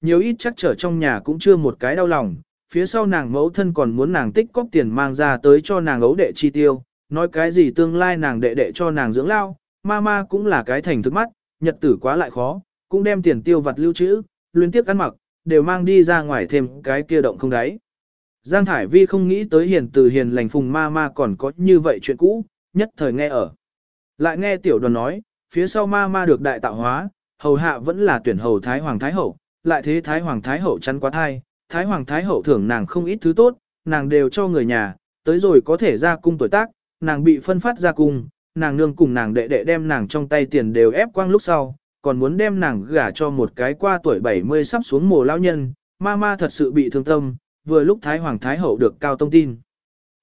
Nhiều ít chắc trở trong nhà cũng chưa một cái đau lòng, phía sau nàng mẫu thân còn muốn nàng tích cóp tiền mang ra tới cho nàng ấu đệ chi tiêu, nói cái gì tương lai nàng đệ đệ cho nàng dưỡng lao, mama cũng là cái thành thức mắt, nhật tử quá lại khó, cũng đem tiền tiêu vặt lưu trữ, luyến tiếp ăn mặc, đều mang đi ra ngoài thêm cái kia động không đáy. Giang Thải Vi không nghĩ tới hiền từ hiền lành phùng ma ma còn có như vậy chuyện cũ, nhất thời nghe ở. Lại nghe tiểu đoàn nói, phía sau ma ma được đại tạo hóa, hầu hạ vẫn là tuyển hầu Thái Hoàng Thái Hậu, lại thế Thái Hoàng Thái Hậu chắn quá thai, Thái Hoàng Thái Hậu thưởng nàng không ít thứ tốt, nàng đều cho người nhà, tới rồi có thể ra cung tuổi tác, nàng bị phân phát ra cung, nàng nương cùng nàng đệ đệ đem nàng trong tay tiền đều ép quang lúc sau, còn muốn đem nàng gả cho một cái qua tuổi 70 sắp xuống mồ lao nhân, ma ma thật sự bị thương tâm, vừa lúc Thái Hoàng Thái Hậu được cao thông tin.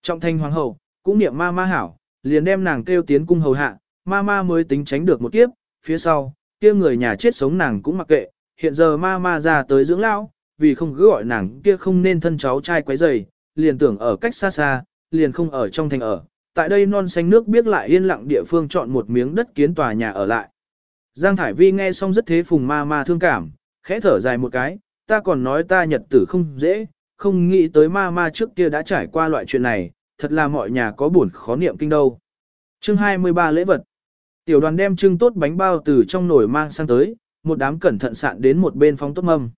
trọng thanh Hoàng Hậu, cũng niệm ma ma hảo, liền đem nàng kêu tiến cung hầu hạ, ma ma mới tính tránh được một kiếp, phía sau, kia người nhà chết sống nàng cũng mặc kệ, hiện giờ ma ma ra tới dưỡng lão, vì không cứ gọi nàng kia không nên thân cháu trai quấy rầy, liền tưởng ở cách xa xa, liền không ở trong thành ở. Tại đây non xanh nước biết lại yên lặng địa phương chọn một miếng đất kiến tòa nhà ở lại. Giang Thải Vi nghe xong rất thế phùng ma ma thương cảm, khẽ thở dài một cái, ta còn nói ta nhật tử không dễ, không nghĩ tới ma ma trước kia đã trải qua loại chuyện này, thật là mọi nhà có buồn khó niệm kinh đâu. Chương 23 lễ vật. Tiểu đoàn đem trưng tốt bánh bao từ trong nồi mang sang tới, một đám cẩn thận sạn đến một bên phóng tốt mâm.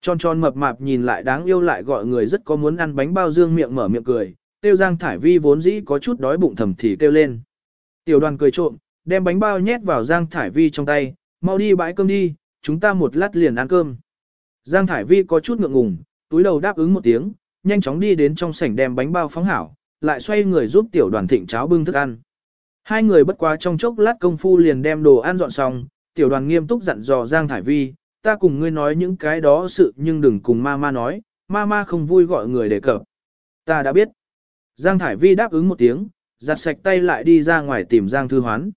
Tròn tròn mập mạp nhìn lại đáng yêu lại gọi người rất có muốn ăn bánh bao dương miệng mở miệng cười, tiêu giang thải vi vốn dĩ có chút đói bụng thầm thì kêu lên. Tiểu đoàn cười trộm, đem bánh bao nhét vào giang thải vi trong tay, mau đi bãi cơm đi, chúng ta một lát liền ăn cơm. Giang thải vi có chút ngượng ngùng, túi đầu đáp ứng một tiếng, nhanh chóng đi đến trong sảnh đem bánh bao phóng hảo, lại xoay người giúp tiểu đoàn thịnh cháo bưng thức ăn. Hai người bất quá trong chốc lát công phu liền đem đồ ăn dọn xong, tiểu đoàn nghiêm túc dặn dò Giang Thải Vi, ta cùng ngươi nói những cái đó sự nhưng đừng cùng ma ma nói, ma ma không vui gọi người đề cập. Ta đã biết. Giang Thải Vi đáp ứng một tiếng, giặt sạch tay lại đi ra ngoài tìm Giang Thư Hoán.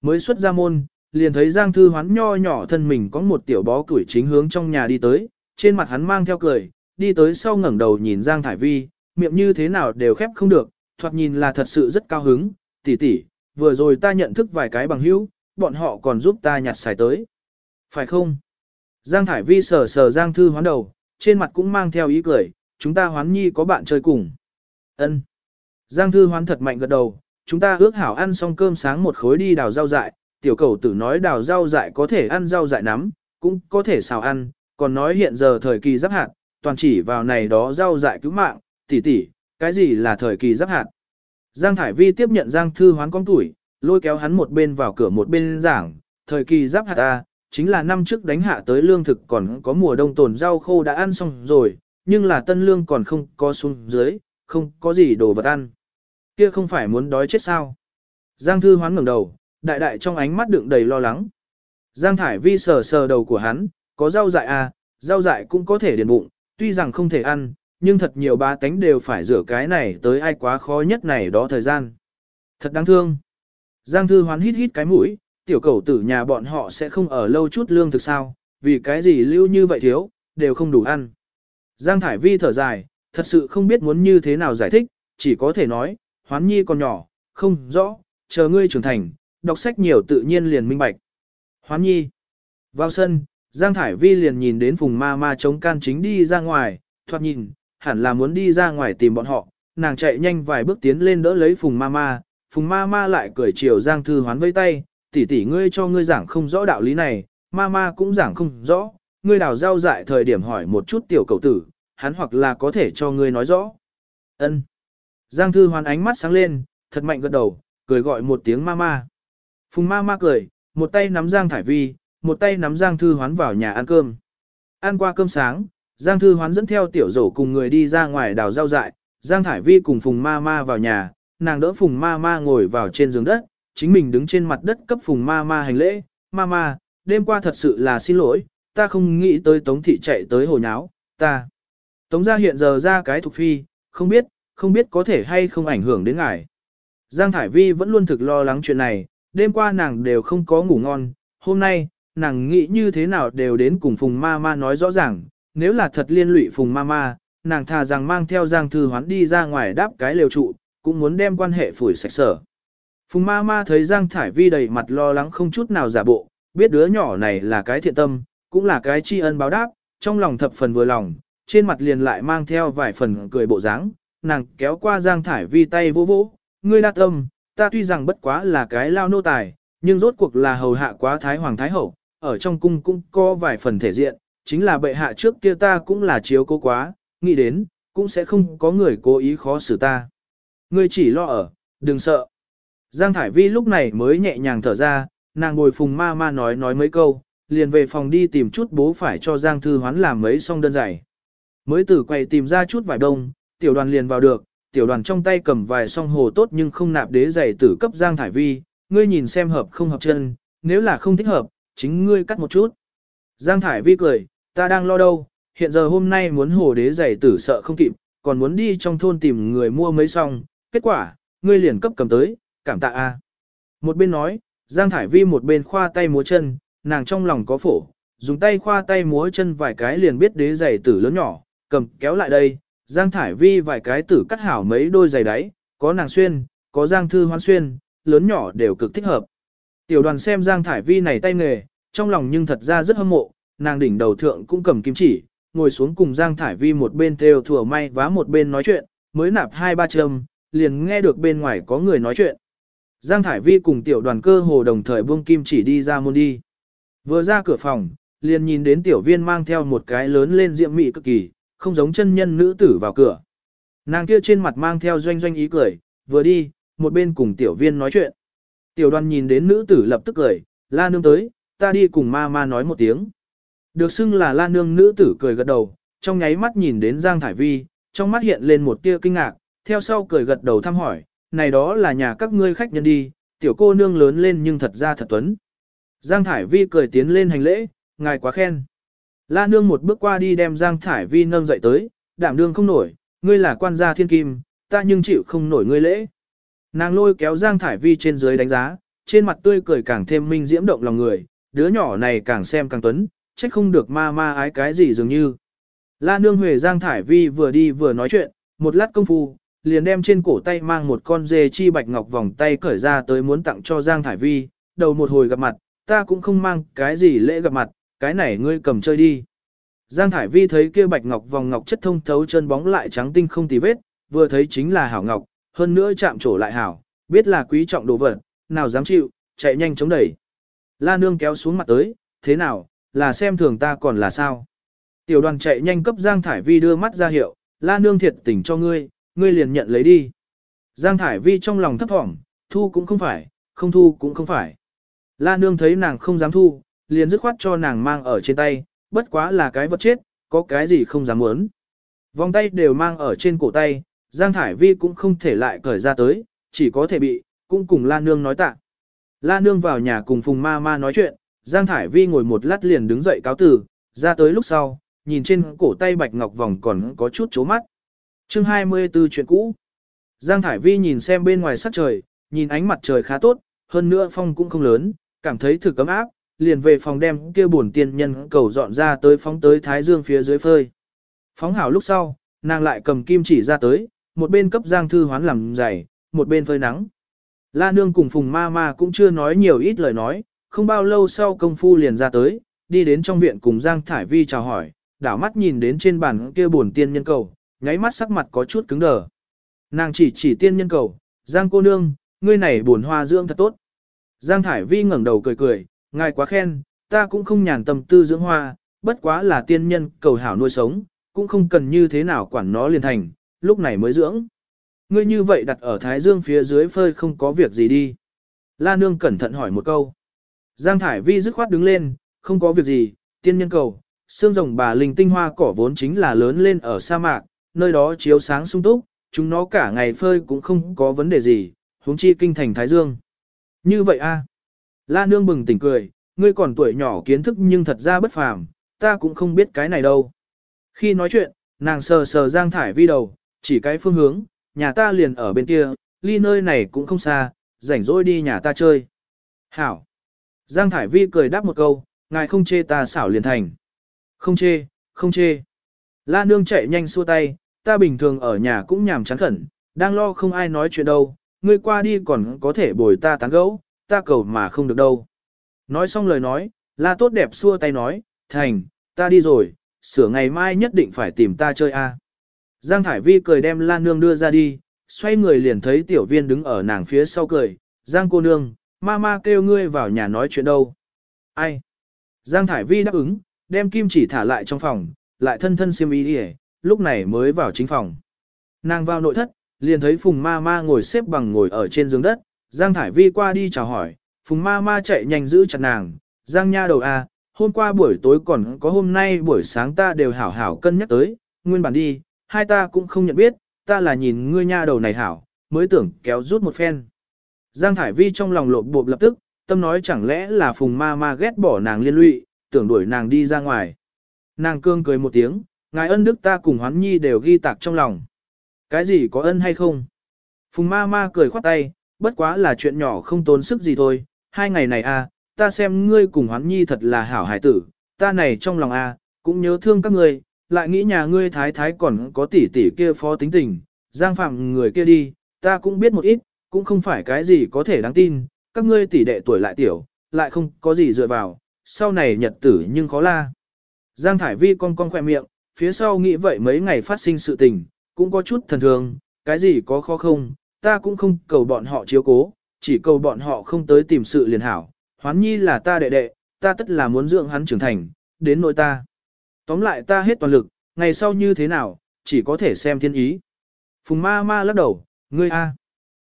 Mới xuất ra môn, liền thấy Giang Thư Hoán nho nhỏ thân mình có một tiểu bó củi chính hướng trong nhà đi tới, trên mặt hắn mang theo cười, đi tới sau ngẩng đầu nhìn Giang Thải Vi, miệng như thế nào đều khép không được, thoạt nhìn là thật sự rất cao hứng, tỷ tỷ, vừa rồi ta nhận thức vài cái bằng hữu, bọn họ còn giúp ta nhặt xài tới. Phải không? Giang Thải Vi sờ sờ Giang Thư hoán đầu, trên mặt cũng mang theo ý cười, chúng ta hoán nhi có bạn chơi cùng. Ân. Giang Thư hoán thật mạnh gật đầu, chúng ta ước hảo ăn xong cơm sáng một khối đi đào rau dại, tiểu cầu tử nói đào rau dại có thể ăn rau dại nắm, cũng có thể xào ăn, còn nói hiện giờ thời kỳ giáp hạt, toàn chỉ vào này đó rau dại cứu mạng, tỷ tỷ, cái gì là thời kỳ giáp hạt. Giang Thải Vi tiếp nhận Giang Thư hoán con tuổi, lôi kéo hắn một bên vào cửa một bên giảng, thời kỳ giáp hạt ta, chính là năm trước đánh hạ tới lương thực còn có mùa đông tồn rau khô đã ăn xong rồi, nhưng là tân lương còn không có xuống dưới, không có gì đồ vật ăn. Kia không phải muốn đói chết sao? Giang Thư hoán ngẩng đầu, đại đại trong ánh mắt đựng đầy lo lắng. Giang Thải Vi sờ sờ đầu của hắn, có rau dại à, rau dại cũng có thể điền bụng, tuy rằng không thể ăn, nhưng thật nhiều ba tánh đều phải rửa cái này tới ai quá khó nhất này đó thời gian. Thật đáng thương. Giang Thư Hoán hít hít cái mũi, tiểu cầu tử nhà bọn họ sẽ không ở lâu chút lương thực sao, vì cái gì lưu như vậy thiếu, đều không đủ ăn. Giang Thải Vi thở dài, thật sự không biết muốn như thế nào giải thích, chỉ có thể nói, Hoán Nhi còn nhỏ, không rõ, chờ ngươi trưởng thành, đọc sách nhiều tự nhiên liền minh bạch. Hoán Nhi. Vào sân, Giang Thải Vi liền nhìn đến Phùng Ma Ma chống can chính đi ra ngoài, thoạt nhìn, hẳn là muốn đi ra ngoài tìm bọn họ, nàng chạy nhanh vài bước tiến lên đỡ lấy Phùng Ma Ma, Phùng Ma Ma lại cười chiều Giang Thư Hoán vây tay, tỷ tỷ ngươi cho ngươi giảng không rõ đạo lý này, Ma Ma cũng giảng không rõ, ngươi đào rau dại thời điểm hỏi một chút tiểu cầu tử, hắn hoặc là có thể cho ngươi nói rõ. Ân. Giang Thư Hoán ánh mắt sáng lên, thật mạnh gật đầu, cười gọi một tiếng Ma Ma. Phùng Ma Ma cười, một tay nắm Giang Thải Vi, một tay nắm Giang Thư Hoán vào nhà ăn cơm. Ăn qua cơm sáng, Giang Thư Hoán dẫn theo tiểu rổ cùng người đi ra ngoài đào rau dại, Giang Thải Vi cùng Phùng Ma Ma vào nhà, nàng đỡ Phùng Ma Ma ngồi vào trên giường đất, chính mình đứng trên mặt đất cấp Phùng Ma Ma hành lễ, Ma Ma, đêm qua thật sự là xin lỗi, ta không nghĩ tới Tống Thị chạy tới hồi nháo, ta. Tống gia hiện giờ ra cái thuộc phi, không biết, không biết có thể hay không ảnh hưởng đến ngài. Giang Thải Vi vẫn luôn thực lo lắng chuyện này, đêm qua nàng đều không có ngủ ngon, hôm nay, nàng nghĩ như thế nào đều đến cùng Phùng Ma Ma nói rõ ràng, nếu là thật liên lụy Phùng Ma Ma, nàng thà rằng mang theo Giang Thư Hoán đi ra ngoài đáp cái lều trụ, cũng muốn đem quan hệ phủi sạch sở. Phùng ma ma thấy Giang Thải Vi đầy mặt lo lắng không chút nào giả bộ, biết đứa nhỏ này là cái thiện tâm, cũng là cái tri ân báo đáp, trong lòng thập phần vừa lòng, trên mặt liền lại mang theo vài phần cười bộ dáng, nàng kéo qua Giang Thải Vi tay vỗ vỗ, ngươi đa tâm, ta tuy rằng bất quá là cái lao nô tài, nhưng rốt cuộc là hầu hạ quá Thái Hoàng Thái Hậu, ở trong cung cũng có vài phần thể diện, chính là bệ hạ trước kia ta cũng là chiếu cố quá, nghĩ đến, cũng sẽ không có người cố ý khó xử ta. Ngươi chỉ lo ở, đừng sợ. Giang Thải Vi lúc này mới nhẹ nhàng thở ra, nàng ngồi phùng ma ma nói nói mấy câu, liền về phòng đi tìm chút bố phải cho Giang Thư Hoán làm mấy song đơn giản. Mới từ quầy tìm ra chút vải đông, tiểu đoàn liền vào được, tiểu đoàn trong tay cầm vài song hồ tốt nhưng không nạp đế giày tử cấp Giang Thải Vi, ngươi nhìn xem hợp không hợp chân, nếu là không thích hợp, chính ngươi cắt một chút. Giang Thải Vi cười, ta đang lo đâu, hiện giờ hôm nay muốn hồ đế giày tử sợ không kịp, còn muốn đi trong thôn tìm người mua mấy song, kết quả, ngươi liền cấp cầm tới, cảm tạ a. Một bên nói, Giang Thải Vi một bên khoa tay múa chân, nàng trong lòng có phổ, dùng tay khoa tay múa chân vài cái liền biết đế giày tử lớn nhỏ, cầm kéo lại đây, Giang Thải Vi vài cái tử cắt hảo mấy đôi giày đáy, có nàng xuyên, có Giang Thư Hoan xuyên, lớn nhỏ đều cực thích hợp. Tiểu đoàn xem Giang Thải Vi này tay nghề, trong lòng nhưng thật ra rất hâm mộ, nàng đỉnh đầu thượng cũng cầm kim chỉ, ngồi xuống cùng Giang Thải Vi một bên theo thừa may vá một bên nói chuyện, mới nạp hai ba châm, liền nghe được bên ngoài có người nói chuyện. Giang Thải Vi cùng tiểu đoàn cơ hồ đồng thời buông kim chỉ đi ra môn đi. Vừa ra cửa phòng, liền nhìn đến tiểu viên mang theo một cái lớn lên diệm mị cực kỳ, không giống chân nhân nữ tử vào cửa. Nàng kia trên mặt mang theo doanh doanh ý cười, vừa đi, một bên cùng tiểu viên nói chuyện. Tiểu đoàn nhìn đến nữ tử lập tức cười, la nương tới, ta đi cùng ma ma nói một tiếng. Được xưng là la nương nữ tử cười gật đầu, trong nháy mắt nhìn đến Giang Thải Vi, trong mắt hiện lên một tia kinh ngạc, theo sau cười gật đầu thăm hỏi, này đó là nhà các ngươi khách nhân đi, tiểu cô nương lớn lên nhưng thật ra thật tuấn. Giang Thải Vi cười tiến lên hành lễ, ngài quá khen. La nương một bước qua đi đem Giang Thải Vi nâng dậy tới, đảm đương không nổi, ngươi là quan gia thiên kim, ta nhưng chịu không nổi ngươi lễ. Nàng lôi kéo Giang Thải Vi trên dưới đánh giá, trên mặt tươi cười càng thêm minh diễm động lòng người, đứa nhỏ này càng xem càng tuấn, trách không được ma ma ái cái gì dường như. La nương huề Giang Thải Vi vừa đi vừa nói chuyện, một lát công phu, liền đem trên cổ tay mang một con dê chi bạch ngọc vòng tay cởi ra tới muốn tặng cho Giang Thải Vi, đầu một hồi gặp mặt, ta cũng không mang cái gì lễ gặp mặt, cái này ngươi cầm chơi đi. Giang Thải Vi thấy kia bạch ngọc vòng ngọc chất thông thấu chân bóng lại trắng tinh không tì vết, vừa thấy chính là hảo ngọc, hơn nữa chạm trổ lại hảo, biết là quý trọng đồ vật, nào dám chịu, chạy nhanh chống đẩy. La nương kéo xuống mặt tới, thế nào, là xem thường ta còn là sao? Tiểu đoàn chạy nhanh cấp Giang Thải Vi đưa mắt ra hiệu, la nương thiệt tình cho ngươi, ngươi liền nhận lấy đi. Giang Thải Vi trong lòng thấp thỏm, thu cũng không phải, không thu cũng không phải. La nương thấy nàng không dám thu, liền dứt khoát cho nàng mang ở trên tay, bất quá là cái vật chết, có cái gì không dám muốn. Vòng tay đều mang ở trên cổ tay, Giang Thải Vi cũng không thể lại cởi ra tới, chỉ có thể bị, cũng cùng La Nương nói tạ. La Nương vào nhà cùng Phùng Ma Ma nói chuyện, Giang Thải Vi ngồi một lát liền đứng dậy cáo từ, ra tới lúc sau, nhìn trên cổ tay bạch ngọc vòng còn có chút chố mắt chương 24 chuyện cũ. Giang Thải Vi nhìn xem bên ngoài sắc trời, nhìn ánh mặt trời khá tốt, hơn nữa phong cũng không lớn, cảm thấy thực cấm áp, liền về phòng đem kia buồn tiên nhân cầu dọn ra tới phóng tới thái dương phía dưới phơi. Phóng hảo lúc sau, nàng lại cầm kim chỉ ra tới, một bên cấp Giang Thư Hoán làm giày, một bên phơi nắng. La Nương cùng Phùng Ma Ma cũng chưa nói nhiều ít lời nói, không bao lâu sau công phu liền ra tới, đi đến trong viện cùng Giang Thải Vi chào hỏi, đảo mắt nhìn đến trên bàn kia buồn tiên nhân cầu, nháy mắt sắc mặt có chút cứng đờ. Nàng chỉ chỉ tiên nhân cầu, Giang cô nương, ngươi này buồn hoa dưỡng thật tốt. Giang Thải Vi ngẩng đầu cười cười, ngài quá khen, ta cũng không nhàn tâm tư dưỡng hoa, bất quá là tiên nhân cầu hảo nuôi sống, cũng không cần như thế nào quản nó liền thành, lúc này mới dưỡng. Ngươi như vậy đặt ở Thái Dương phía dưới phơi không có việc gì đi. La Nương cẩn thận hỏi một câu. Giang Thải Vi dứt khoát đứng lên, không có việc gì, tiên nhân cầu, xương rồng bà linh tinh hoa cỏ vốn chính là lớn lên ở sa mạc, nơi đó chiếu sáng sung túc, chúng nó cả ngày phơi cũng không có vấn đề gì, huống chi kinh thành Thái Dương. Như vậy a La Nương bừng tỉnh cười, ngươi còn tuổi nhỏ kiến thức nhưng thật ra bất phàm, ta cũng không biết cái này đâu. Khi nói chuyện, nàng sờ sờ Giang Thải Vi đầu, chỉ cái phương hướng, nhà ta liền ở bên kia, ly nơi này cũng không xa, rảnh rỗi đi nhà ta chơi. Hảo. Giang Thải Vi cười đáp một câu, ngài không chê ta xảo liền thành. Không chê, không chê. La Nương chạy nhanh xua tay, ta bình thường ở nhà cũng nhàm chán khẩn, đang lo không ai nói chuyện đâu, ngươi qua đi còn có thể bồi ta tán gẫu, ta cầu mà không được đâu. Nói xong lời nói, La Tốt đẹp xua tay nói, thành, ta đi rồi, sửa ngày mai nhất định phải tìm ta chơi a. Giang Thải Vi cười đem La Nương đưa ra đi, xoay người liền thấy tiểu viên đứng ở nàng phía sau cười, Giang cô nương, mama kêu ngươi vào nhà nói chuyện đâu. Ai? Giang Thải Vi đáp ứng, đem kim chỉ thả lại trong phòng, lại thân thân xiêm y đi lúc này mới vào chính phòng. Nàng vào nội thất, liền thấy Phùng ma ma ngồi xếp bằng ngồi ở trên giường đất, Giang Thải Vi qua đi chào hỏi, Phùng ma ma chạy nhanh giữ chặt nàng, Giang nha đầu à, hôm qua buổi tối còn có hôm nay buổi sáng ta đều hảo hảo cân nhắc tới, nguyên bản đi, hai ta cũng không nhận biết, ta là nhìn ngươi nha đầu này hảo, mới tưởng kéo rút một phen. Giang Thải Vi trong lòng lộn bộp lập tức, tâm nói chẳng lẽ là Phùng ma ma ghét bỏ nàng liên lụy, tưởng đuổi nàng đi ra ngoài. Nàng cương cười một tiếng, ngài ân đức ta cùng hoán nhi đều ghi tạc trong lòng. Cái gì có ân hay không? Phùng ma ma cười khoát tay, bất quá là chuyện nhỏ không tốn sức gì thôi, hai ngày này a, à, ta xem ngươi cùng hoán nhi thật là hảo hải tử, ta này trong lòng a, à, cũng nhớ thương các ngươi, lại nghĩ nhà ngươi thái thái còn có tỷ tỷ kia phó tính tình, giang phạm người kia đi, ta cũng biết một ít, cũng không phải cái gì có thể đáng tin, các ngươi tỷ đệ tuổi lại tiểu, lại không có gì dựa vào, sau này nhật tử nhưng khó la. Giang Thải Vi con con khỏe miệng, phía sau nghĩ vậy mấy ngày phát sinh sự tình, cũng có chút thần thường, cái gì có khó không, ta cũng không cầu bọn họ chiếu cố, chỉ cầu bọn họ không tới tìm sự liền hảo. Hoán nhi là ta đệ đệ, ta tất là muốn dưỡng hắn trưởng thành, đến nội ta. Tóm lại ta hết toàn lực, ngày sau như thế nào, chỉ có thể xem thiên ý. Phùng ma ma lắc đầu, ngươi a.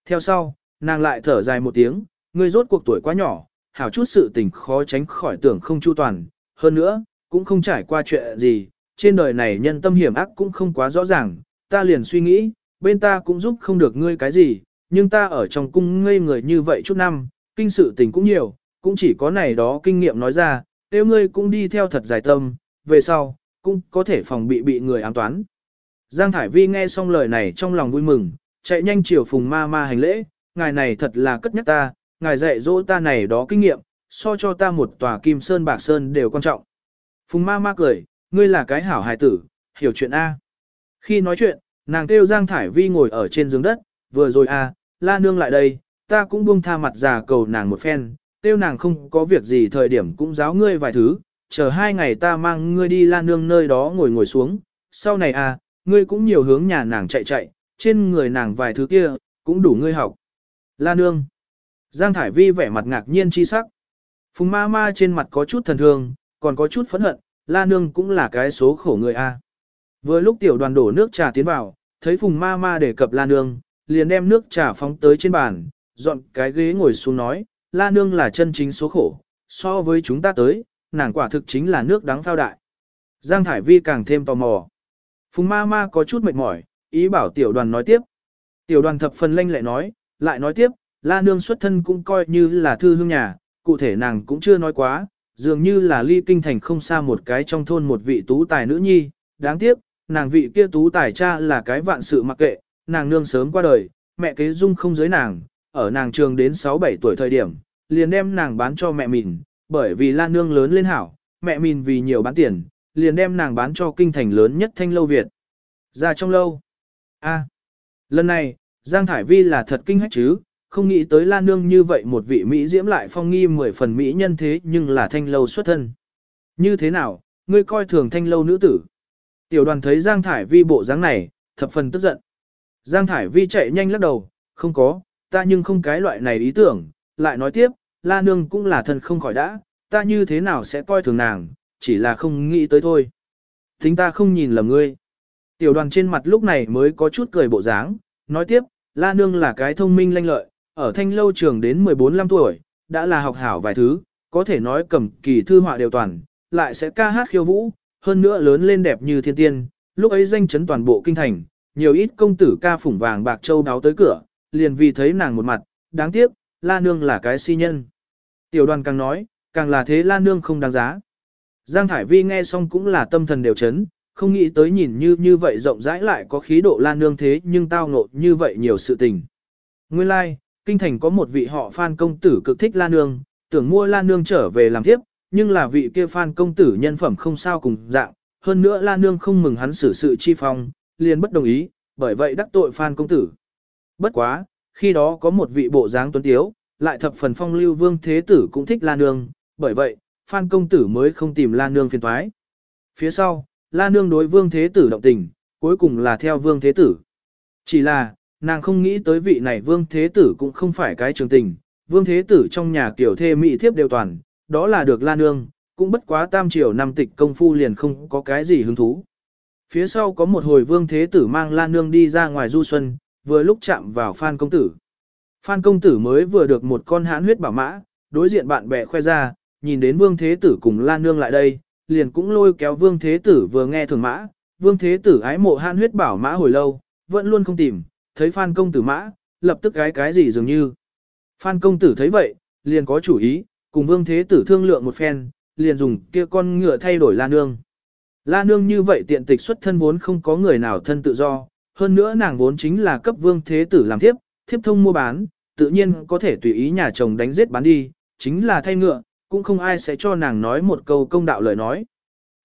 Theo sau, nàng lại thở dài một tiếng, ngươi rốt cuộc tuổi quá nhỏ, hảo chút sự tình khó tránh khỏi tưởng không chu toàn. Hơn nữa, cũng không trải qua chuyện gì, trên đời này nhân tâm hiểm ác cũng không quá rõ ràng, ta liền suy nghĩ, bên ta cũng giúp không được ngươi cái gì, nhưng ta ở trong cung ngây người như vậy chút năm, kinh sự tình cũng nhiều, cũng chỉ có này đó kinh nghiệm nói ra, nếu ngươi cũng đi theo thật giải tâm, về sau, cũng có thể phòng bị bị người ám toán. Giang Thải Vi nghe xong lời này trong lòng vui mừng, chạy nhanh chiều phùng ma ma hành lễ, ngài này thật là cất nhắc ta, ngài dạy dỗ ta này đó kinh nghiệm, so cho ta một tòa kim sơn bạc sơn đều quan trọng. Phùng ma ma cười, ngươi là cái hảo hài tử, hiểu chuyện A. Khi nói chuyện, nàng kêu Giang Thải Vi ngồi ở trên giường đất, vừa rồi A, la nương lại đây, ta cũng buông tha mặt già cầu nàng một phen, kêu nàng không có việc gì thời điểm cũng giáo ngươi vài thứ, chờ hai ngày ta mang ngươi đi la nương nơi đó ngồi ngồi xuống, sau này A, ngươi cũng nhiều hướng nhà nàng chạy chạy, trên người nàng vài thứ kia, cũng đủ ngươi học. La nương. Giang Thải Vi vẻ mặt ngạc nhiên chi sắc. Phùng ma ma trên mặt có chút thần thương, còn có chút phẫn hận, la nương cũng là cái số khổ người a. Vừa lúc tiểu đoàn đổ nước trà tiến vào, thấy phùng ma ma đề cập la nương, liền đem nước trà phóng tới trên bàn, dọn cái ghế ngồi xuống nói, la nương là chân chính số khổ, so với chúng ta tới, nàng quả thực chính là nước đáng phao đại. Giang Thải Vi càng thêm tò mò. Phùng ma ma có chút mệt mỏi, ý bảo tiểu đoàn nói tiếp. Tiểu đoàn thập phần lanh lại nói, lại nói tiếp, la nương xuất thân cũng coi như là thư hương nhà, cụ thể nàng cũng chưa nói quá, dường như là ly kinh thành không xa một cái trong thôn một vị tú tài nữ nhi, đáng tiếc, nàng vị kia tú tài cha là cái vạn sự mặc kệ, nàng nương sớm qua đời, mẹ kế dung không giới nàng, ở nàng trường đến 6-7 tuổi thời điểm, liền đem nàng bán cho mẹ mình, bởi vì la nương lớn lên hảo, mẹ mình vì nhiều bán tiền, liền đem nàng bán cho kinh thành lớn nhất thanh lâu Việt. Ra trong lâu. a lần này, Giang Thải Vi là thật kinh hách chứ, không nghĩ tới La Nương như vậy một vị Mỹ diễm lại phong nghi mười phần Mỹ nhân thế nhưng là thanh lâu xuất thân. Như thế nào, ngươi coi thường thanh lâu nữ tử. Tiểu đoàn thấy Giang Thải Vi bộ dáng này, thập phần tức giận. Giang Thải Vi chạy nhanh lắc đầu, không có, ta nhưng không cái loại này ý tưởng, lại nói tiếp, La Nương cũng là thân không khỏi đã, ta như thế nào sẽ coi thường nàng, chỉ là không nghĩ tới thôi. Thính ta không nhìn lầm ngươi. Tiểu đoàn trên mặt lúc này mới có chút cười bộ dáng, nói tiếp, La Nương là cái thông minh lanh lợi, ở thanh lâu trường đến 14-15 tuổi, đã là học hảo vài thứ, có thể nói cầm kỳ thư họa đều toàn, lại sẽ ca hát khiêu vũ, hơn nữa lớn lên đẹp như thiên tiên, lúc ấy danh chấn toàn bộ kinh thành, nhiều ít công tử ca phủng vàng bạc châu đáo tới cửa, liền vì thấy nàng một mặt, đáng tiếc, La Nương là cái si nhân. Tiểu đoàn càng nói, càng là thế La Nương không đáng giá. Giang Thải Vi nghe xong cũng là tâm thần đều chấn, không nghĩ tới nhìn như như vậy rộng rãi lại có khí độ La Nương thế nhưng tao ngộ như vậy nhiều sự tình. Nguyên lai, like, kinh thành có một vị họ Phan công tử cực thích La Nương, tưởng mua La Nương trở về làm tiếp, nhưng là vị kia Phan công tử nhân phẩm không sao cùng dạng, hơn nữa La Nương không mừng hắn xử sự chi phong, liền bất đồng ý, bởi vậy đắc tội Phan công tử. Bất quá, khi đó có một vị bộ dáng tuấn tiếu, lại thập phần phong lưu vương thế tử cũng thích La Nương, bởi vậy, Phan công tử mới không tìm La Nương phiền toái. Phía sau, La Nương đối Vương Thế Tử động tình, cuối cùng là theo Vương Thế Tử. Chỉ là, nàng không nghĩ tới vị này Vương Thế Tử cũng không phải cái trường tình, Vương Thế Tử trong nhà kiểu thê mỹ thiếp đều toàn, đó là được La Nương, cũng bất quá tam triều năm tịch công phu liền không có cái gì hứng thú. Phía sau có một hồi Vương Thế Tử mang La Nương đi ra ngoài du xuân, vừa lúc chạm vào Phan Công Tử. Phan Công Tử mới vừa được một con hãn huyết bảo mã, đối diện bạn bè khoe ra, nhìn đến Vương Thế Tử cùng La Nương lại đây, liền cũng lôi kéo Vương Thế Tử vừa nghe thường mã, Vương Thế Tử ái mộ hãn huyết bảo mã hồi lâu, vẫn luôn không tìm, thấy Phan Công Tử mã, lập tức gái cái gì dường như. Phan Công Tử thấy vậy, liền có chủ ý, cùng Vương Thế Tử thương lượng một phen, liền dùng kia con ngựa thay đổi La Nương. La Nương như vậy tiện tịch xuất thân vốn không có người nào thân tự do, hơn nữa nàng vốn chính là cấp Vương Thế Tử làm thiếp, thiếp thông mua bán, tự nhiên có thể tùy ý nhà chồng đánh giết bán đi, chính là thay ngựa, cũng không ai sẽ cho nàng nói một câu công đạo lời nói.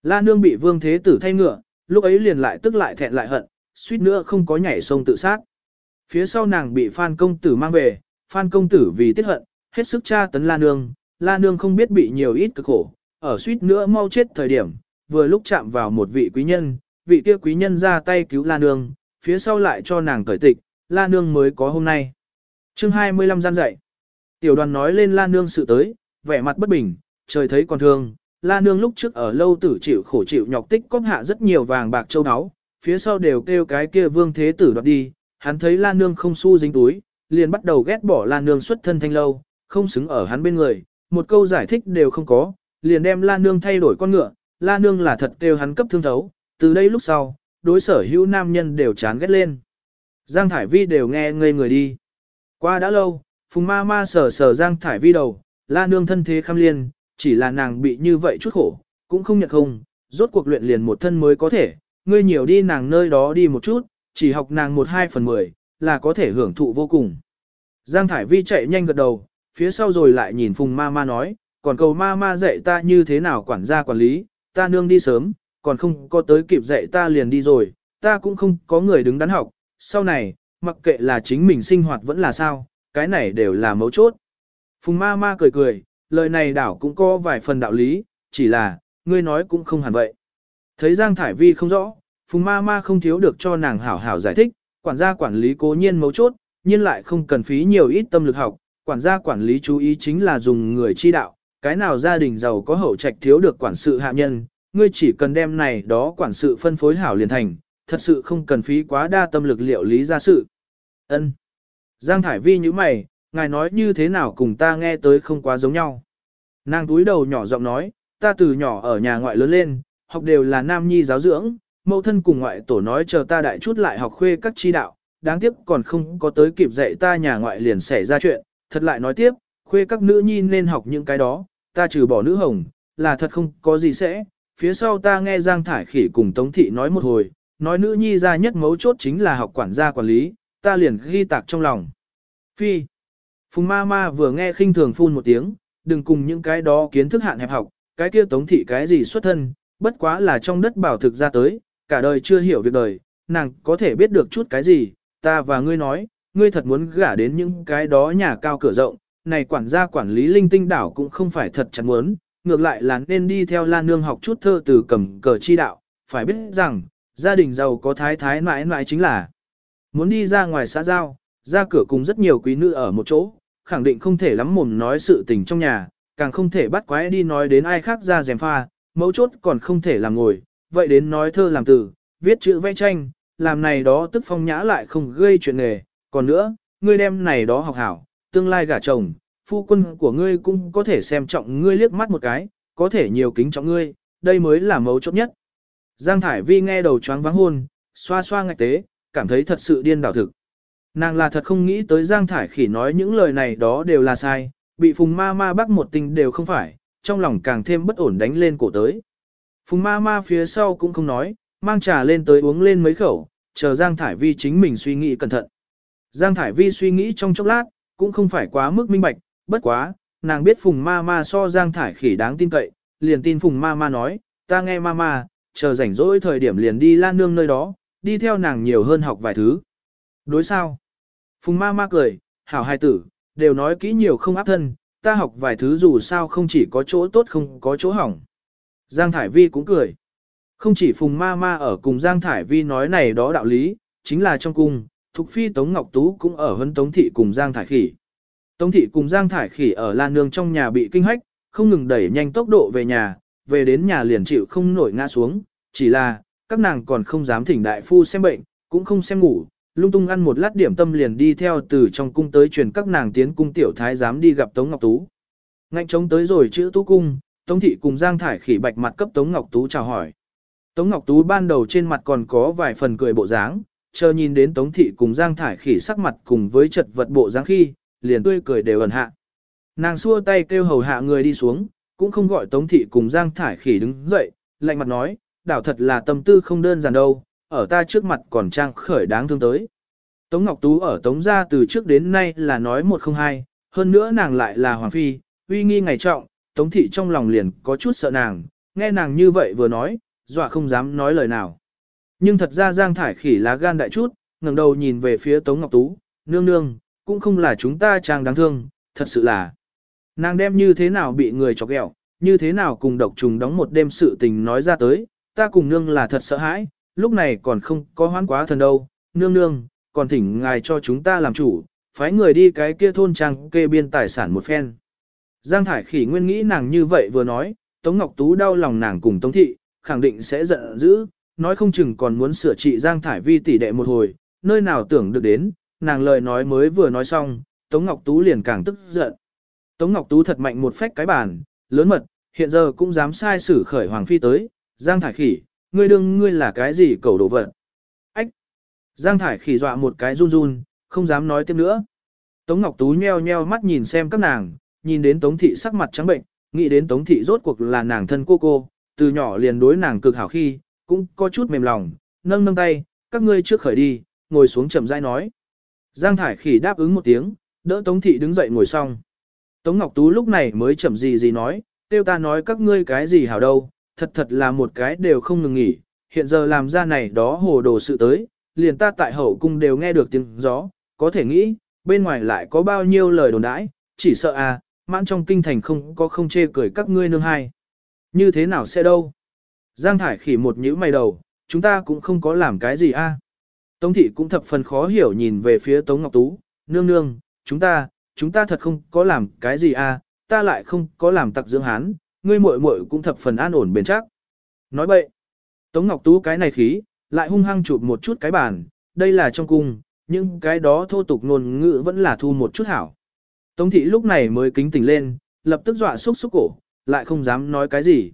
La nương bị vương thế tử thay ngựa, lúc ấy liền lại tức lại thẹn lại hận, suýt nữa không có nhảy sông tự sát. Phía sau nàng bị Phan công tử mang về, Phan công tử vì tiết hận, hết sức tra tấn La nương, La nương không biết bị nhiều ít cực khổ, ở suýt nữa mau chết thời điểm, vừa lúc chạm vào một vị quý nhân, vị kia quý nhân ra tay cứu La nương, phía sau lại cho nàng cởi tịch, La nương mới có hôm nay. Chương 25 gian dạy. Tiểu đoàn nói lên La Nương sự tới, vẻ mặt bất bình, trời thấy còn thương. La Nương lúc trước ở lâu tử chịu khổ chịu nhọc tích cóp hạ rất nhiều vàng bạc châu áo, phía sau đều kêu cái kia vương thế tử đoạt đi. Hắn thấy La Nương không xu dính túi, liền bắt đầu ghét bỏ La Nương xuất thân thanh lâu, không xứng ở hắn bên người, một câu giải thích đều không có, liền đem La Nương thay đổi con ngựa, La Nương là thật kêu hắn cấp thương thấu, từ đây lúc sau, đối sở hữu nam nhân đều chán ghét lên. Giang Thải Vi đều nghe ngây người đi. Qua đã lâu, Phùng ma ma sờ sờ Giang Thải Vi đầu, la nương thân thế khăm liên, chỉ là nàng bị như vậy chút khổ, cũng không nhận không, rốt cuộc luyện liền một thân mới có thể, ngươi nhiều đi nàng nơi đó đi một chút, chỉ học nàng một hai phần mười, là có thể hưởng thụ vô cùng. Giang Thải Vi chạy nhanh gật đầu, phía sau rồi lại nhìn Phùng ma ma nói, còn cầu ma ma dạy ta như thế nào quản gia quản lý, ta nương đi sớm, còn không có tới kịp dạy ta liền đi rồi, ta cũng không có người đứng đắn học, sau này, mặc kệ là chính mình sinh hoạt vẫn là sao, cái này đều là mấu chốt. Phùng ma ma cười cười, lời này đảo cũng có vài phần đạo lý, chỉ là, ngươi nói cũng không hẳn vậy. Thấy Giang Thải Vi không rõ, Phùng ma ma không thiếu được cho nàng hảo hảo giải thích, quản gia quản lý cố nhiên mấu chốt, nhưng lại không cần phí nhiều ít tâm lực học, quản gia quản lý chú ý chính là dùng người chi đạo, cái nào gia đình giàu có hậu trạch thiếu được quản sự hạ nhân, ngươi chỉ cần đem này đó quản sự phân phối hảo liền thành, thật sự không cần phí quá đa tâm lực liệu lý ra sự. Ân. Giang Thải Vi như mày, ngài nói như thế nào cùng ta nghe tới không quá giống nhau. Nàng túi đầu nhỏ giọng nói, ta từ nhỏ ở nhà ngoại lớn lên, học đều là nam nhi giáo dưỡng, mẫu thân cùng ngoại tổ nói chờ ta đại chút lại học khuê các chi đạo, đáng tiếc còn không có tới kịp dạy ta nhà ngoại liền xảy ra chuyện, thật lại nói tiếp, khuê các nữ nhi nên học những cái đó, ta trừ bỏ nữ hồng, là thật không có gì sẽ, phía sau ta nghe Giang Thải Khỉ cùng Tống Thị nói một hồi, nói nữ nhi ra nhất mấu chốt chính là học quản gia quản lý, ta liền ghi tạc trong lòng. Phi. Phùng ma ma vừa nghe khinh thường phun một tiếng, đừng cùng những cái đó kiến thức hạn hẹp học, cái kia tống thị cái gì xuất thân, bất quá là trong đất bảo thực ra tới, cả đời chưa hiểu việc đời, nàng có thể biết được chút cái gì, ta và ngươi nói, ngươi thật muốn gả đến những cái đó nhà cao cửa rộng, này quản gia quản lý linh tinh đảo cũng không phải thật chắn muốn, ngược lại là nên đi theo la nương học chút thơ từ cầm cờ chi đạo, phải biết rằng, gia đình giàu có thái thái mãi mãi chính là Muốn đi ra ngoài xã giao, ra cửa cùng rất nhiều quý nữ ở một chỗ, khẳng định không thể lắm mồm nói sự tình trong nhà, càng không thể bắt quái đi nói đến ai khác ra dèm pha, mấu chốt còn không thể làm ngồi, vậy đến nói thơ làm từ, viết chữ vẽ tranh, làm này đó tức phong nhã lại không gây chuyện nghề, còn nữa, ngươi đem này đó học hảo, tương lai gả chồng, phu quân của ngươi cũng có thể xem trọng ngươi liếc mắt một cái, có thể nhiều kính trọng ngươi, đây mới là mấu chốt nhất. Giang Thải Vi nghe đầu choáng vắng hôn, xoa xoa ngạch tế, cảm thấy thật sự điên đảo thực. Nàng là thật không nghĩ tới Giang Thải Khỉ nói những lời này đó đều là sai, bị Phùng Ma Ma bắt một tình đều không phải, trong lòng càng thêm bất ổn đánh lên cổ tới. Phùng Ma Ma phía sau cũng không nói, mang trà lên tới uống lên mấy khẩu, chờ Giang Thải Vi chính mình suy nghĩ cẩn thận. Giang Thải Vi suy nghĩ trong chốc lát, cũng không phải quá mức minh bạch, bất quá, nàng biết Phùng Ma Ma so Giang Thải Khỉ đáng tin cậy, liền tin Phùng Ma Ma nói, ta nghe Ma Ma, chờ rảnh rỗi thời điểm liền đi Lan Nương nơi đó, đi theo nàng nhiều hơn học vài thứ. Đối sao? Phùng ma ma cười, hảo hai tử, đều nói kỹ nhiều không áp thân, ta học vài thứ dù sao không chỉ có chỗ tốt không có chỗ hỏng. Giang Thải Vi cũng cười. Không chỉ Phùng Ma Ma ở cùng Giang Thải Vi nói này đó đạo lý, chính là trong cung, Thục Phi Tống Ngọc Tú cũng ở hấn Tống Thị cùng Giang Thải Khỉ. Tống Thị cùng Giang Thải Khỉ ở Lan Nương trong nhà bị kinh hách, không ngừng đẩy nhanh tốc độ về nhà, về đến nhà liền chịu không nổi ngã xuống, chỉ là, các nàng còn không dám thỉnh đại phu xem bệnh, cũng không xem ngủ, lung tung ăn một lát điểm tâm liền đi theo từ trong cung tới truyền các nàng tiến cung tiểu thái dám đi gặp Tống Ngọc Tú. Ngạnh trống tới rồi chữ tú cung, Tống Thị cùng Giang Thải Khỉ bạch mặt cấp Tống Ngọc Tú chào hỏi. Tống Ngọc Tú ban đầu trên mặt còn có vài phần cười bộ dáng, chờ nhìn đến Tống Thị cùng Giang Thải Khỉ sắc mặt cùng với chật vật bộ dáng khi, liền tươi cười đều ẩn hạ. Nàng xua tay kêu hầu hạ người đi xuống, cũng không gọi Tống Thị cùng Giang Thải Khỉ đứng dậy, lạnh mặt nói, đảo thật là tâm tư không đơn giản đâu, ở ta trước mặt còn trang khởi đáng thương tới. Tống Ngọc Tú ở Tống gia từ trước đến nay là nói một không hai, hơn nữa nàng lại là Hoàng Phi, uy nghi ngày trọng, Tống Thị trong lòng liền có chút sợ nàng, nghe nàng như vậy vừa nói, dọa không dám nói lời nào. Nhưng thật ra Giang Thải Khỉ lá gan đại chút, ngẩng đầu nhìn về phía Tống Ngọc Tú, nương nương, cũng không là chúng ta trang đáng thương, thật sự là. Nàng đem như thế nào bị người chọc ghẹo, như thế nào cùng độc trùng đóng một đêm sự tình nói ra tới, ta cùng nương là thật sợ hãi, lúc này còn không có hoán quá thần đâu, nương nương, còn thỉnh ngài cho chúng ta làm chủ, phái người đi cái kia thôn trang kê biên tài sản một phen. Giang Thải Khỉ nguyên nghĩ nàng như vậy vừa nói, Tống Ngọc Tú đau lòng nàng cùng Tống Thị, khẳng định sẽ giận dữ, nói không chừng còn muốn sửa trị Giang Thải Vi tỷ đệ một hồi, nơi nào tưởng được đến, nàng lời nói mới vừa nói xong, Tống Ngọc Tú liền càng tức giận. Tống Ngọc Tú thật mạnh một phách cái bàn, lớn mật, hiện giờ cũng dám sai xử khởi Hoàng Phi tới, Giang Thải Khỉ, ngươi đương ngươi là cái gì cầu đồ vật. Ách! Giang Thải Khỉ dọa một cái run run, không dám nói tiếp nữa. Tống Ngọc Tú nheo nheo mắt nhìn xem các nàng, nhìn đến Tống Thị sắc mặt trắng bệnh, nghĩ đến Tống Thị rốt cuộc là nàng thân cô cô, từ nhỏ liền đối nàng cực hảo khi, cũng có chút mềm lòng, nâng nâng tay, các ngươi trước khởi đi, ngồi xuống chậm rãi nói. Giang Thải Khỉ đáp ứng một tiếng, đỡ Tống Thị đứng dậy ngồi xong. Tống Ngọc Tú lúc này mới chậm gì gì nói, tiêu ta nói các ngươi cái gì hảo đâu, thật thật là một cái đều không ngừng nghỉ, hiện giờ làm ra này đó hồ đồ sự tới, liền ta tại hậu cung đều nghe được tiếng gió, có thể nghĩ, bên ngoài lại có bao nhiêu lời đồn đãi, chỉ sợ à, mãn trong kinh thành không có không chê cười các ngươi nương hai. Như thế nào sẽ đâu? Giang Thải khỉ một nhữ mày đầu, chúng ta cũng không có làm cái gì a. À? Tống thị cũng thập phần khó hiểu nhìn về phía Tống Ngọc Tú, nương nương, chúng ta, chúng ta thật không có làm cái gì a, à? ta lại không có làm tặc dưỡng hán, ngươi muội muội cũng thập phần an ổn bền chắc. Nói bậy, Tống Ngọc Tú cái này khí, lại hung hăng chụp một chút cái bàn, đây là trong cung, nhưng cái đó thô tục ngôn ngữ vẫn là thu một chút hảo. Tống thị lúc này mới kính tỉnh lên, lập tức dọa xúc xúc cổ, lại không dám nói cái gì.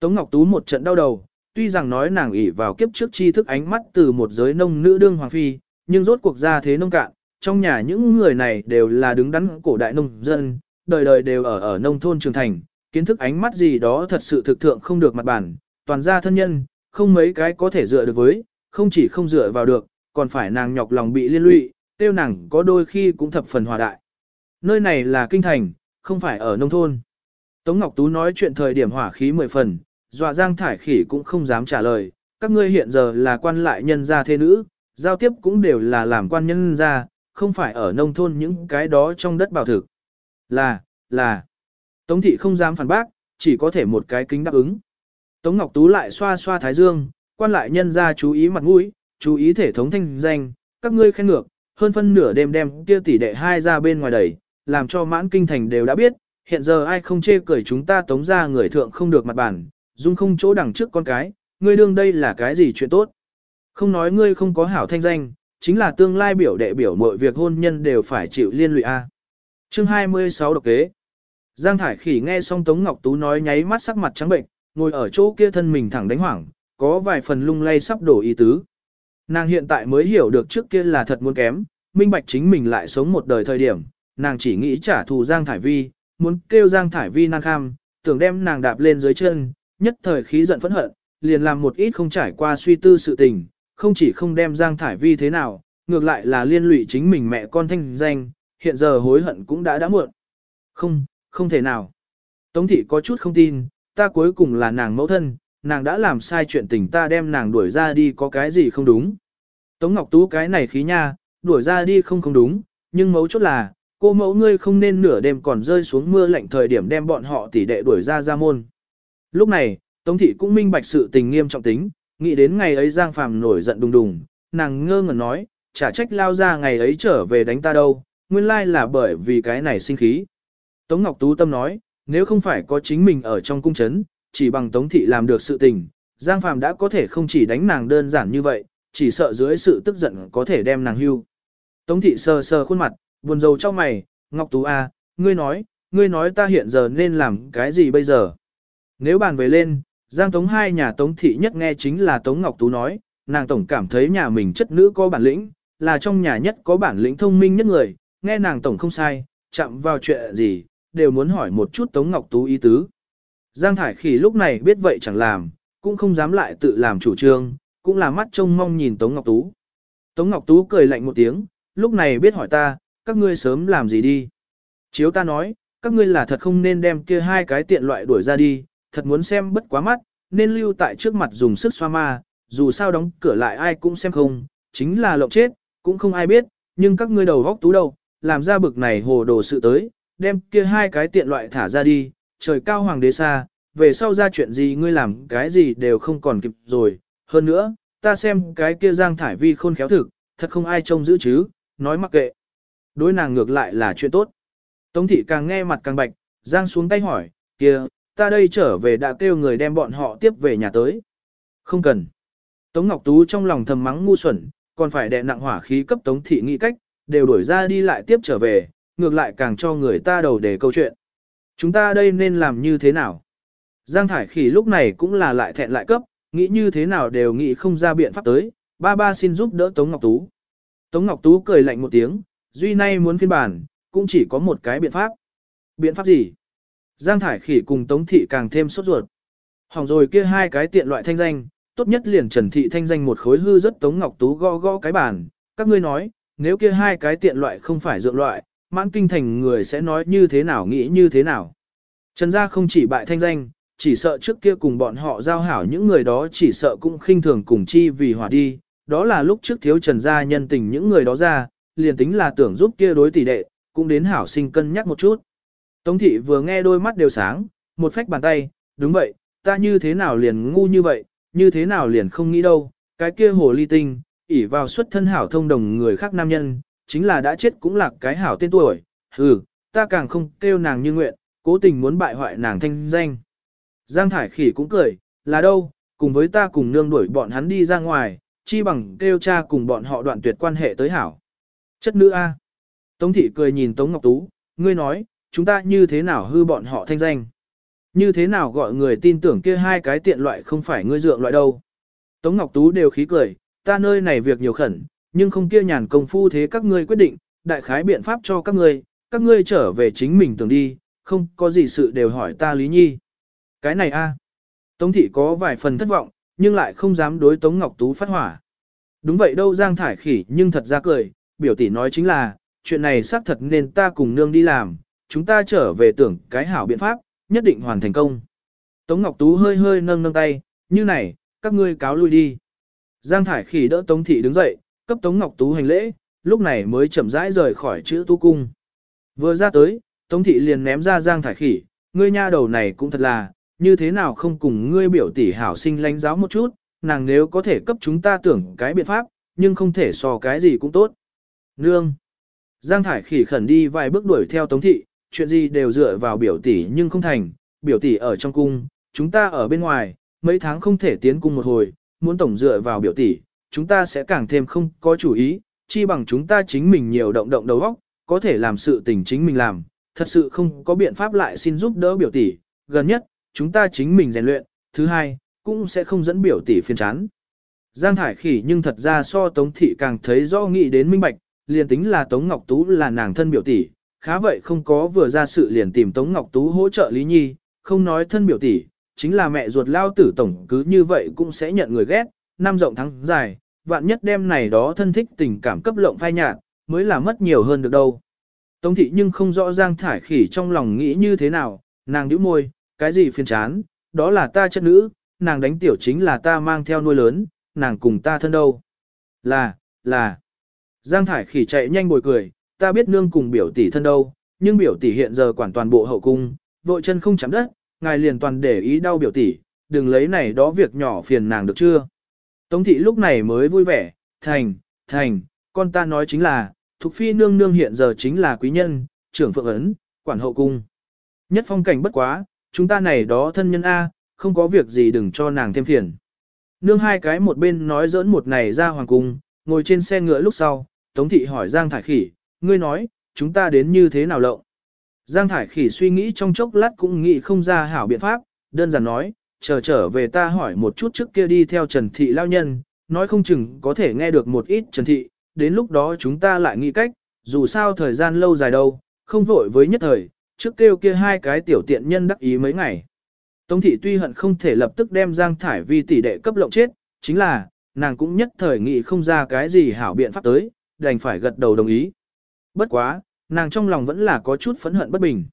Tống Ngọc Tú một trận đau đầu, tuy rằng nói nàng ỷ vào kiếp trước tri thức ánh mắt từ một giới nông nữ đương hoàng phi, nhưng rốt cuộc ra thế nông cạn, trong nhà những người này đều là đứng đắn cổ đại nông dân, đời đời đều ở ở nông thôn trường thành, kiến thức ánh mắt gì đó thật sự thực thượng không được mặt bản, toàn gia thân nhân, không mấy cái có thể dựa được với, không chỉ không dựa vào được, còn phải nàng nhọc lòng bị liên lụy, tiêu nàng có đôi khi cũng thập phần hòa đại. Nơi này là kinh thành, không phải ở nông thôn. Tống Ngọc Tú nói chuyện thời điểm hỏa khí mười phần, dọa Giang Thải Khỉ cũng không dám trả lời, các ngươi hiện giờ là quan lại nhân gia thế nữ, giao tiếp cũng đều là làm quan nhân gia, không phải ở nông thôn những cái đó trong đất bảo thực. Là, là. Tống thị không dám phản bác, chỉ có thể một cái kính đáp ứng. Tống Ngọc Tú lại xoa xoa thái dương, quan lại nhân gia chú ý mặt mũi, chú ý thể thống thanh danh, các ngươi khen ngược, hơn phân nửa đêm đem kia tỷ đệ hai ra bên ngoài đẩy, làm cho mãn kinh thành đều đã biết, hiện giờ ai không chê cười chúng ta tống ra người thượng không được mặt bản, dung không chỗ đằng trước con cái, ngươi đương đây là cái gì chuyện tốt. Không nói ngươi không có hảo thanh danh, chính là tương lai biểu đệ biểu mọi việc hôn nhân đều phải chịu liên lụy A. Chương 26 độc kế Giang Thải Khỉ nghe xong Tống Ngọc Tú nói nháy mắt sắc mặt trắng bệnh, ngồi ở chỗ kia thân mình thẳng đánh hoảng, có vài phần lung lay sắp đổ ý tứ. Nàng hiện tại mới hiểu được trước kia là thật muốn kém, minh bạch chính mình lại sống một đời thời điểm, nàng chỉ nghĩ trả thù Giang Thải Vi, muốn kêu Giang Thải Vi năng kham, tưởng đem nàng đạp lên dưới chân, nhất thời khí giận phẫn hận, liền làm một ít không trải qua suy tư sự tình, không chỉ không đem Giang Thải Vi thế nào, ngược lại là liên lụy chính mình mẹ con thanh danh, hiện giờ hối hận cũng đã đã muộn. Không, không thể nào. Tống thị có chút không tin, ta cuối cùng là nàng mẫu thân, nàng đã làm sai chuyện tình ta đem nàng đuổi ra đi có cái gì không đúng. Tống Ngọc Tú cái này khí nha, đuổi ra đi không không đúng, nhưng mấu chốt là, cô mẫu ngươi không nên nửa đêm còn rơi xuống mưa lạnh thời điểm đem bọn họ tỉ đệ đuổi ra ra môn. Lúc này, Tống thị cũng minh bạch sự tình nghiêm trọng tính, nghĩ đến ngày ấy Giang Phàm nổi giận đùng đùng, nàng ngơ ngẩn nói, chả trách lao ra ngày ấy trở về đánh ta đâu, nguyên lai là bởi vì cái này sinh khí. Tống Ngọc Tú Tâm nói, nếu không phải có chính mình ở trong cung chấn, chỉ bằng Tống thị làm được sự tình, Giang Phàm đã có thể không chỉ đánh nàng đơn giản như vậy, chỉ sợ dưới sự tức giận có thể đem nàng hưu. Tống thị sờ sờ khuôn mặt, buồn rầu cho mày, Ngọc Tú A, à, ngươi nói, ngươi nói ta hiện giờ nên làm cái gì bây giờ? Nếu bàn về lên, Giang Tống hai nhà Tống thị nhất nghe chính là Tống Ngọc Tú nói, nàng tổng cảm thấy nhà mình chất nữ có bản lĩnh, là trong nhà nhất có bản lĩnh thông minh nhất người, nghe nàng tổng không sai, chạm vào chuyện gì, đều muốn hỏi một chút Tống Ngọc Tú ý tứ. Giang Thải Khỉ lúc này biết vậy chẳng làm, cũng không dám lại tự làm chủ trương, cũng là mắt trông mong nhìn Tống Ngọc Tú. Tống Ngọc Tú cười lạnh một tiếng, lúc này biết hỏi ta, các ngươi sớm làm gì đi. Chiếu ta nói, các ngươi là thật không nên đem kia hai cái tiện loại đuổi ra đi, thật muốn xem bất quá mắt, nên lưu tại trước mặt dùng sức xoa ma, dù sao đóng cửa lại ai cũng xem không, chính là lộng chết, cũng không ai biết, nhưng các ngươi đầu góc tú đầu, làm ra bực này hồ đồ sự tới, đem kia hai cái tiện loại thả ra đi, trời cao hoàng đế xa, về sau ra chuyện gì ngươi làm cái gì đều không còn kịp rồi, hơn nữa, ta xem cái kia giang thải vi khôn khéo thực, thật không ai trông giữ chứ, nói mặc kệ. Đối nàng ngược lại là chuyện tốt. Tống thị càng nghe mặt càng bạch, giang xuống tay hỏi, kia, ta đây trở về đã kêu người đem bọn họ tiếp về nhà tới. Không cần. Tống Ngọc Tú trong lòng thầm mắng ngu xuẩn, còn phải đè nặng hỏa khí cấp Tống thị nghĩ cách, đều đuổi ra đi lại tiếp trở về, ngược lại càng cho người ta đầu để câu chuyện. Chúng ta đây nên làm như thế nào? Giang Thải Khỉ lúc này cũng là lại thẹn lại cấp, nghĩ như thế nào đều nghĩ không ra biện pháp tới, ba ba xin giúp đỡ Tống Ngọc Tú. Tống Ngọc Tú cười lạnh một tiếng, duy nay muốn phiên bản, cũng chỉ có một cái biện pháp. Biện pháp gì? Giang Thải Khỉ cùng Tống Thị càng thêm sốt ruột. Hỏng rồi kia hai cái tiện loại thanh danh, tốt nhất liền Trần Thị thanh danh một khối hư rất Tống Ngọc Tú gõ gõ cái bàn. Các ngươi nói, nếu kia hai cái tiện loại không phải dượng loại, mãn kinh thành người sẽ nói như thế nào nghĩ như thế nào. Trần gia không chỉ bại thanh danh, chỉ sợ trước kia cùng bọn họ giao hảo những người đó chỉ sợ cũng khinh thường cùng chi vì hòa đi. Đó là lúc trước thiếu trần gia nhân tình những người đó ra, liền tính là tưởng giúp kia đối tỷ đệ, cũng đến hảo sinh cân nhắc một chút. Tống thị vừa nghe đôi mắt đều sáng, một phách bàn tay, đúng vậy, ta như thế nào liền ngu như vậy, như thế nào liền không nghĩ đâu, cái kia hồ ly tinh, ỉ vào xuất thân hảo thông đồng người khác nam nhân, chính là đã chết cũng là cái hảo tên tuổi, hừ, ta càng không kêu nàng như nguyện, cố tình muốn bại hoại nàng thanh danh. Giang Thải Khỉ cũng cười, là đâu, cùng với ta cùng nương đuổi bọn hắn đi ra ngoài, chi bằng kêu cha cùng bọn họ đoạn tuyệt quan hệ tới hảo. Chất nữ A. Tống thị cười nhìn Tống Ngọc Tú, ngươi nói, chúng ta như thế nào hư bọn họ thanh danh? Như thế nào gọi người tin tưởng kia hai cái tiện loại không phải ngươi dượng loại đâu? Tống Ngọc Tú đều khí cười, ta nơi này việc nhiều khẩn, nhưng không kia nhàn công phu thế các ngươi quyết định, đại khái biện pháp cho các ngươi, các ngươi trở về chính mình tưởng đi, không có gì sự đều hỏi ta Lý Nhi. Cái này a Tống thị có vài phần thất vọng, nhưng lại không dám đối Tống Ngọc Tú phát hỏa. Đúng vậy đâu Giang Thải Khỉ nhưng thật ra cười, biểu tỷ nói chính là, chuyện này xác thật nên ta cùng nương đi làm, chúng ta trở về tưởng cái hảo biện pháp, nhất định hoàn thành công. Tống Ngọc Tú hơi hơi nâng nâng tay, như này, các ngươi cáo lui đi. Giang Thải Khỉ đỡ Tống Thị đứng dậy, cấp Tống Ngọc Tú hành lễ, lúc này mới chậm rãi rời khỏi chữ tu cung. Vừa ra tới, Tống Thị liền ném ra Giang Thải Khỉ, ngươi nha đầu này cũng thật là, như thế nào không cùng ngươi biểu tỷ hảo sinh lãnh giáo một chút, nàng nếu có thể cấp chúng ta tưởng cái biện pháp, nhưng không thể so cái gì cũng tốt. Nương! Giang Thải Khỉ khẩn đi vài bước đuổi theo Tống Thị, chuyện gì đều dựa vào biểu tỷ nhưng không thành, biểu tỷ ở trong cung, chúng ta ở bên ngoài, mấy tháng không thể tiến cung một hồi, muốn tổng dựa vào biểu tỷ, chúng ta sẽ càng thêm không có chủ ý, chi bằng chúng ta chính mình nhiều động động đầu óc, có thể làm sự tình chính mình làm, thật sự không có biện pháp lại xin giúp đỡ biểu tỷ, gần nhất, chúng ta chính mình rèn luyện, thứ hai, cũng sẽ không dẫn biểu tỷ phiền chán. Giang Thải Khỉ nhưng thật ra so Tống Thị càng thấy rõ nghĩ đến minh bạch, liền tính là Tống Ngọc Tú là nàng thân biểu tỷ, khá vậy không có vừa ra sự liền tìm Tống Ngọc Tú hỗ trợ Lý Nhi, không nói thân biểu tỷ, chính là mẹ ruột lao tử tổng cứ như vậy cũng sẽ nhận người ghét, năm rộng thắng dài, vạn nhất đêm này đó thân thích tình cảm cấp lộng phai nhạt, mới là mất nhiều hơn được đâu. Tống thị nhưng không rõ Giang Thải Khỉ trong lòng nghĩ như thế nào, nàng nhíu môi, cái gì phiền chán, đó là ta chất nữ, nàng đánh tiểu chính là ta mang theo nuôi lớn, nàng cùng ta thân đâu. Là, là. Giang Thải Khỉ chạy nhanh bồi cười, ta biết nương cùng biểu tỷ thân đâu, nhưng biểu tỷ hiện giờ quản toàn bộ hậu cung, vội chân không chạm đất, ngài liền toàn để ý đau biểu tỷ, đừng lấy này đó việc nhỏ phiền nàng được chưa. Tống thị lúc này mới vui vẻ, thành, thành, con ta nói chính là, Thục Phi nương nương hiện giờ chính là quý nhân, trưởng phượng ấn, quản hậu cung. Nhất phong cảnh bất quá, chúng ta này đó thân nhân A, không có việc gì đừng cho nàng thêm phiền. Nương hai cái một bên nói giỡn một này ra hoàng cung, ngồi trên xe ngựa lúc sau, Tống thị hỏi Giang Thải Khỉ, ngươi nói, chúng ta đến như thế nào lộng? Giang Thải Khỉ suy nghĩ trong chốc lát cũng nghĩ không ra hảo biện pháp, đơn giản nói, chờ trở về ta hỏi một chút trước kia đi theo Trần Thị lao nhân, nói không chừng có thể nghe được một ít Trần Thị, đến lúc đó chúng ta lại nghĩ cách, dù sao thời gian lâu dài đâu, không vội với nhất thời, trước kêu kia hai cái tiểu tiện nhân đắc ý mấy ngày. Tống thị tuy hận không thể lập tức đem Giang Thải Vi tỷ đệ cấp lộng chết, chính là, nàng cũng nhất thời nghĩ không ra cái gì hảo biện pháp tới, đành phải gật đầu đồng ý. Bất quá, nàng trong lòng vẫn là có chút phẫn hận bất bình.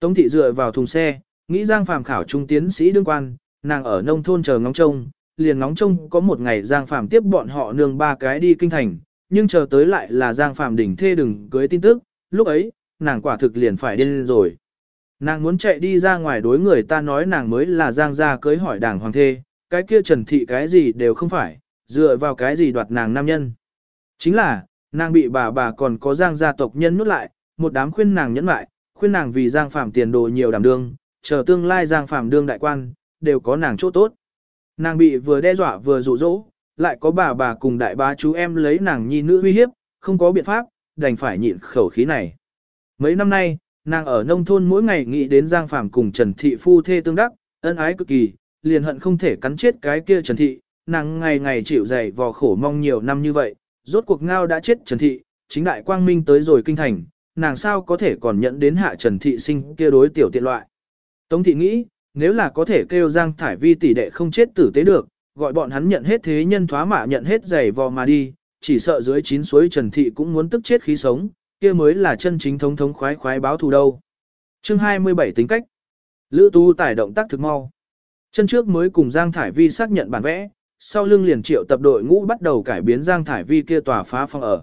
Tống thị dựa vào thùng xe, nghĩ Giang Phàm khảo trung tiến sĩ đương quan, nàng ở nông thôn chờ ngóng trông, liền ngóng trông có một ngày Giang Phàm tiếp bọn họ nương ba cái đi kinh thành, nhưng chờ tới lại là Giang Phàm đỉnh thê đừng cưới tin tức, lúc ấy, nàng quả thực liền phải điên rồi. Nàng muốn chạy đi ra ngoài đối người ta nói nàng mới là Giang gia cưới hỏi đảng hoàng thê, cái kia Trần Thị cái gì đều không phải, dựa vào cái gì đoạt nàng nam nhân. Chính là, nàng bị bà bà còn có Giang gia tộc nhân nút lại, một đám khuyên nàng nhẫn lại, khuyên nàng vì Giang Phạm tiền đồ nhiều đảm đương, chờ tương lai Giang Phạm đương đại quan, đều có nàng chỗ tốt. Nàng bị vừa đe dọa vừa dụ dỗ, lại có bà bà cùng đại bá chú em lấy nàng nhi nữ uy hiếp, không có biện pháp, đành phải nhịn khẩu khí này. Mấy năm nay, nàng ở nông thôn mỗi ngày nghĩ đến Giang Phàm cùng Trần Thị phu thê tương đắc, ân ái cực kỳ, liền hận không thể cắn chết cái kia Trần Thị, nàng ngày ngày chịu dày vò khổ mong nhiều năm như vậy, rốt cuộc ngao đã chết Trần Thị, chính đại quang minh tới rồi kinh thành, nàng sao có thể còn nhận đến hạ Trần Thị sinh kia đối tiểu tiện loại. Tống Thị nghĩ, nếu là có thể kêu Giang Thải Vi tỷ đệ không chết tử tế được, gọi bọn hắn nhận hết thế nhân thoá mạ nhận hết giày vò mà đi, chỉ sợ dưới chín suối Trần Thị cũng muốn tức chết khí sống, kia mới là chân chính thống thống khoái khoái báo thù đâu. Chương 27 tính cách. Lữ Tu tải động tác thực mau. Chân trước mới cùng Giang Thải Vi xác nhận bản vẽ, sau lưng liền triệu tập đội ngũ bắt đầu cải biến Giang Thải Vi kia tòa phá phong ở.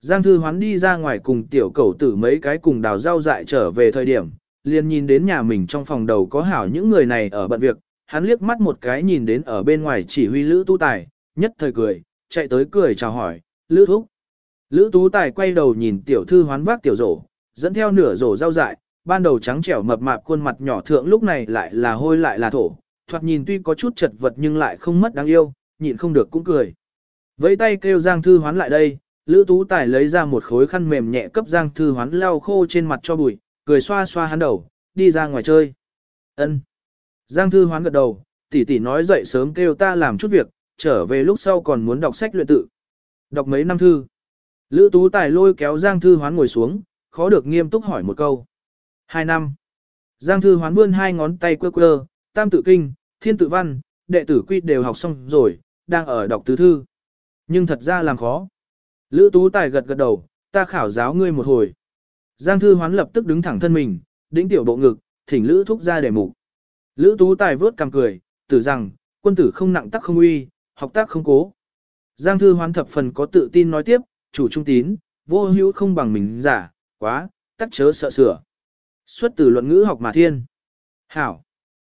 Giang Thư Hoán đi ra ngoài cùng tiểu cầu tử mấy cái cùng đào rau dại trở về thời điểm, liền nhìn đến nhà mình trong phòng đầu có hảo những người này ở bận việc, hắn liếc mắt một cái nhìn đến ở bên ngoài chỉ huy Lữ Tu Tài, nhất thời cười, chạy tới cười chào hỏi, Lữ Thúc. Lữ Tú Tài quay đầu nhìn tiểu thư hoán vác tiểu rổ, dẫn theo nửa rổ rau dại, ban đầu trắng trẻo mập mạp khuôn mặt nhỏ thượng lúc này lại là hôi lại là thổ, thoạt nhìn tuy có chút chật vật nhưng lại không mất đáng yêu, nhịn không được cũng cười. Vẫy tay kêu Giang Thư Hoán lại đây, Lữ Tú Tài lấy ra một khối khăn mềm nhẹ cấp Giang Thư Hoán lau khô trên mặt cho bụi, cười xoa xoa hắn đầu, đi ra ngoài chơi. Ân. Giang Thư Hoán gật đầu, tỷ tỷ nói dậy sớm kêu ta làm chút việc, trở về lúc sau còn muốn đọc sách luyện tự. Đọc mấy năm thư. Lữ Tú Tài lôi kéo Giang Thư Hoán ngồi xuống, khó được nghiêm túc hỏi một câu. Hai năm. Giang Thư Hoán vươn hai ngón tay quơ quơ, tam tự kinh, thiên tự văn, đệ tử quy đều học xong rồi, đang ở đọc tứ thư. Nhưng thật ra làm khó. Lữ Tú Tài gật gật đầu, ta khảo giáo ngươi một hồi. Giang Thư Hoán lập tức đứng thẳng thân mình, đĩnh tiểu bộ ngực, thỉnh Lữ thúc ra để mục. Lữ Tú Tài vớt cằm cười, tử rằng, quân tử không nặng tắc không uy, học tác không cố. Giang Thư Hoán thập phần có tự tin nói tiếp, chủ trung tín, vô hữu không bằng mình giả, quá, tắc chớ sợ sửa. Xuất từ luận ngữ học mà thiên. Hảo.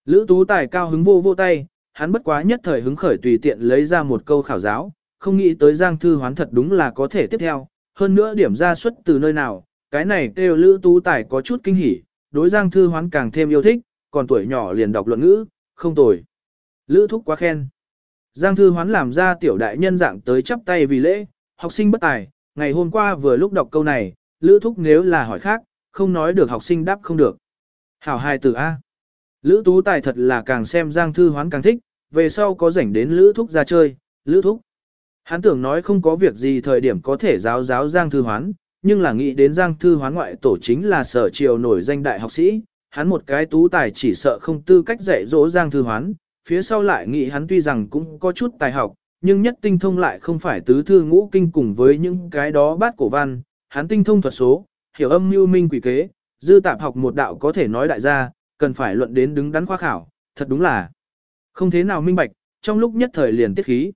Lữ Tú Tài cao hứng vô vô tay, hắn bất quá nhất thời hứng khởi tùy tiện lấy ra một câu khảo giáo, không nghĩ tới Giang Thư Hoán thật đúng là có thể tiếp theo, hơn nữa điểm ra xuất từ nơi nào, cái này kêu Lữ Tú Tài có chút kinh hỉ, đối Giang Thư Hoán càng thêm yêu thích, còn tuổi nhỏ liền đọc luận ngữ, không tồi. Lữ Thúc quá khen. Giang Thư Hoán làm ra tiểu đại nhân dạng tới chắp tay vì lễ, học sinh bất tài, ngày hôm qua vừa lúc đọc câu này, Lữ Thúc nếu là hỏi khác, không nói được học sinh đáp không được. Hảo hai từ A. Lữ Tú Tài thật là càng xem Giang Thư Hoán càng thích, về sau có rảnh đến Lữ Thúc ra chơi, Lữ Thúc. Hắn tưởng nói không có việc gì thời điểm có thể giáo giáo Giang Thư Hoán, nhưng là nghĩ đến Giang Thư Hoán ngoại tổ chính là sở triều nổi danh đại học sĩ, hắn một cái tú tài chỉ sợ không tư cách dạy dỗ Giang Thư Hoán, phía sau lại nghĩ hắn tuy rằng cũng có chút tài học, nhưng nhất tinh thông lại không phải tứ thư ngũ kinh cùng với những cái đó bát cổ văn, hắn tinh thông thuật số, hiểu âm mưu minh quỷ kế, dư tạp học một đạo có thể nói đại gia, cần phải luận đến đứng đắn khoa khảo, thật đúng là không thế nào minh bạch, trong lúc nhất thời liền tiết khí.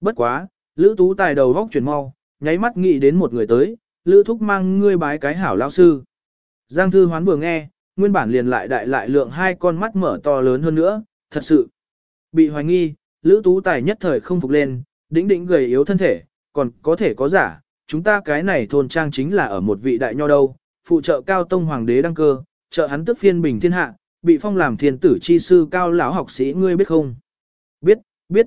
Bất quá, Lữ Tú tài đầu góc chuyển mau, nháy mắt nghĩ đến một người tới, Lữ Thúc mang ngươi bái cái hảo lao sư. Giang Thư Hoán vừa nghe, nguyên bản liền lại đại lại lượng hai con mắt mở to lớn hơn nữa, thật sự, Bị hoài nghi, Lữ Tú Tài nhất thời không phục lên, đĩnh đĩnh gầy yếu thân thể, còn có thể có giả, chúng ta cái này thôn trang chính là ở một vị đại nho đâu, phụ trợ cao tông hoàng đế đăng cơ, trợ hắn tức phiên bình thiên hạ, bị phong làm thiên tử chi sư cao lão học sĩ ngươi biết không? Biết, biết.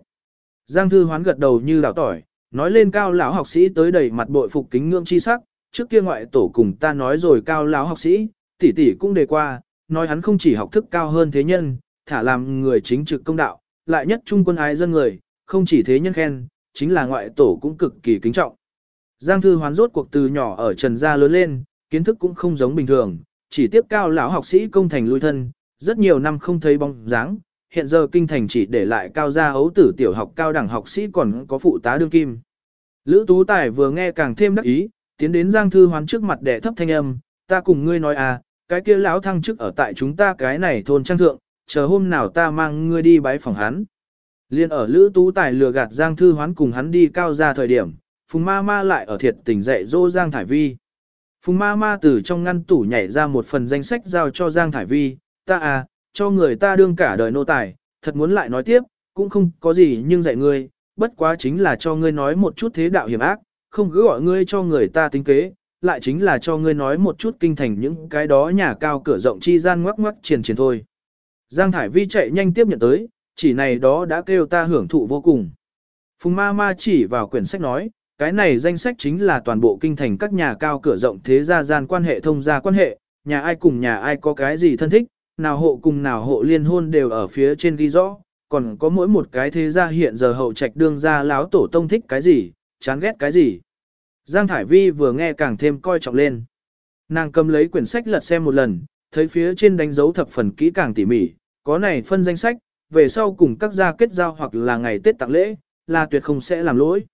Giang thư hoán gật đầu như đảo tỏi, nói lên cao lão học sĩ tới đầy mặt bội phục kính ngưỡng chi sắc, trước kia ngoại tổ cùng ta nói rồi cao lão học sĩ, tỷ tỷ cũng đề qua, nói hắn không chỉ học thức cao hơn thế nhân, thả làm người chính trực công đạo, lại nhất trung quân ái dân người, không chỉ thế nhân khen, chính là ngoại tổ cũng cực kỳ kính trọng. Giang thư hoán rốt cuộc từ nhỏ ở trần gia lớn lên, kiến thức cũng không giống bình thường, chỉ tiếp cao lão học sĩ công thành lui thân, rất nhiều năm không thấy bóng dáng, hiện giờ kinh thành chỉ để lại cao gia ấu tử tiểu học cao đẳng học sĩ còn có phụ tá đương kim. Lữ Tú Tài vừa nghe càng thêm đắc ý, tiến đến Giang Thư Hoán trước mặt đệ thấp thanh âm, ta cùng ngươi nói à, cái kia lão thăng chức ở tại chúng ta cái này thôn trang thượng, chờ hôm nào ta mang ngươi đi bái phòng hắn. Liên ở Lữ Tú Tài lừa gạt Giang Thư Hoán cùng hắn đi cao ra thời điểm, Phùng Ma Ma lại ở thiệt tình dạy dỗ Giang Thải Vi. Phùng Ma Ma từ trong ngăn tủ nhảy ra một phần danh sách giao cho Giang Thải Vi, ta à, cho người ta đương cả đời nô tài, thật muốn lại nói tiếp, cũng không có gì nhưng dạy ngươi, bất quá chính là cho ngươi nói một chút thế đạo hiểm ác, không cứ gọi ngươi cho người ta tính kế, lại chính là cho ngươi nói một chút kinh thành những cái đó nhà cao cửa rộng chi gian ngoắc ngoắc triển triển thôi. Giang Thải Vi chạy nhanh tiếp nhận tới, chỉ này đó đã kêu ta hưởng thụ vô cùng. Phùng ma ma chỉ vào quyển sách nói, cái này danh sách chính là toàn bộ kinh thành các nhà cao cửa rộng thế gia gian quan hệ thông gia quan hệ, nhà ai cùng nhà ai có cái gì thân thích, nào hộ cùng nào hộ liên hôn đều ở phía trên ghi rõ, còn có mỗi một cái thế gia hiện giờ hậu trạch đương gia láo tổ tông thích cái gì, chán ghét cái gì. Giang Thải Vi vừa nghe càng thêm coi trọng lên. Nàng cầm lấy quyển sách lật xem một lần, thấy phía trên đánh dấu thập phần kỹ càng tỉ mỉ, có này phân danh sách, về sau cùng các gia kết giao hoặc là ngày Tết tặng lễ, là tuyệt không sẽ làm lỗi.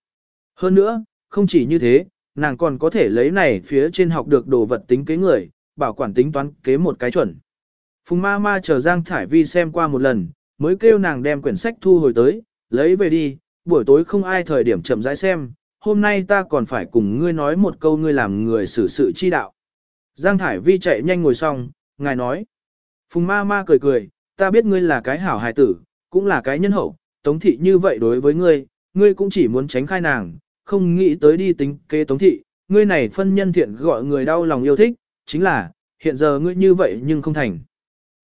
Hơn nữa, không chỉ như thế, nàng còn có thể lấy này phía trên học được đồ vật tính kế người, bảo quản tính toán kế một cái chuẩn. Phùng ma ma chờ Giang Thải Vi xem qua một lần, mới kêu nàng đem quyển sách thu hồi tới, lấy về đi, buổi tối không ai thời điểm chậm rãi xem, hôm nay ta còn phải cùng ngươi nói một câu ngươi làm người xử sự chi đạo. Giang Thải Vi chạy nhanh ngồi xong, ngài nói. Phùng ma ma cười cười, ta biết ngươi là cái hảo hài tử, cũng là cái nhân hậu, tống thị như vậy đối với ngươi, ngươi cũng chỉ muốn tránh khai nàng, không nghĩ tới đi tính kế tống thị, ngươi này phân nhân thiện gọi người đau lòng yêu thích, chính là, hiện giờ ngươi như vậy nhưng không thành.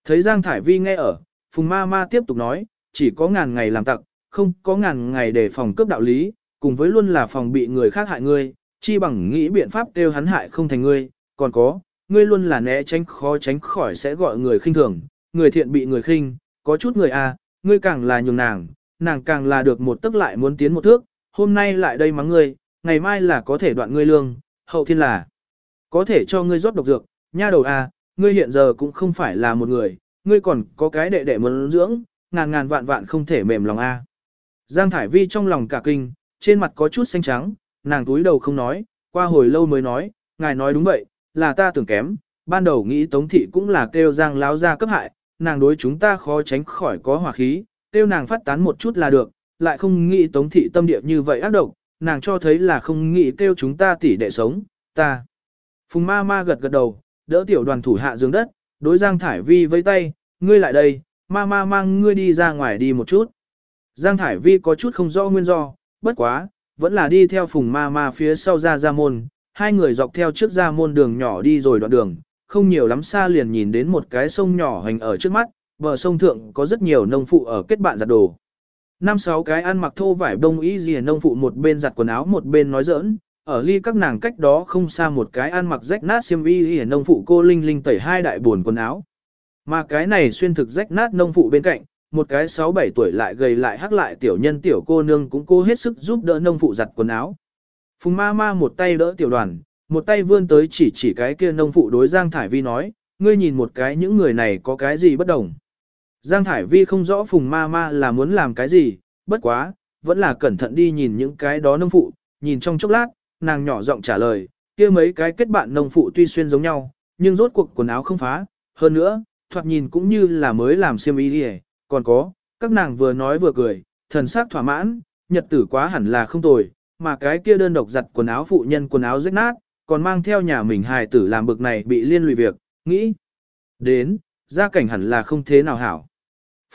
Thấy Giang Thải Vi nghe ở, Phùng Ma Ma tiếp tục nói, chỉ có ngàn ngày làm tặc, không có ngàn ngày để phòng cướp đạo lý, cùng với luôn là phòng bị người khác hại ngươi, chi bằng nghĩ biện pháp đều hắn hại không thành ngươi, còn có, ngươi luôn là né tránh khó tránh khỏi sẽ gọi người khinh thường, người thiện bị người khinh, có chút người à, ngươi càng là nhường nàng, nàng càng là được một tức lại muốn tiến một thước, hôm nay lại đây mắng ngươi, ngày mai là có thể đoạn ngươi lương, hậu thiên là có thể cho ngươi rót độc dược, nha đầu à, ngươi hiện giờ cũng không phải là một người, ngươi còn có cái đệ đệ muốn dưỡng, ngàn ngàn vạn vạn không thể mềm lòng a. Giang Thải Vi trong lòng cả kinh, trên mặt có chút xanh trắng, nàng túi đầu không nói, qua hồi lâu mới nói, ngài nói đúng vậy, là ta tưởng kém, ban đầu nghĩ Tống Thị cũng là kêu Giang láo ra cấp hại, nàng đối chúng ta khó tránh khỏi có hỏa khí, kêu nàng phát tán một chút là được, lại không nghĩ Tống Thị tâm địa như vậy ác độc, nàng cho thấy là không nghĩ kêu chúng ta tỉ đệ sống, ta. Phùng ma ma gật gật đầu, đỡ tiểu đoàn thủ hạ giường đất, đối Giang Thải Vi với tay, ngươi lại đây, ma ma mang ngươi đi ra ngoài đi một chút. Giang Thải Vi có chút không rõ nguyên do, bất quá, vẫn là đi theo phùng ma ma phía sau ra ra môn, hai người dọc theo trước ra môn đường nhỏ đi rồi đoạn đường, không nhiều lắm xa liền nhìn đến một cái sông nhỏ hành ở trước mắt, bờ sông thượng có rất nhiều nông phụ ở kết bạn giặt đồ. Năm sáu cái ăn mặc thô vải đông y gì nông phụ một bên giặt quần áo một bên nói giỡn, ở ly các nàng cách đó không xa một cái ăn mặc rách nát xiêm y y nông phụ cô linh linh tẩy hai đại buồn quần áo. Mà cái này xuyên thực rách nát nông phụ bên cạnh, một cái 6-7 tuổi lại gầy lại hắc lại tiểu nhân tiểu cô nương cũng cố hết sức giúp đỡ nông phụ giặt quần áo. Phùng ma ma một tay đỡ tiểu đoàn, một tay vươn tới chỉ chỉ cái kia nông phụ đối Giang Thải Vi nói, ngươi nhìn một cái những người này có cái gì bất đồng. Giang Thải Vi không rõ Phùng ma ma là muốn làm cái gì, bất quá, vẫn là cẩn thận đi nhìn những cái đó nông phụ, nhìn trong chốc lát, nàng nhỏ giọng trả lời, kia mấy cái kết bạn nông phụ tuy xuyên giống nhau, nhưng rốt cuộc quần áo không phá, hơn nữa, thoạt nhìn cũng như là mới làm xiêm y đi còn có, các nàng vừa nói vừa cười, thần sắc thỏa mãn, nhật tử quá hẳn là không tồi, mà cái kia đơn độc giặt quần áo phụ nhân quần áo rách nát, còn mang theo nhà mình hài tử làm bực này bị liên lụy việc, nghĩ đến, gia cảnh hẳn là không thế nào hảo.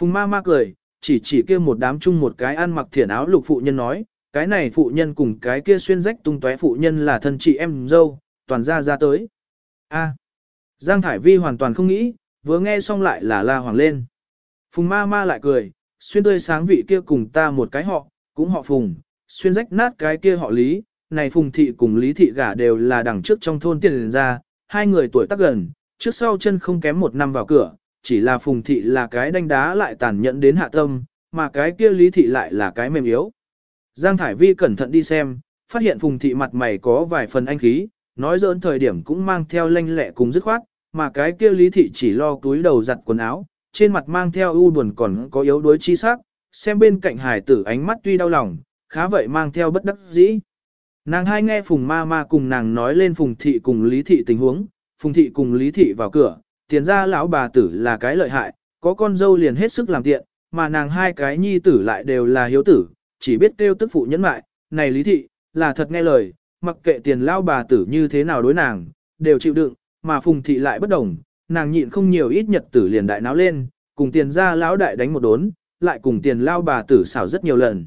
Phùng ma ma cười, chỉ chỉ kia một đám chung một cái ăn mặc thiển áo lục phụ nhân nói, cái này phụ nhân cùng cái kia xuyên rách tung tóe phụ nhân là thân chị em dâu, toàn ra ra tới. A. Giang Thải Vi hoàn toàn không nghĩ, vừa nghe xong lại là la hoàng lên. Phùng ma ma lại cười, xuyên tươi sáng vị kia cùng ta một cái họ, cũng họ phùng, xuyên rách nát cái kia họ lý, này phùng thị cùng lý thị gả đều là đằng trước trong thôn tiền ra, hai người tuổi tác gần, trước sau chân không kém một năm vào cửa, chỉ là phùng thị là cái đanh đá lại tàn nhẫn đến hạ tâm, mà cái kia lý thị lại là cái mềm yếu. Giang Thải Vi cẩn thận đi xem, phát hiện phùng thị mặt mày có vài phần anh khí, nói dỡn thời điểm cũng mang theo lanh lẹ cùng dứt khoát, mà cái kia lý thị chỉ lo túi đầu giặt quần áo, trên mặt mang theo u buồn còn có yếu đuối chi sắc, xem bên cạnh hải tử ánh mắt tuy đau lòng, khá vậy mang theo bất đắc dĩ. Nàng hai nghe Phùng ma ma cùng nàng nói lên Phùng thị cùng Lý thị tình huống, Phùng thị cùng Lý thị vào cửa, tiền ra lão bà tử là cái lợi hại, có con dâu liền hết sức làm tiện, mà nàng hai cái nhi tử lại đều là hiếu tử, chỉ biết kêu tức phụ nhẫn mại, này Lý thị, là thật nghe lời, mặc kệ tiền lão bà tử như thế nào đối nàng, đều chịu đựng, mà Phùng thị lại bất đồng, nàng nhịn không nhiều ít nhật tử liền đại náo lên, cùng tiền ra lão đại đánh một đốn, lại cùng tiền lão bà tử xảo rất nhiều lần.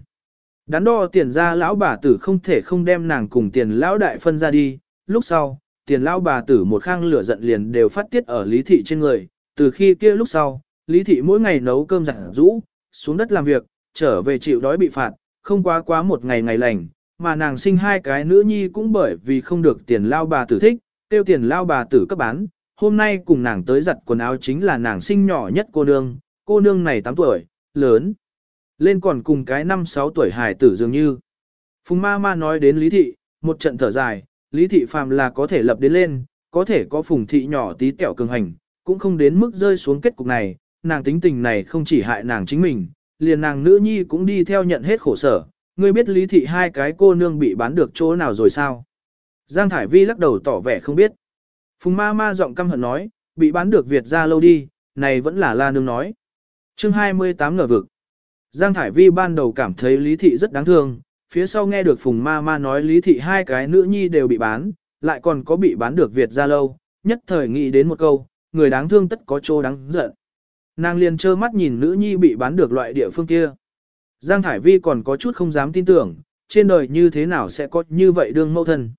Đắn đo tiền ra lão bà tử không thể không đem nàng cùng tiền lão đại phân ra đi, lúc sau, tiền lão bà tử một khang lửa giận liền đều phát tiết ở lý thị trên người, từ khi kia lúc sau, lý thị mỗi ngày nấu cơm giặt rũ, xuống đất làm việc, trở về chịu đói bị phạt, không quá quá một ngày ngày lành, mà nàng sinh hai cái nữ nhi cũng bởi vì không được tiền lao bà tử thích, tiêu tiền lao bà tử cấp bán, hôm nay cùng nàng tới giặt quần áo chính là nàng sinh nhỏ nhất cô nương, cô nương này 8 tuổi, lớn. Lên còn cùng cái 5-6 tuổi hài tử dường như. Phùng ma ma nói đến Lý Thị, một trận thở dài, Lý Thị phàm là có thể lập đến lên, có thể có phùng thị nhỏ tí tẹo cường hành, cũng không đến mức rơi xuống kết cục này, nàng tính tình này không chỉ hại nàng chính mình, liền nàng nữ nhi cũng đi theo nhận hết khổ sở. Ngươi biết Lý Thị hai cái cô nương bị bán được chỗ nào rồi sao? Giang Thải Vi lắc đầu tỏ vẻ không biết. Phùng ma ma giọng căm hận nói, bị bán được Việt ra lâu đi, này vẫn là la nương nói. chương 28 ngờ vực. Giang Thải Vi ban đầu cảm thấy Lý Thị rất đáng thương, phía sau nghe được Phùng ma ma nói Lý Thị hai cái nữ nhi đều bị bán, lại còn có bị bán được Việt ra lâu, nhất thời nghĩ đến một câu, người đáng thương tất có chỗ đáng giận. Nàng liền trơ mắt nhìn nữ nhi bị bán được loại địa phương kia. Giang Thải Vi còn có chút không dám tin tưởng, trên đời như thế nào sẽ có như vậy đương mâu thân.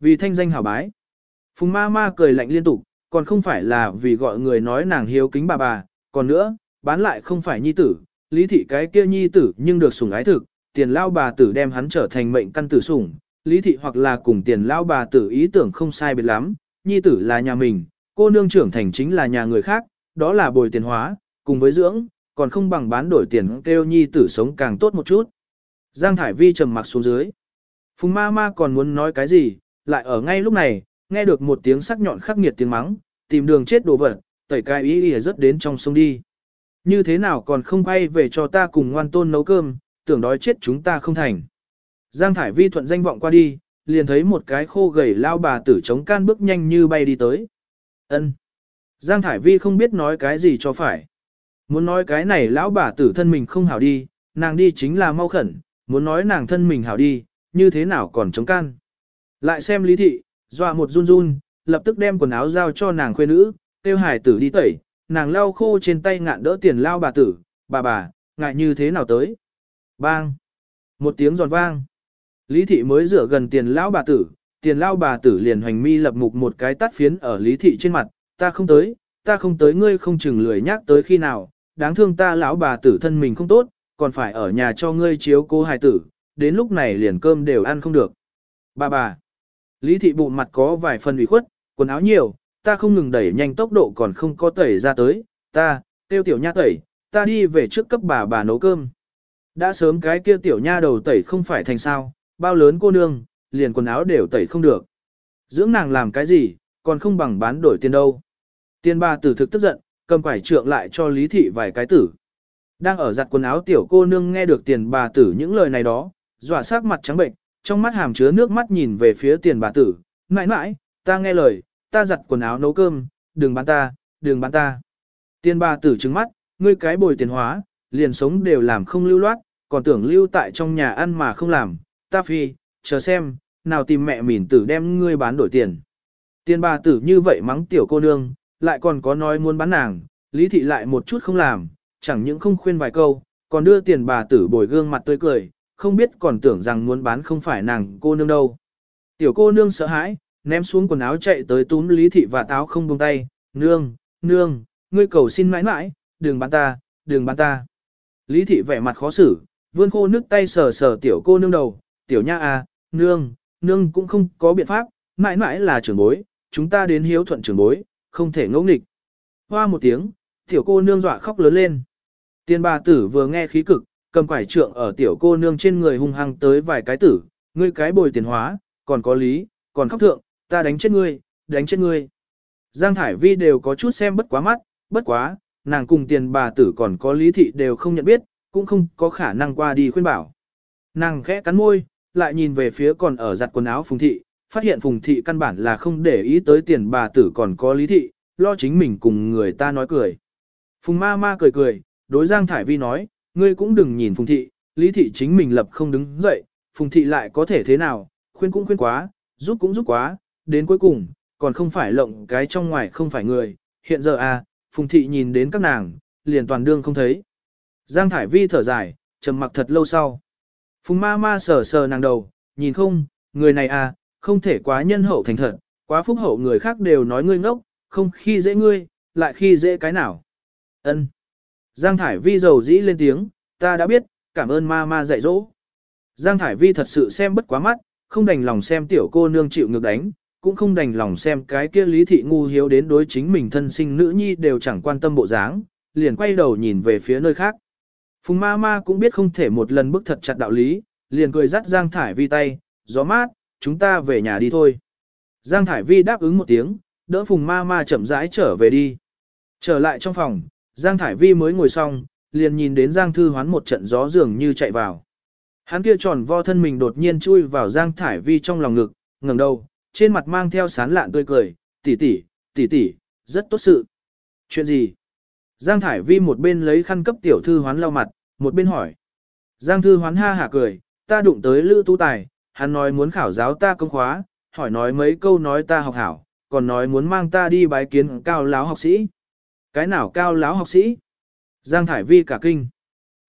Vì thanh danh hảo bái. Phùng ma ma cười lạnh liên tục, còn không phải là vì gọi người nói nàng hiếu kính bà bà, còn nữa, bán lại không phải nhi tử, lý thị cái kia nhi tử nhưng được sủng ái thực, tiền lao bà tử đem hắn trở thành mệnh căn tử sủng, lý thị hoặc là cùng tiền lao bà tử ý tưởng không sai biệt lắm, nhi tử là nhà mình, cô nương trưởng thành chính là nhà người khác, đó là bồi tiền hóa, cùng với dưỡng, còn không bằng bán đổi tiền kêu nhi tử sống càng tốt một chút. Giang Thải Vi trầm mặc xuống dưới. Phùng ma ma còn muốn nói cái gì, lại ở ngay lúc này, nghe được một tiếng sắc nhọn khắc nghiệt tiếng mắng, tìm đường chết đồ vật, tẩy cai ý ý rất đến trong sông đi. Như thế nào còn không quay về cho ta cùng ngoan tôn nấu cơm, tưởng đói chết chúng ta không thành. Giang Thải Vi thuận danh vọng qua đi, liền thấy một cái khô gầy lao bà tử chống can bước nhanh như bay đi tới. Ân. Giang Thải Vi không biết nói cái gì cho phải. Muốn nói cái này lão bà tử thân mình không hảo đi, nàng đi chính là mau khẩn, muốn nói nàng thân mình hảo đi, như thế nào còn chống can. Lại xem lý thị, dọa một run run, lập tức đem quần áo giao cho nàng khuê nữ, tiêu hải tử đi tẩy, nàng lau khô trên tay ngạn đỡ tiền lao bà tử, bà bà, ngại như thế nào tới. Bang! Một tiếng giòn vang. Lý thị mới rửa gần tiền lão bà tử, tiền lão bà tử liền hoành mi lập mục một cái tắt phiến ở lý thị trên mặt, ta không tới, ta không tới ngươi không chừng lười nhắc tới khi nào, đáng thương ta lão bà tử thân mình không tốt, còn phải ở nhà cho ngươi chiếu cô hài tử, đến lúc này liền cơm đều ăn không được. Bà bà! Lý thị bụng mặt có vài phần ủy khuất, quần áo nhiều, ta không ngừng đẩy nhanh tốc độ còn không có tẩy ra tới, ta, tiêu tiểu nha tẩy, ta đi về trước cấp bà bà nấu cơm. Đã sớm cái kia tiểu nha đầu tẩy không phải thành sao, bao lớn cô nương, liền quần áo đều tẩy không được. Dưỡng nàng làm cái gì, còn không bằng bán đổi tiền đâu. Tiền bà tử thực tức giận, cầm quải trượng lại cho lý thị vài cái tử. Đang ở giặt quần áo tiểu cô nương nghe được tiền bà tử những lời này đó, dọa sắc mặt trắng bệnh, trong mắt hàm chứa nước mắt nhìn về phía tiền bà tử, mãi mãi, ta nghe lời, ta giặt quần áo nấu cơm, đừng bán ta, đừng bán ta. Tiền bà tử trừng mắt, ngươi cái bồi tiền hóa, liền sống đều làm không lưu loát, còn tưởng lưu tại trong nhà ăn mà không làm, ta phi, chờ xem, nào tìm mẹ mỉn tử đem ngươi bán đổi tiền. Tiền bà tử như vậy mắng tiểu cô nương, lại còn có nói muốn bán nàng, lý thị lại một chút không làm, chẳng những không khuyên vài câu, còn đưa tiền bà tử bồi gương mặt tươi cười, không biết còn tưởng rằng muốn bán không phải nàng cô nương đâu. Tiểu cô nương sợ hãi, ném xuống quần áo chạy tới túm lý thị và táo không buông tay, nương, nương, ngươi cầu xin mãi mãi, đừng bán ta, đừng bán ta. Lý thị vẻ mặt khó xử, vươn khô nước tay sờ sờ tiểu cô nương đầu, tiểu nha à, nương, nương cũng không có biện pháp, mãi mãi là trưởng bối, chúng ta đến hiếu thuận trưởng bối, không thể ngẫu nghịch. Hoa một tiếng, tiểu cô nương dọa khóc lớn lên. Tiên bà tử vừa nghe khí cực, cầm quải trượng ở tiểu cô nương trên người hung hăng tới vài cái tử, ngươi cái bồi tiền hóa, còn có lý, còn khóc thượng, ta đánh chết ngươi, đánh chết ngươi. Giang Thải Vi đều có chút xem bất quá mắt, bất quá, nàng cùng tiền bà tử còn có lý thị đều không nhận biết, cũng không có khả năng qua đi khuyên bảo. Nàng khẽ cắn môi, lại nhìn về phía còn ở giặt quần áo Phùng Thị, phát hiện Phùng Thị căn bản là không để ý tới tiền bà tử còn có lý thị, lo chính mình cùng người ta nói cười. Phùng ma ma cười cười, đối Giang Thải Vi nói, ngươi cũng đừng nhìn Phùng Thị, lý thị chính mình lập không đứng dậy, Phùng Thị lại có thể thế nào, khuyên cũng khuyên quá, giúp cũng giúp quá, đến cuối cùng, còn không phải lộng cái trong ngoài không phải người, hiện giờ à, Phùng Thị nhìn đến các nàng, liền toàn đương không thấy. Giang Thải Vi thở dài, trầm mặc thật lâu sau. Phùng ma ma sờ sờ nàng đầu, nhìn không, người này à, không thể quá nhân hậu thành thật, quá phúc hậu người khác đều nói ngươi ngốc, không khi dễ ngươi, lại khi dễ cái nào. Ân. Giang Thải Vi dầu dĩ lên tiếng, ta đã biết, cảm ơn ma ma dạy dỗ. Giang Thải Vi thật sự xem bất quá mắt, không đành lòng xem tiểu cô nương chịu ngược đánh, cũng không đành lòng xem cái kia lý thị ngu hiếu đến đối chính mình thân sinh nữ nhi đều chẳng quan tâm bộ dáng, liền quay đầu nhìn về phía nơi khác. Phùng ma ma cũng biết không thể một lần bức thật chặt đạo lý, liền cười dắt Giang Thải Vi tay, gió mát, chúng ta về nhà đi thôi. Giang Thải Vi đáp ứng một tiếng, đỡ Phùng ma ma chậm rãi trở về đi. Trở lại trong phòng, Giang Thải Vi mới ngồi xong, liền nhìn đến Giang Thư Hoán một trận gió dường như chạy vào. Hắn kia tròn vo thân mình đột nhiên chui vào Giang Thải Vi trong lòng ngực, ngẩng đầu, trên mặt mang theo sán lạn tươi cười, tỷ tỷ, tỷ tỷ, rất tốt sự. Chuyện gì? Giang Thải Vi một bên lấy khăn cấp tiểu thư hoán lau mặt, một bên hỏi. Giang thư hoán ha hả cười, ta đụng tới Lữ Tu Tài, hắn nói muốn khảo giáo ta công khóa, hỏi nói mấy câu nói ta học hảo, còn nói muốn mang ta đi bái kiến cao láo học sĩ. Cái nào cao láo học sĩ? Giang Thải Vi cả kinh.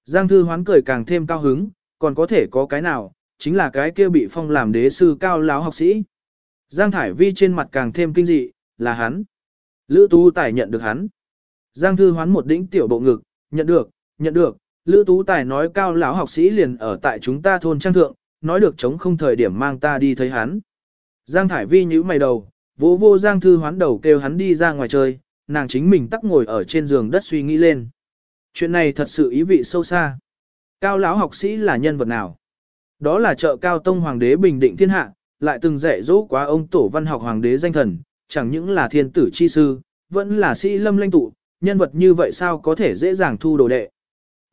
Giang thư hoán cười càng thêm cao hứng, còn có thể có cái nào, chính là cái kia bị phong làm đế sư cao láo học sĩ. Giang Thải Vi trên mặt càng thêm kinh dị, là hắn. Lữ Tu Tài nhận được hắn. Giang Thư Hoán một đĩnh tiểu bộ ngực, nhận được, nhận được, Lữ Tú Tài nói cao lão học sĩ liền ở tại chúng ta thôn trang thượng, nói được chống không thời điểm mang ta đi thấy hắn. Giang Thải Vi nhíu mày đầu, vỗ vô Giang Thư Hoán đầu kêu hắn đi ra ngoài chơi, nàng chính mình tắc ngồi ở trên giường đất suy nghĩ lên. Chuyện này thật sự ý vị sâu xa. Cao lão học sĩ là nhân vật nào? Đó là trợ cao tông hoàng đế bình định thiên hạ, lại từng dạy dỗ quá ông tổ văn học hoàng đế danh thần, chẳng những là thiên tử chi sư, vẫn là sĩ lâm lãnh tụ, nhân vật như vậy sao có thể dễ dàng thu đồ đệ.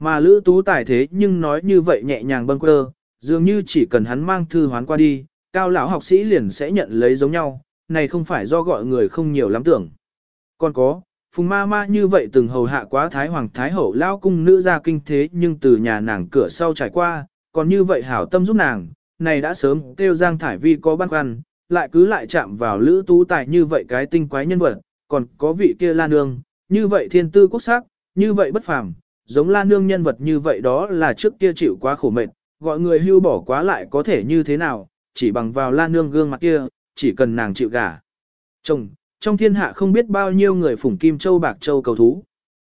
Mà Lữ Tú Tài thế nhưng nói như vậy nhẹ nhàng bâng quơ, dường như chỉ cần hắn mang thư hoán qua đi, cao lão học sĩ liền sẽ nhận lấy giống nhau, này không phải do gọi người không nhiều lắm tưởng. Còn có, Phùng ma ma như vậy từng hầu hạ quá Thái Hoàng Thái Hậu lao cung nữ ra kinh thế nhưng từ nhà nàng cửa sau trải qua, còn như vậy hảo tâm giúp nàng, này đã sớm kêu Giang Thải Vi có băn khoăn, lại cứ lại chạm vào Lữ Tú Tài như vậy cái tinh quái nhân vật, còn có vị kia la nương, như vậy thiên tư quốc sắc, như vậy bất phàm, giống la nương nhân vật như vậy đó là trước kia chịu quá khổ mệt, gọi người hưu bỏ quá lại có thể như thế nào, chỉ bằng vào la nương gương mặt kia, chỉ cần nàng chịu gả. Chồng, trong thiên hạ không biết bao nhiêu người phủng kim châu bạc châu cầu thú.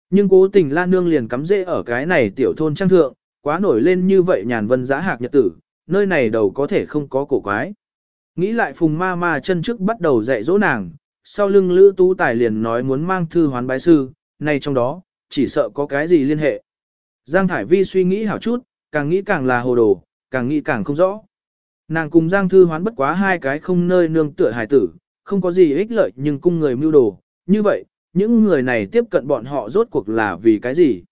Nhưng cố tình la nương liền cắm rễ ở cái này tiểu thôn trang thượng, quá nổi lên như vậy nhàn vân giã hạc nhật tử, nơi này đầu có thể không có cổ quái. Nghĩ lại phùng ma ma chân trước bắt đầu dạy dỗ nàng, sau lưng Lữ Tú Tài liền nói muốn mang thư hoán bái sư, này trong đó, chỉ sợ có cái gì liên hệ. Giang Thải Vi suy nghĩ hảo chút, càng nghĩ càng là hồ đồ, càng nghĩ càng không rõ. Nàng cùng Giang Thư hoán bất quá hai cái không nơi nương tựa hài tử, không có gì ích lợi nhưng cung người mưu đồ. Như vậy, những người này tiếp cận bọn họ rốt cuộc là vì cái gì?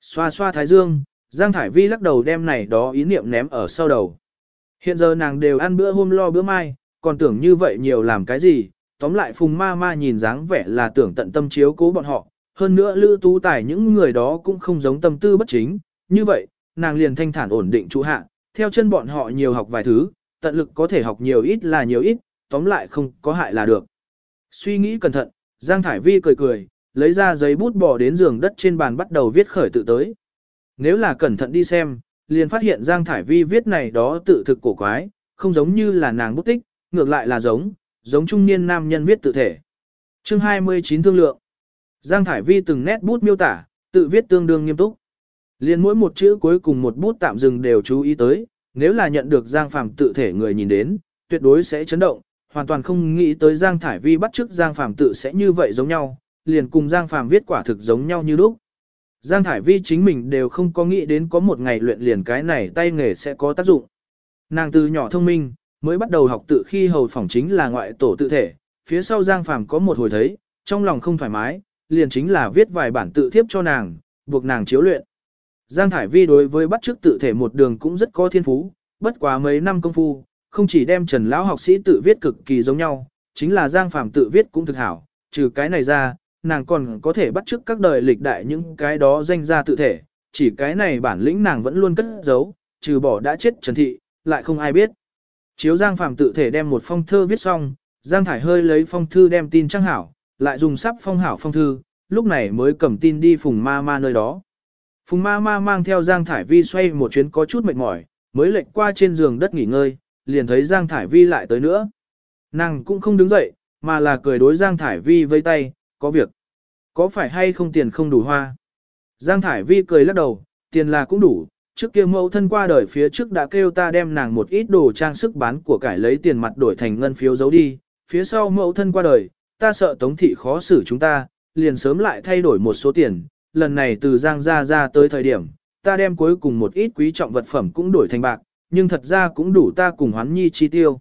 Xoa xoa thái dương, Giang Thải Vi lắc đầu đem này đó ý niệm ném ở sau đầu. Hiện giờ nàng đều ăn bữa hôm lo bữa mai, còn tưởng như vậy nhiều làm cái gì, tóm lại phùng ma ma nhìn dáng vẻ là tưởng tận tâm chiếu cố bọn họ, hơn nữa lữ tú tài những người đó cũng không giống tâm tư bất chính, như vậy, nàng liền thanh thản ổn định trụ hạ, theo chân bọn họ nhiều học vài thứ, tận lực có thể học nhiều ít là nhiều ít, tóm lại không có hại là được. Suy nghĩ cẩn thận, Giang Thải Vi cười cười, lấy ra giấy bút bỏ đến giường đất trên bàn bắt đầu viết khởi tự tới. nếu là cẩn thận đi xem, liền phát hiện Giang Thải Vi viết này đó tự thực cổ quái, không giống như là nàng bút tích, ngược lại là giống, giống trung niên nam nhân viết tự thể. Chương 29 thương lượng. Giang Thải Vi từng nét bút miêu tả, tự viết tương đương nghiêm túc. Liên mỗi một chữ cuối cùng một bút tạm dừng đều chú ý tới, nếu là nhận được Giang Phàm tự thể người nhìn đến, tuyệt đối sẽ chấn động, hoàn toàn không nghĩ tới Giang Thải Vi bắt chước Giang Phàm tự sẽ như vậy giống nhau, liền cùng Giang Phàm viết quả thực giống nhau như lúc. Giang Thải Vi chính mình đều không có nghĩ đến có một ngày luyện liền cái này tay nghề sẽ có tác dụng. Nàng từ nhỏ thông minh, mới bắt đầu học tự khi hầu phỏng chính là ngoại tổ tự thể, phía sau Giang Phàm có một hồi thấy, trong lòng không thoải mái, liền chính là viết vài bản tự thiếp cho nàng, buộc nàng chiếu luyện. Giang Thải Vi đối với bắt chước tự thể một đường cũng rất có thiên phú, bất quá mấy năm công phu, không chỉ đem Trần lão học sĩ tự viết cực kỳ giống nhau, chính là Giang Phàm tự viết cũng thực hảo, trừ cái này ra, nàng còn có thể bắt chước các đời lịch đại những cái đó danh ra tự thể, chỉ cái này bản lĩnh nàng vẫn luôn cất giấu, trừ bỏ đã chết Trần Thị, lại không ai biết. Chiếu Giang Phàm tự thể đem một phong thơ viết xong, Giang Thải hơi lấy phong thư đem tin trang hảo, lại dùng sắp phong hảo phong thư, lúc này mới cầm tin đi Phùng Ma Ma nơi đó. Phùng Ma Ma mang theo Giang Thải Vi xoay một chuyến có chút mệt mỏi, mới lệnh qua trên giường đất nghỉ ngơi, liền thấy Giang Thải Vi lại tới nữa. Nàng cũng không đứng dậy, mà là cười đối Giang Thải Vi vây tay, có việc. Có phải hay không tiền không đủ hoa? Giang Thải Vi cười lắc đầu, tiền là cũng đủ, trước kia mẫu thân qua đời phía trước đã kêu ta đem nàng một ít đồ trang sức bán của cải lấy tiền mặt đổi thành ngân phiếu giấu đi, phía sau mẫu thân qua đời, ta sợ tống thị khó xử chúng ta, liền sớm lại thay đổi một số tiền, lần này từ Giang ra ra tới thời điểm, ta đem cuối cùng một ít quý trọng vật phẩm cũng đổi thành bạc, nhưng thật ra cũng đủ ta cùng hoán nhi chi tiêu.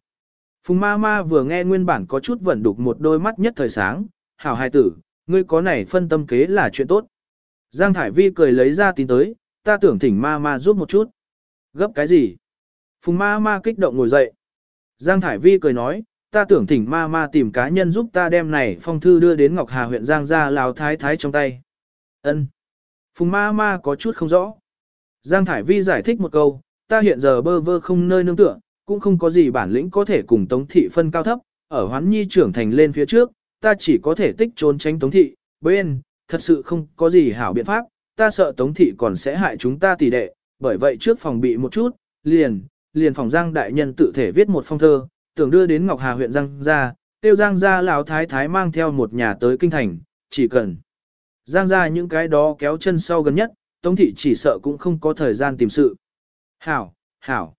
Phùng ma ma vừa nghe nguyên bản có chút vẩn đục một đôi mắt nhất thời sáng, hảo hai tử, ngươi có này phân tâm kế là chuyện tốt. Giang Thải Vi cười lấy ra tin tới, ta tưởng thỉnh ma ma giúp một chút. Gấp cái gì? Phùng ma ma kích động ngồi dậy. Giang Thải Vi cười nói, ta tưởng thỉnh ma ma tìm cá nhân giúp ta đem này phong thư đưa đến Ngọc Hà huyện Giang gia Lào Thái Thái trong tay. Ân. Phùng ma ma có chút không rõ. Giang Thải Vi giải thích một câu, ta hiện giờ bơ vơ không nơi nương tựa, cũng không có gì bản lĩnh có thể cùng Tống Thị phân cao thấp, ở hoán nhi trưởng thành lên phía trước, ta chỉ có thể tích trốn tránh Tống Thị, bên, thật sự không có gì hảo biện pháp, ta sợ Tống Thị còn sẽ hại chúng ta tỷ đệ, bởi vậy trước phòng bị một chút, liền, liền phòng Giang Đại Nhân tự thể viết một phong thơ, tưởng đưa đến Ngọc Hà huyện Giang gia tiêu Giang gia lão thái thái mang theo một nhà tới kinh thành, chỉ cần Giang gia những cái đó kéo chân sau gần nhất, Tống Thị chỉ sợ cũng không có thời gian tìm sự. Hảo, hảo.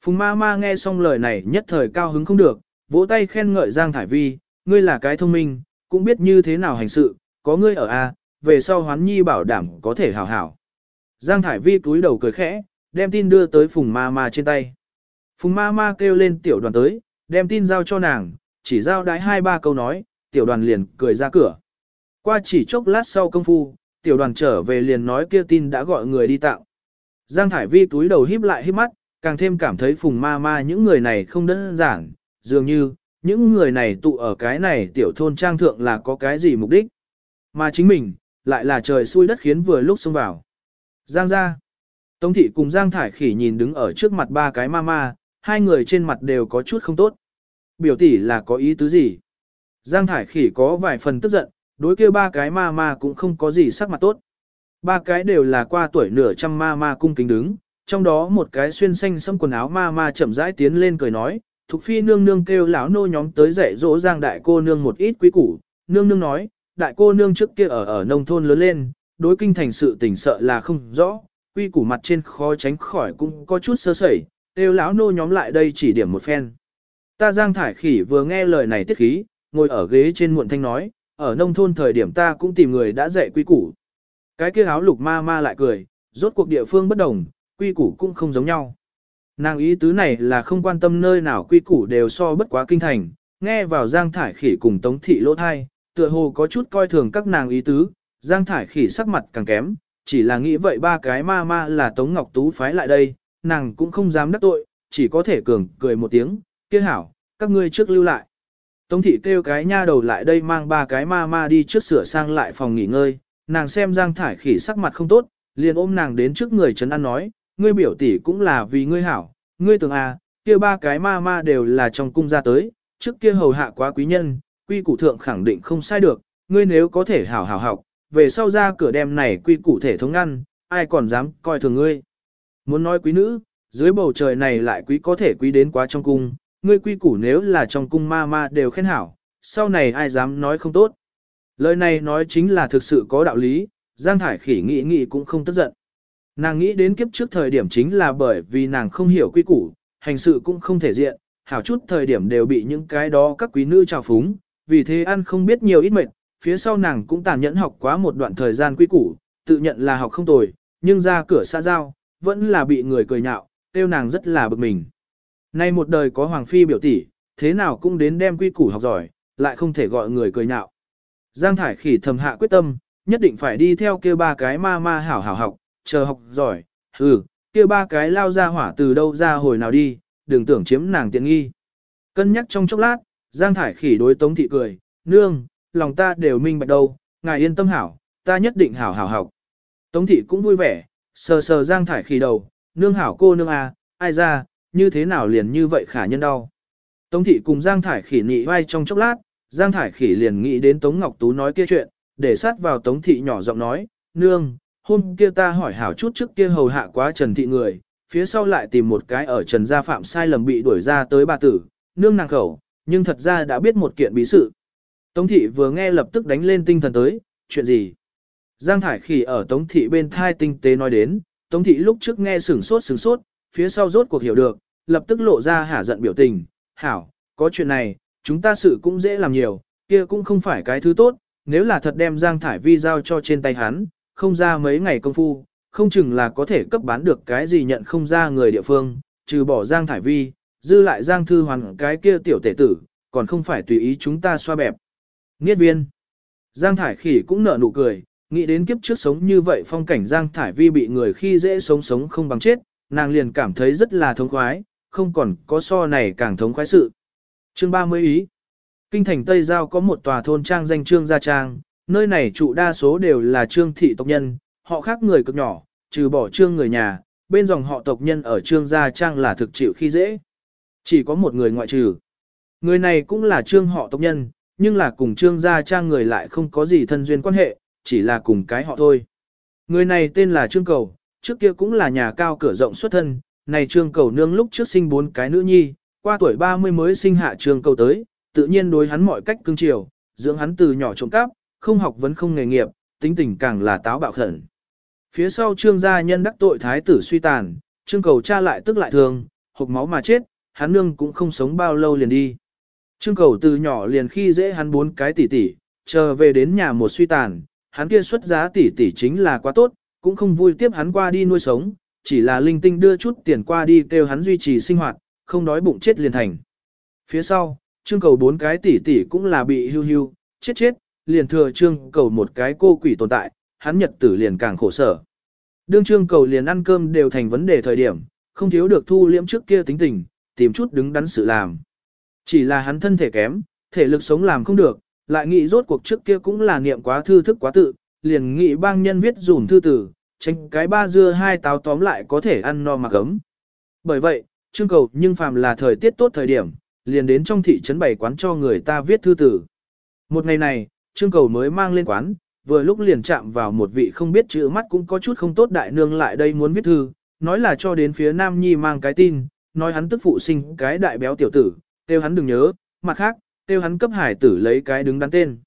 Phùng ma ma nghe xong lời này nhất thời cao hứng không được, vỗ tay khen ngợi Giang Thải Vi, ngươi là cái thông minh, cũng biết như thế nào hành sự, có ngươi ở A, về sau hoán nhi bảo đảm có thể hảo hảo. Giang Thải Vi cúi đầu cười khẽ, đem tin đưa tới Phùng ma ma trên tay. Phùng ma ma kêu lên tiểu đoàn tới, đem tin giao cho nàng, chỉ giao đái hai ba câu nói, tiểu đoàn liền cười ra cửa. Qua chỉ chốc lát sau công phu, tiểu đoàn trở về liền nói kia tin đã gọi người đi tạo. Giang Thải Vi túi đầu híp lại híp mắt, càng thêm cảm thấy phùng ma ma những người này không đơn giản, dường như, những người này tụ ở cái này tiểu thôn trang thượng là có cái gì mục đích. Mà chính mình, lại là trời xui đất khiến vừa lúc xông vào. Giang ra. Tống thị cùng Giang Thải khỉ nhìn đứng ở trước mặt ba cái ma ma, hai người trên mặt đều có chút không tốt. Biểu tỷ là có ý tứ gì? Giang Thải khỉ có vài phần tức giận, đối kia ba cái ma ma cũng không có gì sắc mặt tốt. Ba cái đều là qua tuổi nửa trăm ma ma cung kính đứng, trong đó một cái xuyên xanh xâm quần áo ma ma chậm rãi tiến lên cười nói, Thục phi nương nương kêu lão nô nhóm tới dạy dỗ giang đại cô nương một ít quý củ, nương nương nói, đại cô nương trước kia ở ở nông thôn lớn lên, đối kinh thành sự tỉnh sợ là không rõ, quy củ mặt trên khó tránh khỏi cũng có chút sơ sẩy, kêu lão nô nhóm lại đây chỉ điểm một phen. Ta giang thải khỉ vừa nghe lời này tiết khí, ngồi ở ghế trên muộn thanh nói, ở nông thôn thời điểm ta cũng tìm người đã dạy quy củ. Cái kia áo lục ma ma lại cười, rốt cuộc địa phương bất đồng, quy củ cũng không giống nhau. Nàng ý tứ này là không quan tâm nơi nào quy củ đều so bất quá kinh thành, nghe vào Giang Thải Khỉ cùng Tống Thị lỗ thai, tựa hồ có chút coi thường các nàng ý tứ, Giang Thải Khỉ sắc mặt càng kém, chỉ là nghĩ vậy ba cái ma ma là Tống Ngọc Tú phái lại đây, nàng cũng không dám đắc tội, chỉ có thể cường cười một tiếng, kia hảo, các ngươi trước lưu lại. Tống thị kêu cái nha đầu lại đây mang ba cái ma ma đi trước sửa sang lại phòng nghỉ ngơi, nàng xem Giang Thải Khỉ sắc mặt không tốt, liền ôm nàng đến trước người trấn an nói, ngươi biểu tỷ cũng là vì ngươi hảo, ngươi tưởng à, kia ba cái ma ma đều là trong cung ra tới, trước kia hầu hạ quá quý nhân, quy củ thượng khẳng định không sai được, ngươi nếu có thể hảo hảo học, về sau ra cửa đem này quy củ thể thống ngăn, ai còn dám coi thường ngươi. Muốn nói quý nữ, dưới bầu trời này lại quý có thể quý đến quá trong cung, ngươi quy củ nếu là trong cung ma ma đều khen hảo, sau này ai dám nói không tốt. Lời này nói chính là thực sự có đạo lý, Giang Thải Khỉ nghĩ nghĩ cũng không tức giận. Nàng nghĩ đến kiếp trước thời điểm chính là bởi vì nàng không hiểu quy củ, hành sự cũng không thể diện, hảo chút thời điểm đều bị những cái đó các quý nữ trào phúng, vì thế ăn không biết nhiều ít mệt, phía sau nàng cũng tàn nhẫn học quá một đoạn thời gian quy củ, tự nhận là học không tồi, nhưng ra cửa xa giao, vẫn là bị người cười nhạo, tiêu nàng rất là bực mình. Nay một đời có hoàng phi biểu tỷ, thế nào cũng đến đem quy củ học giỏi, lại không thể gọi người cười nhạo. Giang Thải Khỉ thầm hạ quyết tâm, nhất định phải đi theo kia ba cái ma ma hảo hảo học, chờ học giỏi, hừ, kia ba cái lao ra hỏa từ đâu ra hồi nào đi, đừng tưởng chiếm nàng tiện nghi. Cân nhắc trong chốc lát, Giang Thải Khỉ đối Tống Thị cười, nương, lòng ta đều minh bạch đâu, ngài yên tâm hảo, ta nhất định hảo hảo học. Tống Thị cũng vui vẻ, sờ sờ Giang Thải Khỉ đầu, nương hảo cô nương à, ai ra, như thế nào liền như vậy khả nhân đau. Tống Thị cùng Giang Thải Khỉ nị vai trong chốc lát, Giang Thải Khỉ liền nghĩ đến Tống Ngọc Tú nói kia chuyện, để sát vào Tống Thị nhỏ giọng nói, nương, hôm kia ta hỏi hảo chút trước kia hầu hạ quá Trần Thị người, phía sau lại tìm một cái ở Trần Gia Phạm sai lầm bị đuổi ra tới bà tử, nương nàng khẩu, nhưng thật ra đã biết một kiện bí sự. Tống Thị vừa nghe lập tức đánh lên tinh thần tới, chuyện gì? Giang Thải Khỉ ở Tống Thị bên thai tinh tế nói đến, Tống Thị lúc trước nghe sửng sốt sửng sốt, phía sau rốt cuộc hiểu được, lập tức lộ ra hả giận biểu tình, hảo, có chuyện này, chúng ta sự cũng dễ làm nhiều, kia cũng không phải cái thứ tốt, nếu là thật đem Giang Thải Vi giao cho trên tay hắn, không ra mấy ngày công phu, không chừng là có thể cấp bán được cái gì nhận không ra người địa phương, trừ bỏ Giang Thải Vi, dư lại Giang Thư Hoàn cái kia tiểu tể tử, còn không phải tùy ý chúng ta xoa bẹp. Niết viên. Giang Thải Khỉ cũng nở nụ cười, nghĩ đến kiếp trước sống như vậy phong cảnh Giang Thải Vi bị người khi dễ sống sống không bằng chết, nàng liền cảm thấy rất là thống khoái, không còn có so này càng thống khoái sự. Chương 30 ý. Kinh thành Tây Giao có một tòa thôn trang danh Trương Gia Trang, nơi này trụ đa số đều là Trương thị tộc nhân, họ khác người cực nhỏ, trừ bỏ Trương người nhà, bên dòng họ tộc nhân ở Trương Gia Trang là thực chịu khi dễ. Chỉ có một người ngoại trừ. Người này cũng là Trương họ tộc nhân, nhưng là cùng Trương Gia Trang người lại không có gì thân duyên quan hệ, chỉ là cùng cái họ thôi. Người này tên là Trương Cầu, trước kia cũng là nhà cao cửa rộng xuất thân, này Trương Cầu nương lúc trước sinh bốn cái nữ nhi, qua tuổi 30 mới sinh hạ Trương Cầu tới, tự nhiên đối hắn mọi cách cưng chiều, dưỡng hắn từ nhỏ trộm cắp, không học vấn không nghề nghiệp, tính tình càng là táo bạo khẩn. Phía sau Trương gia nhân đắc tội thái tử suy tàn, Trương Cầu cha lại tức lại thường, hộc máu mà chết, hắn nương cũng không sống bao lâu liền đi. Trương Cầu từ nhỏ liền khi dễ hắn bốn cái tỷ tỷ, chờ về đến nhà một suy tàn, hắn kia xuất giá tỷ tỷ chính là quá tốt, cũng không vui tiếp hắn qua đi nuôi sống, chỉ là linh tinh đưa chút tiền qua đi kêu hắn duy trì sinh hoạt, không đói bụng chết liền thành. Phía sau, trương cầu bốn cái tỷ tỷ cũng là bị hưu hưu, chết chết, liền thừa trương cầu một cái cô quỷ tồn tại, hắn nhật tử liền càng khổ sở. Đương trương cầu liền ăn cơm đều thành vấn đề thời điểm, không thiếu được thu liễm trước kia tính tình, tìm chút đứng đắn sự làm. Chỉ là hắn thân thể kém, thể lực sống làm không được, lại nghĩ rốt cuộc trước kia cũng là niệm quá thư thức quá tự, liền nghị bang nhân viết dùn thư tử, tránh cái ba dưa hai táo tóm lại có thể ăn no mặc ấm. Bởi vậy, trương cầu nhưng phàm là thời tiết tốt thời điểm, liền đến trong thị trấn bảy quán cho người ta viết thư tử. Một ngày này, trương cầu mới mang lên quán, vừa lúc liền chạm vào một vị không biết chữ mắt cũng có chút không tốt đại nương lại đây muốn viết thư, nói là cho đến phía Nam Nhi mang cái tin, nói hắn tức phụ sinh cái đại béo tiểu tử, kêu hắn đừng nhớ, mặt khác, kêu hắn cấp hải tử lấy cái đứng đắn tên.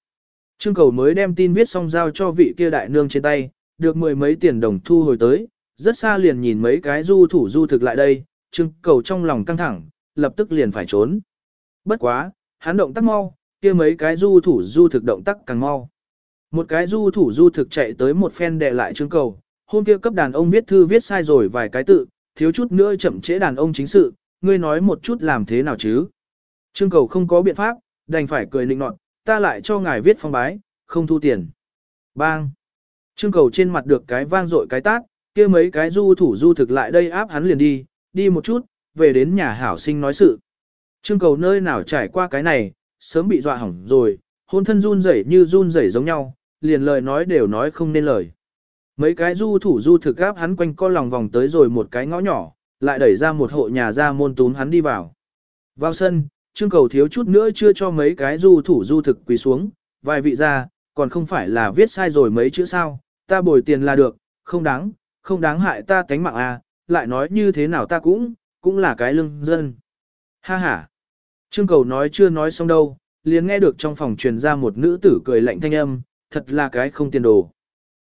Trương cầu mới đem tin viết xong giao cho vị kia đại nương trên tay, được mười mấy tiền đồng thu hồi tới, rất xa liền nhìn mấy cái du thủ du thực lại đây, trương cầu trong lòng căng thẳng, lập tức liền phải trốn. Bất quá, hắn động tác mau, kia mấy cái du thủ du thực động tác càng mau. Một cái du thủ du thực chạy tới một phen đè lại trương cầu, hôm kia cấp đàn ông viết thư viết sai rồi vài cái tự, thiếu chút nữa chậm trễ đàn ông chính sự, ngươi nói một chút làm thế nào chứ. Trương cầu không có biện pháp, đành phải cười nịnh nọt, ta lại cho ngài viết phong bái, không thu tiền. Bang! Trương cầu trên mặt được cái vang dội cái tát, kia mấy cái du thủ du thực lại đây áp hắn liền đi, đi một chút, về đến nhà hảo sinh nói sự. Trương cầu nơi nào trải qua cái này, sớm bị dọa hỏng rồi, hôn thân run rẩy như run rẩy giống nhau, liền lời nói đều nói không nên lời. Mấy cái du thủ du thực áp hắn quanh co lòng vòng tới rồi một cái ngõ nhỏ, lại đẩy ra một hộ nhà ra môn túm hắn đi vào. Vào sân, trương cầu thiếu chút nữa chưa cho mấy cái du thủ du thực quỳ xuống, vài vị ra, còn không phải là viết sai rồi mấy chữ sao, ta bồi tiền là được, không đáng, không đáng hại ta tánh mạng à, lại nói như thế nào ta cũng, cũng là cái lương dân. Ha ha. Trương cầu nói chưa nói xong đâu, liền nghe được trong phòng truyền ra một nữ tử cười lạnh thanh âm, thật là cái không tiền đồ.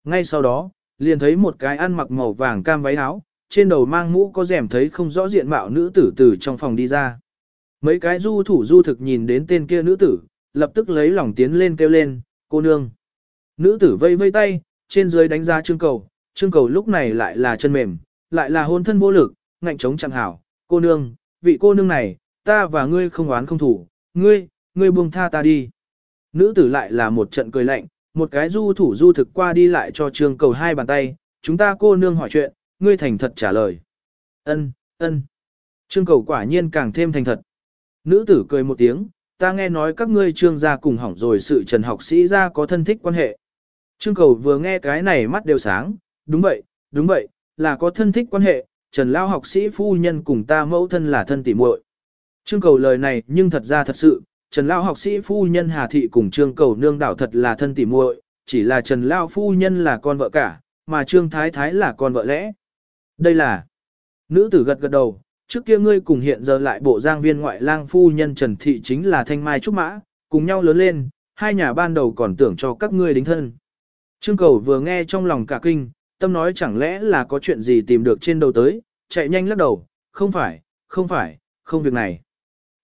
Ngay sau đó, liền thấy một cái ăn mặc màu vàng cam váy áo, trên đầu mang mũ có rèm thấy không rõ diện mạo nữ tử từ trong phòng đi ra. Mấy cái du thủ du thực nhìn đến tên kia nữ tử, lập tức lấy lòng tiến lên kêu lên, cô nương. Nữ tử vây vây tay, trên dưới đánh ra trương cầu, trương cầu lúc này lại là chân mềm, lại là hôn thân vô lực, ngạnh chống chẳng hảo, cô nương, vị cô nương này, ta và ngươi không oán không thủ, ngươi, ngươi buông tha ta đi. Nữ tử lại là một trận cười lạnh, một cái du thủ du thực qua đi lại cho trương cầu hai bàn tay, chúng ta cô nương hỏi chuyện, ngươi thành thật trả lời. Ân, ân. Trương cầu quả nhiên càng thêm thành thật. Nữ tử cười một tiếng, ta nghe nói các ngươi trương gia cùng hỏng rồi sự trần học sĩ gia có thân thích quan hệ. Trương cầu vừa nghe cái này mắt đều sáng, đúng vậy, đúng vậy, là có thân thích quan hệ, trần lao học sĩ phu nhân cùng ta mẫu thân là thân tỉ muội. Trương cầu lời này nhưng thật ra thật sự, Trần Lao học sĩ phu nhân Hà Thị cùng Trương cầu nương đảo thật là thân tỉ muội, chỉ là Trần Lao phu nhân là con vợ cả, mà Trương Thái Thái là con vợ lẽ. Đây là nữ tử gật gật đầu, trước kia ngươi cùng hiện giờ lại bộ giang viên ngoại lang phu nhân Trần Thị chính là thanh mai trúc mã, cùng nhau lớn lên, hai nhà ban đầu còn tưởng cho các ngươi đính thân. Trương cầu vừa nghe trong lòng cả kinh, tâm nói chẳng lẽ là có chuyện gì tìm được trên đầu tới, chạy nhanh lắc đầu, không phải, không phải, không việc này.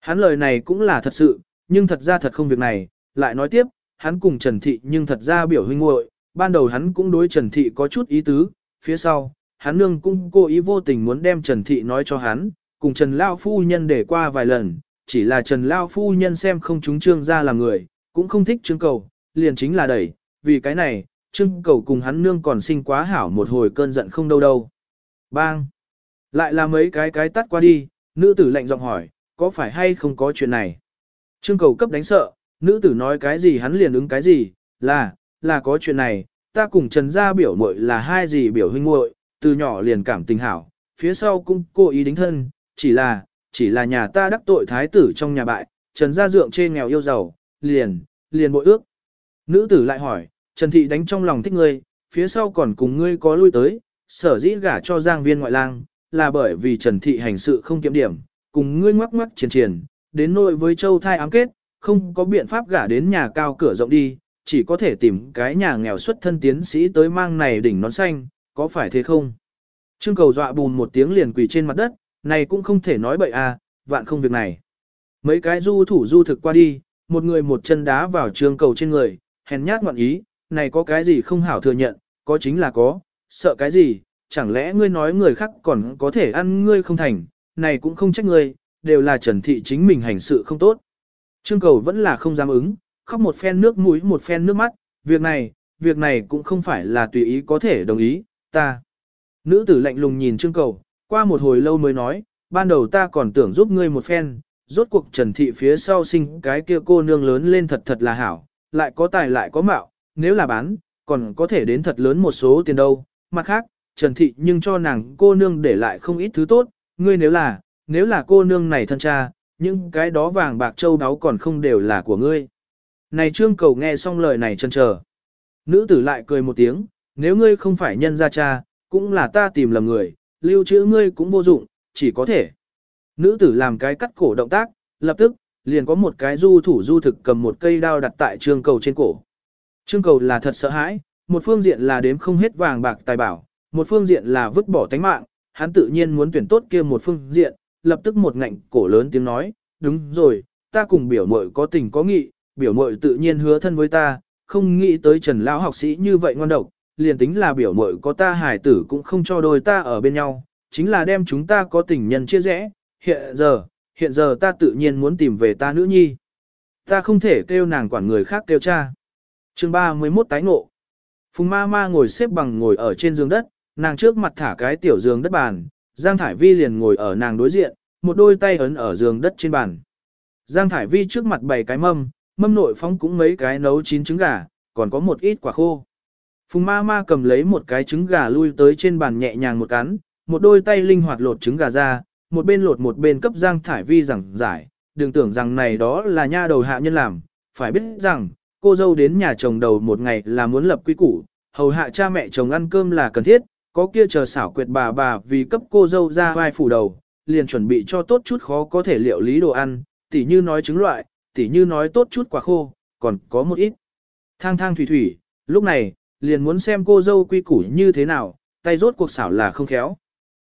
Hắn lời này cũng là thật sự, nhưng thật ra thật không việc này, lại nói tiếp, hắn cùng Trần Thị nhưng thật ra biểu huynh muội, ban đầu hắn cũng đối Trần Thị có chút ý tứ, phía sau, hắn nương cũng cố ý vô tình muốn đem Trần Thị nói cho hắn, cùng Trần Lao Phu Nhân để qua vài lần, chỉ là Trần Lao Phu Nhân xem không chúng trương ra là người, cũng không thích trương cầu, liền chính là đẩy, vì cái này, trương cầu cùng hắn nương còn sinh quá hảo một hồi cơn giận không đâu đâu. Bang! Lại là mấy cái cái tắt qua đi, nữ tử lạnh giọng hỏi, có phải hay không có chuyện này? Trương cầu cấp đánh sợ, nữ tử nói cái gì hắn liền ứng cái gì, là, là có chuyện này, ta cùng Trần Gia biểu muội là hai gì biểu huynh muội, từ nhỏ liền cảm tình hảo, phía sau cũng cố ý đính thân, chỉ là, chỉ là nhà ta đắc tội thái tử trong nhà bại, Trần Gia dượng chê nghèo yêu giàu, liền, liền bội ước. Nữ tử lại hỏi, Trần Thị đánh trong lòng thích ngươi, phía sau còn cùng ngươi có lui tới, sở dĩ gả cho Giang viên ngoại lang, là bởi vì Trần Thị hành sự không kiểm điểm, cùng ngươi ngoắc ngoắc triển triển, đến nội với châu thai ám kết, không có biện pháp gả đến nhà cao cửa rộng đi, chỉ có thể tìm cái nhà nghèo xuất thân tiến sĩ tới mang này đỉnh nón xanh, có phải thế không? Trương cầu dọa bùn một tiếng liền quỳ trên mặt đất, này cũng không thể nói bậy à, vạn không việc này. Mấy cái du thủ du thực qua đi, một người một chân đá vào trương cầu trên người, hèn nhát ngoạn ý, này có cái gì không hảo thừa nhận, có chính là có, sợ cái gì, chẳng lẽ ngươi nói người khác còn có thể ăn ngươi không thành, này cũng không trách ngươi, đều là Trần Thị chính mình hành sự không tốt. Trương cầu vẫn là không dám ứng, khóc một phen nước mũi một phen nước mắt, việc này, việc này cũng không phải là tùy ý có thể đồng ý, ta. Nữ tử lạnh lùng nhìn Trương cầu, qua một hồi lâu mới nói, ban đầu ta còn tưởng giúp ngươi một phen, rốt cuộc Trần Thị phía sau sinh cái kia cô nương lớn lên thật thật là hảo, lại có tài lại có mạo, nếu là bán, còn có thể đến thật lớn một số tiền đâu. Mặt khác, Trần Thị nhưng cho nàng cô nương để lại không ít thứ tốt, ngươi nếu là, nếu là cô nương này thân cha, những cái đó vàng bạc châu đáo còn không đều là của ngươi. Này trương cầu nghe xong lời này chân chờ. Nữ tử lại cười một tiếng, nếu ngươi không phải nhân gia cha, cũng là ta tìm lầm người, lưu trữ ngươi cũng vô dụng, chỉ có thể. Nữ tử làm cái cắt cổ động tác, lập tức, liền có một cái du thủ du thực cầm một cây đao đặt tại trương cầu trên cổ. Trương cầu là thật sợ hãi, một phương diện là đếm không hết vàng bạc tài bảo, một phương diện là vứt bỏ tánh mạng, hắn tự nhiên muốn tuyển tốt kia một phương diện, lập tức một ngạnh cổ lớn tiếng nói, đúng rồi, ta cùng biểu mội có tình có nghị, biểu mội tự nhiên hứa thân với ta, không nghĩ tới trần lão học sĩ như vậy ngon độc, liền tính là biểu mội có ta hải tử cũng không cho đôi ta ở bên nhau, chính là đem chúng ta có tình nhân chia rẽ, hiện giờ, hiện giờ ta tự nhiên muốn tìm về ta nữ nhi. Ta không thể kêu nàng quản người khác kêu cha. chương 31 tái ngộ. Phùng ma ma ngồi xếp bằng ngồi ở trên giường đất, nàng trước mặt thả cái tiểu giường đất bàn, Giang Thải Vi liền ngồi ở nàng đối diện, một đôi tay ấn ở giường đất trên bàn. Giang Thải Vi trước mặt bày cái mâm, mâm nội phóng cũng mấy cái nấu chín trứng gà, còn có một ít quả khô. Phùng ma ma cầm lấy một cái trứng gà lui tới trên bàn nhẹ nhàng một cắn, một đôi tay linh hoạt lột trứng gà ra, một bên lột một bên cấp Giang Thải Vi rằng giải, đừng tưởng rằng này đó là nha đầu hạ nhân làm, phải biết rằng, cô dâu đến nhà chồng đầu một ngày là muốn lập quy củ, hầu hạ cha mẹ chồng ăn cơm là cần thiết, có kia chờ xảo quyệt bà bà vì cấp cô dâu ra vai phủ đầu, liền chuẩn bị cho tốt chút khó có thể liệu lý đồ ăn, tỉ như nói trứng loại, tỉ như nói tốt chút quả khô, còn có một ít. Thang thang thủy thủy, lúc này, liền muốn xem cô dâu quy củ như thế nào, tay rốt cuộc xảo là không khéo.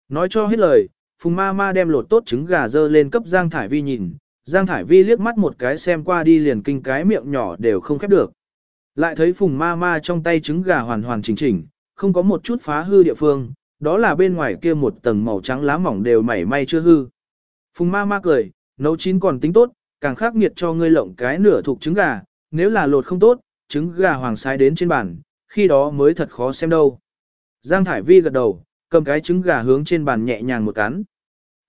Nói cho hết lời, Phùng ma ma đem lột tốt trứng gà dơ lên cấp Giang Thải Vi nhìn, Giang Thải Vi liếc mắt một cái xem qua đi liền kinh cái miệng nhỏ đều không khép được. Lại thấy Phùng ma ma trong tay trứng gà hoàn hoàn chỉnh chỉnh, không có một chút phá hư địa phương, đó là bên ngoài kia một tầng màu trắng lá mỏng đều mảy may chưa hư. Phùng ma ma cười, nấu chín còn tính tốt, càng khắc nghiệt cho ngươi lộng cái nửa thuộc trứng gà, nếu là lột không tốt, trứng gà hoàng sai đến trên bàn, khi đó mới thật khó xem đâu. Giang Thải Vi gật đầu, cầm cái trứng gà hướng trên bàn nhẹ nhàng một cắn.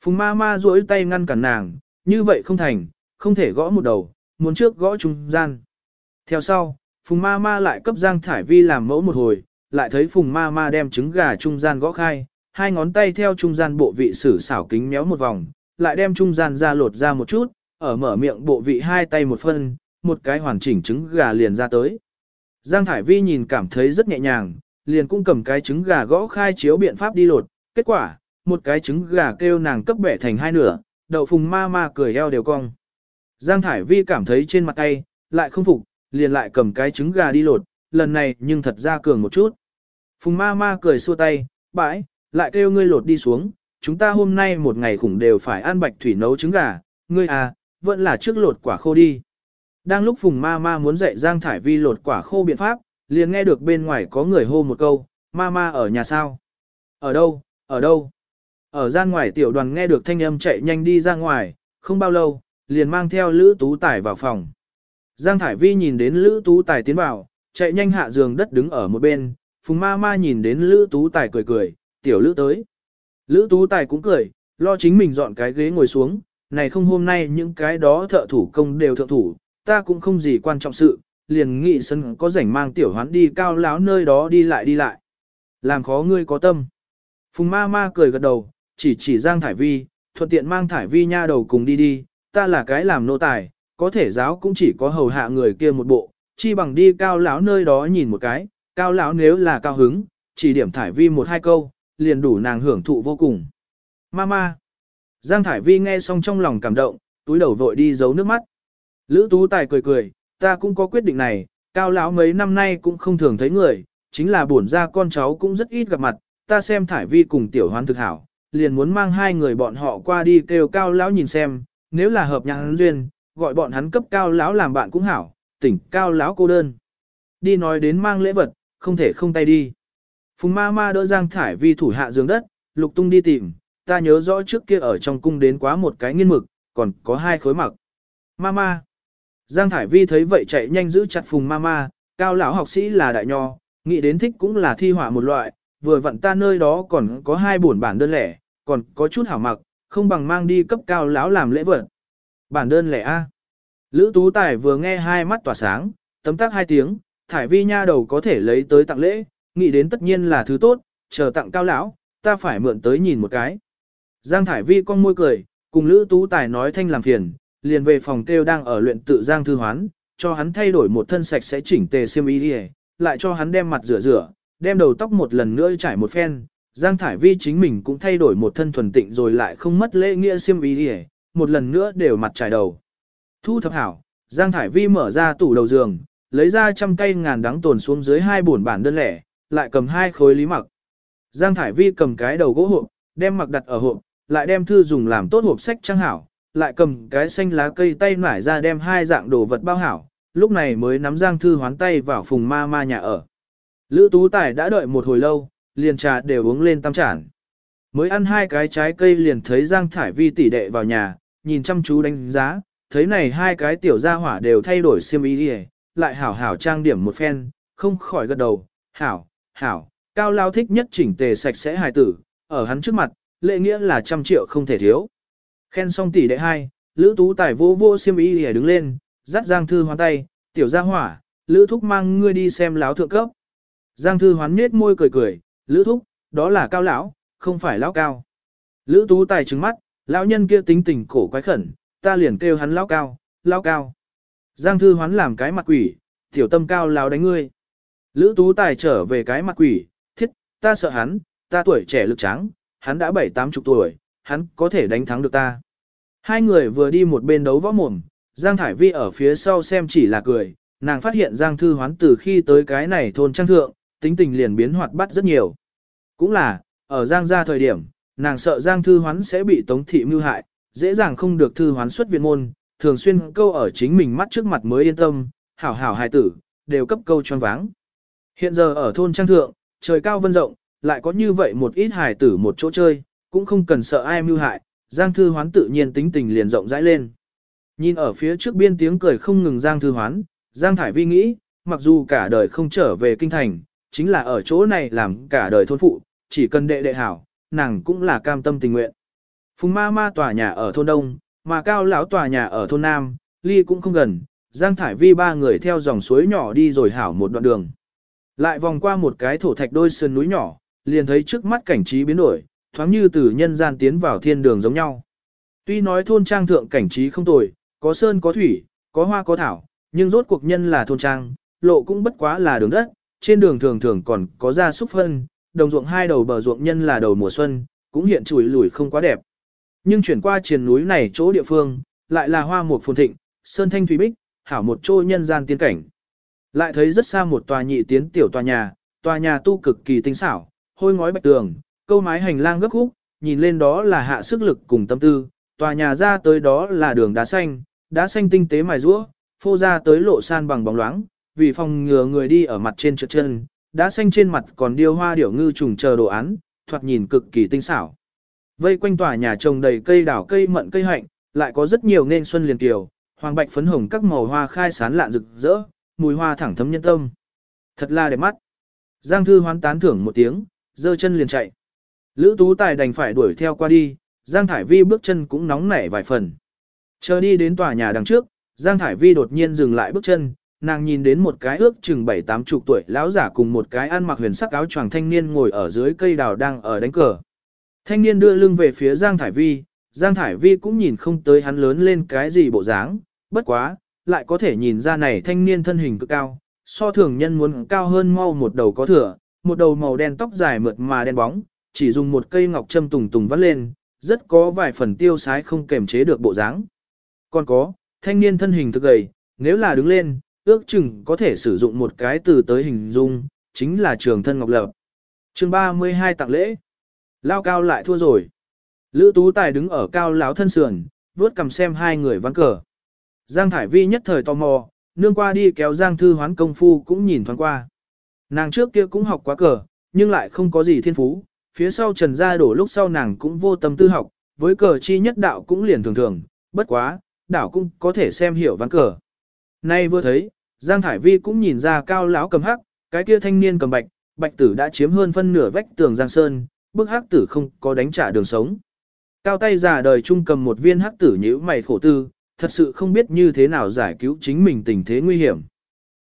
Phùng ma ma duỗi tay ngăn cản nàng, như vậy không thành, không thể gõ một đầu, muốn trước gõ trung gian. Theo sau, Phùng ma ma lại cấp Giang Thải Vi làm mẫu một hồi, lại thấy Phùng ma ma đem trứng gà trung gian gõ khai, hai ngón tay theo trung gian bộ vị sử xảo kính méo một vòng, lại đem trung gian ra lột ra một chút, ở mở miệng bộ vị hai tay một phân, một cái hoàn chỉnh trứng gà liền ra tới. Giang Thải Vi nhìn cảm thấy rất nhẹ nhàng, liền cũng cầm cái trứng gà gõ khai chiếu biện pháp đi lột, kết quả, một cái trứng gà kêu nàng cấp bẻ thành hai nửa, đậu phùng ma ma cười eo đều cong. Giang Thải Vi cảm thấy trên mặt tay, lại không phục, liền lại cầm cái trứng gà đi lột, lần này nhưng thật ra cường một chút. Phùng ma ma cười xua tay, bãi, lại kêu ngươi lột đi xuống, chúng ta hôm nay một ngày khủng đều phải ăn bạch thủy nấu trứng gà, ngươi à, vẫn là trước lột quả khô đi. Đang lúc Phùng ma ma muốn dạy Giang Thải Vi lột quả khô biện pháp, liền nghe được bên ngoài có người hô một câu, ma ma ở nhà sao? Ở đâu, ở đâu? Ở gian ngoài tiểu đoàn nghe được thanh âm chạy nhanh đi ra ngoài, không bao lâu, liền mang theo Lữ Tú Tài vào phòng. Giang Thải Vi nhìn đến Lữ Tú Tài tiến vào, chạy nhanh hạ giường đất đứng ở một bên, Phùng Ma Ma nhìn đến Lữ Tú Tài cười cười, tiểu Lữ tới. Lữ Tú Tài cũng cười, lo chính mình dọn cái ghế ngồi xuống, này không hôm nay những cái đó thợ thủ công đều thợ thủ, ta cũng không gì quan trọng sự, liền nghị sân có rảnh mang tiểu hoán đi cao láo nơi đó đi lại đi lại. Làm khó ngươi có tâm. Phùng ma ma cười gật đầu, chỉ chỉ Giang Thải Vi, thuận tiện mang Thải Vi nha đầu cùng đi đi, ta là cái làm nô tài, có thể giáo cũng chỉ có hầu hạ người kia một bộ, chi bằng đi cao lão nơi đó nhìn một cái, cao lão nếu là cao hứng, chỉ điểm Thải Vi một hai câu, liền đủ nàng hưởng thụ vô cùng. Mama. Giang Thải Vi nghe xong trong lòng cảm động, túi đầu vội đi giấu nước mắt. Lữ Tú Tài cười cười, ta cũng có quyết định này, cao lão mấy năm nay cũng không thường thấy người, chính là buồn ra con cháu cũng rất ít gặp mặt, ta xem Thải Vi cùng tiểu hoán thực hảo, liền muốn mang hai người bọn họ qua đi kêu cao lão nhìn xem, nếu là hợp nhãn duyên, gọi bọn hắn cấp cao lão làm bạn cũng hảo, tỉnh cao lão cô đơn. Đi nói đến mang lễ vật, không thể không tay đi. Phùng ma ma đỡ Giang Thải Vi thủ hạ giường đất, lục tung đi tìm, ta nhớ rõ trước kia ở trong cung đến quá một cái nghiên mực, còn có hai khối mặc. Ma ma. Giang Thải Vi thấy vậy chạy nhanh giữ chặt Phùng ma ma, cao lão học sĩ là đại nho, nghĩ đến thích cũng là thi họa một loại, vừa vặn ta nơi đó còn có hai bổn bản đơn lẻ, còn có chút hảo mặc, không bằng mang đi cấp cao lão làm lễ vật. Bản đơn lẻ A. Lữ Tú Tài vừa nghe hai mắt tỏa sáng, tấm tắc hai tiếng, thải vi nha đầu có thể lấy tới tặng lễ, nghĩ đến tất nhiên là thứ tốt, chờ tặng cao lão, ta phải mượn tới nhìn một cái. Giang thải vi con môi cười, cùng Lữ Tú Tài nói thanh làm phiền, liền về phòng kêu đang ở luyện tự Giang Thư Hoán, cho hắn thay đổi một thân sạch sẽ chỉnh tề xiêm y đi lại cho hắn đem mặt rửa rửa, đem đầu tóc một lần nữa trải một phen, Giang Thải Vi chính mình cũng thay đổi một thân thuần tịnh rồi lại không mất lễ nghĩa xiêm y đi một lần nữa đều mặt trải đầu. Thu thập hảo, Giang Thải Vi mở ra tủ đầu giường, lấy ra trăm cây ngàn đắng tồn xuống dưới hai bổn bản đơn lẻ, lại cầm hai khối lý mặc. Giang Thải Vi cầm cái đầu gỗ hộp, đem mặc đặt ở hộp, lại đem thư dùng làm tốt hộp sách trang hảo, lại cầm cái xanh lá cây tay nải ra đem hai dạng đồ vật bao hảo, lúc này mới nắm Giang Thư hoán tay vào phùng ma ma nhà ở. Lữ Tú Tài đã đợi một hồi lâu, liền trà đều uống lên tam chản. Mới ăn hai cái trái cây liền thấy Giang Thải Vi tỷ đệ vào nhà, nhìn chăm chú đánh giá, thấy này hai cái tiểu gia hỏa đều thay đổi xiêm y đi lại hảo hảo trang điểm một phen, không khỏi gật đầu, hảo, hảo, cao lao thích nhất chỉnh tề sạch sẽ hài tử, ở hắn trước mặt, lệ nghĩa là trăm triệu không thể thiếu. Khen xong tỷ đệ hai, Lữ Tú Tài vô vô xiêm y để đứng lên, dắt Giang Thư hoán tay, tiểu gia hỏa, Lữ Thúc mang ngươi đi xem láo thượng cấp. Giang Thư hoán nết môi cười cười, Lữ Thúc, đó là cao lão, không phải lão cao. Lữ Tú Tài trừng mắt, lão nhân kia tính tình cổ quái khẩn, ta liền kêu hắn lão cao, lão cao. Giang Thư hoán làm cái mặt quỷ, tiểu tâm cao lão đánh ngươi. Lữ Tú Tài trở về cái mặt quỷ, thiết, ta sợ hắn, ta tuổi trẻ lực trắng, hắn đã bảy tám chục tuổi, hắn có thể đánh thắng được ta. Hai người vừa đi một bên đấu võ mồm, Giang Thải Vi ở phía sau xem chỉ là cười, nàng phát hiện Giang Thư Hoán từ khi tới cái này thôn trang thượng, tính tình liền biến hoạt bát rất nhiều. Cũng là, ở Giang gia thời điểm, nàng sợ Giang Thư Hoán sẽ bị Tống Thị mưu hại, dễ dàng không được Thư Hoán xuất viện môn, thường xuyên câu ở chính mình mắt trước mặt mới yên tâm, hảo hảo hài tử, đều cấp câu choáng váng. Hiện giờ ở thôn trang thượng, trời cao vân rộng, lại có như vậy một ít hài tử một chỗ chơi, cũng không cần sợ ai mưu hại, Giang Thư Hoán tự nhiên tính tình liền rộng rãi lên. Nhìn ở phía trước biên tiếng cười không ngừng Giang Thư Hoán, Giang Thải Vi nghĩ, mặc dù cả đời không trở về kinh thành, chính là ở chỗ này làm cả đời thôn phụ, chỉ cần đệ đệ hảo, nàng cũng là cam tâm tình nguyện. Phùng ma ma tòa nhà ở thôn Đông, mà cao lão tòa nhà ở thôn Nam, ly cũng không gần, Giang Thải Vi ba người theo dòng suối nhỏ đi rồi hảo một đoạn đường. Lại vòng qua một cái thổ thạch đôi sườn núi nhỏ, liền thấy trước mắt cảnh trí biến đổi, thoáng như từ nhân gian tiến vào thiên đường giống nhau. Tuy nói thôn trang thượng cảnh trí không tồi, có sơn có thủy, có hoa có thảo, nhưng rốt cuộc nhân là thôn trang, lộ cũng bất quá là đường đất, trên đường thường thường còn có gia súc phân, đồng ruộng hai đầu bờ ruộng nhân là đầu mùa xuân, cũng hiện chùi lùi không quá đẹp. Nhưng chuyển qua triền núi này chỗ địa phương, lại là hoa mục phồn thịnh, sơn thanh thủy bích, hảo một chỗ nhân gian tiên cảnh. Lại thấy rất xa một tòa nhị tiến tiểu tòa nhà, tòa nhà tu cực kỳ tinh xảo, hôi ngói bạch tường, câu mái hành lang gấp khúc, nhìn lên đó là hạ sức lực cùng tâm tư, tòa nhà ra tới đó là đường đá xanh, đá xanh tinh tế mài rũa, phô ra tới lộ san bằng bóng loáng, vì phòng ngừa người đi ở mặt trên trượt chân, đá xanh trên mặt còn điêu hoa điểu ngư trùng chờ đồ án, thoạt nhìn cực kỳ tinh xảo. Vây quanh tòa nhà trồng đầy cây đảo cây mận cây hạnh, lại có rất nhiều nên xuân liền tiểu, hoàng bạch phấn hồng các màu hoa khai sán lạn rực rỡ, mùi hoa thẳng thấm nhân tâm. Thật là đẹp mắt. Giang thư hoán tán thưởng một tiếng, giơ chân liền chạy. Lữ Tú Tài đành phải đuổi theo qua đi, Giang Thải Vi bước chân cũng nóng nảy vài phần. Chờ đi đến tòa nhà đằng trước, Giang Thải Vi đột nhiên dừng lại bước chân, nàng nhìn đến một cái ước chừng bảy tám chục tuổi lão giả cùng một cái ăn mặc huyền sắc áo choàng thanh niên ngồi ở dưới cây đào đang ở đánh cờ. Thanh niên đưa lưng về phía Giang Thải Vi, Giang Thải Vi cũng nhìn không tới hắn lớn lên cái gì bộ dáng, bất quá, lại có thể nhìn ra này thanh niên thân hình cực cao, so thường nhân muốn cao hơn mau một đầu có thừa, một đầu màu đen tóc dài mượt mà đen bóng, chỉ dùng một cây ngọc châm tùng tùng vắt lên, rất có vài phần tiêu sái không kềm chế được bộ dáng. Còn có, thanh niên thân hình thực gầy, nếu là đứng lên, ước chừng có thể sử dụng một cái từ tới hình dung, chính là trường thân ngọc lập. chương 32 tặng lễ. Lao cao lại thua rồi. Lữ Tú Tài đứng ở cao lão thân sườn, vuốt cầm xem hai người ván cờ. Giang Thải Vi nhất thời tò mò, nương qua đi kéo Giang Thư Hoán công phu cũng nhìn thoáng qua. Nàng trước kia cũng học quá cờ, nhưng lại không có gì thiên phú, phía sau trần gia đổ lúc sau nàng cũng vô tâm tư học, với cờ chi nhất đạo cũng liền thường thường, bất quá, đảo cũng có thể xem hiểu ván cờ. Nay vừa thấy, Giang Thải Vi cũng nhìn ra cao lão cầm hắc, cái kia thanh niên cầm bạch, bạch tử đã chiếm hơn phân nửa vách tường Giang Sơn, bức hắc tử không có đánh trả đường sống. Cao tay già đời trung cầm một viên hắc tử nhíu mày khổ tư, thật sự không biết như thế nào giải cứu chính mình tình thế nguy hiểm.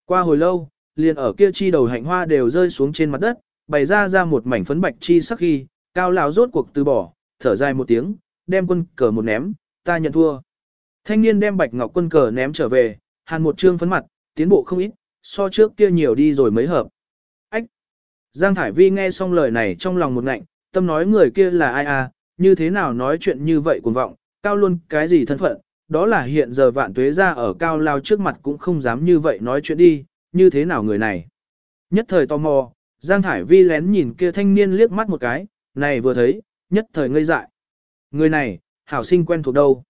Qua hồi lâu, liền ở kia chi đầu hạnh hoa đều rơi xuống trên mặt đất, bày ra ra một mảnh phấn bạch chi sắc khi, cao lão rốt cuộc từ bỏ, thở dài một tiếng, đem quân cờ một ném, ta nhận thua. Thanh niên đem bạch ngọc quân cờ ném trở về, hàn một trương phấn mặt, tiến bộ không ít, so trước kia nhiều đi rồi mấy hợp. Ách! Giang Thải Vi nghe xong lời này trong lòng một ngạnh, tâm nói người kia là ai à, như thế nào nói chuyện như vậy cuồng vọng, cao luôn cái gì thân phận, đó là hiện giờ vạn tuế ra ở cao lao trước mặt cũng không dám như vậy nói chuyện đi, như thế nào người này. Nhất thời tò mò, Giang Thải Vi lén nhìn kia thanh niên liếc mắt một cái, này vừa thấy, nhất thời ngây dại. Người này, hảo sinh quen thuộc đâu.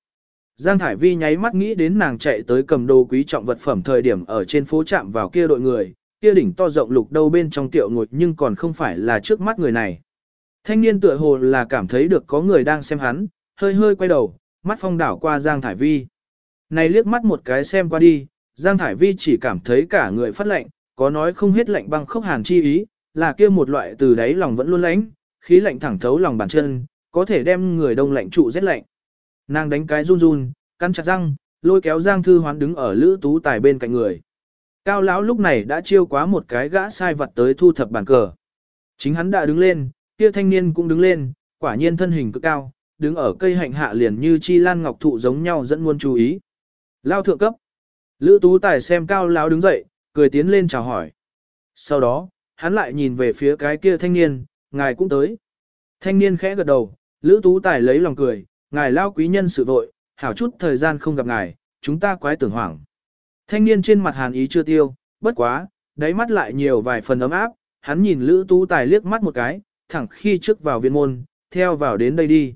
Giang Thải Vi nháy mắt nghĩ đến nàng chạy tới cầm đồ quý trọng vật phẩm thời điểm ở trên phố chạm vào kia đội người, kia đỉnh to rộng lục đâu bên trong tiệu ngồi nhưng còn không phải là trước mắt người này. Thanh niên tựa hồ là cảm thấy được có người đang xem hắn, hơi hơi quay đầu, mắt phong đảo qua Giang Thải Vi. Này liếc mắt một cái xem qua đi, Giang Thải Vi chỉ cảm thấy cả người phát lạnh, có nói không hết lạnh băng khốc hàn chi ý, là kia một loại từ đáy lòng vẫn luôn lánh, khí lạnh thẳng thấu lòng bàn chân, có thể đem người đông lạnh trụ rét lạnh. Nàng đánh cái run run, cắn chặt răng, lôi kéo Giang Thư Hoán đứng ở Lữ Tú Tài bên cạnh người. Cao lão lúc này đã chiêu quá một cái gã sai vật tới thu thập bàn cờ. Chính hắn đã đứng lên, kia thanh niên cũng đứng lên, quả nhiên thân hình cực cao, đứng ở cây hạnh hạ liền như chi lan ngọc thụ giống nhau dẫn muôn chú ý. Lao thượng cấp. Lữ Tú Tài xem cao lão đứng dậy, cười tiến lên chào hỏi. Sau đó, hắn lại nhìn về phía cái kia thanh niên, ngài cũng tới. Thanh niên khẽ gật đầu, Lữ Tú Tài lấy lòng cười, ngài lao quý nhân sự vội, hảo chút thời gian không gặp ngài, chúng ta quái tưởng hoảng. Thanh niên trên mặt hàn ý chưa tiêu, bất quá, đáy mắt lại nhiều vài phần ấm áp, hắn nhìn Lữ Tú Tài liếc mắt một cái, thẳng khi trước vào viện môn, theo vào đến đây đi.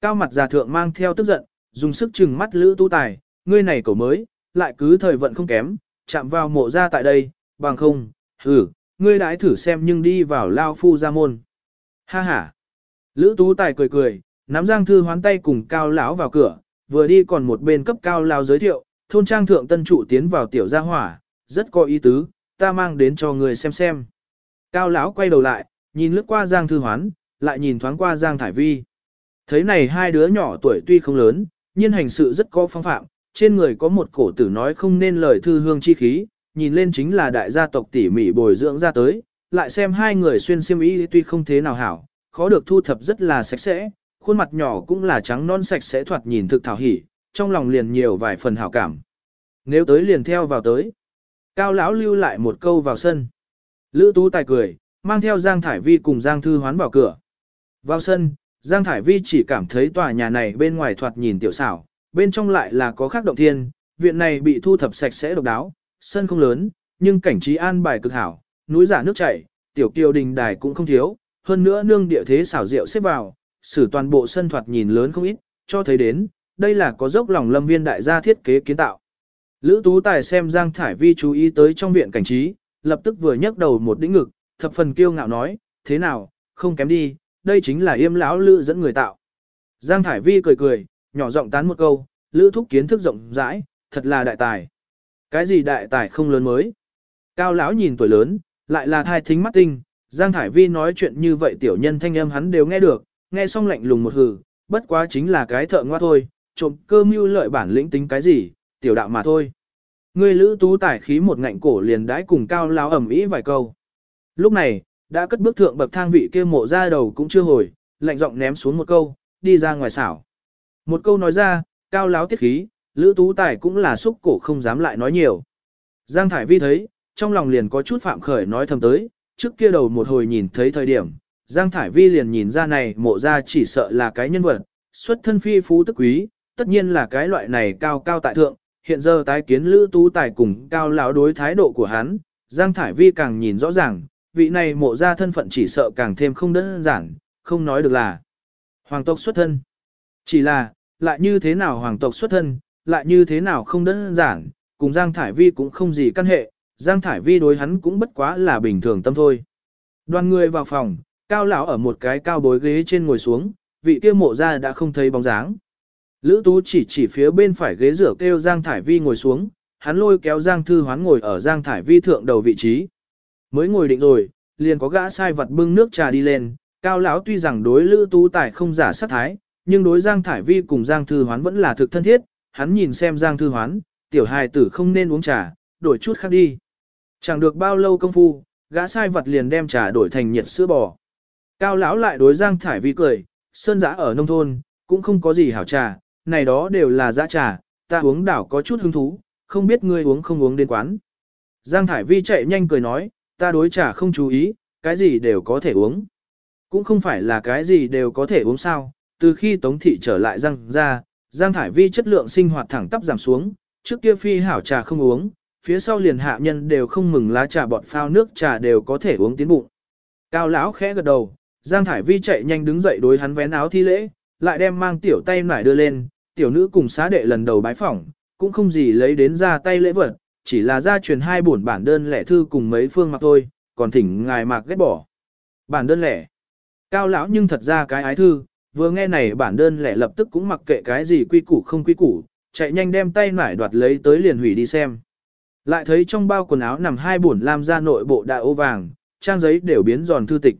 Cao mặt già thượng mang theo tức giận, dùng sức chừng mắt Lữ Tú Tài, ngươi này cậu mới, lại cứ thời vận không kém, chạm vào mộ ra tại đây, bằng không, hử, ngươi đãi thử xem nhưng đi vào lao phu ra môn. Ha ha. Lữ Tú Tài cười cười, nắm Giang Thư hoán tay cùng Cao lão vào cửa, vừa đi còn một bên cấp Cao lão giới thiệu, thôn trang thượng tân trụ tiến vào tiểu gia hỏa, rất có ý tứ, ta mang đến cho người xem xem. Cao lão quay đầu lại, nhìn lướt qua Giang Thư hoán, lại nhìn thoáng qua Giang Thải Vi. Thấy này hai đứa nhỏ tuổi tuy không lớn, nhưng hành sự rất có phong phạm, trên người có một cổ tử nói không nên lời thư hương chi khí, nhìn lên chính là đại gia tộc tỉ mỉ bồi dưỡng ra tới, lại xem hai người xuyên xiêm y tuy không thế nào hảo, khó được thu thập rất là sạch sẽ, khuôn mặt nhỏ cũng là trắng non sạch sẽ thoạt nhìn thực thảo hỉ, trong lòng liền nhiều vài phần hảo cảm. Nếu tới liền theo vào tới. Cao lão lưu lại một câu vào sân. Lữ Tú Tài cười, mang theo Giang Thải Vi cùng Giang Thư Hoán vào cửa. Vào sân, Giang Thải Vi chỉ cảm thấy tòa nhà này bên ngoài thoạt nhìn tiểu xảo, bên trong lại là có khác động thiên, viện này bị thu thập sạch sẽ độc đáo, sân không lớn, nhưng cảnh trí an bài cực hảo, núi giả nước chảy, tiểu kiều đình đài cũng không thiếu, hơn nữa nương địa thế xảo diệu xếp vào, xử toàn bộ sân thoạt nhìn lớn không ít, cho thấy đến, đây là có dốc lòng lâm viên đại gia thiết kế kiến tạo. Lữ Tú Tài xem Giang Thải Vi chú ý tới trong viện cảnh trí, lập tức vừa nhấc đầu một đĩnh ngực, thập phần kiêu ngạo nói, thế nào, không kém đi, đây chính là yêm lão lữ dẫn người tạo. Giang Thải Vi cười cười, nhỏ giọng tán một câu, lữ thúc kiến thức rộng rãi, thật là đại tài. Cái gì đại tài không lớn mới? Cao lão nhìn tuổi lớn, lại là thai thính mắt tinh, Giang Thải Vi nói chuyện như vậy tiểu nhân thanh âm hắn đều nghe được, nghe xong lạnh lùng một hừ, bất quá chính là cái thợ ngoa thôi, trộm cơ mưu lợi bản lĩnh tính cái gì, tiểu đạo mà thôi. Ngươi lữ tú tải khí một ngạnh cổ liền đãi cùng cao lão ẩm ý vài câu. Lúc này, đã cất bước thượng bậc thang vị kia mộ ra đầu cũng chưa hồi, lạnh giọng ném xuống một câu, đi ra ngoài xảo. Một câu nói ra, cao lão tiết khí, lữ tú tài cũng là xúc cổ không dám lại nói nhiều. Giang Thải Vi thấy, trong lòng liền có chút phạm khởi nói thầm tới, trước kia đầu một hồi nhìn thấy thời điểm, Giang Thải Vi liền nhìn ra này mộ ra chỉ sợ là cái nhân vật, xuất thân phi phú tức quý, tất nhiên là cái loại này cao cao tại thượng, hiện giờ tái kiến Lữ Tú Tài cùng cao lão đối thái độ của hắn, Giang Thải Vi càng nhìn rõ ràng, vị này mộ ra thân phận chỉ sợ càng thêm không đơn giản, không nói được là hoàng tộc xuất thân. Chỉ là, lại như thế nào hoàng tộc xuất thân, lại như thế nào không đơn giản, cùng Giang Thải Vi cũng không gì căn hệ, Giang Thải Vi đối hắn cũng bất quá là bình thường tâm thôi. Đoàn người vào phòng, cao lão ở một cái cao bối ghế trên ngồi xuống, vị kia mộ ra đã không thấy bóng dáng. Lữ Tú chỉ chỉ phía bên phải ghế rửa kêu Giang Thải Vi ngồi xuống, hắn lôi kéo Giang Thư Hoán ngồi ở Giang Thải Vi thượng đầu vị trí. Mới ngồi định rồi, liền có gã sai vật bưng nước trà đi lên, cao lão tuy rằng đối Lữ Tú tài không giả sát thái, nhưng đối Giang Thải Vi cùng Giang Thư Hoán vẫn là thực thân thiết, hắn nhìn xem Giang Thư Hoán, tiểu hài tử không nên uống trà, đổi chút khác đi. Chẳng được bao lâu công phu, gã sai vật liền đem trà đổi thành nhiệt sữa bò. Cao lão lại đối Giang Thải Vi cười, sơn giã ở nông thôn, cũng không có gì hảo trà, này đó đều là dã trà, ta uống đảo có chút hứng thú, không biết ngươi uống không uống đến quán. Giang Thải Vi chạy nhanh cười nói, ta đối trà không chú ý, cái gì đều có thể uống. Cũng không phải là cái gì đều có thể uống sao, từ khi Tống Thị trở lại Giang ra, Giang Thải Vi chất lượng sinh hoạt thẳng tắp giảm xuống, trước kia phi hảo trà không uống, phía sau liền hạ nhân đều không mừng lá trà bọt phao nước trà đều có thể uống tiến bụng. Cao lão khẽ gật đầu, Giang Thải Vi chạy nhanh đứng dậy đối hắn vén áo thi lễ, lại đem mang tiểu tay nải đưa lên, tiểu nữ cùng xá đệ lần đầu bái phỏng, cũng không gì lấy đến ra tay lễ vật, chỉ là ra truyền hai bổn bản đơn lẻ thư cùng mấy phương mặc thôi, còn thỉnh ngài mạc ghét bỏ. Bản đơn lẻ. Cao lão nhưng thật ra cái ái thư, vừa nghe này bản đơn lẻ lập tức cũng mặc kệ cái gì quy củ không quy củ, chạy nhanh đem tay nải đoạt lấy tới liền hủy đi xem. Lại thấy trong bao quần áo nằm hai bổn lam ra nội bộ đại ô vàng, trang giấy đều biến giòn thư tịch.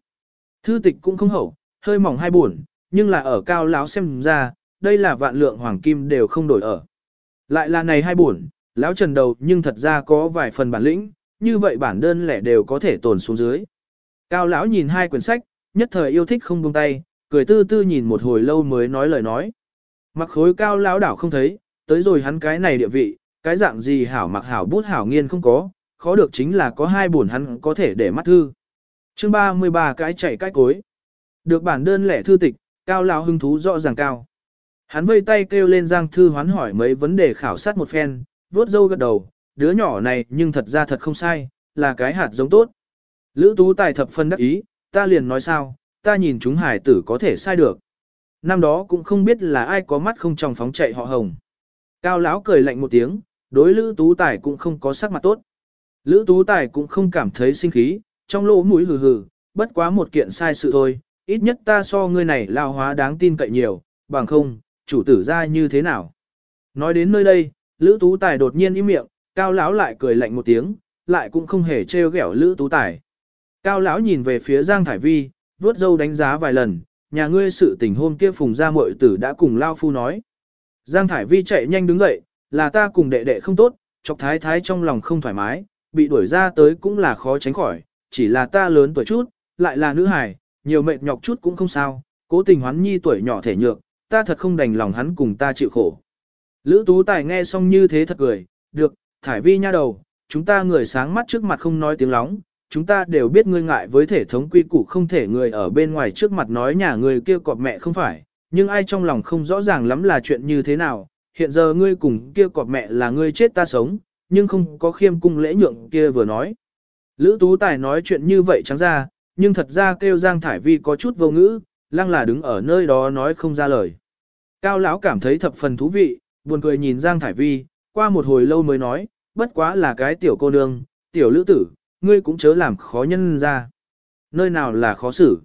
Thư tịch cũng không hậu, hơi mỏng hai bổn, nhưng là ở cao lão xem ra, đây là vạn lượng hoàng kim đều không đổi ở. Lại là này hai bổn, lão trần đầu nhưng thật ra có vài phần bản lĩnh, như vậy bản đơn lẻ đều có thể tồn xuống dưới. Cao lão nhìn hai quyển sách, nhất thời yêu thích không buông tay, cười tư tư nhìn một hồi lâu mới nói lời nói. Mặc khối cao lão đảo không thấy, tới rồi hắn cái này địa vị, cái dạng gì hảo mặc hảo bút hảo nghiên không có, khó được chính là có hai bổn hắn có thể để mắt thư. Chương 33 cái chạy cái cối. Được bản đơn lẻ thư tịch, cao lão hứng thú rõ ràng cao. Hắn vây tay kêu lên Giang Thư hoán hỏi mấy vấn đề khảo sát một phen, vuốt dâu gật đầu, đứa nhỏ này nhưng thật ra thật không sai, là cái hạt giống tốt. Lữ Tú Tài thập phân đắc ý, ta liền nói sao, ta nhìn chúng hải tử có thể sai được. Năm đó cũng không biết là ai có mắt không trong phóng chạy họ hồng. Cao lão cười lạnh một tiếng, đối Lữ Tú Tài cũng không có sắc mặt tốt. Lữ Tú Tài cũng không cảm thấy sinh khí, trong lỗ mũi hừ hừ, bất quá một kiện sai sự thôi, ít nhất ta so ngươi này lao hóa đáng tin cậy nhiều, bằng không, chủ tử ra như thế nào. Nói đến nơi đây, Lữ Tú Tài đột nhiên im miệng, Cao lão lại cười lạnh một tiếng, lại cũng không hề trêu ghẹo Lữ Tú Tài. Cao lão nhìn về phía Giang Thải Vi, vuốt dâu đánh giá vài lần, nhà ngươi sự tình hôm kia phùng gia muội tử đã cùng lao phu nói. Giang Thải Vi chạy nhanh đứng dậy, là ta cùng đệ đệ không tốt, chọc thái thái trong lòng không thoải mái, bị đuổi ra tới cũng là khó tránh khỏi, chỉ là ta lớn tuổi chút, lại là nữ hài, nhiều mệt nhọc chút cũng không sao, cố tình hoán nhi tuổi nhỏ thể nhược, ta thật không đành lòng hắn cùng ta chịu khổ. Lữ Tú Tài nghe xong như thế thật cười, được, Thải Vi nha đầu, chúng ta người sáng mắt trước mặt không nói tiếng lóng, chúng ta đều biết ngươi ngại với thể thống quy củ không thể người ở bên ngoài trước mặt nói nhà người kia cọp mẹ không phải, nhưng ai trong lòng không rõ ràng lắm là chuyện như thế nào, hiện giờ ngươi cùng kia cọp mẹ là ngươi chết ta sống, nhưng không có khiêm cung lễ nhượng kia vừa nói. Lữ Tú Tài nói chuyện như vậy trắng ra, nhưng thật ra kêu Giang Thải Vi có chút vô ngữ, lăng là đứng ở nơi đó nói không ra lời. Cao lão cảm thấy thập phần thú vị, buồn cười nhìn Giang Thải Vi, qua một hồi lâu mới nói, bất quá là cái tiểu cô nương, tiểu lữ tử, ngươi cũng chớ làm khó nhân ra. Nơi nào là khó xử.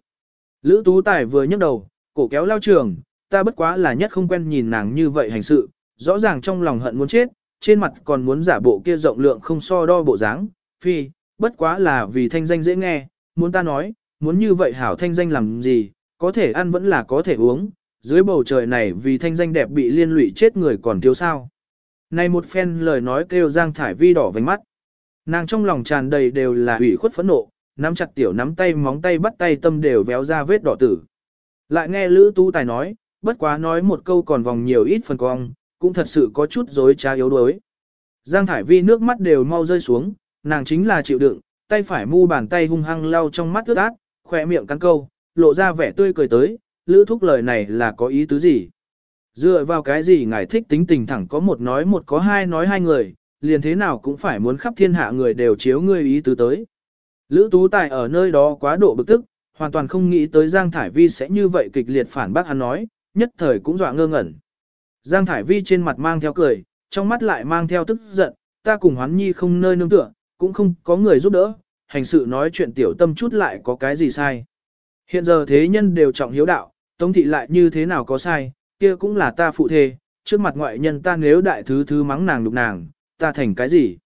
Lữ Tú Tài vừa nhấc đầu, cổ kéo lao trường, ta bất quá là nhất không quen nhìn nàng như vậy hành sự, rõ ràng trong lòng hận muốn chết, trên mặt còn muốn giả bộ kia rộng lượng không so đo bộ dáng, phi, bất quá là vì thanh danh dễ nghe, muốn ta nói, muốn như vậy hảo thanh danh làm gì, có thể ăn vẫn là có thể uống, dưới bầu trời này vì thanh danh đẹp bị liên lụy chết người còn thiếu sao. Này một phen lời nói kêu Giang Thải Vi đỏ vành mắt. Nàng trong lòng tràn đầy đều là ủy khuất phẫn nộ, nắm chặt tiểu nắm tay móng tay bắt tay tâm đều véo ra vết đỏ tử. Lại nghe Lữ Tu Tài nói, bất quá nói một câu còn vòng nhiều ít phần cong, cũng thật sự có chút dối trá yếu đuối. Giang Thải Vi nước mắt đều mau rơi xuống, nàng chính là chịu đựng, tay phải mu bàn tay hung hăng lau trong mắt ướt át, khỏe miệng cắn câu, lộ ra vẻ tươi cười tới, lữ thúc lời này là có ý tứ gì? Dựa vào cái gì ngài thích tính tình thẳng có một nói một có hai nói hai người, liền thế nào cũng phải muốn khắp thiên hạ người đều chiếu ngươi ý tứ tới. Lữ Tú Tài ở nơi đó quá độ bực tức, hoàn toàn không nghĩ tới Giang Thải Vi sẽ như vậy kịch liệt phản bác hắn nói, nhất thời cũng dọa ngơ ngẩn. Giang Thải Vi trên mặt mang theo cười, trong mắt lại mang theo tức giận, ta cùng hoán nhi không nơi nương tựa, cũng không có người giúp đỡ, hành sự nói chuyện tiểu tâm chút lại có cái gì sai. Hiện giờ thế nhân đều trọng hiếu đạo, Tống thị lại như thế nào có sai, kia cũng là ta phụ thề, trước mặt ngoại nhân ta nếu đại thứ thứ mắng nàng đục nàng, ta thành cái gì?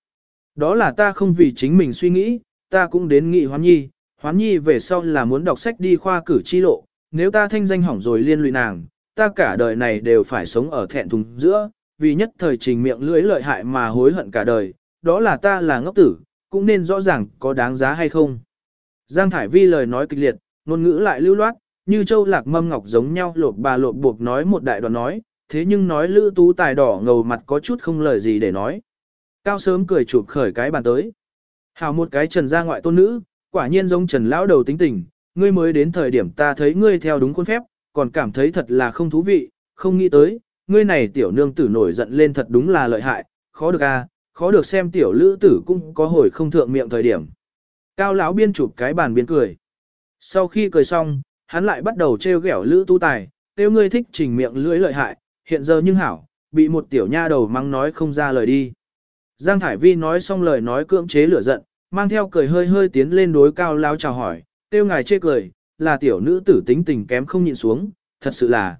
Đó là ta không vì chính mình suy nghĩ, ta cũng đến nghị hoán nhi, hoán nhi về sau là muốn đọc sách đi khoa cử chi lộ, nếu ta thanh danh hỏng rồi liên lụy nàng, ta cả đời này đều phải sống ở thẹn thùng giữa, vì nhất thời trình miệng lưỡi lợi hại mà hối hận cả đời, đó là ta là ngốc tử, cũng nên rõ ràng có đáng giá hay không. Giang Thải Vi lời nói kịch liệt, ngôn ngữ lại lưu loát, như châu lạc mâm ngọc giống nhau lột bà lột buộc nói một đại đoạn nói, thế nhưng nói lữ tú tài đỏ ngầu mặt có chút không lời gì để nói. Cao sớm cười chụp khởi cái bàn tới. Hào một cái trần gia ngoại tôn nữ, quả nhiên giống trần lão đầu tính tình, ngươi mới đến thời điểm ta thấy ngươi theo đúng khuôn phép, còn cảm thấy thật là không thú vị, không nghĩ tới, ngươi này tiểu nương tử nổi giận lên thật đúng là lợi hại, khó được à, khó được xem tiểu lữ tử cũng có hồi không thượng miệng thời điểm. Cao lão biên chụp cái bàn biên cười. Sau khi cười xong, hắn lại bắt đầu trêu ghẹo lữ tu tài, tiêu ngươi thích trình miệng lưỡi lợi hại, hiện giờ nhưng hảo, bị một tiểu nha đầu mắng nói không ra lời đi. Giang Thải Vi nói xong lời nói cưỡng chế lửa giận, mang theo cười hơi hơi tiến lên đối cao lão chào hỏi, tiêu ngài chê cười, là tiểu nữ tử tính tình kém không nhịn xuống, thật sự là.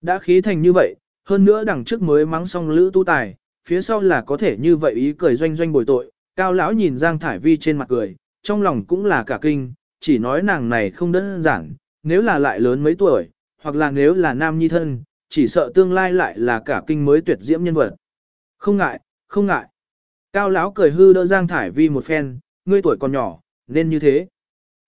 Đã khí thành như vậy, hơn nữa đằng trước mới mắng xong lữ tu tài, phía sau là có thể như vậy ý cười doanh doanh bồi tội, cao lão nhìn Giang Thải Vi trên mặt cười, trong lòng cũng là cả kinh, chỉ nói nàng này không đơn giản, nếu là lại lớn mấy tuổi, hoặc là nếu là nam nhi thân, chỉ sợ tương lai lại là cả kinh mới tuyệt diễm nhân vật. Không ngại, không ngại. Cao lão cười hư đỡ Giang Thải Vi một phen, ngươi tuổi còn nhỏ, nên như thế.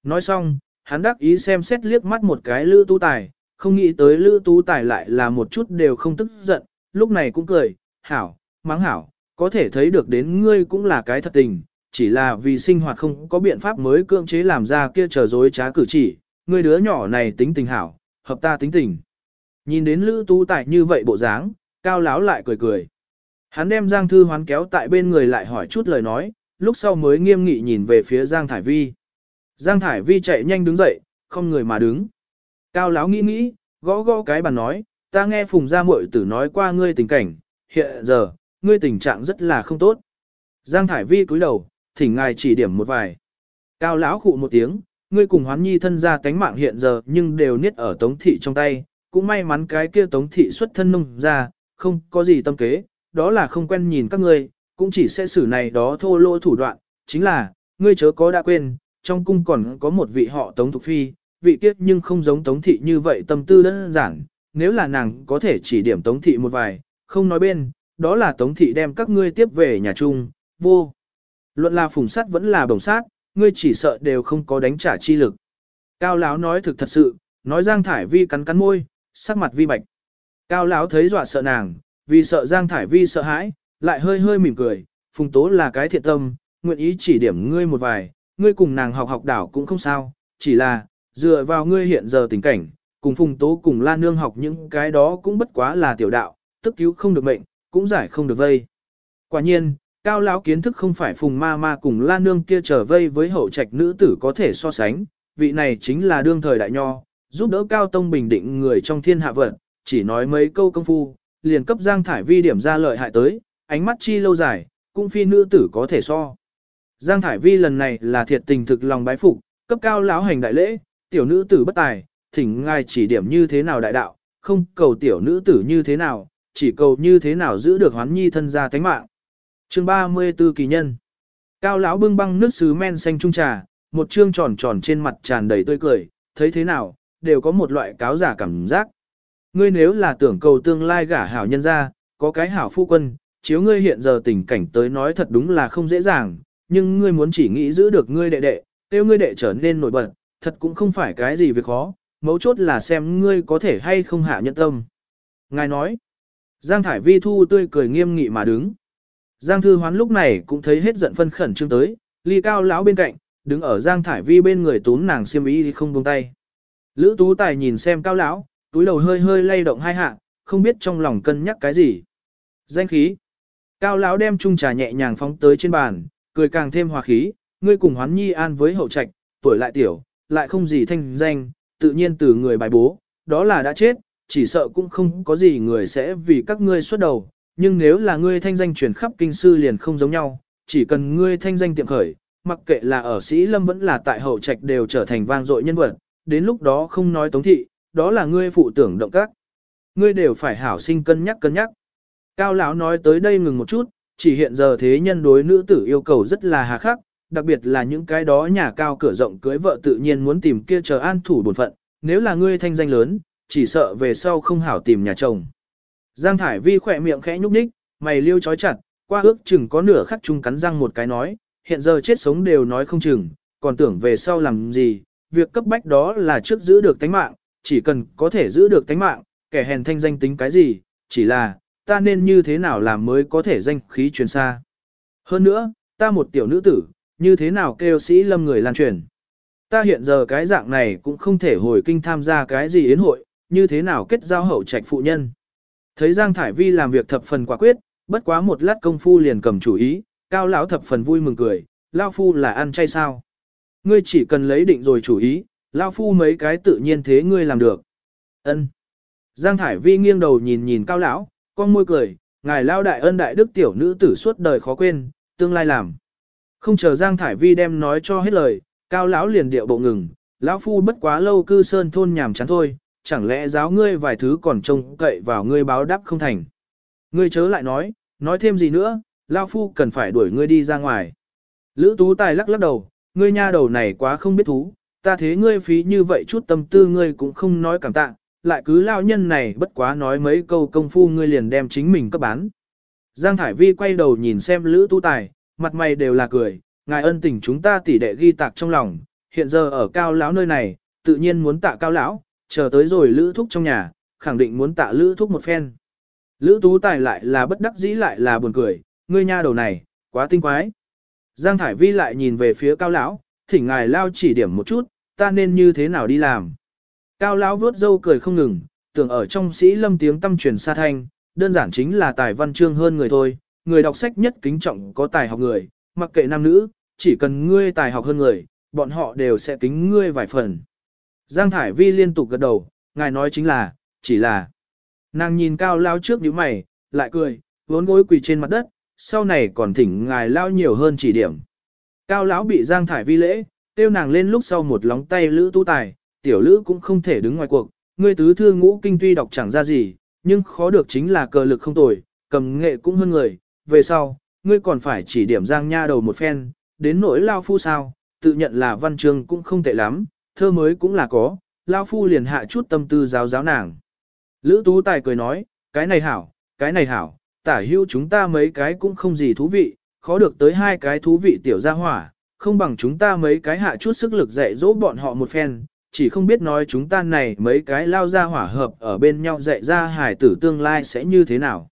Nói xong, hắn đắc ý xem xét liếc mắt một cái Lữ Tú Tài, không nghĩ tới Lữ Tú Tài lại là một chút đều không tức giận, lúc này cũng cười, hảo, mắng hảo, có thể thấy được đến ngươi cũng là cái thật tình, chỉ là vì sinh hoạt không có biện pháp mới cưỡng chế làm ra kia trở dối trá cử chỉ, ngươi đứa nhỏ này tính tình hảo, hợp ta tính tình. Nhìn đến Lữ Tú Tài như vậy bộ dáng, cao lão lại cười cười. Hắn đem Giang Thư Hoán kéo tại bên người lại hỏi chút lời nói, lúc sau mới nghiêm nghị nhìn về phía Giang Thải Vi. Giang Thải Vi chạy nhanh đứng dậy, không người mà đứng. Cao lão nghĩ nghĩ, gõ gõ cái bàn nói, ta nghe Phùng Gia Muội tử nói qua ngươi tình cảnh, hiện giờ, ngươi tình trạng rất là không tốt. Giang Thải Vi cúi đầu, thỉnh ngài chỉ điểm một vài. Cao lão khụ một tiếng, ngươi cùng hoán nhi thân ra cánh mạng hiện giờ nhưng đều niết ở tống thị trong tay, cũng may mắn cái kia tống thị xuất thân nông ra, không có gì tâm kế, đó là không quen nhìn các ngươi, cũng chỉ sẽ xử này đó thô lỗ thủ đoạn, chính là, ngươi chớ có đã quên, trong cung còn có một vị họ tống thục phi, vị kiếp nhưng không giống tống thị như vậy tâm tư đơn giản, nếu là nàng có thể chỉ điểm tống thị một vài, không nói bên, đó là tống thị đem các ngươi tiếp về nhà chung, vô. Luận là phùng sát vẫn là bổng sát, ngươi chỉ sợ đều không có đánh trả chi lực. Cao lão nói thực thật sự, nói Giang Thải Vi cắn cắn môi, sắc mặt vi bạch. Cao lão thấy dọa sợ nàng, vì sợ Giang Thải Vi sợ hãi, lại hơi hơi mỉm cười, Phùng Tố là cái thiện tâm, nguyện ý chỉ điểm ngươi một vài, ngươi cùng nàng học học đảo cũng không sao, chỉ là, dựa vào ngươi hiện giờ tình cảnh, cùng Phùng Tố cùng La Nương học những cái đó cũng bất quá là tiểu đạo, tức cứu không được mệnh, cũng giải không được vây. Quả nhiên, cao lão kiến thức không phải Phùng Ma Ma cùng La Nương kia trở vây với hậu trạch nữ tử có thể so sánh, vị này chính là đương thời đại nho, giúp đỡ Cao Tông bình định người trong thiên hạ vận, chỉ nói mấy câu công phu, liền cấp Giang Thải Vi điểm ra lợi hại tới, ánh mắt chi lâu dài, cũng phi nữ tử có thể so. Giang Thải Vi lần này là thiệt tình thực lòng bái phục, cấp cao lão hành đại lễ, tiểu nữ tử bất tài, thỉnh ngài chỉ điểm như thế nào đại đạo, không cầu tiểu nữ tử như thế nào, chỉ cầu như thế nào giữ được hoán nhi thân gia tánh mạng. Chương 34 kỳ nhân. Cao lão bưng băng nước sứ men xanh trung trà, một trương tròn tròn trên mặt tràn đầy tươi cười, thấy thế nào, đều có một loại cáo giả cảm giác. Ngươi nếu là tưởng cầu tương lai gả hảo nhân ra, có cái hảo phu quân, chiếu ngươi hiện giờ tình cảnh tới nói thật đúng là không dễ dàng, nhưng ngươi muốn chỉ nghĩ giữ được ngươi đệ đệ, tiêu ngươi đệ trở nên nổi bật, thật cũng không phải cái gì việc khó, mấu chốt là xem ngươi có thể hay không hạ nhân tâm. Ngài nói, Giang Thải Vi thu tươi cười nghiêm nghị mà đứng. Giang Thư Hoán lúc này cũng thấy hết giận phân khẩn trương tới, ly cao lão bên cạnh, đứng ở Giang Thải Vi bên người tún nàng xiêm ý thì không buông tay. Lữ Tú Tài nhìn xem cao lão, túi đầu hơi hơi lay động hai hạ, không biết trong lòng cân nhắc cái gì. Danh khí. Cao lão đem chung trà nhẹ nhàng phóng tới trên bàn, cười càng thêm hòa khí, ngươi cùng hoán nhi an với hậu trạch, tuổi lại tiểu, lại không gì thanh danh, tự nhiên từ người bài bố, đó là đã chết, chỉ sợ cũng không có gì người sẽ vì các ngươi xuất đầu, nhưng nếu là ngươi thanh danh truyền khắp kinh sư liền không giống nhau, chỉ cần ngươi thanh danh tiệm khởi, mặc kệ là ở sĩ lâm vẫn là tại hậu trạch đều trở thành vang dội nhân vật, đến lúc đó không nói tống thị, đó là ngươi phụ tưởng động các. Ngươi đều phải hảo sinh cân nhắc cân nhắc. Cao lão nói tới đây ngừng một chút, chỉ hiện giờ thế nhân đối nữ tử yêu cầu rất là hà khắc, đặc biệt là những cái đó nhà cao cửa rộng cưới vợ tự nhiên muốn tìm kia chờ an thủ bổn phận, nếu là ngươi thanh danh lớn, chỉ sợ về sau không hảo tìm nhà chồng. Giang Thải Vi khỏe miệng khẽ nhúc nhích, mày liêu chói chặt, qua ước chừng có nửa khắc chung cắn răng một cái nói, hiện giờ chết sống đều nói không chừng, còn tưởng về sau làm gì, việc cấp bách đó là trước giữ được tánh mạng, chỉ cần có thể giữ được tánh mạng, kẻ hèn thanh danh tính cái gì, chỉ là, ta nên như thế nào làm mới có thể danh khí truyền xa. Hơn nữa, ta một tiểu nữ tử, như thế nào kêu sĩ lâm người lan truyền. Ta hiện giờ cái dạng này cũng không thể hồi kinh tham gia cái gì yến hội, như thế nào kết giao hậu trạch phụ nhân. Thấy Giang Thải Vi làm việc thập phần quả quyết, bất quá một lát công phu liền cầm chủ ý, cao lão thập phần vui mừng cười, lao phu là ăn chay sao. Ngươi chỉ cần lấy định rồi chủ ý, lao phu mấy cái tự nhiên thế ngươi làm được. Ân. Giang Thải Vi nghiêng đầu nhìn nhìn cao lão, con môi cười, ngài lao đại ân đại đức tiểu nữ tử suốt đời khó quên, tương lai làm. Không chờ Giang Thải Vi đem nói cho hết lời, cao lão liền điệu bộ ngừng, lão phu bất quá lâu cư sơn thôn nhàm chán thôi, chẳng lẽ giáo ngươi vài thứ còn trông cậy vào ngươi báo đáp không thành. Ngươi chớ lại nói, nói thêm gì nữa, lão phu cần phải đuổi ngươi đi ra ngoài. Lữ Tú Tài lắc lắc đầu, ngươi nha đầu này quá không biết thú, ta thế ngươi phí như vậy chút tâm tư ngươi cũng không nói cảm tạ, lại cứ lao nhân này bất quá nói mấy câu công phu ngươi liền đem chính mình cấp bán. Giang Thải Vi quay đầu nhìn xem Lữ Tu Tài, mặt mày đều là cười, ngài ân tình chúng ta tỉ đệ ghi tạc trong lòng, hiện giờ ở cao lão nơi này, tự nhiên muốn tạ cao lão, chờ tới rồi Lữ Thúc trong nhà, khẳng định muốn tạ Lữ Thúc một phen. Lữ Tú Tài lại là bất đắc dĩ lại là buồn cười, ngươi nha đầu này, quá tinh quái. Giang Thải Vi lại nhìn về phía cao lão, thỉnh ngài lao chỉ điểm một chút, ta nên như thế nào đi làm. Cao lão vuốt dâu cười không ngừng, tưởng ở trong sĩ lâm tiếng tâm truyền xa thanh, đơn giản chính là tài văn chương hơn người thôi, người đọc sách nhất kính trọng có tài học người, mặc kệ nam nữ, chỉ cần ngươi tài học hơn người, bọn họ đều sẽ kính ngươi vài phần. Giang Thải Vi liên tục gật đầu, ngài nói chính là, chỉ là. Nàng nhìn cao lao trước nhíu mày, lại cười, vốn gối quỳ trên mặt đất, sau này còn thỉnh ngài lao nhiều hơn chỉ điểm. Cao lão bị Giang Thải Vi lễ, tiêu nàng lên lúc sau một lóng tay lữ tu tài, tiểu lữ cũng không thể đứng ngoài cuộc, ngươi tứ thư ngũ kinh tuy đọc chẳng ra gì, nhưng khó được chính là cờ lực không tồi, cầm nghệ cũng hơn người, về sau, ngươi còn phải chỉ điểm Giang Nha đầu một phen, đến nỗi lao phu sao, tự nhận là văn chương cũng không tệ lắm, thơ mới cũng là có, lao phu liền hạ chút tâm tư giáo giáo nàng. Lữ Tú Tài cười nói, cái này hảo, cái này hảo, tả hưu chúng ta mấy cái cũng không gì thú vị, khó được tới hai cái thú vị tiểu gia hỏa, không bằng chúng ta mấy cái hạ chút sức lực dạy dỗ bọn họ một phen, chỉ không biết nói chúng ta này mấy cái lao ra hỏa hợp ở bên nhau dạy ra hải tử tương lai sẽ như thế nào.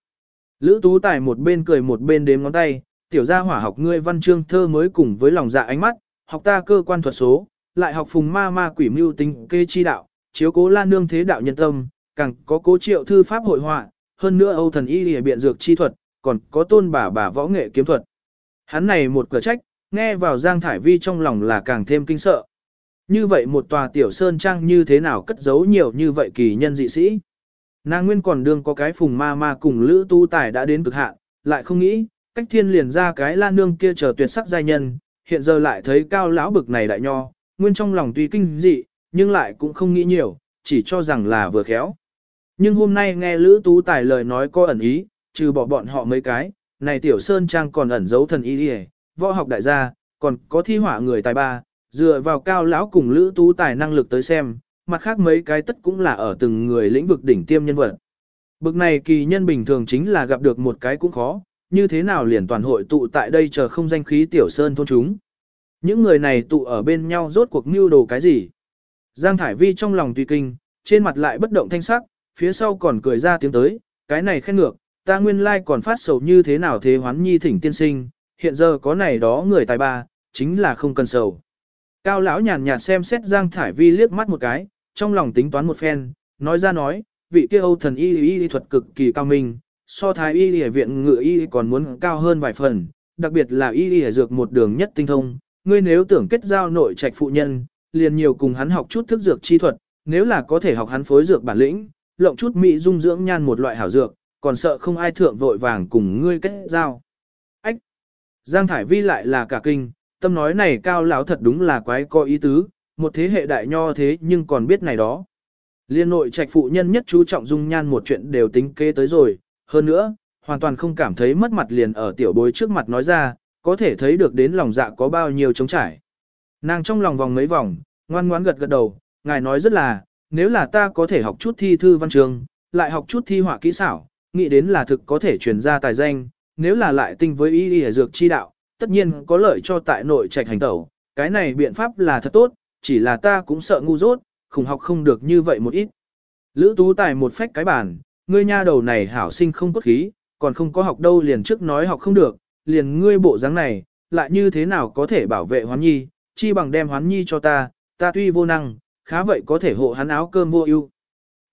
Lữ Tú Tài một bên cười một bên đếm ngón tay, tiểu gia hỏa học ngươi văn chương thơ mới cùng với lòng dạ ánh mắt, học ta cơ quan thuật số, lại học phùng ma ma quỷ mưu tính kê chi đạo, chiếu cố lan nương thế đạo nhân tâm, càng có cố triệu thư pháp hội họa, hơn nữa Âu thần y lìa biện dược chi thuật, còn có tôn bà bà võ nghệ kiếm thuật. Hắn này một cửa trách, nghe vào Giang Thải Vi trong lòng là càng thêm kinh sợ. Như vậy một tòa tiểu sơn trang như thế nào cất giấu nhiều như vậy kỳ nhân dị sĩ. Nàng nguyên còn đương có cái phùng ma ma cùng Lữ Tu Tài đã đến cực hạn, lại không nghĩ, cách thiên liền ra cái lan nương kia chờ tuyệt sắc giai nhân, hiện giờ lại thấy cao lão bực này đại nho, nguyên trong lòng tuy kinh dị, nhưng lại cũng không nghĩ nhiều, chỉ cho rằng là vừa khéo. Nhưng hôm nay nghe Lữ Tú Tài lời nói có ẩn ý, trừ bỏ bọn họ mấy cái, này tiểu sơn trang còn ẩn giấu thần y đi võ học đại gia, còn có thi họa người tài ba, dựa vào cao lão cùng Lữ Tú Tài năng lực tới xem, mặt khác mấy cái tất cũng là ở từng người lĩnh vực đỉnh tiêm nhân vật. Bực này kỳ nhân bình thường chính là gặp được một cái cũng khó, như thế nào liền toàn hội tụ tại đây chờ không danh khí tiểu sơn thôn chúng. Những người này tụ ở bên nhau rốt cuộc mưu đồ cái gì? Giang Thải Vi trong lòng tùy kinh, trên mặt lại bất động thanh sắc, phía sau còn cười ra tiếng tới, cái này khen ngược, ta nguyên lai like còn phát sầu như thế nào thế hoán nhi thỉnh tiên sinh, hiện giờ có này đó người tài ba, chính là không cần sầu. Cao lão nhàn nhạt xem xét Giang Thải Vi liếc mắt một cái, trong lòng tính toán một phen, nói ra nói, vị kia Âu thần y y thuật cực kỳ cao minh, so thái y y viện ngựa y còn muốn cao hơn vài phần, đặc biệt là y y dược một đường nhất tinh thông, ngươi nếu tưởng kết giao nội trạch phụ nhân, liền nhiều cùng hắn học chút thức dược chi thuật, nếu là có thể học hắn phối dược bản lĩnh, lộng chút mỹ dung dưỡng nhan một loại hảo dược, còn sợ không ai thượng vội vàng cùng ngươi kết giao. Ách! Giang Thải Vi lại là cả kinh, tâm nói này cao lão thật đúng là quái có ý tứ, một thế hệ đại nho thế nhưng còn biết này đó. Liên nội trạch phụ nhân nhất chú trọng dung nhan một chuyện đều tính kế tới rồi, hơn nữa, hoàn toàn không cảm thấy mất mặt liền ở tiểu bối trước mặt nói ra, có thể thấy được đến lòng dạ có bao nhiêu trống trải. Nàng trong lòng vòng mấy vòng, ngoan ngoãn gật gật đầu, ngài nói rất là, nếu là ta có thể học chút thi thư văn trường, lại học chút thi họa kỹ xảo, nghĩ đến là thực có thể truyền ra tài danh, nếu là lại tinh với y y dược chi đạo, tất nhiên có lợi cho tại nội trạch hành tẩu, cái này biện pháp là thật tốt, chỉ là ta cũng sợ ngu dốt, khủng học không được như vậy một ít. Lữ tú tài một phách cái bản, ngươi nha đầu này hảo sinh không cốt khí, còn không có học đâu liền trước nói học không được, liền ngươi bộ dáng này, lại như thế nào có thể bảo vệ hoán nhi, chi bằng đem hoán nhi cho ta, ta tuy vô năng, khá vậy có thể hộ hắn áo cơm vô ưu.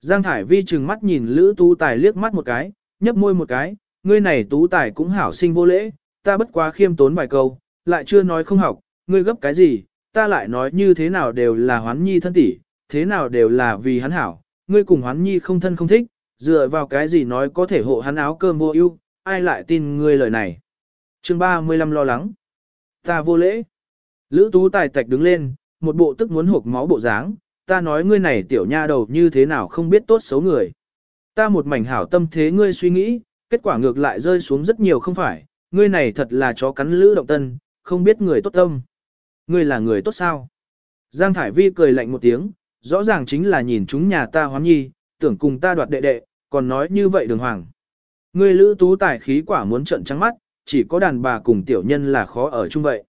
Giang Thải Vi chừng mắt nhìn Lữ Tú Tài liếc mắt một cái, nhấp môi một cái, ngươi này Tú Tài cũng hảo sinh vô lễ, ta bất quá khiêm tốn vài câu, lại chưa nói không học, ngươi gấp cái gì, ta lại nói như thế nào đều là hoán nhi thân tỷ, thế nào đều là vì hắn hảo, ngươi cùng hoán nhi không thân không thích, dựa vào cái gì nói có thể hộ hắn áo cơm vô ưu, ai lại tin ngươi lời này. Chương 35 lo lắng. Ta vô lễ. Lữ Tú Tài tạch đứng lên, một bộ tức muốn hộp máu bộ dáng, ta nói ngươi này tiểu nha đầu như thế nào không biết tốt xấu người. Ta một mảnh hảo tâm thế ngươi suy nghĩ, kết quả ngược lại rơi xuống rất nhiều không phải, ngươi này thật là chó cắn lữ động tân, không biết người tốt tâm. Ngươi là người tốt sao? Giang Thải Vi cười lạnh một tiếng, rõ ràng chính là nhìn chúng nhà ta hoán nhi, tưởng cùng ta đoạt đệ đệ, còn nói như vậy đường hoàng. Ngươi lữ tú tài khí quả muốn trận trắng mắt, chỉ có đàn bà cùng tiểu nhân là khó ở chung vậy.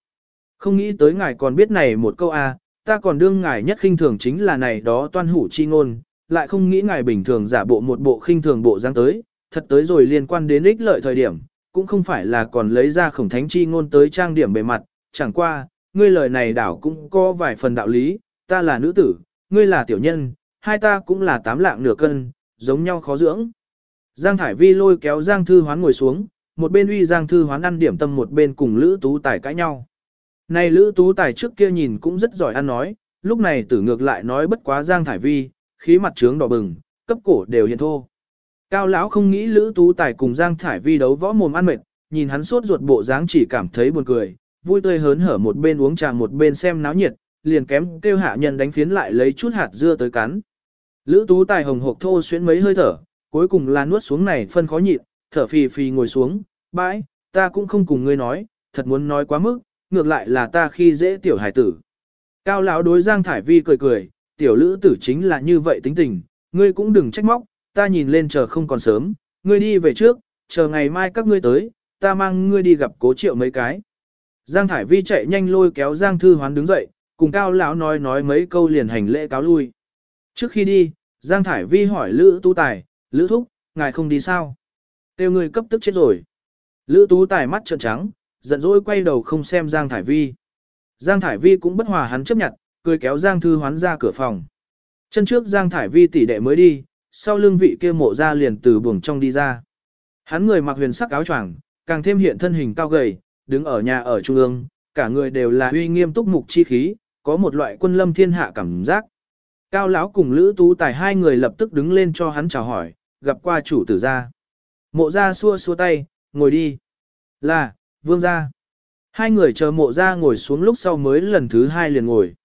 Không nghĩ tới ngài còn biết này một câu a, à, ta còn đương ngài nhất khinh thường chính là này đó toan hủ chi ngôn, lại không nghĩ ngài bình thường giả bộ một bộ khinh thường bộ dáng tới, thật tới rồi liên quan đến ích lợi thời điểm, cũng không phải là còn lấy ra khổng thánh chi ngôn tới trang điểm bề mặt, chẳng qua, ngươi lời này đảo cũng có vài phần đạo lý, ta là nữ tử, ngươi là tiểu nhân, hai ta cũng là tám lạng nửa cân, giống nhau khó dưỡng. Giang Thải Vi lôi kéo Giang Thư Hoán ngồi xuống, một bên uy Giang Thư Hoán ăn điểm tâm một bên cùng Lữ Tú Tài cãi nhau. Này Lữ Tú Tài trước kia nhìn cũng rất giỏi ăn nói, lúc này tử ngược lại nói bất quá Giang Thải Vi, khí mặt trướng đỏ bừng, cấp cổ đều hiện thô. Cao lão không nghĩ Lữ Tú Tài cùng Giang Thải Vi đấu võ mồm ăn mệt, nhìn hắn sốt ruột bộ dáng chỉ cảm thấy buồn cười, vui tươi hớn hở một bên uống trà một bên xem náo nhiệt, liền kém kêu hạ nhân đánh phiến lại lấy chút hạt dưa tới cắn. Lữ Tú Tài hồng hộc thô xuyến mấy hơi thở, cuối cùng là nuốt xuống này phân khó nhịn, thở phì phì ngồi xuống, bãi, ta cũng không cùng ngươi nói, thật muốn nói quá mức, ngược lại là ta khi dễ tiểu hải tử. Cao lão đối Giang Thải Vi cười cười, tiểu lữ tử chính là như vậy tính tình, ngươi cũng đừng trách móc, ta nhìn lên chờ không còn sớm, ngươi đi về trước, chờ ngày mai các ngươi tới, ta mang ngươi đi gặp cố triệu mấy cái. Giang Thải Vi chạy nhanh lôi kéo Giang Thư Hoán đứng dậy, cùng Cao lão nói nói mấy câu liền hành lễ cáo lui. Trước khi đi, Giang Thải Vi hỏi Lữ Tu Tài, Lữ Thúc, ngài không đi sao? Tiêu người cấp tức chết rồi. Lữ Tú Tài mắt trợn trắng, giận dỗi quay đầu không xem Giang Thải Vi. Giang Thải Vi cũng bất hòa hắn chấp nhận, cười kéo Giang Thư Hoán ra cửa phòng. Chân trước Giang Thải Vi tỷ đệ mới đi, sau lưng vị kia mộ ra liền từ buồng trong đi ra. Hắn người mặc huyền sắc áo choàng, càng thêm hiện thân hình cao gầy, đứng ở nhà ở trung ương, cả người đều là uy nghiêm túc mục chi khí, có một loại quân lâm thiên hạ cảm giác. Cao lão cùng Lữ Tú Tài hai người lập tức đứng lên cho hắn chào hỏi, gặp qua chủ tử gia. Mộ gia xua xua tay, ngồi đi. Là, vương gia. Hai người chờ mộ gia ngồi xuống lúc sau mới lần thứ hai liền ngồi.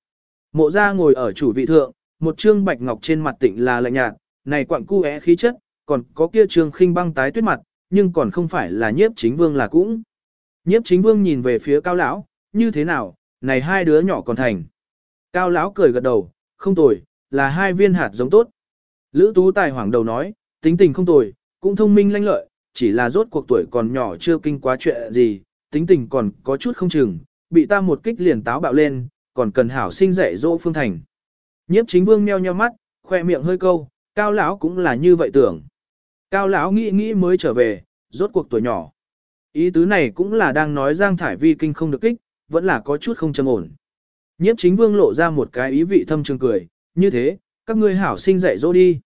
Mộ gia ngồi ở chủ vị thượng, một trương bạch ngọc trên mặt tịnh là lạnh nhạt, này quặng cu é khí chất, còn có kia trương khinh băng tái tuyết mặt, nhưng còn không phải là nhiếp chính vương là cũng. Nhiếp chính vương nhìn về phía cao lão, như thế nào, này hai đứa nhỏ còn thành. Cao lão cười gật đầu, không tồi, là hai viên hạt giống tốt. Lữ Tú Tài hoảng đầu nói, tính tình không tồi, cũng thông minh lanh lợi, chỉ là rốt cuộc tuổi còn nhỏ chưa kinh quá chuyện gì, tính tình còn có chút không chừng, bị ta một kích liền táo bạo lên, còn cần hảo sinh dạy dỗ phương thành. Nhiếp chính vương meo nheo mắt, khoe miệng hơi câu, cao lão cũng là như vậy tưởng. Cao lão nghĩ nghĩ mới trở về, rốt cuộc tuổi nhỏ. Ý tứ này cũng là đang nói Giang Thải Vi kinh không được kích, vẫn là có chút không trầm ổn. Nhiếp chính vương lộ ra một cái ý vị thâm trường cười, như thế, các ngươi hảo sinh dạy dỗ đi.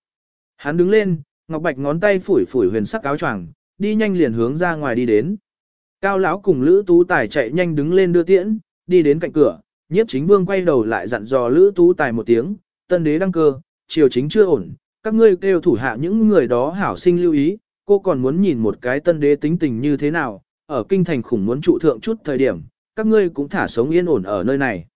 Hắn đứng lên, Ngọc Bạch ngón tay phủi phủi huyền sắc áo choàng, đi nhanh liền hướng ra ngoài đi đến. Cao lão cùng Lữ Tú Tài chạy nhanh đứng lên đưa tiễn, đi đến cạnh cửa, nhiếp chính vương quay đầu lại dặn dò Lữ Tú Tài một tiếng, tân đế đăng cơ, triều chính chưa ổn, các ngươi kêu thủ hạ những người đó hảo sinh lưu ý, cô còn muốn nhìn một cái tân đế tính tình như thế nào, ở kinh thành khủng muốn trụ thượng chút thời điểm, các ngươi cũng thả sống yên ổn ở nơi này.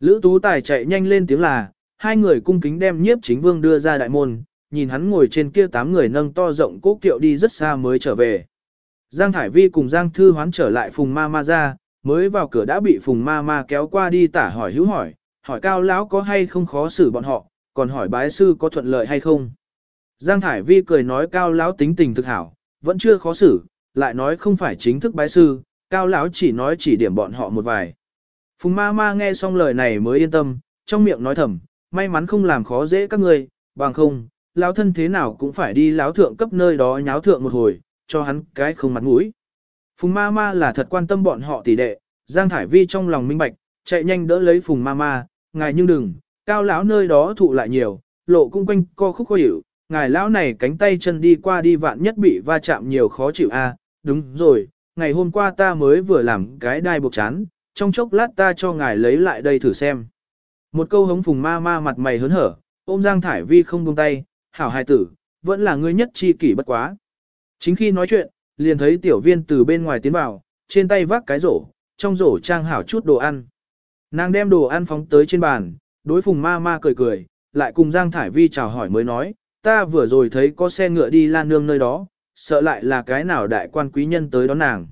Lữ Tú Tài chạy nhanh lên tiếng là, hai người cung kính đem nhiếp chính vương đưa ra đại môn, nhìn hắn ngồi trên kia tám người nâng to rộng cố kiệu đi rất xa mới trở về. Giang Thải Vi cùng Giang Thư hoán trở lại Phùng Ma Ma ra, mới vào cửa đã bị Phùng Ma Ma kéo qua đi tả hỏi hữu hỏi, hỏi cao lão có hay không khó xử bọn họ, còn hỏi bái sư có thuận lợi hay không. Giang Thải Vi cười nói cao lão tính tình thực hảo, vẫn chưa khó xử, lại nói không phải chính thức bái sư, cao lão chỉ nói chỉ điểm bọn họ một vài. Phùng ma ma nghe xong lời này mới yên tâm, trong miệng nói thầm, may mắn không làm khó dễ các ngươi, bằng không, lão thân thế nào cũng phải đi lão thượng cấp nơi đó nháo thượng một hồi, cho hắn cái không mặt mũi. Phùng ma ma là thật quan tâm bọn họ tỷ đệ, Giang Thải Vi trong lòng minh bạch, chạy nhanh đỡ lấy Phùng ma ma, ngài nhưng đừng, cao lão nơi đó thụ lại nhiều, lộ cung quanh co khúc khó hiểu, ngài lão này cánh tay chân đi qua đi vạn nhất bị va chạm nhiều khó chịu a. đúng rồi, ngày hôm qua ta mới vừa làm cái đai buộc chán, trong chốc lát ta cho ngài lấy lại đây thử xem. Một câu hống phùng ma ma mặt mày hớn hở, ôm Giang Thải Vi không buông tay, hảo hài tử, vẫn là ngươi nhất chi kỷ bất quá. Chính khi nói chuyện, liền thấy tiểu viên từ bên ngoài tiến vào, trên tay vác cái rổ, trong rổ trang hảo chút đồ ăn. Nàng đem đồ ăn phóng tới trên bàn, đối phùng ma ma cười cười, lại cùng Giang Thải Vi chào hỏi mới nói, ta vừa rồi thấy có xe ngựa đi lan nương nơi đó, sợ lại là cái nào đại quan quý nhân tới đón nàng.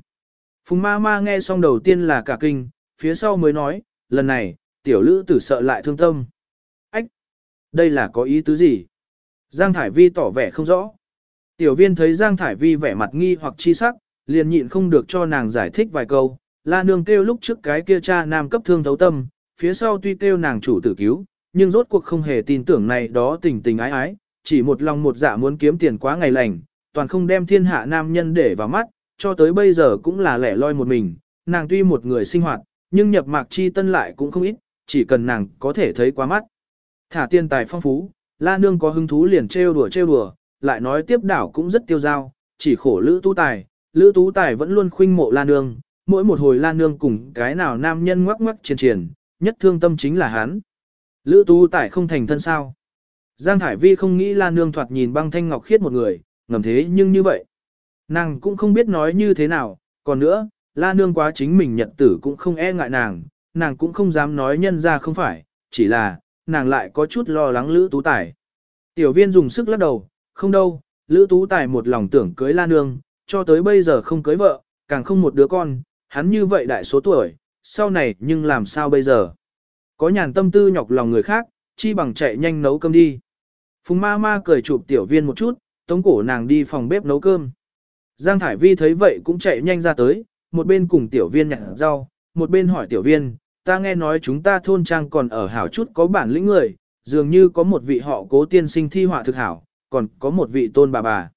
Phùng ma ma nghe xong đầu tiên là cả kinh, phía sau mới nói, lần này, tiểu lữ tử sợ lại thương tâm. Ách! Đây là có ý tứ gì? Giang Thải Vi tỏ vẻ không rõ. Tiểu viên thấy Giang Thải Vi vẻ mặt nghi hoặc chi sắc, liền nhịn không được cho nàng giải thích vài câu. La nương kêu lúc trước cái kia cha nam cấp thương thấu tâm, phía sau tuy kêu nàng chủ tử cứu, nhưng rốt cuộc không hề tin tưởng này đó tình tình ái ái, chỉ một lòng một dạ muốn kiếm tiền quá ngày lành, toàn không đem thiên hạ nam nhân để vào mắt, cho tới bây giờ cũng là lẻ loi một mình, nàng tuy một người sinh hoạt, nhưng nhập mạc chi tân lại cũng không ít, chỉ cần nàng có thể thấy quá mắt. Thả tiền tài phong phú, La Nương có hứng thú liền trêu đùa trêu đùa, lại nói tiếp đảo cũng rất tiêu dao, chỉ khổ Lữ Tú Tài, Lữ Tú Tài vẫn luôn khuynh mộ La Nương, mỗi một hồi La Nương cùng cái nào nam nhân ngoắc ngoắc triền triền, nhất thương tâm chính là hắn. Lữ Tú Tài không thành thân sao. Giang Thải Vi không nghĩ La Nương thoạt nhìn băng thanh ngọc khiết một người, ngầm thế nhưng như vậy. Nàng cũng không biết nói như thế nào, còn nữa, La Nương quá chính mình nhận tử cũng không e ngại nàng, nàng cũng không dám nói nhân ra không phải, chỉ là, nàng lại có chút lo lắng Lữ Tú Tài. Tiểu viên dùng sức lắc đầu, không đâu, Lữ Tú Tài một lòng tưởng cưới La Nương, cho tới bây giờ không cưới vợ, càng không một đứa con, hắn như vậy đại số tuổi, sau này nhưng làm sao bây giờ? Có nhàn tâm tư nhọc lòng người khác, chi bằng chạy nhanh nấu cơm đi. Phùng ma ma cười chụp tiểu viên một chút, tống cổ nàng đi phòng bếp nấu cơm. Giang Thải Vi thấy vậy cũng chạy nhanh ra tới, một bên cùng tiểu viên nhặt rau, một bên hỏi tiểu viên, ta nghe nói chúng ta thôn trang còn ở hảo chút có bản lĩnh người, dường như có một vị họ cố tiên sinh thi họa thực hảo, còn có một vị tôn bà bà.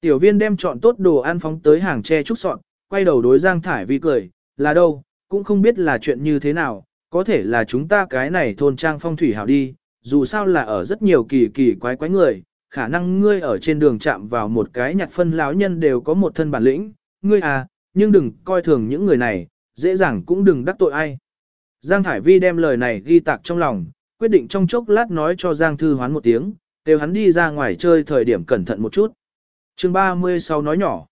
Tiểu viên đem chọn tốt đồ ăn phóng tới hàng tre trúc sọn, quay đầu đối Giang Thải Vi cười, là đâu, cũng không biết là chuyện như thế nào, có thể là chúng ta cái này thôn trang phong thủy hảo đi, dù sao là ở rất nhiều kỳ kỳ quái quái người, khả năng ngươi ở trên đường chạm vào một cái nhặt phân lão nhân đều có một thân bản lĩnh, ngươi à, nhưng đừng coi thường những người này, dễ dàng cũng đừng đắc tội ai. Giang Thải Vi đem lời này ghi tạc trong lòng, quyết định trong chốc lát nói cho Giang Thư Hoán một tiếng, đều hắn đi ra ngoài chơi thời điểm cẩn thận một chút. chương 36 nói nhỏ.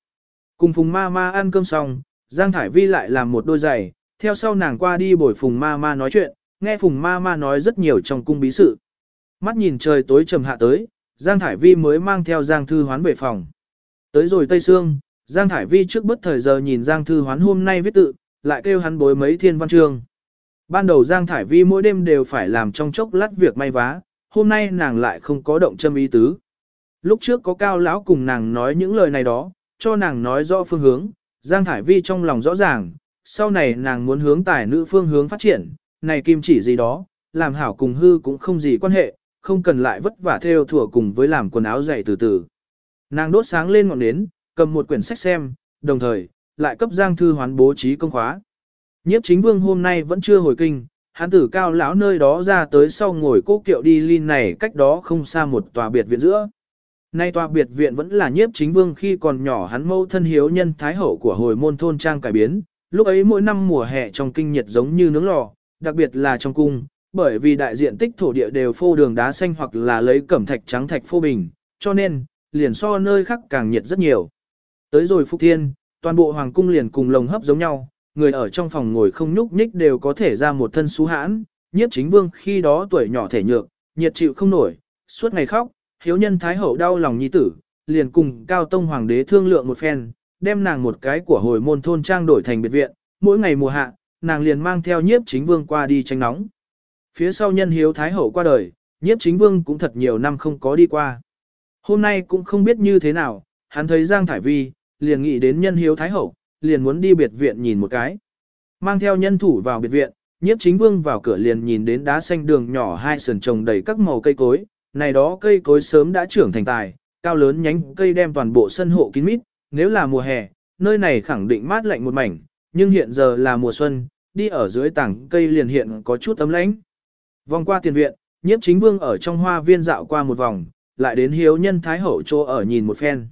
Cùng Phùng Ma Ma ăn cơm xong, Giang Thải Vi lại làm một đôi giày, theo sau nàng qua đi bồi Phùng Ma Ma nói chuyện, nghe Phùng Ma Ma nói rất nhiều trong cung bí sự. Mắt nhìn trời tối trầm hạ tới, Giang Thải Vi mới mang theo Giang Thư Hoán về phòng. Tới rồi Tây Sương, Giang Thải Vi trước bất thời giờ nhìn Giang Thư Hoán hôm nay viết tự, lại kêu hắn bối mấy thiên văn chương. Ban đầu Giang Thải Vi mỗi đêm đều phải làm trong chốc lát việc may vá, hôm nay nàng lại không có động châm ý tứ. Lúc trước có cao lão cùng nàng nói những lời này đó, cho nàng nói rõ phương hướng, Giang Thải Vi trong lòng rõ ràng, sau này nàng muốn hướng tài nữ phương hướng phát triển, này kim chỉ gì đó, làm hảo cùng hư cũng không gì quan hệ, không cần lại vất vả theo thủa cùng với làm quần áo dày từ từ. Nàng đốt sáng lên ngọn nến, cầm một quyển sách xem, đồng thời, lại cấp Giang Thư Hoán bố trí công khóa. Nhiếp chính vương hôm nay vẫn chưa hồi kinh, hắn tử cao lão nơi đó ra tới sau ngồi cố kiệu đi linh này cách đó không xa một tòa biệt viện giữa. Nay tòa biệt viện vẫn là nhiếp chính vương khi còn nhỏ hắn mâu thân hiếu nhân thái hậu của hồi môn thôn trang cải biến, lúc ấy mỗi năm mùa hè trong kinh nhiệt giống như nướng lò, đặc biệt là trong cung, bởi vì đại diện tích thổ địa đều phô đường đá xanh hoặc là lấy cẩm thạch trắng thạch phô bình, cho nên, liền so nơi khác càng nhiệt rất nhiều. Tới rồi Phúc Thiên, toàn bộ hoàng cung liền cùng lồng hấp giống nhau, người ở trong phòng ngồi không nhúc nhích đều có thể ra một thân xú hãn, nhiếp chính vương khi đó tuổi nhỏ thể nhược, nhiệt chịu không nổi, suốt ngày khóc, hiếu nhân thái hậu đau lòng nhi tử, liền cùng cao tông hoàng đế thương lượng một phen, đem nàng một cái của hồi môn thôn trang đổi thành biệt viện, mỗi ngày mùa hạ, nàng liền mang theo nhiếp chính vương qua đi tranh nóng. Phía sau nhân hiếu thái hậu qua đời, nhiếp chính vương cũng thật nhiều năm không có đi qua. Hôm nay cũng không biết như thế nào, hắn thấy Giang Thải Vi, liền nghĩ đến nhân hiếu thái hậu, liền muốn đi biệt viện nhìn một cái. Mang theo nhân thủ vào biệt viện, nhiếp chính vương vào cửa liền nhìn đến đá xanh đường nhỏ hai sườn trồng đầy các màu cây cối, này đó cây cối sớm đã trưởng thành tài, cao lớn nhánh cây đem toàn bộ sân hộ kín mít, nếu là mùa hè, nơi này khẳng định mát lạnh một mảnh, nhưng hiện giờ là mùa xuân, đi ở dưới tảng cây liền hiện có chút tấm lãnh. Vòng qua tiền viện, nhiếp chính vương ở trong hoa viên dạo qua một vòng, lại đến hiếu nhân thái hậu chỗ ở nhìn một phen.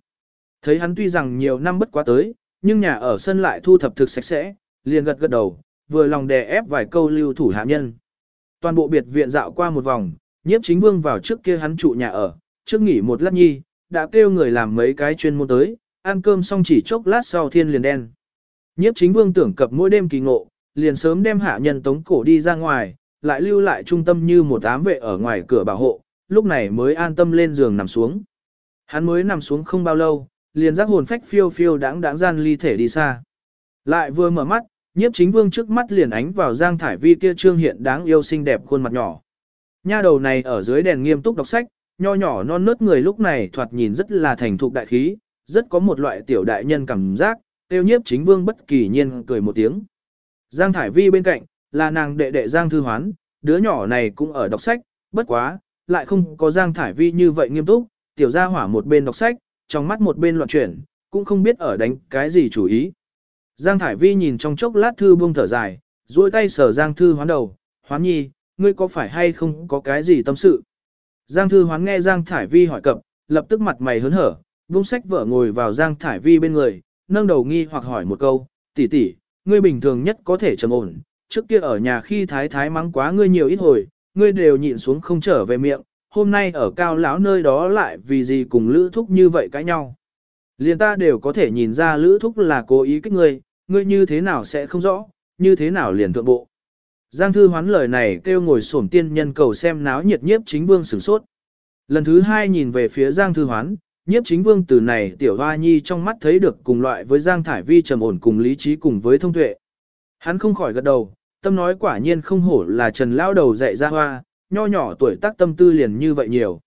Thấy hắn tuy rằng nhiều năm bất quá tới, nhưng nhà ở sân lại thu thập thực sạch sẽ, liền gật gật đầu, vừa lòng đè ép vài câu lưu thủ hạ nhân. Toàn bộ biệt viện dạo qua một vòng, nhiếp chính vương vào trước kia hắn trụ nhà ở, trước nghỉ một lát nhi, đã kêu người làm mấy cái chuyên môn tới, ăn cơm xong chỉ chốc lát sau thiên liền đen. Nhiếp chính vương tưởng cập mỗi đêm kỳ ngộ, liền sớm đem hạ nhân tống cổ đi ra ngoài, lại lưu lại trung tâm như một ám vệ ở ngoài cửa bảo hộ, lúc này mới an tâm lên giường nằm xuống. Hắn mới nằm xuống không bao lâu, liền giác hồn phách phiêu phiêu đáng đáng gian ly thể đi xa. Lại vừa mở mắt, nhiếp chính vương trước mắt liền ánh vào giang thải vi kia trương hiện đáng yêu xinh đẹp khuôn mặt nhỏ. Nha đầu này ở dưới đèn nghiêm túc đọc sách, nho nhỏ non nớt người lúc này thoạt nhìn rất là thành thục đại khí, rất có một loại tiểu đại nhân cảm giác, tiêu nhiếp chính vương bất kỳ nhiên cười một tiếng. Giang thải vi bên cạnh, là nàng đệ đệ Giang Thư Hoán, đứa nhỏ này cũng ở đọc sách, bất quá, lại không có Giang Thải Vi như vậy nghiêm túc, tiểu gia hỏa một bên đọc sách, trong mắt một bên loạn chuyển, cũng không biết ở đánh cái gì chủ ý. Giang Thải Vi nhìn trong chốc lát thư buông thở dài, duỗi tay sờ Giang Thư Hoán đầu, Hoán nhi, ngươi có phải hay không có cái gì tâm sự? Giang Thư Hoán nghe Giang Thải Vi hỏi cập, lập tức mặt mày hớn hở, vung sách vợ ngồi vào Giang Thải Vi bên người, nâng đầu nghi hoặc hỏi một câu, tỷ tỷ, ngươi bình thường nhất có thể trầm ổn, trước kia ở nhà khi thái thái mắng quá ngươi nhiều ít hồi, ngươi đều nhịn xuống không trở về miệng, hôm nay ở cao lão nơi đó lại vì gì cùng lữ thúc như vậy cãi nhau. Liền ta đều có thể nhìn ra lữ thúc là cố ý kích ngươi, ngươi như thế nào sẽ không rõ, như thế nào liền thượng bộ. Giang thư hoán lời này kêu ngồi xổm tiên nhân cầu xem náo nhiệt nhiếp chính vương sửng sốt. Lần thứ hai nhìn về phía Giang thư hoán, nhiếp chính vương từ này tiểu hoa nhi trong mắt thấy được cùng loại với Giang thải vi trầm ổn cùng lý trí cùng với thông tuệ. Hắn không khỏi gật đầu, tâm nói quả nhiên không hổ là trần lao đầu dạy ra hoa, nho nhỏ tuổi tác tâm tư liền như vậy nhiều.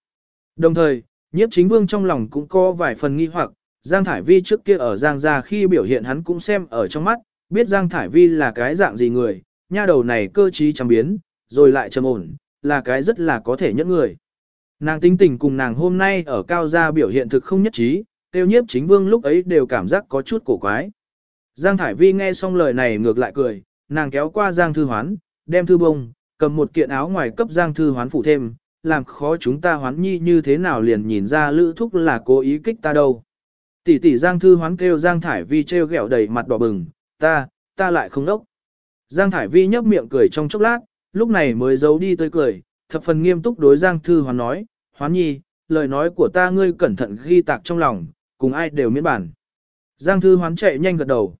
Đồng thời, nhiếp chính vương trong lòng cũng có vài phần nghi hoặc, Giang Thải Vi trước kia ở Giang gia khi biểu hiện hắn cũng xem ở trong mắt, biết Giang Thải Vi là cái dạng gì người, nha đầu này cơ trí trầm biến, rồi lại trầm ổn, là cái rất là có thể nhẫn người. Nàng tính tình cùng nàng hôm nay ở cao gia biểu hiện thực không nhất trí, tiêu nhiếp chính vương lúc ấy đều cảm giác có chút cổ quái. Giang Thải Vi nghe xong lời này ngược lại cười, nàng kéo qua Giang Thư Hoán, đem thư bông, cầm một kiện áo ngoài cấp Giang Thư Hoán phụ thêm, làm khó chúng ta hoán nhi như thế nào liền nhìn ra lữ thúc là cố ý kích ta đâu. Tỷ tỷ Giang Thư Hoán kêu Giang Thải Vi treo gẹo đầy mặt đỏ bừng, ta, ta lại không đốc. Giang Thải Vi nhấp miệng cười trong chốc lát, lúc này mới giấu đi tới cười, thập phần nghiêm túc đối Giang Thư Hoán nói, Hoán nhi, lời nói của ta ngươi cẩn thận ghi tạc trong lòng, cùng ai đều miễn bản. Giang Thư Hoán chạy nhanh gật đầu.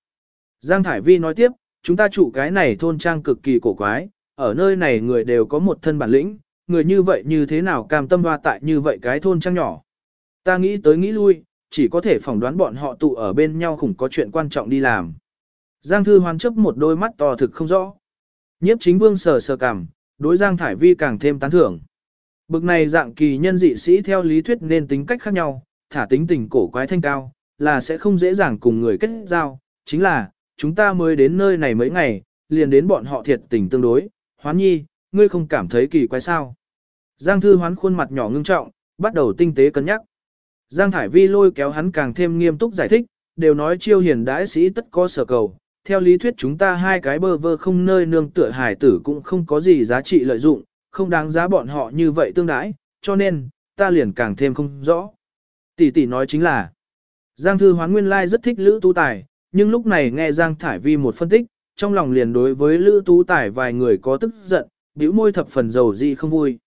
Giang Thải Vi nói tiếp, chúng ta chủ cái này thôn trang cực kỳ cổ quái, ở nơi này người đều có một thân bản lĩnh, người như vậy như thế nào cam tâm hoa tại như vậy cái thôn trang nhỏ. Ta nghĩ tới nghĩ lui, chỉ có thể phỏng đoán bọn họ tụ ở bên nhau khủng có chuyện quan trọng đi làm. Giang Thư Hoan chấp một đôi mắt to thực không rõ. Nhiếp chính vương sờ sờ cằm, đối Giang Thải Vi càng thêm tán thưởng. Bực này dạng kỳ nhân dị sĩ theo lý thuyết nên tính cách khác nhau, thả tính tình cổ quái thanh cao, là sẽ không dễ dàng cùng người kết giao, chính là, chúng ta mới đến nơi này mấy ngày, liền đến bọn họ thiệt tình tương đối, hoán nhi, ngươi không cảm thấy kỳ quái sao. Giang Thư Hoán khuôn mặt nhỏ ngưng trọng, bắt đầu tinh tế cân nhắc. Giang Thải Vi lôi kéo hắn càng thêm nghiêm túc giải thích, đều nói chiêu hiền đãi sĩ tất có sở cầu. Theo lý thuyết chúng ta hai cái bơ vơ không nơi nương tựa hải tử cũng không có gì giá trị lợi dụng, không đáng giá bọn họ như vậy tương đãi, cho nên, ta liền càng thêm không rõ. Tỷ tỷ nói chính là, Giang Thư Hoán nguyên lai rất thích Lữ Tu Tài, nhưng lúc này nghe Giang Thải Vi một phân tích, trong lòng liền đối với Lữ Tú Tài vài người có tức giận, bĩu môi thập phần dầu dị không vui.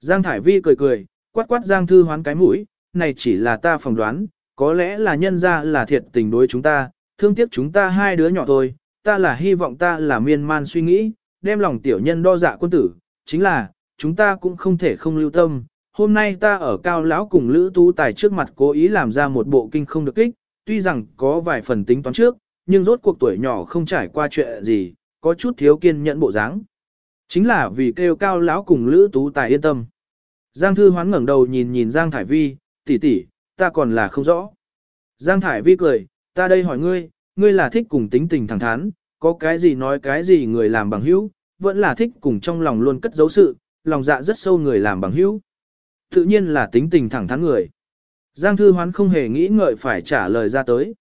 Giang Thải Vi cười cười, quát quát Giang Thư Hoán cái mũi, này chỉ là ta phỏng đoán, có lẽ là nhân ra là thiệt tình đối chúng ta, thương tiếc chúng ta hai đứa nhỏ thôi, ta là hy vọng ta là miên man suy nghĩ, đem lòng tiểu nhân đo dạ quân tử, chính là, chúng ta cũng không thể không lưu tâm. Hôm nay ta ở cao lão cùng Lữ Tú Tài trước mặt cố ý làm ra một bộ kinh không được kích, tuy rằng có vài phần tính toán trước, nhưng rốt cuộc tuổi nhỏ không trải qua chuyện gì, có chút thiếu kiên nhẫn bộ dáng. Chính là vì kêu cao lão cùng Lữ Tú Tài yên tâm. Giang Thư Hoán ngẩng đầu nhìn nhìn Giang Thải Vi, tỷ tỷ, ta còn là không rõ. Giang Thải Vi cười, ta đây hỏi ngươi, ngươi là thích cùng tính tình thẳng thắn, có cái gì nói cái gì người làm bằng hữu, vẫn là thích cùng trong lòng luôn cất giấu sự, lòng dạ rất sâu người làm bằng hữu. Tự nhiên là tính tình thẳng thắn người. Giang Thư Hoán không hề nghĩ ngợi phải trả lời ra tới.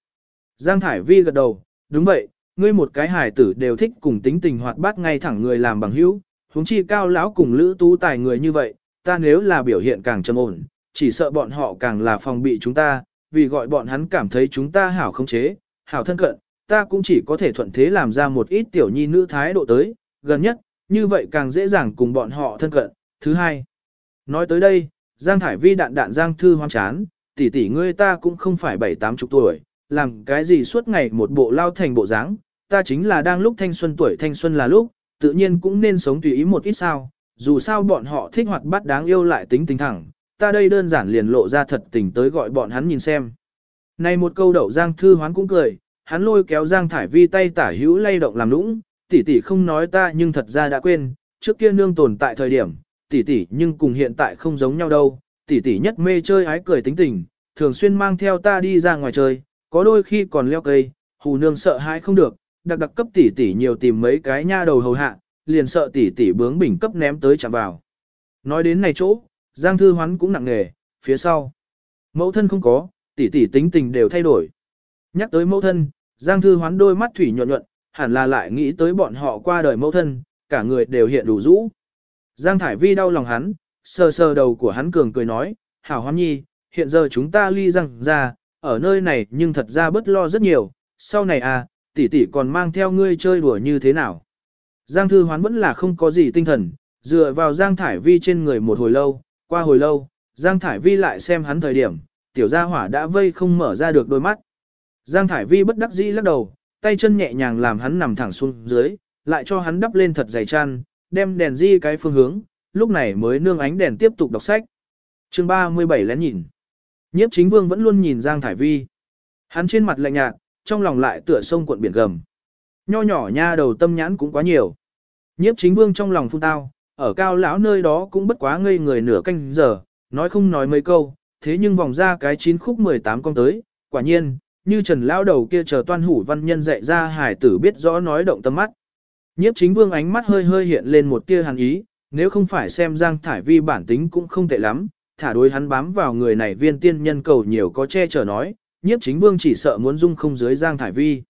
Giang Thải Vi gật đầu, đúng vậy, ngươi một cái hài tử đều thích cùng tính tình hoạt bát ngay thẳng người làm bằng hữu, huống chi cao lão cùng lữ tú tài người như vậy, ta nếu là biểu hiện càng trầm ổn, chỉ sợ bọn họ càng là phòng bị chúng ta, vì gọi bọn hắn cảm thấy chúng ta hảo không chế, hảo thân cận, ta cũng chỉ có thể thuận thế làm ra một ít tiểu nhi nữ thái độ tới, gần nhất, như vậy càng dễ dàng cùng bọn họ thân cận. Thứ hai, nói tới đây, Giang Thải Vi đạn đạn Giang Thư hoang chán, tỷ tỷ ngươi ta cũng không phải bảy tám chục tuổi, làm cái gì suốt ngày một bộ lao thành bộ dáng, ta chính là đang lúc thanh xuân tuổi thanh xuân là lúc, tự nhiên cũng nên sống tùy ý một ít sao, dù sao bọn họ thích hoạt bát đáng yêu lại tính tình thẳng, ta đây đơn giản liền lộ ra thật tình tới gọi bọn hắn nhìn xem. Này một câu đậu Giang Thư Hoán cũng cười, hắn lôi kéo Giang Thải Vi tay tả hữu lay động làm nũng, tỷ tỷ không nói ta nhưng thật ra đã quên, trước kia nương tồn tại thời điểm, tỷ tỷ nhưng cùng hiện tại không giống nhau đâu, tỷ tỷ nhất mê chơi ái cười tính tình, thường xuyên mang theo ta đi ra ngoài chơi, có đôi khi còn leo cây, hù nương sợ hãi không được, đặc đặc cấp tỷ tỷ nhiều tìm mấy cái nha đầu hầu hạ, liền sợ tỷ tỷ bướng bỉnh cấp ném tới chạm vào. Nói đến này chỗ, Giang Thư Hoán cũng nặng nề, phía sau. Mẫu thân không có, tỷ tỷ tính tình đều thay đổi. Nhắc tới mẫu thân, Giang Thư Hoán đôi mắt thủy nhuận nhuận, hẳn là lại nghĩ tới bọn họ qua đời mẫu thân, cả người đều hiện đủ rũ. Giang Thải Vi đau lòng hắn, sờ sờ đầu của hắn cường cười nói, hảo Hoán nhi, hiện giờ chúng ta ly răng ra, ở nơi này nhưng thật ra bất lo rất nhiều, sau này à, tỷ tỷ còn mang theo ngươi chơi đùa như thế nào. Giang Thư Hoán vẫn là không có gì tinh thần, dựa vào Giang Thải Vi trên người một hồi lâu, qua hồi lâu, Giang Thải Vi lại xem hắn thời điểm, tiểu gia hỏa đã vây không mở ra được đôi mắt. Giang Thải Vi bất đắc dĩ lắc đầu, tay chân nhẹ nhàng làm hắn nằm thẳng xuống dưới, lại cho hắn đắp lên thật dày chăn, đem đèn di cái phương hướng, lúc này mới nương ánh đèn tiếp tục đọc sách. chương 37 lén nhìn. Nhiếp chính vương vẫn luôn nhìn Giang Thải Vi. Hắn trên mặt lạnh nhạt, trong lòng lại tựa sông cuộn biển gầm. Nho nhỏ nha đầu tâm nhãn cũng quá nhiều. Nhiếp chính vương trong lòng phun tao, ở cao lão nơi đó cũng bất quá ngây người nửa canh giờ, nói không nói mấy câu, thế nhưng vòng ra cái chín khúc 18 con tới, quả nhiên, như trần lão đầu kia chờ toan hủ văn nhân dạy ra hải tử biết rõ nói động tâm mắt. Nhiếp chính vương ánh mắt hơi hơi hiện lên một tia hàn ý, nếu không phải xem Giang Thải Vi bản tính cũng không tệ lắm, thả đối hắn bám vào người này viên tiên nhân cầu nhiều có che chở nói, nhiếp chính vương chỉ sợ muốn dung không dưới Giang Thải Vi.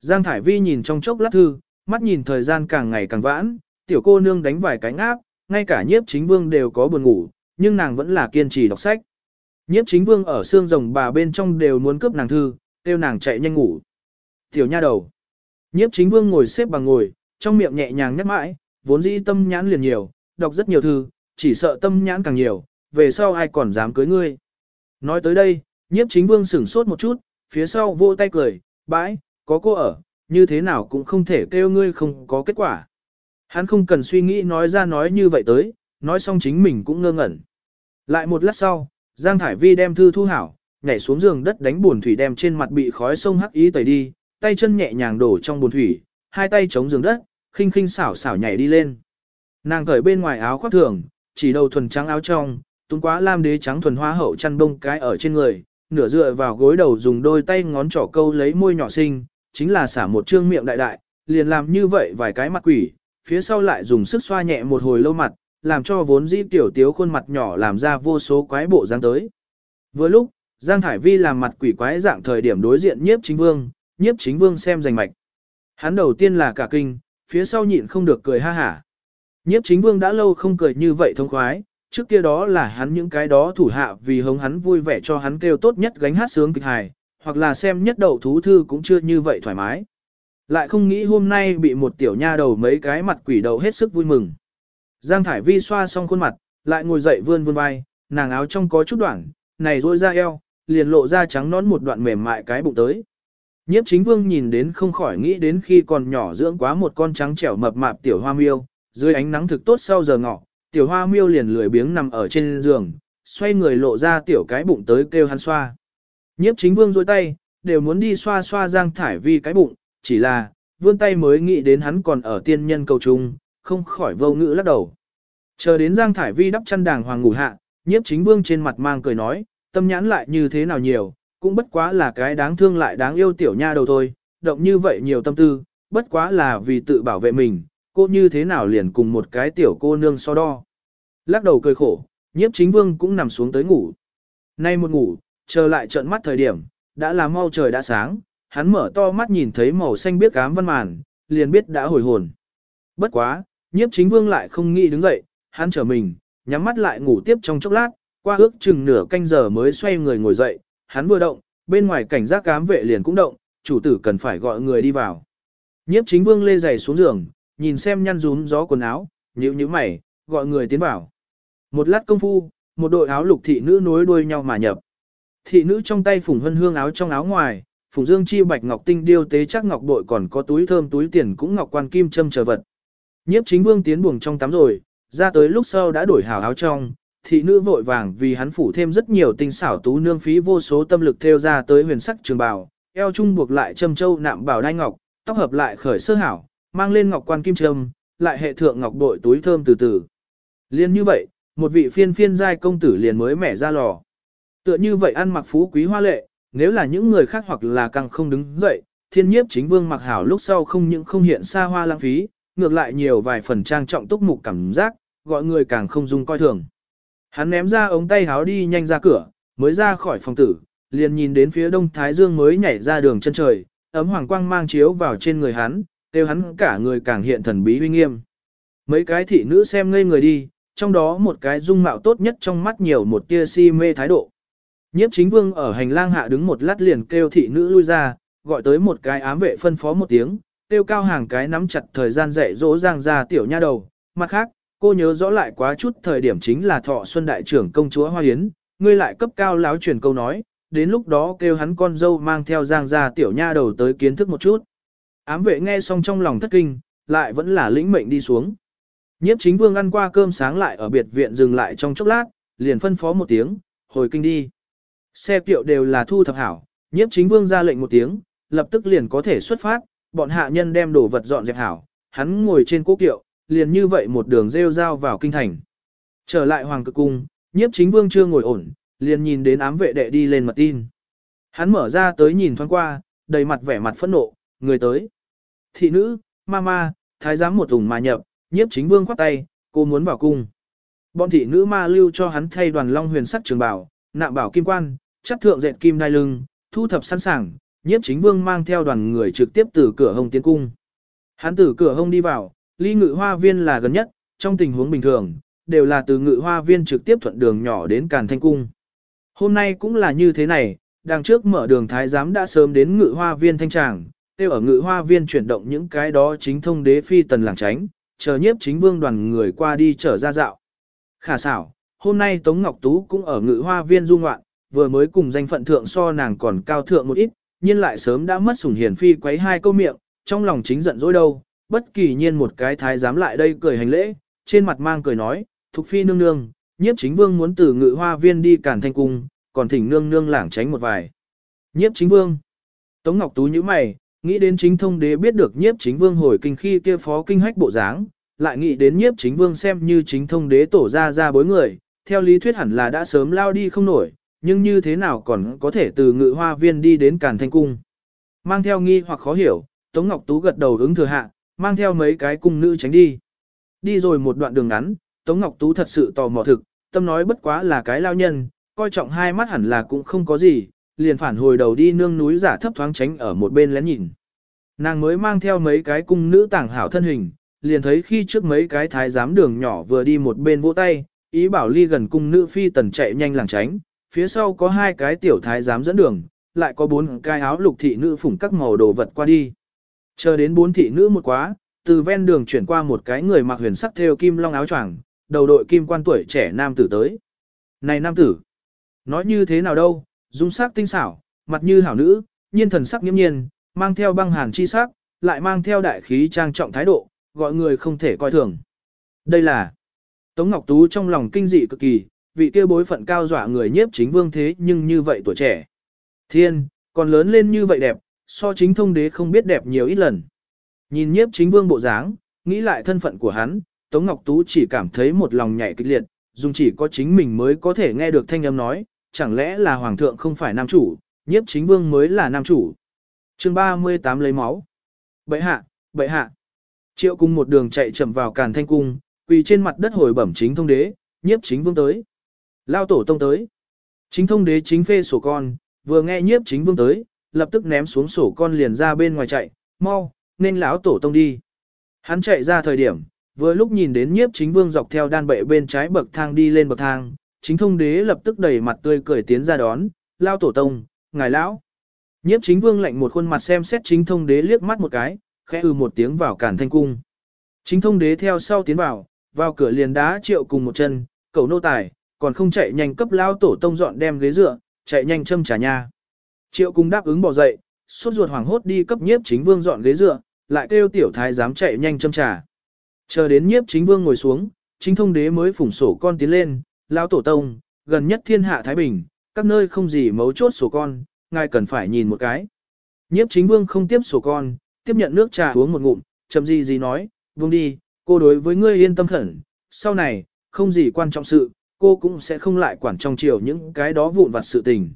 Giang Thải Vi nhìn trong chốc lát thư, mắt nhìn thời gian càng ngày càng vãn, tiểu cô nương đánh vài cái ngáp ngay cả nhiếp chính vương đều có buồn ngủ, nhưng nàng vẫn là kiên trì đọc sách. Nhiếp chính vương ở xương rồng bà bên trong đều muốn cướp nàng thư, kêu nàng chạy nhanh ngủ. Tiểu nha đầu. Nhiếp chính vương ngồi xếp bằng ngồi, trong miệng nhẹ nhàng nhắc mãi, vốn dĩ tâm nhãn liền nhiều, đọc rất nhiều thư, chỉ sợ tâm nhãn càng nhiều, về sau ai còn dám cưới ngươi. Nói tới đây, nhiếp chính vương sửng sốt một chút, phía sau vô tay cười, bãi, có cô ở, như thế nào cũng không thể kêu ngươi không có kết quả. Hắn không cần suy nghĩ nói ra nói như vậy tới, nói xong chính mình cũng ngơ ngẩn. Lại một lát sau, Giang Thải Vi đem thư thu hảo, nhảy xuống giường đất đánh buồn thủy đem trên mặt bị khói sông hắc ý tẩy đi, tay chân nhẹ nhàng đổ trong buồn thủy, hai tay chống giường đất, khinh khinh xảo xảo nhảy đi lên. Nàng cởi bên ngoài áo khoác thường, chỉ đầu thuần trắng áo trong, tung quá lam đế trắng thuần hoa hậu chăn bông cái ở trên người, nửa dựa vào gối đầu dùng đôi tay ngón trỏ câu lấy môi nhỏ xinh, chính là xả một trương miệng đại đại, liền làm như vậy vài cái mặt quỷ, phía sau lại dùng sức xoa nhẹ một hồi lâu mặt, làm cho vốn dĩ tiểu tiếu khuôn mặt nhỏ làm ra vô số quái bộ dáng tới. Vừa lúc, Giang Thải Vi làm mặt quỷ quái dạng thời điểm đối diện nhiếp chính vương, nhiếp chính vương xem giành mạch. Hắn đầu tiên là cả kinh, phía sau nhịn không được cười ha hả. Nhiếp chính vương đã lâu không cười như vậy thông khoái, trước kia đó là hắn những cái đó thủ hạ vì hống hắn vui vẻ cho hắn kêu tốt nhất gánh hát sướng kịch hài, hoặc là xem nhất đậu thú thư cũng chưa như vậy thoải mái. Lại không nghĩ hôm nay bị một tiểu nha đầu mấy cái mặt quỷ đầu hết sức vui mừng. Giang Thải Vi xoa xong khuôn mặt, lại ngồi dậy vươn vươn vai, nàng áo trong có chút đoạn, này rôi ra eo, liền lộ ra trắng nón một đoạn mềm mại cái bụng tới. Nhiếp chính vương nhìn đến không khỏi nghĩ đến khi còn nhỏ dưỡng quá một con trắng trẻo mập mạp tiểu hoa miêu, dưới ánh nắng thực tốt sau giờ ngọ, tiểu hoa miêu liền lười biếng nằm ở trên giường, xoay người lộ ra tiểu cái bụng tới kêu hắn xoa. Nhiếp chính vương dôi tay, đều muốn đi xoa xoa giang thải vi cái bụng, chỉ là, vươn tay mới nghĩ đến hắn còn ở tiên nhân cầu trung, không khỏi vô ngữ lắc đầu. Chờ đến giang thải vi đắp chăn đàng hoàng ngủ hạ, nhiếp chính vương trên mặt mang cười nói, tâm nhãn lại như thế nào nhiều, cũng bất quá là cái đáng thương lại đáng yêu tiểu nha đầu thôi, động như vậy nhiều tâm tư, bất quá là vì tự bảo vệ mình, cô như thế nào liền cùng một cái tiểu cô nương so đo. Lắc đầu cười khổ, nhiếp chính vương cũng nằm xuống tới ngủ. Nay một ngủ, chờ lại trận mắt thời điểm, đã là mau trời đã sáng, hắn mở to mắt nhìn thấy màu xanh biếc cám văn màn, liền biết đã hồi hồn. Bất quá, nhiếp chính vương lại không nghĩ đứng dậy, hắn trở mình, nhắm mắt lại ngủ tiếp trong chốc lát, qua ước chừng nửa canh giờ mới xoay người ngồi dậy, hắn vừa động, bên ngoài cảnh giác cám vệ liền cũng động, chủ tử cần phải gọi người đi vào. Nhiếp chính vương lê giày xuống giường, nhìn xem nhăn rún gió quần áo, nhíu nhíu mày, gọi người tiến vào. Một lát công phu, một đội áo lục thị nữ nối đuôi nhau mà nhập. Thị nữ trong tay phùng hân hương áo trong áo ngoài, phùng dương chi bạch ngọc tinh điêu tế chắc ngọc bội còn có túi thơm túi tiền cũng ngọc quan kim châm chờ vật. Nhiếp chính vương tiến buồng trong tắm rồi, ra tới lúc sau đã đổi hảo áo trong, thị nữ vội vàng vì hắn phủ thêm rất nhiều tinh xảo tú nương phí vô số tâm lực theo ra tới huyền sắc trường bào, eo trung buộc lại châm châu nạm bảo đai ngọc, tóc hợp lại khởi sơ hảo, mang lên ngọc quan kim trâm, lại hệ thượng ngọc bội túi thơm từ từ. Liên như vậy, một vị phiên phiên giai công tử liền mới mẻ ra lò. Tựa như vậy ăn mặc phú quý hoa lệ, nếu là những người khác hoặc là càng không đứng dậy, thiên nhiếp chính vương mặc hảo lúc sau không những không hiện xa hoa lãng phí, ngược lại nhiều vài phần trang trọng túc mục cảm giác, gọi người càng không dung coi thường. Hắn ném ra ống tay háo đi nhanh ra cửa, mới ra khỏi phòng tử, liền nhìn đến phía đông Thái Dương mới nhảy ra đường chân trời, ấm hoàng quang mang chiếu vào trên người hắn, kêu hắn cả người càng hiện thần bí uy nghiêm. Mấy cái thị nữ xem ngây người đi, trong đó một cái dung mạo tốt nhất trong mắt nhiều một tia si mê thái độ. Nhiếp chính vương ở hành lang hạ đứng một lát liền kêu thị nữ lui ra, gọi tới một cái ám vệ phân phó một tiếng, kêu cao hàng cái nắm chặt thời gian dạy dỗ giang ra tiểu nha đầu. Mặt khác, cô nhớ rõ lại quá chút thời điểm chính là thọ xuân đại trưởng công chúa Hoa yến, ngươi lại cấp cao láo truyền câu nói, đến lúc đó kêu hắn con dâu mang theo giang ra tiểu nha đầu tới kiến thức một chút. Ám vệ nghe xong trong lòng thất kinh, lại vẫn là lĩnh mệnh đi xuống. Nhiếp chính vương ăn qua cơm sáng lại ở biệt viện dừng lại trong chốc lát, liền phân phó một tiếng, hồi kinh đi. Xe kiệu đều là thu thập hảo, nhiếp chính vương ra lệnh một tiếng, lập tức liền có thể xuất phát, bọn hạ nhân đem đồ vật dọn dẹp hảo, hắn ngồi trên cố kiệu, liền như vậy một đường rêu rao vào kinh thành. Trở lại hoàng cực cung, nhiếp chính vương chưa ngồi ổn, liền nhìn đến ám vệ đệ đi lên mật tin. Hắn mở ra tới nhìn thoáng qua, đầy mặt vẻ mặt phẫn nộ, người tới. Thị nữ, mama, thái giám một ủng mà nhập, nhiếp chính vương khoát tay, cô muốn vào cung. Bọn thị nữ ma lưu cho hắn thay đoàn long huyền sắc trường bảo, nạm bảo kim quan, chất thượng dệt kim đai lưng, thu thập sẵn sàng, nhiếp chính vương mang theo đoàn người trực tiếp từ cửa hông tiến cung. Hắn từ cửa hông đi vào, ly ngự hoa viên là gần nhất, trong tình huống bình thường, đều là từ ngự hoa viên trực tiếp thuận đường nhỏ đến Càn Thanh Cung. Hôm nay cũng là như thế này, đằng trước mở đường thái giám đã sớm đến ngự hoa viên thanh tràng, tiêu ở ngự hoa viên chuyển động những cái đó chính thông đế phi tần làng tránh, chờ nhiếp chính vương đoàn người qua đi trở ra dạo. Khả xảo, hôm nay Tống Ngọc Tú cũng ở ngự hoa viên du ngoạn, vừa mới cùng danh phận thượng so nàng còn cao thượng một ít, nhưng lại sớm đã mất sủng hiền phi quấy hai câu miệng, trong lòng chính giận dỗi đâu, bất kỳ nhiên một cái thái giám lại đây cười hành lễ, trên mặt mang cười nói, Thục phi nương nương, nhiếp chính vương muốn từ ngự hoa viên đi cản thanh cung, còn thỉnh nương nương lảng tránh một vài. Nhiếp chính vương. Tống Ngọc Tú như mày, nghĩ đến chính thông đế biết được nhiếp chính vương hồi kinh khi kia phó kinh hách bộ dáng, lại nghĩ đến nhiếp chính vương xem như chính thông đế tổ ra ra bối người, theo lý thuyết hẳn là đã sớm lao đi không nổi, nhưng như thế nào còn có thể từ ngự hoa viên đi đến càn thanh cung. Mang theo nghi hoặc khó hiểu, Tống Ngọc Tú gật đầu ứng thừa hạ, mang theo mấy cái cung nữ tránh đi. Đi rồi một đoạn đường ngắn, Tống Ngọc Tú thật sự tò mò thực, tâm nói bất quá là cái lao nhân, coi trọng hai mắt hẳn là cũng không có gì, liền phản hồi đầu đi nương núi giả thấp thoáng tránh ở một bên lén nhìn. Nàng mới mang theo mấy cái cung nữ tảng hảo thân hình, liền thấy khi trước mấy cái thái giám đường nhỏ vừa đi một bên vỗ tay, ý bảo ly gần cung nữ phi tần chạy nhanh làng tránh, phía sau có hai cái tiểu thái giám dẫn đường, lại có bốn cái áo lục thị nữ phủng các màu đồ vật qua đi. Chờ đến bốn thị nữ một quá, từ ven đường chuyển qua một cái người mặc huyền sắc theo kim long áo choàng, đầu đội kim quan tuổi trẻ nam tử tới. Này nam tử, nói như thế nào đâu, dung sắc tinh xảo, mặt như hảo nữ, nhiên thần sắc nghiêm nhiên, mang theo băng hàn chi sắc, lại mang theo đại khí trang trọng thái độ, gọi người không thể coi thường. Đây là Tống Ngọc Tú trong lòng kinh dị cực kỳ, vị kia bối phận cao dọa người nhiếp chính vương thế nhưng như vậy tuổi trẻ. Thiên, còn lớn lên như vậy đẹp, so chính thông đế không biết đẹp nhiều ít lần. Nhìn nhiếp chính vương bộ dáng, nghĩ lại thân phận của hắn, Tống Ngọc Tú chỉ cảm thấy một lòng nhảy kịch liệt, dùng chỉ có chính mình mới có thể nghe được thanh âm nói, chẳng lẽ là Hoàng thượng không phải nam chủ, nhiếp chính vương mới là nam chủ. chương 38 lấy máu. Bệ hạ, bệ hạ. Triệu cung một đường chạy chậm vào càn thanh cung, quỳ trên mặt đất hồi bẩm chính thông đế, nhiếp chính vương tới. Lao tổ tông tới. Chính thông đế chính phê sổ con, vừa nghe nhiếp chính vương tới, lập tức ném xuống sổ con liền ra bên ngoài chạy, mau, nên lão tổ tông đi. Hắn chạy ra thời điểm, vừa lúc nhìn đến nhiếp chính vương dọc theo đan bệ bên trái bậc thang đi lên bậc thang, chính thông đế lập tức đẩy mặt tươi cười tiến ra đón, lao tổ tông, ngài lão. Nhiếp chính vương lạnh một khuôn mặt xem xét chính thông đế liếc mắt một cái, khẽ ư một tiếng vào cản thanh cung. Chính thông đế theo sau tiến vào, vào cửa liền đá triệu cùng một chân, cầu nô tài, còn không chạy nhanh cấp lao tổ tông dọn đem ghế dựa, chạy nhanh châm trà nha. Triệu cùng đáp ứng bỏ dậy, suốt ruột hoảng hốt đi cấp nhiếp chính vương dọn ghế dựa, lại kêu tiểu thái dám chạy nhanh châm trà. Chờ đến nhiếp chính vương ngồi xuống, chính thông đế mới phủng sổ con tiến lên, lão tổ tông, gần nhất thiên hạ Thái Bình, các nơi không gì mấu chốt sổ con, ngài cần phải nhìn một cái. Nhiếp chính vương không tiếp sổ con, tiếp nhận nước trà uống một ngụm, chậm gì gì nói, vương đi, cô đối với ngươi yên tâm khẩn, sau này, không gì quan trọng sự, cô cũng sẽ không lại quản trong chiều những cái đó vụn vặt sự tình.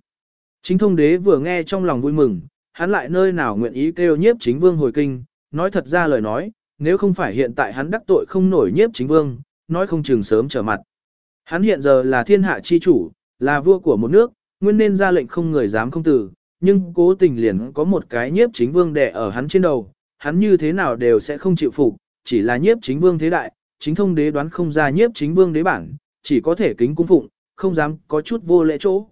Chính thông đế vừa nghe trong lòng vui mừng, hắn lại nơi nào nguyện ý kêu nhiếp chính vương hồi kinh, nói thật ra lời nói, nếu không phải hiện tại hắn đắc tội không nổi nhiếp chính vương, nói không chừng sớm trở mặt. Hắn hiện giờ là thiên hạ chi chủ, là vua của một nước, nguyên nên ra lệnh không người dám không từ, nhưng cố tình liền có một cái nhiếp chính vương đè ở hắn trên đầu, hắn như thế nào đều sẽ không chịu phục, chỉ là nhiếp chính vương thế đại, chính thông đế đoán không ra nhiếp chính vương đế bản, chỉ có thể kính cung phụng, không dám có chút vô lễ chỗ.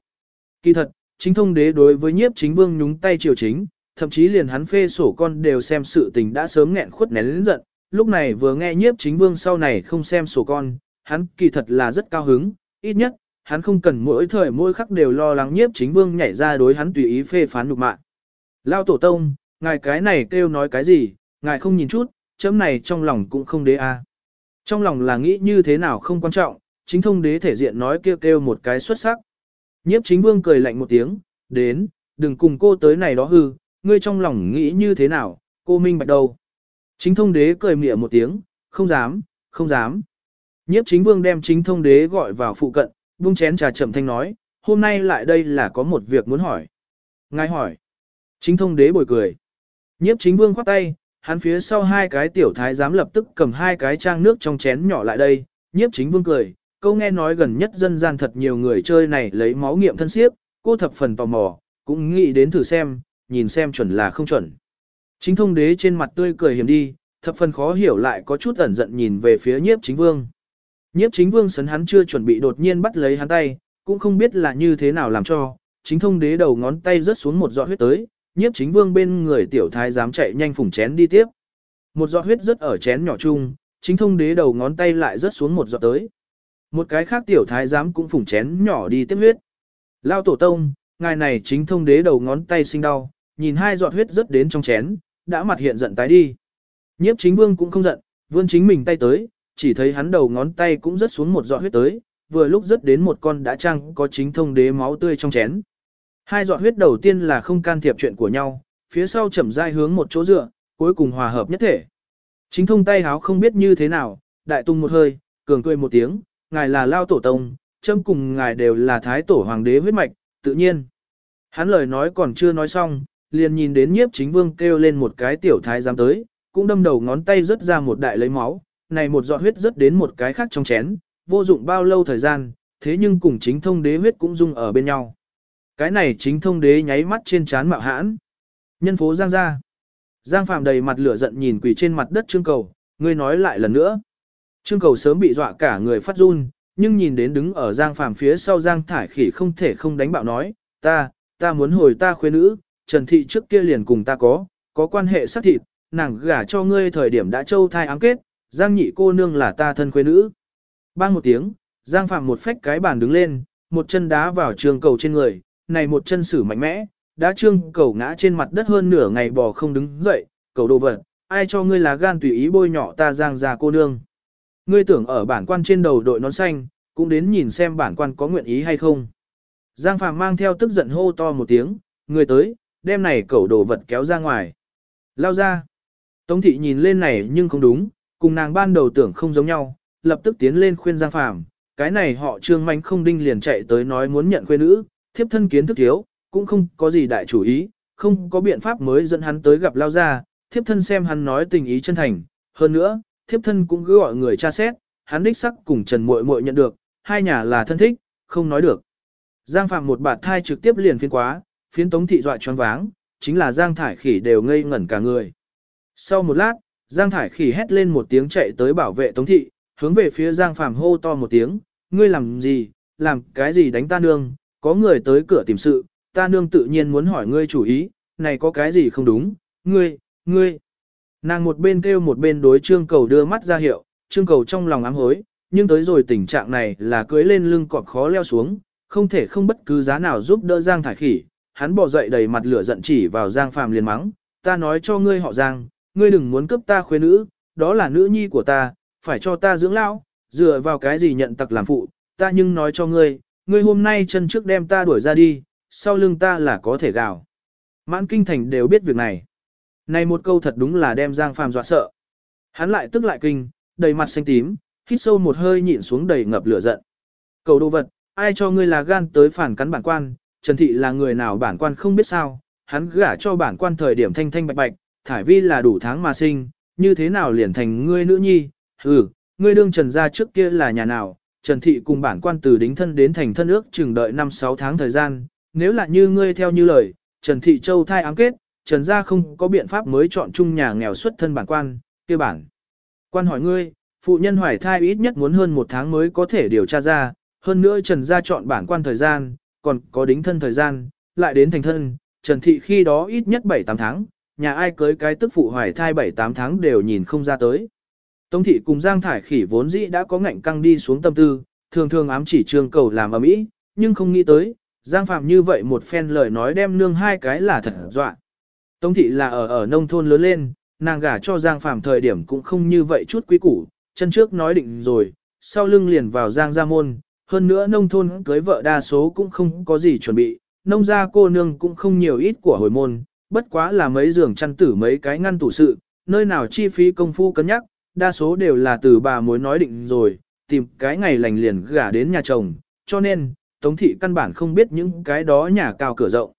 Kỳ thật, chính thông đế đối với nhiếp chính vương nhúng tay triều chính, thậm chí liền hắn phê sổ con đều xem sự tình đã sớm nghẹn khuất nén lĩnh giận, lúc này vừa nghe nhiếp chính vương sau này không xem sổ con, hắn kỳ thật là rất cao hứng, ít nhất, hắn không cần mỗi thời mỗi khắc đều lo lắng nhiếp chính vương nhảy ra đối hắn tùy ý phê phán nhục mạ. Lao tổ tông, ngài cái này kêu nói cái gì, ngài không nhìn chút, chấm này trong lòng cũng không đế a. Trong lòng là nghĩ như thế nào không quan trọng, chính thông đế thể diện nói kêu kêu một cái xuất sắc. Nhiếp chính vương cười lạnh một tiếng, đến, đừng cùng cô tới này đó hư, ngươi trong lòng nghĩ như thế nào, cô minh bạch đâu. Chính thông đế cười mỉa một tiếng, không dám, không dám. Nhiếp chính vương đem chính thông đế gọi vào phụ cận, buông chén trà chậm thanh nói, hôm nay lại đây là có một việc muốn hỏi. Ngài hỏi. Chính thông đế bồi cười. Nhiếp chính vương khoát tay, hắn phía sau hai cái tiểu thái giám lập tức cầm hai cái trang nước trong chén nhỏ lại đây. Nhiếp chính vương cười, câu nghe nói gần nhất dân gian thật nhiều người chơi này lấy máu nghiệm thân siếp, cô thập phần tò mò, cũng nghĩ đến thử xem, nhìn xem chuẩn là không chuẩn. Chính thông đế trên mặt tươi cười hiểm đi, thập phần khó hiểu lại có chút ẩn giận nhìn về phía nhiếp chính vương. Nhiếp chính vương sấn hắn chưa chuẩn bị đột nhiên bắt lấy hắn tay, cũng không biết là như thế nào làm cho, chính thông đế đầu ngón tay rớt xuống một giọt huyết tới, nhiếp chính vương bên người tiểu thái dám chạy nhanh phủng chén đi tiếp. Một giọt huyết rớt ở chén nhỏ chung, chính thông đế đầu ngón tay lại rớt xuống một giọt tới. Một cái khác tiểu thái giám cũng phủng chén nhỏ đi tiếp huyết. Lao tổ tông, ngài này chính thông đế đầu ngón tay sinh đau, nhìn hai giọt huyết rớt đến trong chén, đã mặt hiện giận tái đi. Nhiếp chính vương cũng không giận, vươn chính mình tay tới, chỉ thấy hắn đầu ngón tay cũng rớt xuống một giọt huyết tới, vừa lúc rớt đến một con đã trăng có chính thông đế máu tươi trong chén. Hai giọt huyết đầu tiên là không can thiệp chuyện của nhau, phía sau chậm rãi hướng một chỗ dựa, cuối cùng hòa hợp nhất thể. Chính thông tay háo không biết như thế nào, đại tung một hơi, cường cười một tiếng, ngài là lao tổ tông, châm cùng ngài đều là thái tổ hoàng đế huyết mạch, tự nhiên. Hắn lời nói còn chưa nói xong, liền nhìn đến nhiếp chính vương kêu lên một cái tiểu thái giám tới, cũng đâm đầu ngón tay rớt ra một đại lấy máu, này một giọt huyết rất đến một cái khác trong chén, vô dụng bao lâu thời gian, thế nhưng cùng chính thông đế huyết cũng dung ở bên nhau. Cái này chính thông đế nháy mắt trên chán mạo hãn. Nhân phố Giang ra. Giang Phạm đầy mặt lửa giận nhìn quỷ trên mặt đất Trương Cầu, ngươi nói lại lần nữa. Trương Cầu sớm bị dọa cả người phát run, nhưng nhìn đến đứng ở Giang Phạm phía sau Giang Thải Khỉ không thể không đánh bạo nói, ta, ta muốn hồi ta khuê nữ, Trần Thị trước kia liền cùng ta có, có quan hệ xác thịt, nàng gả cho ngươi thời điểm đã châu thai ám kết, Giang nhị cô nương là ta thân quê nữ. Bang một tiếng, Giang Phạm một phách cái bàn đứng lên, một chân đá vào trường cầu trên người, này một chân sử mạnh mẽ, đã trương cầu ngã trên mặt đất hơn nửa ngày bò không đứng dậy, cầu đồ vật, ai cho ngươi là gan tùy ý bôi nhỏ ta Giang già cô nương. Ngươi tưởng ở bản quan trên đầu đội nón xanh, cũng đến nhìn xem bản quan có nguyện ý hay không. Giang Phạm mang theo tức giận hô to một tiếng, người tới, đem này cẩu đồ vật kéo ra ngoài. Lao ra. Tống thị nhìn lên này nhưng không đúng, cùng nàng ban đầu tưởng không giống nhau, lập tức tiến lên khuyên Giang Phàm, cái này họ trương manh không đinh liền chạy tới nói muốn nhận khuê nữ, thiếp thân kiến thức thiếu, cũng không có gì đại chủ ý, không có biện pháp mới dẫn hắn tới gặp lao gia, thiếp thân xem hắn nói tình ý chân thành, hơn nữa, thiếp thân cũng cứ gọi người tra xét, hắn đích sắc cùng Trần Muội Muội nhận được, hai nhà là thân thích, không nói được. Giang Phạm một bạt thai trực tiếp liền phiên quá, phiến tống thị dọa choáng váng, chính là Giang Thải Khỉ đều ngây ngẩn cả người. Sau một lát, Giang Thải Khỉ hét lên một tiếng chạy tới bảo vệ tống thị, hướng về phía Giang Phàm hô to một tiếng, ngươi làm gì, làm cái gì đánh ta nương, có người tới cửa tìm sự, ta nương tự nhiên muốn hỏi ngươi chủ ý, này có cái gì không đúng, ngươi, ngươi. Nàng một bên kêu một bên đối trương cầu đưa mắt ra hiệu, trương cầu trong lòng ám hối, nhưng tới rồi tình trạng này là cưới lên lưng cọp khó leo xuống, không thể không bất cứ giá nào giúp đỡ Giang Thải Khỉ, hắn bỏ dậy đầy mặt lửa giận chỉ vào Giang Phàm liền mắng, ta nói cho ngươi họ Giang, ngươi đừng muốn cướp ta khuê nữ, đó là nữ nhi của ta, phải cho ta dưỡng lão, dựa vào cái gì nhận tặc làm phụ, ta nhưng nói cho ngươi, ngươi hôm nay chân trước đem ta đuổi ra đi, sau lưng ta là có thể gào. Mãn kinh thành đều biết việc này. Này một câu thật đúng là đem Giang Phàm dọa sợ. Hắn lại tức lại kinh, đầy mặt xanh tím, hít sâu một hơi nhịn xuống đầy ngập lửa giận. Cầu đồ vật, ai cho ngươi là gan tới phản cắn bản quan, Trần Thị là người nào bản quan không biết sao, hắn gả cho bản quan thời điểm thanh thanh bạch bạch, thải vi là đủ tháng mà sinh, như thế nào liền thành ngươi nữ nhi, ừ, ngươi đương Trần gia trước kia là nhà nào, Trần Thị cùng bản quan từ đính thân đến thành thân ước chừng đợi 5-6 tháng thời gian, nếu là như ngươi theo như lời, Trần Thị Châu thai ám kết, Trần gia không có biện pháp mới chọn chung nhà nghèo xuất thân bản quan, kia bản. Quan hỏi ngươi, Phụ nhân hoài thai ít nhất muốn hơn một tháng mới có thể điều tra ra, hơn nữa Trần gia chọn bản quan thời gian, còn có đính thân thời gian, lại đến thành thân, Trần Thị khi đó ít nhất 7-8 tháng, nhà ai cưới cái tức phụ hoài thai 7-8 tháng đều nhìn không ra tới. Tống Thị cùng Giang Thải Khỉ vốn dĩ đã có ngạnh căng đi xuống tâm tư, thường thường ám chỉ trương cầu làm ở mỹ, nhưng không nghĩ tới, Giang Phạm như vậy một phen lời nói đem nương hai cái là thật dọa. Tống Thị là ở ở nông thôn lớn lên, nàng gả cho Giang Phạm thời điểm cũng không như vậy chút quý củ, chân trước nói định rồi, sau lưng liền vào Giang Gia Môn, hơn nữa nông thôn cưới vợ đa số cũng không có gì chuẩn bị, nông gia cô nương cũng không nhiều ít của hồi môn, bất quá là mấy giường chăn tử mấy cái ngăn tủ sự, nơi nào chi phí công phu cân nhắc, đa số đều là từ bà mối nói định rồi, tìm cái ngày lành liền gả đến nhà chồng, cho nên, Tống thị căn bản không biết những cái đó nhà cao cửa rộng.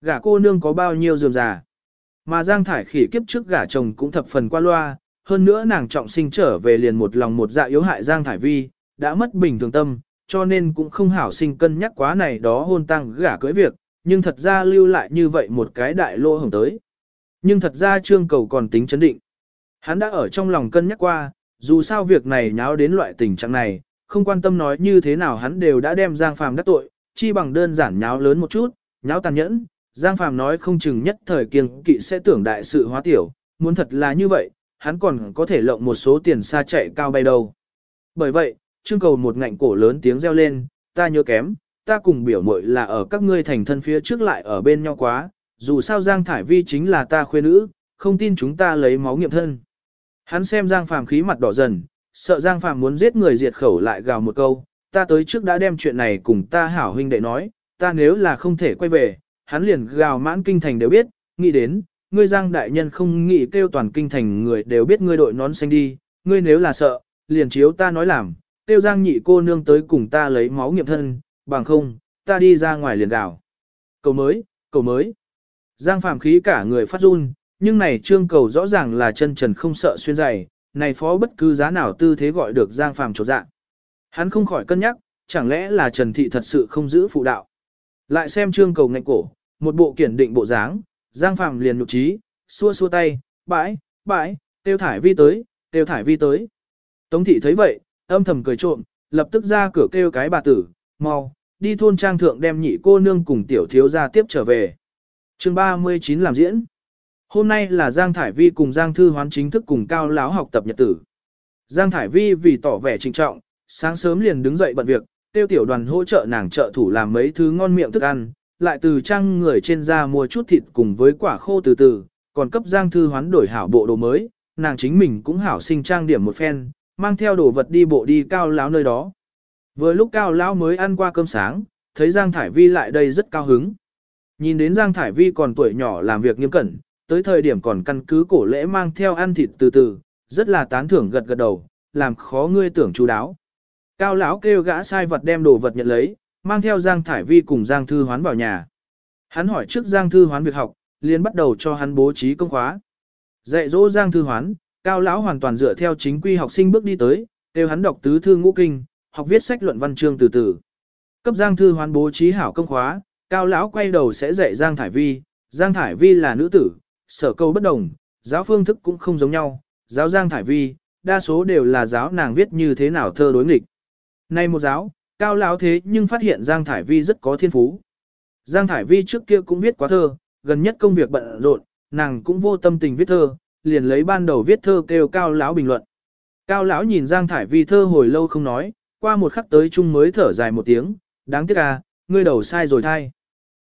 Gả cô nương có bao nhiêu giường già. Mà Giang Thải khỉ kiếp trước gả chồng cũng thập phần qua loa, hơn nữa nàng trọng sinh trở về liền một lòng một dạ yếu hại Giang Thải Vi, đã mất bình thường tâm, cho nên cũng không hảo sinh cân nhắc quá này đó hôn tăng gả cưới việc, nhưng thật ra lưu lại như vậy một cái đại lô hồng tới. Nhưng thật ra trương cầu còn tính chấn định. Hắn đã ở trong lòng cân nhắc qua, dù sao việc này nháo đến loại tình trạng này, không quan tâm nói như thế nào hắn đều đã đem Giang Phàm đắc tội, chi bằng đơn giản nháo lớn một chút, nháo tàn nhẫn. Giang Phàm nói không chừng nhất thời kiêng kỵ sẽ tưởng đại sự hóa tiểu, muốn thật là như vậy, hắn còn có thể lộng một số tiền xa chạy cao bay đâu. Bởi vậy, trương cầu một ngạnh cổ lớn tiếng reo lên, ta nhớ kém, ta cùng biểu muội là ở các ngươi thành thân phía trước lại ở bên nhau quá, dù sao Giang Thải Vi chính là ta khuê nữ, không tin chúng ta lấy máu nghiệm thân. Hắn xem Giang Phàm khí mặt đỏ dần, sợ Giang Phàm muốn giết người diệt khẩu lại gào một câu, ta tới trước đã đem chuyện này cùng ta hảo huynh đệ nói, ta nếu là không thể quay về, hắn liền gào mãn kinh thành đều biết, nghĩ đến, ngươi Giang đại nhân không nghĩ kêu toàn kinh thành người đều biết ngươi đội nón xanh đi, ngươi nếu là sợ, liền chiếu ta nói làm, kêu Giang nhị cô nương tới cùng ta lấy máu nghiệm thân, bằng không, ta đi ra ngoài liền gào. Cầu mới, cầu mới. Giang Phàm khí cả người phát run, nhưng này trương cầu rõ ràng là chân trần không sợ xuyên dày, này phó bất cứ giá nào tư thế gọi được Giang Phàm trột dạ. Hắn không khỏi cân nhắc, chẳng lẽ là Trần Thị thật sự không giữ phụ đạo. Lại xem trương cầu ngạnh cổ, một bộ kiển định bộ dáng, Giang Phàm liền nhục trí, xua xua tay, bãi, bãi, tiêu thải vi tới, tiêu thải vi tới. Tống Thị thấy vậy, âm thầm cười trộm, lập tức ra cửa kêu cái bà tử, mau, đi thôn trang thượng đem nhị cô nương cùng tiểu thiếu gia tiếp trở về. chương 39 làm diễn. Hôm nay là Giang Thải Vi cùng Giang Thư Hoán chính thức cùng cao lão học tập nhật tử. Giang Thải Vi vì tỏ vẻ trịnh trọng, sáng sớm liền đứng dậy bận việc, tiêu tiểu đoàn hỗ trợ nàng trợ thủ làm mấy thứ ngon miệng thức ăn, lại từ trang người trên ra mua chút thịt cùng với quả khô từ từ, còn cấp Giang Thư Hoán đổi hảo bộ đồ mới, nàng chính mình cũng hảo sinh trang điểm một phen, mang theo đồ vật đi bộ đi cao lão nơi đó. Vừa lúc cao lão mới ăn qua cơm sáng, thấy Giang Thải Vi lại đây rất cao hứng. Nhìn đến Giang Thải Vi còn tuổi nhỏ làm việc nghiêm cẩn, tới thời điểm còn căn cứ cổ lễ mang theo ăn thịt từ từ, rất là tán thưởng gật gật đầu, làm khó ngươi tưởng chú đáo. Cao lão kêu gã sai vật đem đồ vật nhận lấy, mang theo Giang Thải Vi cùng Giang Thư Hoán vào nhà. Hắn hỏi trước Giang Thư Hoán việc học, liền bắt đầu cho hắn bố trí công khóa. Dạy dỗ Giang Thư Hoán, Cao lão hoàn toàn dựa theo chính quy học sinh bước đi tới, kêu hắn đọc tứ thư ngũ kinh, học viết sách luận văn chương từ từ. Cấp Giang Thư Hoán bố trí hảo công khóa, Cao lão quay đầu sẽ dạy Giang Thải Vi, Giang Thải Vi là nữ tử, sở câu bất đồng, giáo phương thức cũng không giống nhau, giáo Giang Thải Vi, đa số đều là giáo nàng viết như thế nào thơ đối nghịch. Nay một giáo, cao lão thế nhưng phát hiện Giang Thải Vi rất có thiên phú. Giang Thải Vi trước kia cũng viết quá thơ, gần nhất công việc bận rộn, nàng cũng vô tâm tình viết thơ, liền lấy ban đầu viết thơ kêu cao lão bình luận. Cao lão nhìn Giang Thải Vi thơ hồi lâu không nói, qua một khắc tới chung mới thở dài một tiếng, đáng tiếc à, ngươi đầu sai rồi thay.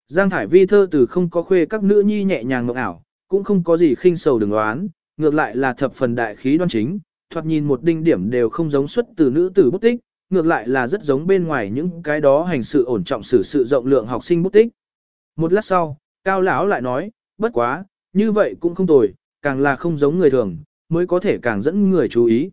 Giang Thải Vi thơ từ không có khuê các nữ nhi nhẹ nhàng ngọc ảo, cũng không có gì khinh sầu đừng đoán, ngược lại là thập phần đại khí đoan chính, thoạt nhìn một đinh điểm đều không giống xuất từ nữ tử bút tích, ngược lại là rất giống bên ngoài những cái đó hành sự ổn trọng xử sự rộng lượng học sinh bút tích. Một lát sau, Cao lão lại nói, bất quá, như vậy cũng không tồi, càng là không giống người thường, mới có thể càng dẫn người chú ý.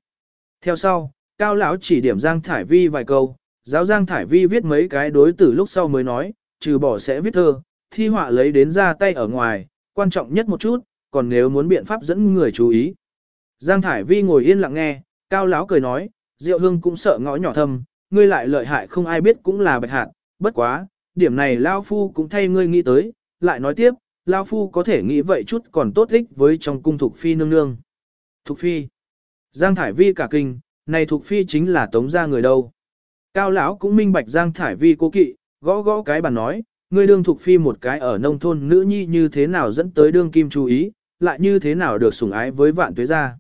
Theo sau, Cao lão chỉ điểm Giang Thải Vi vài câu, giáo Giang Thải Vi viết mấy cái đối tử lúc sau mới nói, trừ bỏ sẽ viết thơ, thi họa lấy đến ra tay ở ngoài, quan trọng nhất một chút, còn nếu muốn biện pháp dẫn người chú ý. Giang Thải Vi ngồi yên lặng nghe, cao lão cười nói, Diệu Hương cũng sợ ngõ nhỏ thâm, ngươi lại lợi hại không ai biết cũng là bạch hạt, bất quá, điểm này Lao Phu cũng thay ngươi nghĩ tới, lại nói tiếp, Lao Phu có thể nghĩ vậy chút còn tốt thích với trong cung Thục Phi nương nương. Thục Phi. Giang Thải Vi cả kinh, này thuộc phi chính là tống gia người đâu. Cao lão cũng minh bạch Giang Thải Vi cố kỵ, gõ gõ cái bàn nói, ngươi đương thuộc phi một cái ở nông thôn nữ nhi như thế nào dẫn tới đương kim chú ý, lại như thế nào được sủng ái với vạn tuế gia.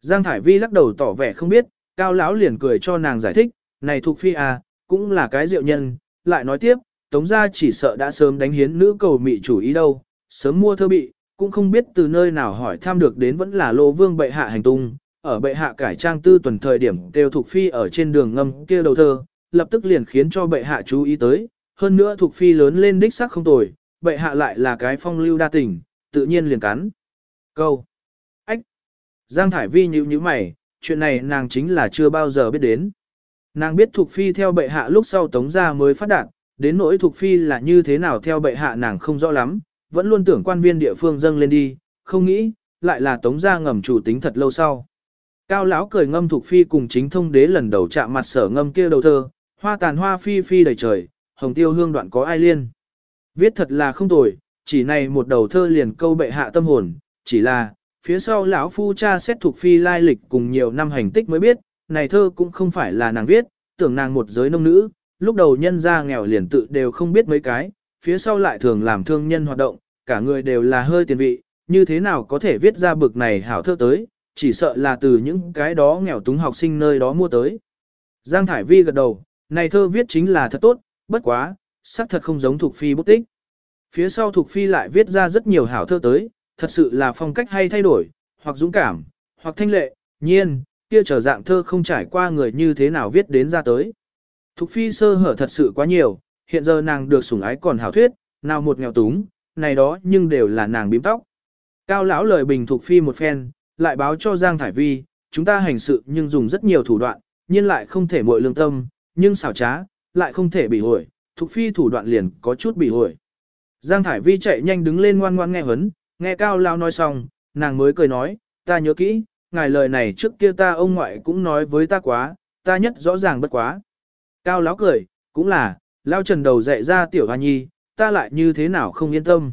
Giang Thải Vi lắc đầu tỏ vẻ không biết, Cao lão liền cười cho nàng giải thích, này thuộc phi à, cũng là cái diệu nhân, lại nói tiếp, tống gia chỉ sợ đã sớm đánh hiến nữ cầu mị chủ ý đâu, sớm mua thơ bị, cũng không biết từ nơi nào hỏi tham được đến vẫn là lô vương bệ hạ hành tung, ở bệ hạ cải trang tư tuần thời điểm đều thuộc phi ở trên đường ngâm kia đầu thơ, lập tức liền khiến cho bệ hạ chú ý tới, hơn nữa thuộc phi lớn lên đích sắc không tồi, bệ hạ lại là cái phong lưu đa tình, tự nhiên liền cắn. Câu. Ách. Giang Thải Vi nhíu nhíu mày, chuyện này nàng chính là chưa bao giờ biết đến. Nàng biết thuộc phi theo bệ hạ lúc sau tống ra mới phát đạt, đến nỗi thuộc phi là như thế nào theo bệ hạ nàng không rõ lắm, vẫn luôn tưởng quan viên địa phương dâng lên đi, không nghĩ, lại là tống ra ngầm chủ tính thật lâu sau. Cao lão cười ngâm thuộc phi cùng chính thông đế lần đầu chạm mặt sở ngâm kia đầu thơ, hoa tàn hoa phi phi đầy trời, hồng tiêu hương đoạn có ai liên. Viết thật là không tồi, chỉ này một đầu thơ liền câu bệ hạ tâm hồn, chỉ là, phía sau lão phu cha xét thuộc phi lai lịch cùng nhiều năm hành tích mới biết, này thơ cũng không phải là nàng viết, tưởng nàng một giới nông nữ, lúc đầu nhân gia nghèo liền tự đều không biết mấy cái, phía sau lại thường làm thương nhân hoạt động, cả người đều là hơi tiền vị, như thế nào có thể viết ra bực này hảo thơ tới, chỉ sợ là từ những cái đó nghèo túng học sinh nơi đó mua tới. Giang Thải Vi gật đầu, này thơ viết chính là thật tốt, bất quá, xác thật không giống Thục Phi bút tích. Phía sau Thục Phi lại viết ra rất nhiều hảo thơ tới, thật sự là phong cách hay thay đổi, hoặc dũng cảm, hoặc thanh lệ, nhiên, kia trở dạng thơ không trải qua người như thế nào viết đến ra tới. Thục Phi sơ hở thật sự quá nhiều, hiện giờ nàng được sủng ái còn hảo thuyết, nào một nghèo túng, này đó nhưng đều là nàng bím tóc. Cao lão lời bình Thục Phi một phen, lại báo cho Giang Thải Vi, chúng ta hành sự nhưng dùng rất nhiều thủ đoạn, nhưng lại không thể muội lương tâm, nhưng xảo trá, lại không thể bị hồi, thuộc Phi thủ đoạn liền có chút bị hồi. Giang Thải Vi chạy nhanh đứng lên ngoan ngoan nghe hấn, nghe Cao lão nói xong, nàng mới cười nói, ta nhớ kỹ, ngài lời này trước kia ta ông ngoại cũng nói với ta quá, ta nhất rõ ràng bất quá. Cao lão cười, cũng là, lao trần đầu dạy ra tiểu hoa nhi, ta lại như thế nào không yên tâm.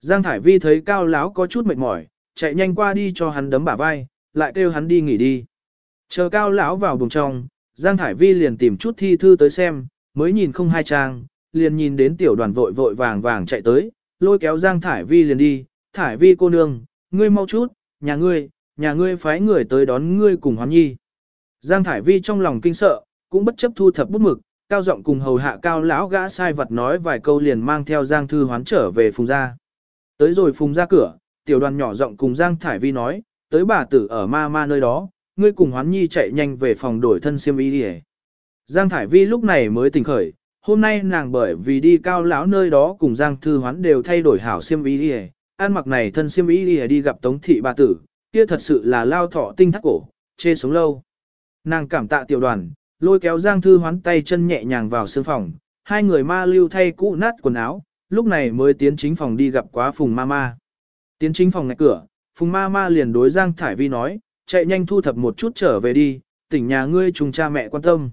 Giang Thải Vi thấy cao lão có chút mệt mỏi, chạy nhanh qua đi cho hắn đấm bả vai, lại kêu hắn đi nghỉ đi. Chờ cao lão vào buồng trong, Giang Thải Vi liền tìm chút thi thư tới xem, mới nhìn không hai trang, liền nhìn đến tiểu đoàn vội vội vàng vàng chạy tới, lôi kéo Giang Thải Vi liền đi, Thải Vi cô nương, ngươi mau chút, nhà ngươi, nhà ngươi phái người tới đón ngươi cùng hoán nhi. Giang Thải Vi trong lòng kinh sợ, cũng bất chấp thu thập bút mực, cao giọng cùng hầu hạ cao lão gã sai vật nói vài câu liền mang theo Giang Thư hoán trở về phùng gia. Tới rồi phùng ra cửa, tiểu đoàn nhỏ giọng cùng Giang Thải Vi nói, tới bà tử ở ma ma nơi đó, ngươi cùng hoán nhi chạy nhanh về phòng đổi thân xiêm y đi Giang Thải Vi lúc này mới tỉnh khởi, hôm nay nàng bởi vì đi cao lão nơi đó cùng Giang Thư hoán đều thay đổi hảo xiêm y đi ăn mặc này thân xiêm y đi đi gặp tống thị bà tử, kia thật sự là lao thọ tinh thắt cổ, chê sống lâu. Nàng cảm tạ tiểu đoàn, lôi kéo Giang Thư hoán tay chân nhẹ nhàng vào sương phòng, hai người ma lưu thay cũ nát quần áo, lúc này mới tiến chính phòng đi gặp quá Phùng Ma Ma. Tiến chính phòng ngạch cửa, Phùng Ma Ma liền đối Giang Thải Vi nói, chạy nhanh thu thập một chút trở về đi, tỉnh nhà ngươi trùng cha mẹ quan tâm.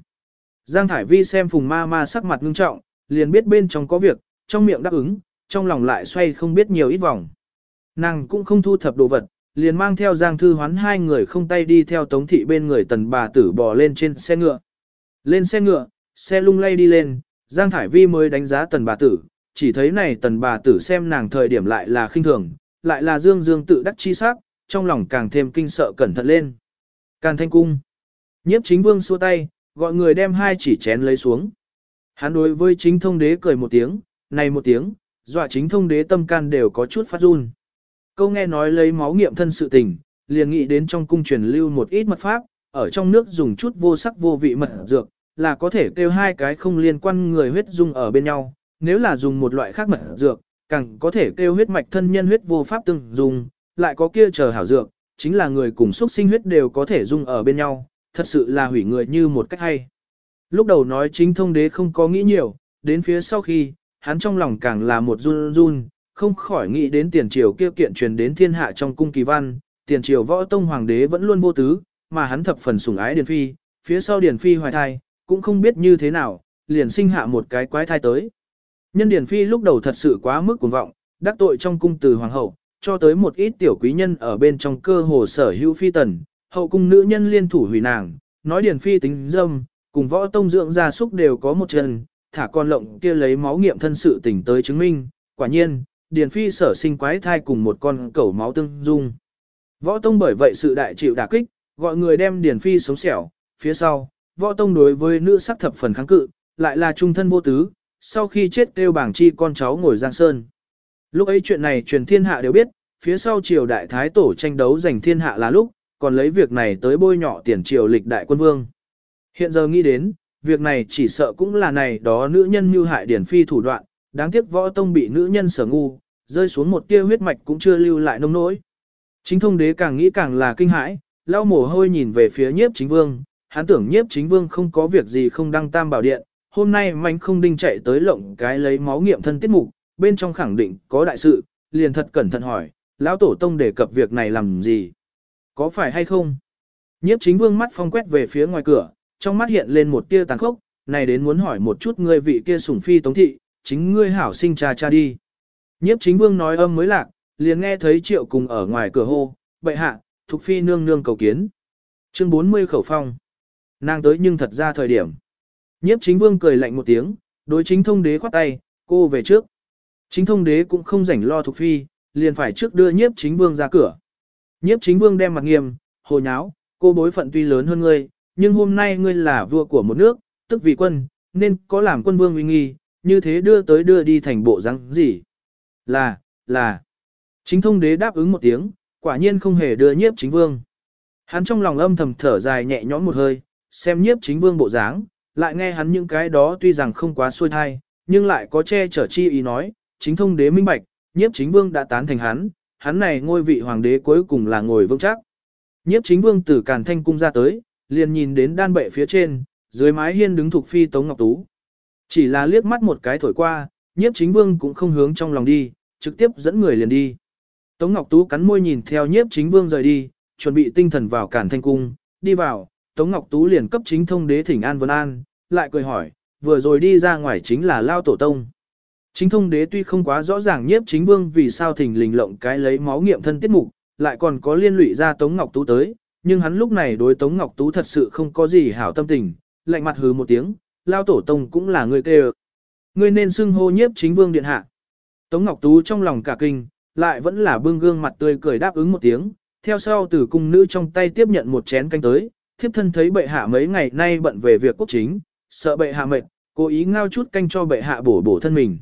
Giang Thải Vi xem Phùng Ma Ma sắc mặt ngưng trọng, liền biết bên trong có việc, trong miệng đáp ứng, trong lòng lại xoay không biết nhiều ít vòng. Nàng cũng không thu thập đồ vật, liền mang theo Giang Thư Hoán hai người không tay đi theo Tống Thị bên người tần bà tử bò lên trên xe ngựa. Lên xe ngựa, xe lung lay đi lên, Giang Thải Vi mới đánh giá tần bà tử, chỉ thấy này tần bà tử xem nàng thời điểm lại là khinh thường, lại là dương dương tự đắc chi sắc, trong lòng càng thêm kinh sợ cẩn thận lên. Càn thanh cung. Nhiếp chính vương xua tay, gọi người đem hai chỉ chén lấy xuống. Hắn đối với chính thông đế cười một tiếng, này một tiếng, dọa chính thông đế tâm can đều có chút phát run. Câu nghe nói lấy máu nghiệm thân sự tình, liền nghĩ đến trong cung truyền lưu một ít mật pháp, ở trong nước dùng chút vô sắc vô vị mật dược, là có thể kêu hai cái không liên quan người huyết dung ở bên nhau, nếu là dùng một loại khác mật dược, càng có thể kêu huyết mạch thân nhân huyết vô pháp từng dùng, lại có kia chờ hảo dược, chính là người cùng xuất sinh huyết đều có thể dung ở bên nhau, thật sự là hủy người như một cách hay. Lúc đầu nói chính thông đế không có nghĩ nhiều, đến phía sau khi, hắn trong lòng càng là một run run, không khỏi nghĩ đến tiền triều kia kiện truyền đến thiên hạ trong cung kỳ văn, tiền triều võ tông hoàng đế vẫn luôn vô tứ, mà hắn thập phần sủng ái Điền Phi, phía sau Điền Phi hoài thai, cũng không biết như thế nào, liền sinh hạ một cái quái thai tới. Nhân Điền Phi lúc đầu thật sự quá mức cuồng vọng, đắc tội trong cung từ hoàng hậu, cho tới một ít tiểu quý nhân ở bên trong cơ hồ sở hữu phi tần, hậu cung nữ nhân liên thủ hủy nàng, nói Điền Phi tính dâm, cùng võ tông dưỡng gia súc đều có một chân, thả con lộng kia lấy máu nghiệm thân sự tỉnh tới chứng minh, quả nhiên, Điền Phi sở sinh quái thai cùng một con cẩu máu tương dung. Võ tông bởi vậy sự đại chịu đả kích, gọi người đem Điền Phi sống xẻo, phía sau, võ tông đối với nữ sắc thập phần kháng cự, lại là trung thân vô tứ, sau khi chết kêu bảng chi con cháu ngồi giang sơn. Lúc ấy chuyện này truyền thiên hạ đều biết, phía sau triều đại thái tổ tranh đấu giành thiên hạ là lúc, còn lấy việc này tới bôi nhọ tiền triều lịch đại quân vương. Hiện giờ nghĩ đến, việc này chỉ sợ cũng là này đó nữ nhân mưu hại điển phi thủ đoạn, đáng tiếc võ tông bị nữ nhân sở ngu, rơi xuống một tia huyết mạch cũng chưa lưu lại nông nỗi. Chính thông đế càng nghĩ càng là kinh hãi, lau mồ hôi nhìn về phía nhiếp chính vương, hắn tưởng nhiếp chính vương không có việc gì không đăng tam bảo điện, hôm nay mạnh không đinh chạy tới lộng cái lấy máu nghiệm thân tiết mục, bên trong khẳng định có đại sự, liền thật cẩn thận hỏi, lão tổ tông đề cập việc này làm gì? Có phải hay không? Nhiếp chính vương mắt phong quét về phía ngoài cửa, trong mắt hiện lên một tia tàn khốc, này đến muốn hỏi một chút ngươi vị kia sủng phi tống thị, chính ngươi hảo sinh cha cha đi. Nhiếp chính vương nói âm mới lạc, liền nghe thấy triệu cùng ở ngoài cửa hô, bệ hạ, thục phi nương nương cầu kiến. Chương 40 khẩu phong. Nàng tới nhưng thật ra thời điểm. Nhiếp chính vương cười lạnh một tiếng, đối chính thông đế khoát tay, cô về trước. Chính thông đế cũng không rảnh lo thuộc phi, liền phải trước đưa nhiếp chính vương ra cửa. Nhiếp chính vương đem mặt nghiêm, hồ nháo, cô bối phận tuy lớn hơn ngươi, nhưng hôm nay ngươi là vua của một nước, tức vị quân, nên có làm quân vương uy nghi, như thế đưa tới đưa đi thành bộ răng gì. Là, là. Chính thông đế đáp ứng một tiếng, quả nhiên không hề đưa nhiếp chính vương. Hắn trong lòng âm thầm thở dài nhẹ nhõm một hơi, xem nhiếp chính vương bộ dáng, lại nghe hắn những cái đó tuy rằng không quá xuôi thai, nhưng lại có che chở chi ý nói, chính thông đế minh bạch, nhiếp chính vương đã tán thành hắn, hắn này ngôi vị hoàng đế cuối cùng là ngồi vững chắc. Nhiếp chính vương từ Càn Thanh cung ra tới, liền nhìn đến đan bệ phía trên, dưới mái hiên đứng thuộc phi Tống Ngọc Tú. Chỉ là liếc mắt một cái thổi qua, nhiếp chính vương cũng không hướng trong lòng đi, trực tiếp dẫn người liền đi. Tống Ngọc Tú cắn môi nhìn theo nhiếp chính vương rời đi, chuẩn bị tinh thần vào Càn Thanh cung, đi vào, Tống Ngọc Tú liền cấp chính thông đế thỉnh an vân an, lại cười hỏi, vừa rồi đi ra ngoài chính là Lao Tổ Tông. Chính thông đế tuy không quá rõ ràng nhiếp chính vương vì sao thỉnh lình lộng cái lấy máu nghiệm thân tiết mục, lại còn có liên lụy ra Tống Ngọc Tú tới, nhưng hắn lúc này đối Tống Ngọc Tú thật sự không có gì hảo tâm tình, lạnh mặt hứ một tiếng, Lao Tổ Tông cũng là người kêu. Người nên xưng hô nhiếp chính vương điện hạ. Tống Ngọc Tú trong lòng cả kinh, lại vẫn là bưng gương mặt tươi cười đáp ứng một tiếng, theo sau từ cung nữ trong tay tiếp nhận một chén canh tới, thiếp thân thấy bệ hạ mấy ngày nay bận về việc quốc chính, sợ bệ hạ mệt, cố ý ngao chút canh cho bệ hạ bổ bổ thân mình.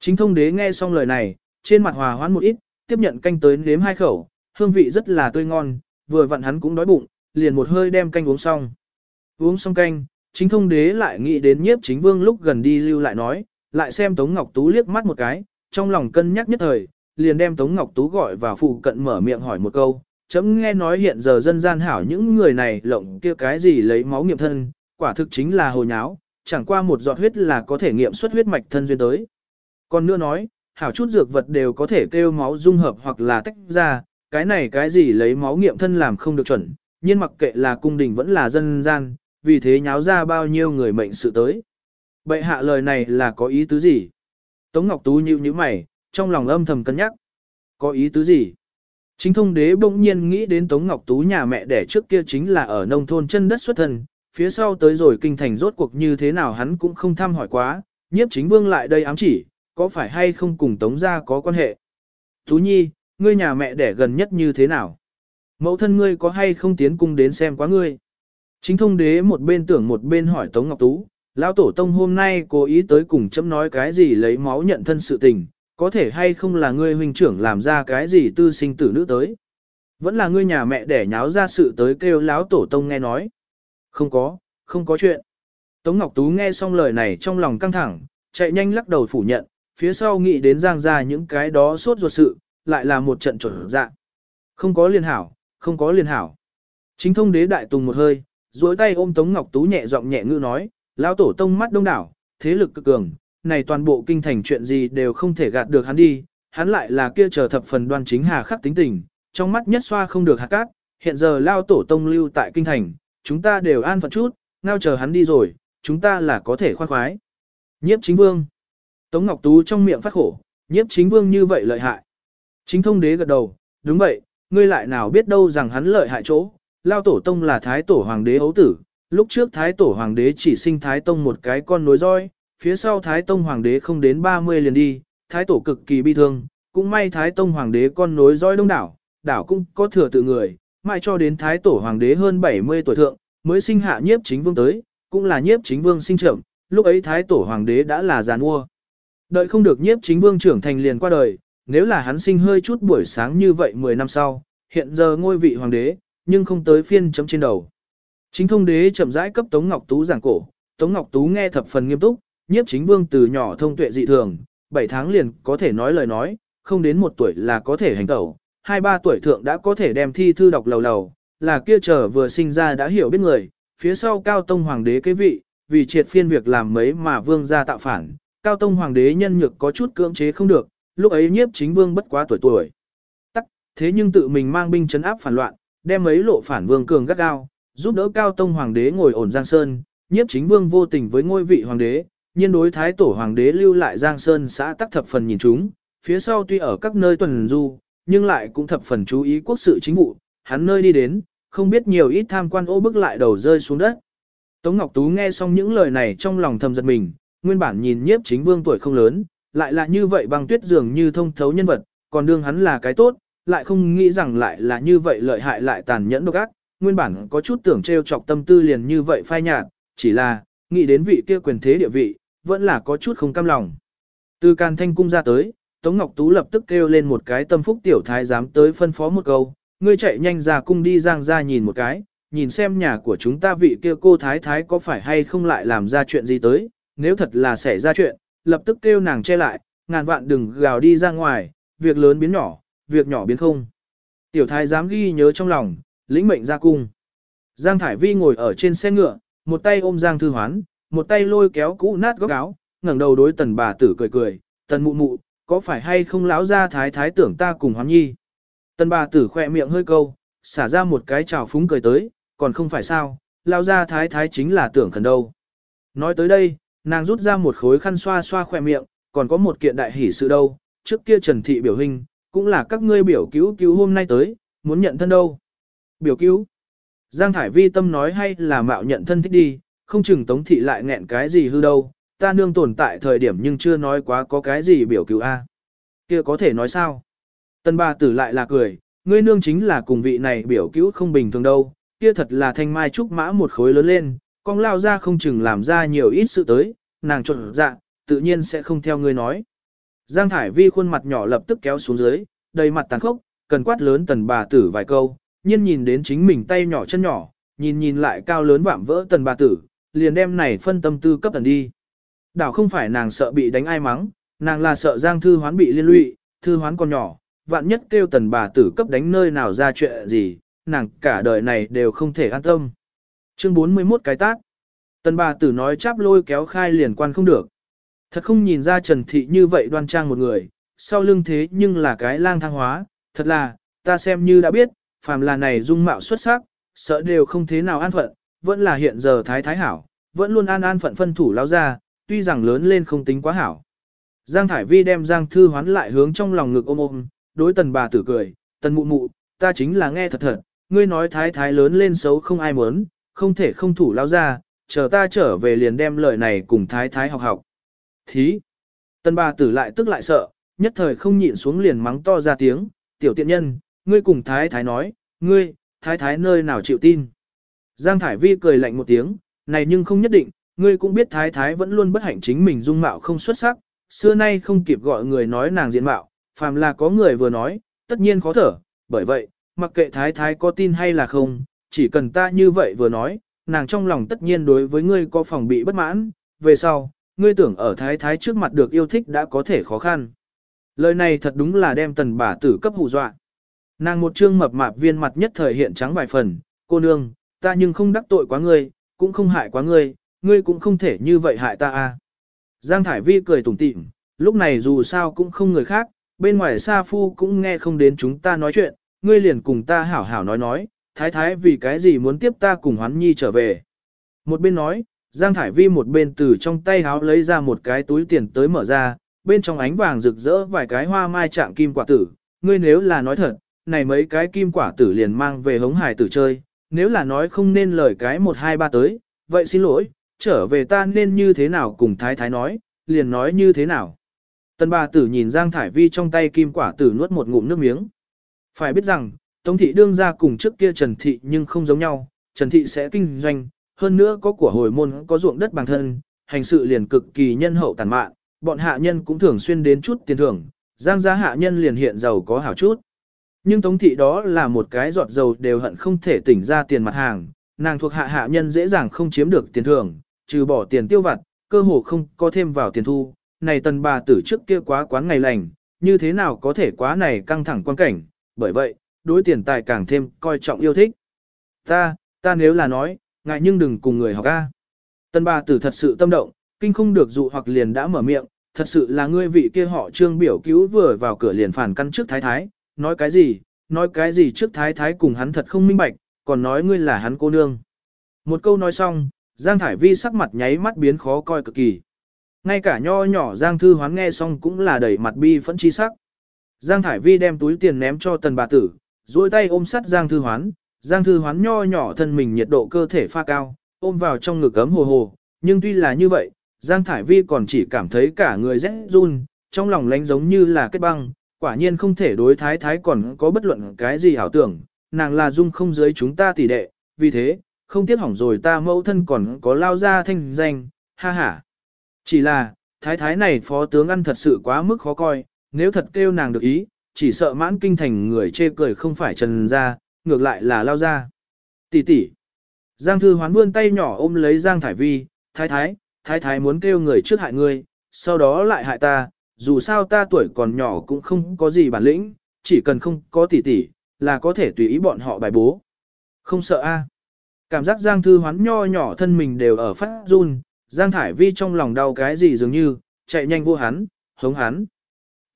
Chính thông đế nghe xong lời này, trên mặt hòa hoãn một ít, tiếp nhận canh tới nếm hai khẩu, hương vị rất là tươi ngon, vừa vặn hắn cũng đói bụng, liền một hơi đem canh uống xong. Uống xong canh, chính thông đế lại nghĩ đến nhiếp chính vương lúc gần đi lưu lại nói, lại xem Tống Ngọc Tú liếc mắt một cái, trong lòng cân nhắc nhất thời, liền đem Tống Ngọc Tú gọi vào phụ cận mở miệng hỏi một câu, chấm nghe nói hiện giờ dân gian hảo những người này lộng kia cái gì lấy máu nghiệm thân, quả thực chính là hồ nháo, chẳng qua một giọt huyết là có thể nghiệm xuất huyết mạch thân duyên tới. Còn nữa nói, hảo chút dược vật đều có thể kêu máu dung hợp hoặc là tách ra, cái này cái gì lấy máu nghiệm thân làm không được chuẩn, nhưng mặc kệ là cung đình vẫn là dân gian, vì thế nháo ra bao nhiêu người mệnh sự tới. Bệ hạ lời này là có ý tứ gì? Tống Ngọc Tú nhíu nhíu mày, trong lòng âm thầm cân nhắc. Có ý tứ gì? Chính thông đế bỗng nhiên nghĩ đến Tống Ngọc Tú nhà mẹ đẻ trước kia chính là ở nông thôn chân đất xuất thân, phía sau tới rồi kinh thành rốt cuộc như thế nào hắn cũng không thăm hỏi quá, nhiếp chính vương lại đây ám chỉ, có phải hay không cùng Tống gia có quan hệ. Tú Nhi, ngươi nhà mẹ đẻ gần nhất như thế nào? Mẫu thân ngươi có hay không tiến cung đến xem quá ngươi? Chính thông đế một bên tưởng một bên hỏi Tống Ngọc Tú, lão tổ tông hôm nay cố ý tới cùng chấm nói cái gì lấy máu nhận thân sự tình, có thể hay không là ngươi huynh trưởng làm ra cái gì tư sinh tử nữ tới. Vẫn là ngươi nhà mẹ đẻ nháo ra sự tới kêu lão tổ tông nghe nói. Không có, không có chuyện. Tống Ngọc Tú nghe xong lời này trong lòng căng thẳng, chạy nhanh lắc đầu phủ nhận, phía sau nghĩ đến giang ra những cái đó suốt ruột sự, lại là một trận chuẩn dạ. Không có liên hảo, không có liên hảo. Chính thông đế đại tùng một hơi, duỗi tay ôm Tống Ngọc Tú nhẹ giọng nhẹ ngữ nói, lão tổ tông mắt đông đảo, thế lực cực cường, này toàn bộ kinh thành chuyện gì đều không thể gạt được hắn đi, hắn lại là kia chờ thập phần đoan chính hà khắc tính tình, trong mắt nhất xoa không được hạt cát, hiện giờ lao tổ tông lưu tại kinh thành, chúng ta đều an phận chút, ngao chờ hắn đi rồi, chúng ta là có thể khoan khoái. Nhiếp chính vương. Tống Ngọc Tú trong miệng phát khổ, nhiếp chính vương như vậy lợi hại. Chính thông đế gật đầu, đúng vậy, ngươi lại nào biết đâu rằng hắn lợi hại chỗ, lao tổ tông là thái tổ hoàng đế ấu tử, lúc trước Thái Tổ Hoàng đế chỉ sinh Thái Tông một cái con nối roi, phía sau Thái Tông Hoàng đế không đến 30 liền đi, Thái Tổ cực kỳ bi thương, cũng may Thái Tông Hoàng đế con nối dõi đông đảo, đảo cũng có thừa tự người, mãi cho đến Thái Tổ Hoàng đế hơn 70 tuổi thượng, mới sinh hạ nhiếp chính vương tới, cũng là nhiếp chính vương sinh trưởng, lúc ấy Thái Tổ Hoàng đế đã là già nua. Đợi không được nhiếp chính vương trưởng thành liền qua đời, nếu là hắn sinh hơi chút buổi sáng như vậy 10 năm sau, hiện giờ ngôi vị hoàng đế, nhưng không tới phiên chấm trên đầu. Chính thông đế chậm rãi cấp Tống Ngọc Tú giảng cổ, Tống Ngọc Tú nghe thập phần nghiêm túc, nhiếp chính vương từ nhỏ thông tuệ dị thường, 7 tháng liền có thể nói lời nói, không đến một tuổi là có thể hành tẩu, 2-3 tuổi thượng đã có thể đem thi thư đọc lầu lầu, là kia trở vừa sinh ra đã hiểu biết người, phía sau cao tông hoàng đế kế vị, vì triệt phiên việc làm mấy mà vương gia tạo phản, cao tông hoàng đế nhân nhược có chút cưỡng chế không được, lúc ấy nhiếp chính vương bất quá tuổi tuổi. Tắc, thế nhưng tự mình mang binh chấn áp phản loạn, đem mấy lộ phản vương cường gắt gao, giúp đỡ cao tông hoàng đế ngồi ổn Giang Sơn, nhiếp chính vương vô tình với ngôi vị hoàng đế, nhiên đối thái tổ hoàng đế lưu lại Giang Sơn xã tắc thập phần nhìn chúng, phía sau tuy ở các nơi tuần du, nhưng lại cũng thập phần chú ý quốc sự chính vụ, hắn nơi đi đến, không biết nhiều ít tham quan ô bức lại đầu rơi xuống đất. Tống Ngọc Tú nghe xong những lời này trong lòng thầm giật mình, nguyên bản nhìn nhiếp chính vương tuổi không lớn, lại là như vậy băng tuyết dường như thông thấu nhân vật, còn đương hắn là cái tốt, lại không nghĩ rằng lại là như vậy lợi hại lại tàn nhẫn độc ác, nguyên bản có chút tưởng trêu chọc tâm tư liền như vậy phai nhạt, chỉ là, nghĩ đến vị kia quyền thế địa vị, vẫn là có chút không cam lòng. Từ Càn Thanh cung ra tới, Tống Ngọc Tú lập tức kêu lên một cái tâm phúc tiểu thái giám tới phân phó một câu, ngươi chạy nhanh ra cung đi giang ra nhìn một cái, nhìn xem nhà của chúng ta vị kia cô thái thái có phải hay không lại làm ra chuyện gì tới, nếu thật là xảy ra chuyện, lập tức kêu nàng che lại, ngàn vạn đừng gào đi ra ngoài, việc lớn biến nhỏ, việc nhỏ biến không. Tiểu thái giám ghi nhớ trong lòng, lĩnh mệnh ra cung. Giang Thải Vi ngồi ở trên xe ngựa, một tay ôm Giang Thư Hoán, một tay lôi kéo cũ nát góc áo, ngẩng đầu đối tần bà tử cười cười, tần mụ mụ, có phải hay không lão ra thái thái tưởng ta cùng hoán nhi. Tần bà tử khỏe miệng hơi câu, xả ra một cái trào phúng cười tới, còn không phải sao, lão ra thái thái chính là tưởng khẩn đâu. Nói tới đây, nàng rút ra một khối khăn xoa xoa khỏe miệng, còn có một kiện đại hỷ sự đâu, trước kia Trần Thị biểu hình, cũng là các ngươi biểu cứu cứu hôm nay tới, muốn nhận thân đâu. Biểu cứu. Giang Thải Vi tâm nói hay là mạo nhận thân thích đi, không chừng Tống Thị lại nghẹn cái gì hư đâu, ta nương tồn tại thời điểm nhưng chưa nói quá có cái gì biểu cứu a. Kia có thể nói sao? Tân bà tử lại là cười, ngươi nương chính là cùng vị này biểu cứu không bình thường đâu, kia thật là thanh mai trúc mã một khối lớn lên, con lao ra không chừng làm ra nhiều ít sự tới, nàng trộn dạ, tự nhiên sẽ không theo ngươi nói. Giang Thải Vi khuôn mặt nhỏ lập tức kéo xuống dưới, đầy mặt tàn khốc, cần quát lớn tần bà tử vài câu, nhiên nhìn đến chính mình tay nhỏ chân nhỏ, nhìn nhìn lại cao lớn vạm vỡ tần bà tử, liền đem này phân tâm tư cấp ẩn đi. Đảo không phải nàng sợ bị đánh ai mắng, nàng là sợ Giang Thư Hoán bị liên lụy, Thư Hoán còn nhỏ, vạn nhất kêu tần bà tử cấp đánh nơi nào ra chuyện gì, nàng cả đời này đều không thể an tâm. Chương 41 cái tác. Tần bà tử nói cháp lôi kéo khai liền quan không được. Thật không nhìn ra Trần Thị như vậy đoan trang một người, sau lưng thế nhưng là cái lang thang hóa, thật là, ta xem như đã biết, phàm là này dung mạo xuất sắc, sợ đều không thế nào an phận, vẫn là hiện giờ thái thái hảo, vẫn luôn an an phận phân thủ lao ra, tuy rằng lớn lên không tính quá hảo. Giang Thải Vi đem Giang Thư hoán lại hướng trong lòng ngực ôm ôm, đối tần bà tử cười, tần mụ mụ, ta chính là nghe thật thật, ngươi nói thái thái lớn lên xấu không ai muốn, không thể không thủ lao ra, chờ ta trở về liền đem lời này cùng thái thái học học. Thí! Tần bà tử lại tức lại sợ, nhất thời không nhịn xuống liền mắng to ra tiếng, tiểu tiện nhân, ngươi cùng thái thái nói, ngươi, thái thái nơi nào chịu tin. Giang Thải Vi cười lạnh một tiếng, này nhưng không nhất định, ngươi cũng biết thái thái vẫn luôn bất hạnh chính mình dung mạo không xuất sắc, xưa nay không kịp gọi người nói nàng diện mạo, phàm là có người vừa nói, tất nhiên khó thở, bởi vậy, mặc kệ thái thái có tin hay là không, chỉ cần ta như vậy vừa nói, nàng trong lòng tất nhiên đối với ngươi có phòng bị bất mãn, về sau, ngươi tưởng ở thái thái trước mặt được yêu thích đã có thể khó khăn. Lời này thật đúng là đem tần bà tử cấp hù dọa. Nàng một trương mập mạp viên mặt nhất thời hiện trắng vài phần, cô nương, ta nhưng không đắc tội quá ngươi, cũng không hại quá ngươi, ngươi cũng không thể như vậy hại ta a. À. Giang Thải Vi cười tủm tỉm, lúc này dù sao cũng không người khác, bên ngoài Sa Phu cũng nghe không đến chúng ta nói chuyện, ngươi liền cùng ta hảo hảo nói nói, thái thái vì cái gì muốn tiếp ta cùng hoán nhi trở về. Một bên nói, Giang Thải Vi một bên từ trong tay háo lấy ra một cái túi tiền tới mở ra, bên trong ánh vàng rực rỡ vài cái hoa mai trạng kim quả tử, ngươi nếu là nói thật, này mấy cái kim quả tử liền mang về hống hải tử chơi, nếu là nói không nên lời cái một hai ba tới, vậy xin lỗi, trở về ta nên như thế nào cùng thái thái nói, liền nói như thế nào. Tần bà tử nhìn Giang Thải Vi trong tay kim quả tử nuốt một ngụm nước miếng. Phải biết rằng, Tống thị đương ra cùng trước kia Trần thị nhưng không giống nhau, Trần thị sẽ kinh doanh, hơn nữa có của hồi môn có ruộng đất bằng thân, hành sự liền cực kỳ nhân hậu tàn mạn, bọn hạ nhân cũng thường xuyên đến chút tiền thưởng, Giang gia hạ nhân liền hiện giàu có hảo chút. Nhưng Tống thị đó là một cái giọt dầu đều hận không thể tỉnh ra tiền mặt hàng, nàng thuộc hạ hạ nhân dễ dàng không chiếm được tiền thưởng, trừ bỏ tiền tiêu vặt, cơ hồ không có thêm vào tiền thu. Này tần bà tử trước kia quá quán ngày lành, như thế nào có thể quá này căng thẳng quan cảnh, bởi vậy, đối tiền tài càng thêm coi trọng yêu thích. Ta, ta nếu là nói, ngại nhưng đừng cùng người học A. Tần bà tử thật sự tâm động, kinh không được dụ hoặc liền đã mở miệng, thật sự là ngươi vị kia họ trương biểu cứu vừa vào cửa liền phản căn trước thái thái, nói cái gì, nói cái gì trước thái thái cùng hắn thật không minh bạch, còn nói ngươi là hắn cô nương. Một câu nói xong, Giang Thải Vi sắc mặt nháy mắt biến khó coi cực kỳ. Ngay cả nho nhỏ Giang Thư Hoán nghe xong cũng là đẩy mặt bi phẫn chi sắc. Giang Thải Vi đem túi tiền ném cho tần bà tử, duỗi tay ôm sắt Giang Thư Hoán, Giang Thư Hoán nho nhỏ thân mình nhiệt độ cơ thể pha cao, ôm vào trong ngực ấm hồ hồ, nhưng tuy là như vậy, Giang Thải Vi còn chỉ cảm thấy cả người rét run, trong lòng lánh giống như là kết băng, quả nhiên không thể đối thái thái còn có bất luận cái gì hảo tưởng, nàng là dung không dưới chúng ta tỷ đệ, vì thế, không tiếc hỏng rồi ta mẫu thân còn có lao ra thanh danh, ha ha. Chỉ là, thái thái này phó tướng ăn thật sự quá mức khó coi, nếu thật kêu nàng được ý, chỉ sợ mãn kinh thành người chê cười không phải trần ra, ngược lại là lao ra. Tỷ tỷ. Giang thư hoán vươn tay nhỏ ôm lấy Giang Thải Vi, thái thái, thái thái muốn kêu người trước hại ngươi, sau đó lại hại ta, dù sao ta tuổi còn nhỏ cũng không có gì bản lĩnh, chỉ cần không có tỷ tỷ, là có thể tùy ý bọn họ bài bố. Không sợ a? Cảm giác Giang Thư Hoán nho nhỏ thân mình đều ở phát run, Giang Thải Vi trong lòng đau cái gì dường như, chạy nhanh vô hắn, hống hắn.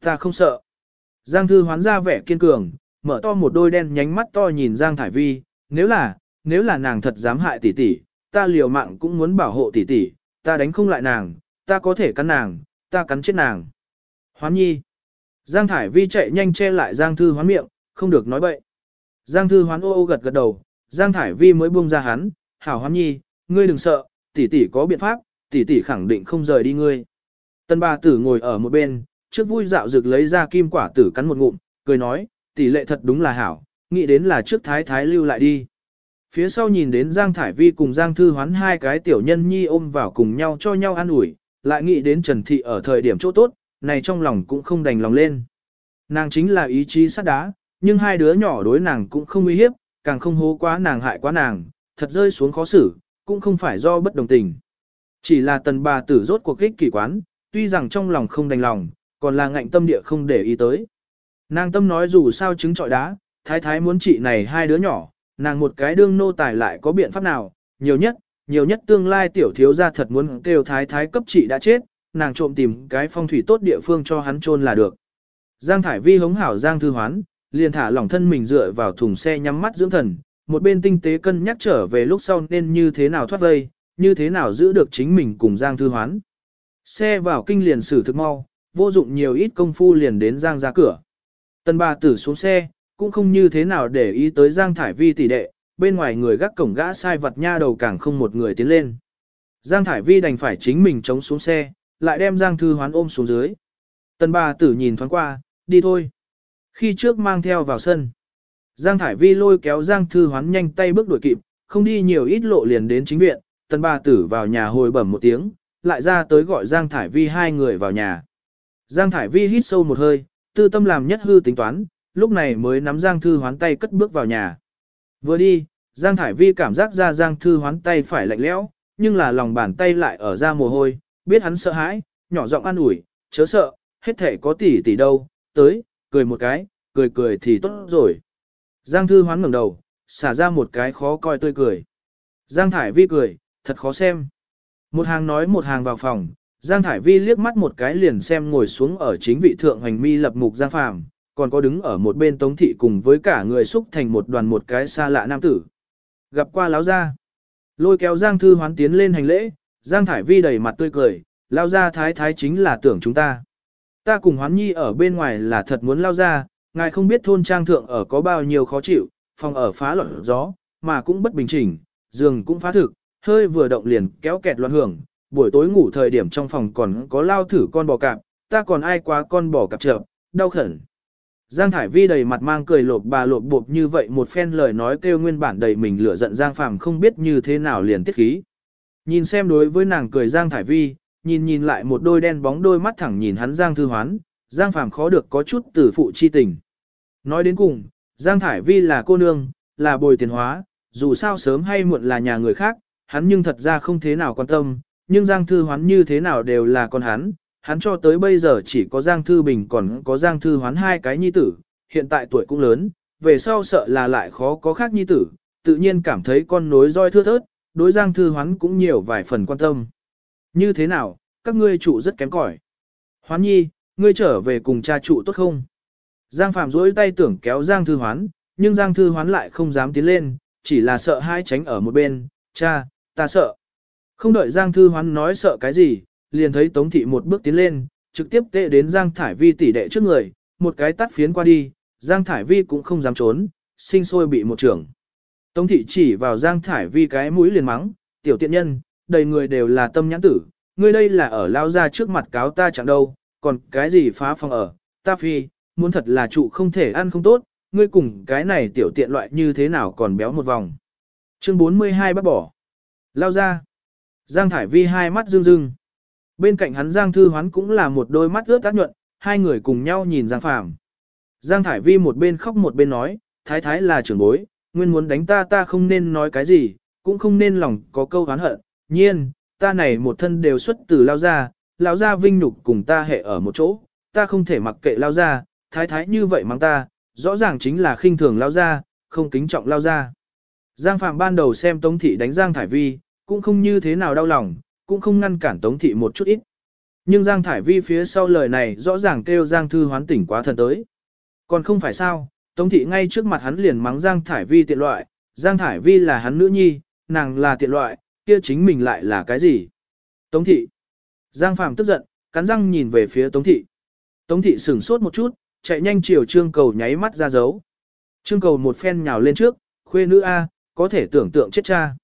Ta không sợ. Giang Thư Hoán ra vẻ kiên cường, mở to một đôi đen nhánh mắt to nhìn Giang Thải Vi, nếu là, nếu là nàng thật dám hại tỷ tỷ, ta liều mạng cũng muốn bảo hộ tỷ tỷ, ta đánh không lại nàng, ta có thể cắn nàng, ta cắn chết nàng. Hoán nhi. Giang Thải Vi chạy nhanh che lại Giang Thư Hoán miệng, không được nói bậy. Giang Thư Hoán ô ô gật gật đầu, Giang Thải Vi mới buông ra hắn, hảo Hoán nhi, ngươi đừng sợ, tỷ tỷ có biện pháp, tỷ tỷ khẳng định không rời đi ngươi. Tân bà tử ngồi ở một bên, trước vui dạo dược lấy ra kim quả tử cắn một ngụm, cười nói, tỷ lệ thật đúng là hảo, nghĩ đến là trước thái thái lưu lại đi. Phía sau nhìn đến Giang Thải Vi cùng Giang Thư Hoán hai cái tiểu nhân nhi ôm vào cùng nhau cho nhau ăn ủi, lại nghĩ đến Trần Thị ở thời điểm chỗ tốt, này trong lòng cũng không đành lòng lên. Nàng chính là ý chí sắt đá, nhưng hai đứa nhỏ đối nàng cũng không uy hiếp, càng không hố quá nàng hại quá nàng, thật rơi xuống khó xử, cũng không phải do bất đồng tình. Chỉ là tần bà tử rốt cuộc kích kỳ quán, tuy rằng trong lòng không đành lòng, còn là ngạnh tâm địa không để ý tới. Nàng tâm nói dù sao trứng trọi đá, thái thái muốn trị này hai đứa nhỏ, nàng một cái đương nô tài lại có biện pháp nào, nhiều nhất, nhiều nhất tương lai tiểu thiếu gia thật muốn kêu thái thái cấp trị đã chết, nàng trộm tìm cái phong thủy tốt địa phương cho hắn chôn là được. Giang Thải Vi hống hảo Giang Thư Hoán, liền thả lỏng thân mình dựa vào thùng xe nhắm mắt dưỡng thần, một bên tinh tế cân nhắc trở về lúc sau nên như thế nào thoát vây, như thế nào giữ được chính mình cùng Giang Thư Hoán. Xe vào kinh liền xử thực mau, vô dụng nhiều ít công phu liền đến Giang ra cửa. Tần bà tử xuống xe, cũng không như thế nào để ý tới Giang Thải Vi tỷ đệ, bên ngoài người gác cổng gã sai vật nha đầu càng không một người tiến lên. Giang Thải Vi đành phải chính mình chống xuống xe, lại đem Giang Thư Hoán ôm xuống dưới. Tần bà tử nhìn thoáng qua, đi thôi. Khi trước mang theo vào sân, Giang Thải Vi lôi kéo Giang Thư Hoán nhanh tay bước đuổi kịp, không đi nhiều ít lộ liền đến chính viện, tần bà tử vào nhà hồi bẩm một tiếng, lại ra tới gọi Giang Thải Vi hai người vào nhà. Giang Thải Vi hít sâu một hơi, tư tâm làm nhất hư tính toán, lúc này mới nắm Giang Thư Hoán tay cất bước vào nhà. Vừa đi, Giang Thải Vi cảm giác ra Giang Thư Hoán tay phải lạnh lẽo, nhưng là lòng bàn tay lại ở ra mồ hôi, biết hắn sợ hãi, nhỏ giọng an ủi, chớ sợ, hết thể có tỷ tỷ đâu, tới, cười một cái, cười cười thì tốt rồi. Giang Thư Hoán ngẩng đầu, xả ra một cái khó coi tươi cười. Giang Thải Vi cười, thật khó xem. Một hàng nói một hàng vào phòng, Giang Thải Vi liếc mắt một cái liền xem ngồi xuống ở chính vị thượng hành mi lập mục Giang Phàm, còn có đứng ở một bên Tống Thị cùng với cả người xúc thành một đoàn một cái xa lạ nam tử. Gặp qua láo ra, lôi kéo Giang Thư Hoán tiến lên hành lễ, Giang Thải Vi đầy mặt tươi cười, lao ra thái thái chính là tưởng chúng ta. Ta cùng Hoán Nhi ở bên ngoài là thật muốn lao ra, ngài không biết thôn trang thượng ở có bao nhiêu khó chịu, phòng ở phá lọt gió, mà cũng bất bình chỉnh, giường cũng phá thực, hơi vừa động liền kéo kẹt loạn hưởng, buổi tối ngủ thời điểm trong phòng còn có lao thử con bò cạp, ta còn ai quá con bò cạp trợ, đau khẩn. Giang Thải Vi đầy mặt mang cười lộp bà lộp bộp như vậy một phen lời nói kêu nguyên bản đầy mình lửa giận Giang Phàm không biết như thế nào liền tiết khí. Nhìn xem đối với nàng cười Giang Thải Vi, nhìn nhìn lại một đôi đen bóng đôi mắt thẳng nhìn hắn Giang Thư Hoán, Giang Phàm khó được có chút tử phụ chi tình. Nói đến cùng, Giang Thải Vi là cô nương, là bồi tiền hóa, dù sao sớm hay muộn là nhà người khác, hắn nhưng thật ra không thế nào quan tâm, nhưng Giang Thư Hoán như thế nào đều là con hắn, hắn cho tới bây giờ chỉ có Giang Thư Bình còn có Giang Thư Hoán hai cái nhi tử, hiện tại tuổi cũng lớn, về sau sợ là lại khó có khác nhi tử, tự nhiên cảm thấy con nối roi thưa thớt, đối Giang Thư Hoán cũng nhiều vài phần quan tâm. Như thế nào, các ngươi trụ rất kém cỏi. Hoán nhi, ngươi trở về cùng cha trụ tốt không? Giang Phạm duỗi tay tưởng kéo Giang Thư Hoán, nhưng Giang Thư Hoán lại không dám tiến lên, chỉ là sợ hai tránh ở một bên, cha, ta sợ. Không đợi Giang Thư Hoán nói sợ cái gì, liền thấy Tống Thị một bước tiến lên, trực tiếp tệ đến Giang Thải Vi tỷ đệ trước người, một cái tắt phiến qua đi, Giang Thải Vi cũng không dám trốn, sinh sôi bị một trưởng. Tống Thị chỉ vào Giang Thải Vi cái mũi liền mắng, tiểu tiện nhân, đầy người đều là tâm nhãn tử, ngươi đây là ở lao ra trước mặt cáo ta chẳng đâu, còn cái gì phá phòng ở, ta phi, muốn thật là trụ không thể ăn không tốt, ngươi cùng cái này tiểu tiện loại như thế nào còn béo một vòng. Chương 42 bắt bỏ. Lao ra. Giang Thải Vi hai mắt rưng rưng. Bên cạnh hắn Giang Thư Hoán cũng là một đôi mắt ướt át nhuận, hai người cùng nhau nhìn Giang Phàm. Giang Thải Vi một bên khóc một bên nói, thái thái là trưởng bối, nguyên muốn đánh ta ta không nên nói cái gì, cũng không nên lòng có câu oán hận, nhiên, ta này một thân đều xuất từ lao ra, lao ra vinh nhục cùng ta hệ ở một chỗ, ta không thể mặc kệ lao ra, thái thái như vậy mang ta, rõ ràng chính là khinh thường lao ra, không kính trọng lao ra. Giang Phạm ban đầu xem Tống Thị đánh Giang Thải Vi, cũng không như thế nào đau lòng, cũng không ngăn cản Tống Thị một chút ít. Nhưng Giang Thải Vi phía sau lời này rõ ràng kêu Giang Thư hoán tỉnh quá thần tới. Còn không phải sao, Tống Thị ngay trước mặt hắn liền mắng Giang Thải Vi tiện loại, Giang Thải Vi là hắn nữ nhi, nàng là tiện loại, kia chính mình lại là cái gì? Tống Thị. Giang Phạm tức giận, cắn răng nhìn về phía Tống Thị. Tống Thị sửng sốt một chút, chạy nhanh chiều trương cầu nháy mắt ra dấu. Trương cầu một phen nhào lên trước, khuê nữ A, có thể tưởng tượng chết cha.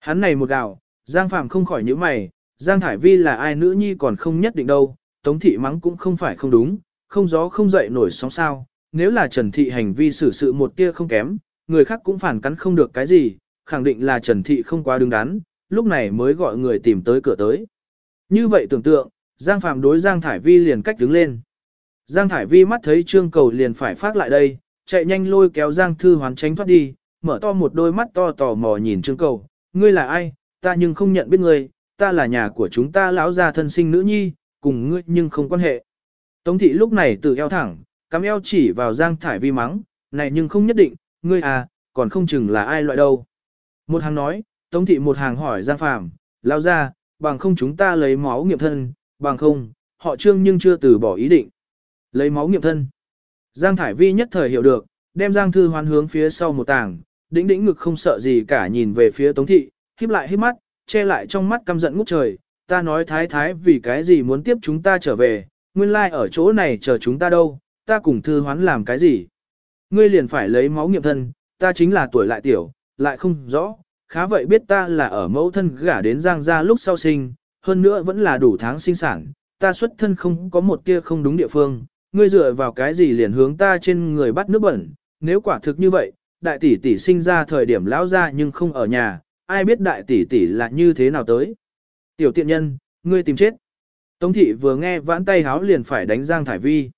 Hắn này một gào, Giang Phạm không khỏi nhíu mày, Giang Thải Vi là ai nữ nhi còn không nhất định đâu, Tống Thị mắng cũng không phải không đúng, không gió không dậy nổi sóng sao, nếu là Trần Thị hành vi xử sự một tia không kém, người khác cũng phản cắn không được cái gì, khẳng định là Trần Thị không quá đứng đắn, lúc này mới gọi người tìm tới cửa tới. Như vậy tưởng tượng, Giang Phạm đối Giang Thải Vi liền cách đứng lên. Giang Thải Vi mắt thấy Trương Cầu liền phải phát lại đây, chạy nhanh lôi kéo Giang Thư Hoán tránh thoát đi, mở to một đôi mắt to tò mò nhìn Trương Cầu, ngươi là ai, ta nhưng không nhận biết ngươi, ta là nhà của chúng ta lão gia thân sinh nữ nhi, cùng ngươi nhưng không quan hệ. Tống thị lúc này tự eo thẳng, cắm eo chỉ vào Giang Thải Vi mắng, này nhưng không nhất định, ngươi à, còn không chừng là ai loại đâu. Một hàng nói, Tống thị một hàng hỏi Giang Phàm, lão gia, bằng không chúng ta lấy máu nghiệm thân, bằng không, họ trương nhưng chưa từ bỏ ý định. Lấy máu nghiệm thân. Giang Thải Vi nhất thời hiểu được, đem Giang Thư Hoán hướng phía sau một tảng, đĩnh đĩnh ngực không sợ gì cả nhìn về phía Tống Thị, híp lại híp mắt, che lại trong mắt căm giận ngút trời. Ta nói thái thái vì cái gì muốn tiếp chúng ta trở về, nguyên lai like ở chỗ này chờ chúng ta đâu, ta cùng Thư Hoán làm cái gì. Ngươi liền phải lấy máu nghiệm thân, ta chính là tuổi lại tiểu, lại không rõ, khá vậy biết ta là ở mẫu thân gả đến Giang gia lúc sau sinh, hơn nữa vẫn là đủ tháng sinh sản, ta xuất thân không có một tia không đúng địa phương, ngươi dựa vào cái gì liền hướng ta trên người bắt nước bẩn, nếu quả thực như vậy, đại tỷ tỷ sinh ra thời điểm lão ra nhưng không ở nhà, ai biết đại tỷ tỷ là như thế nào tới. Tiểu tiện nhân, ngươi tìm chết. Tống thị vừa nghe vãn tay háo liền phải đánh Giang Thải Vi.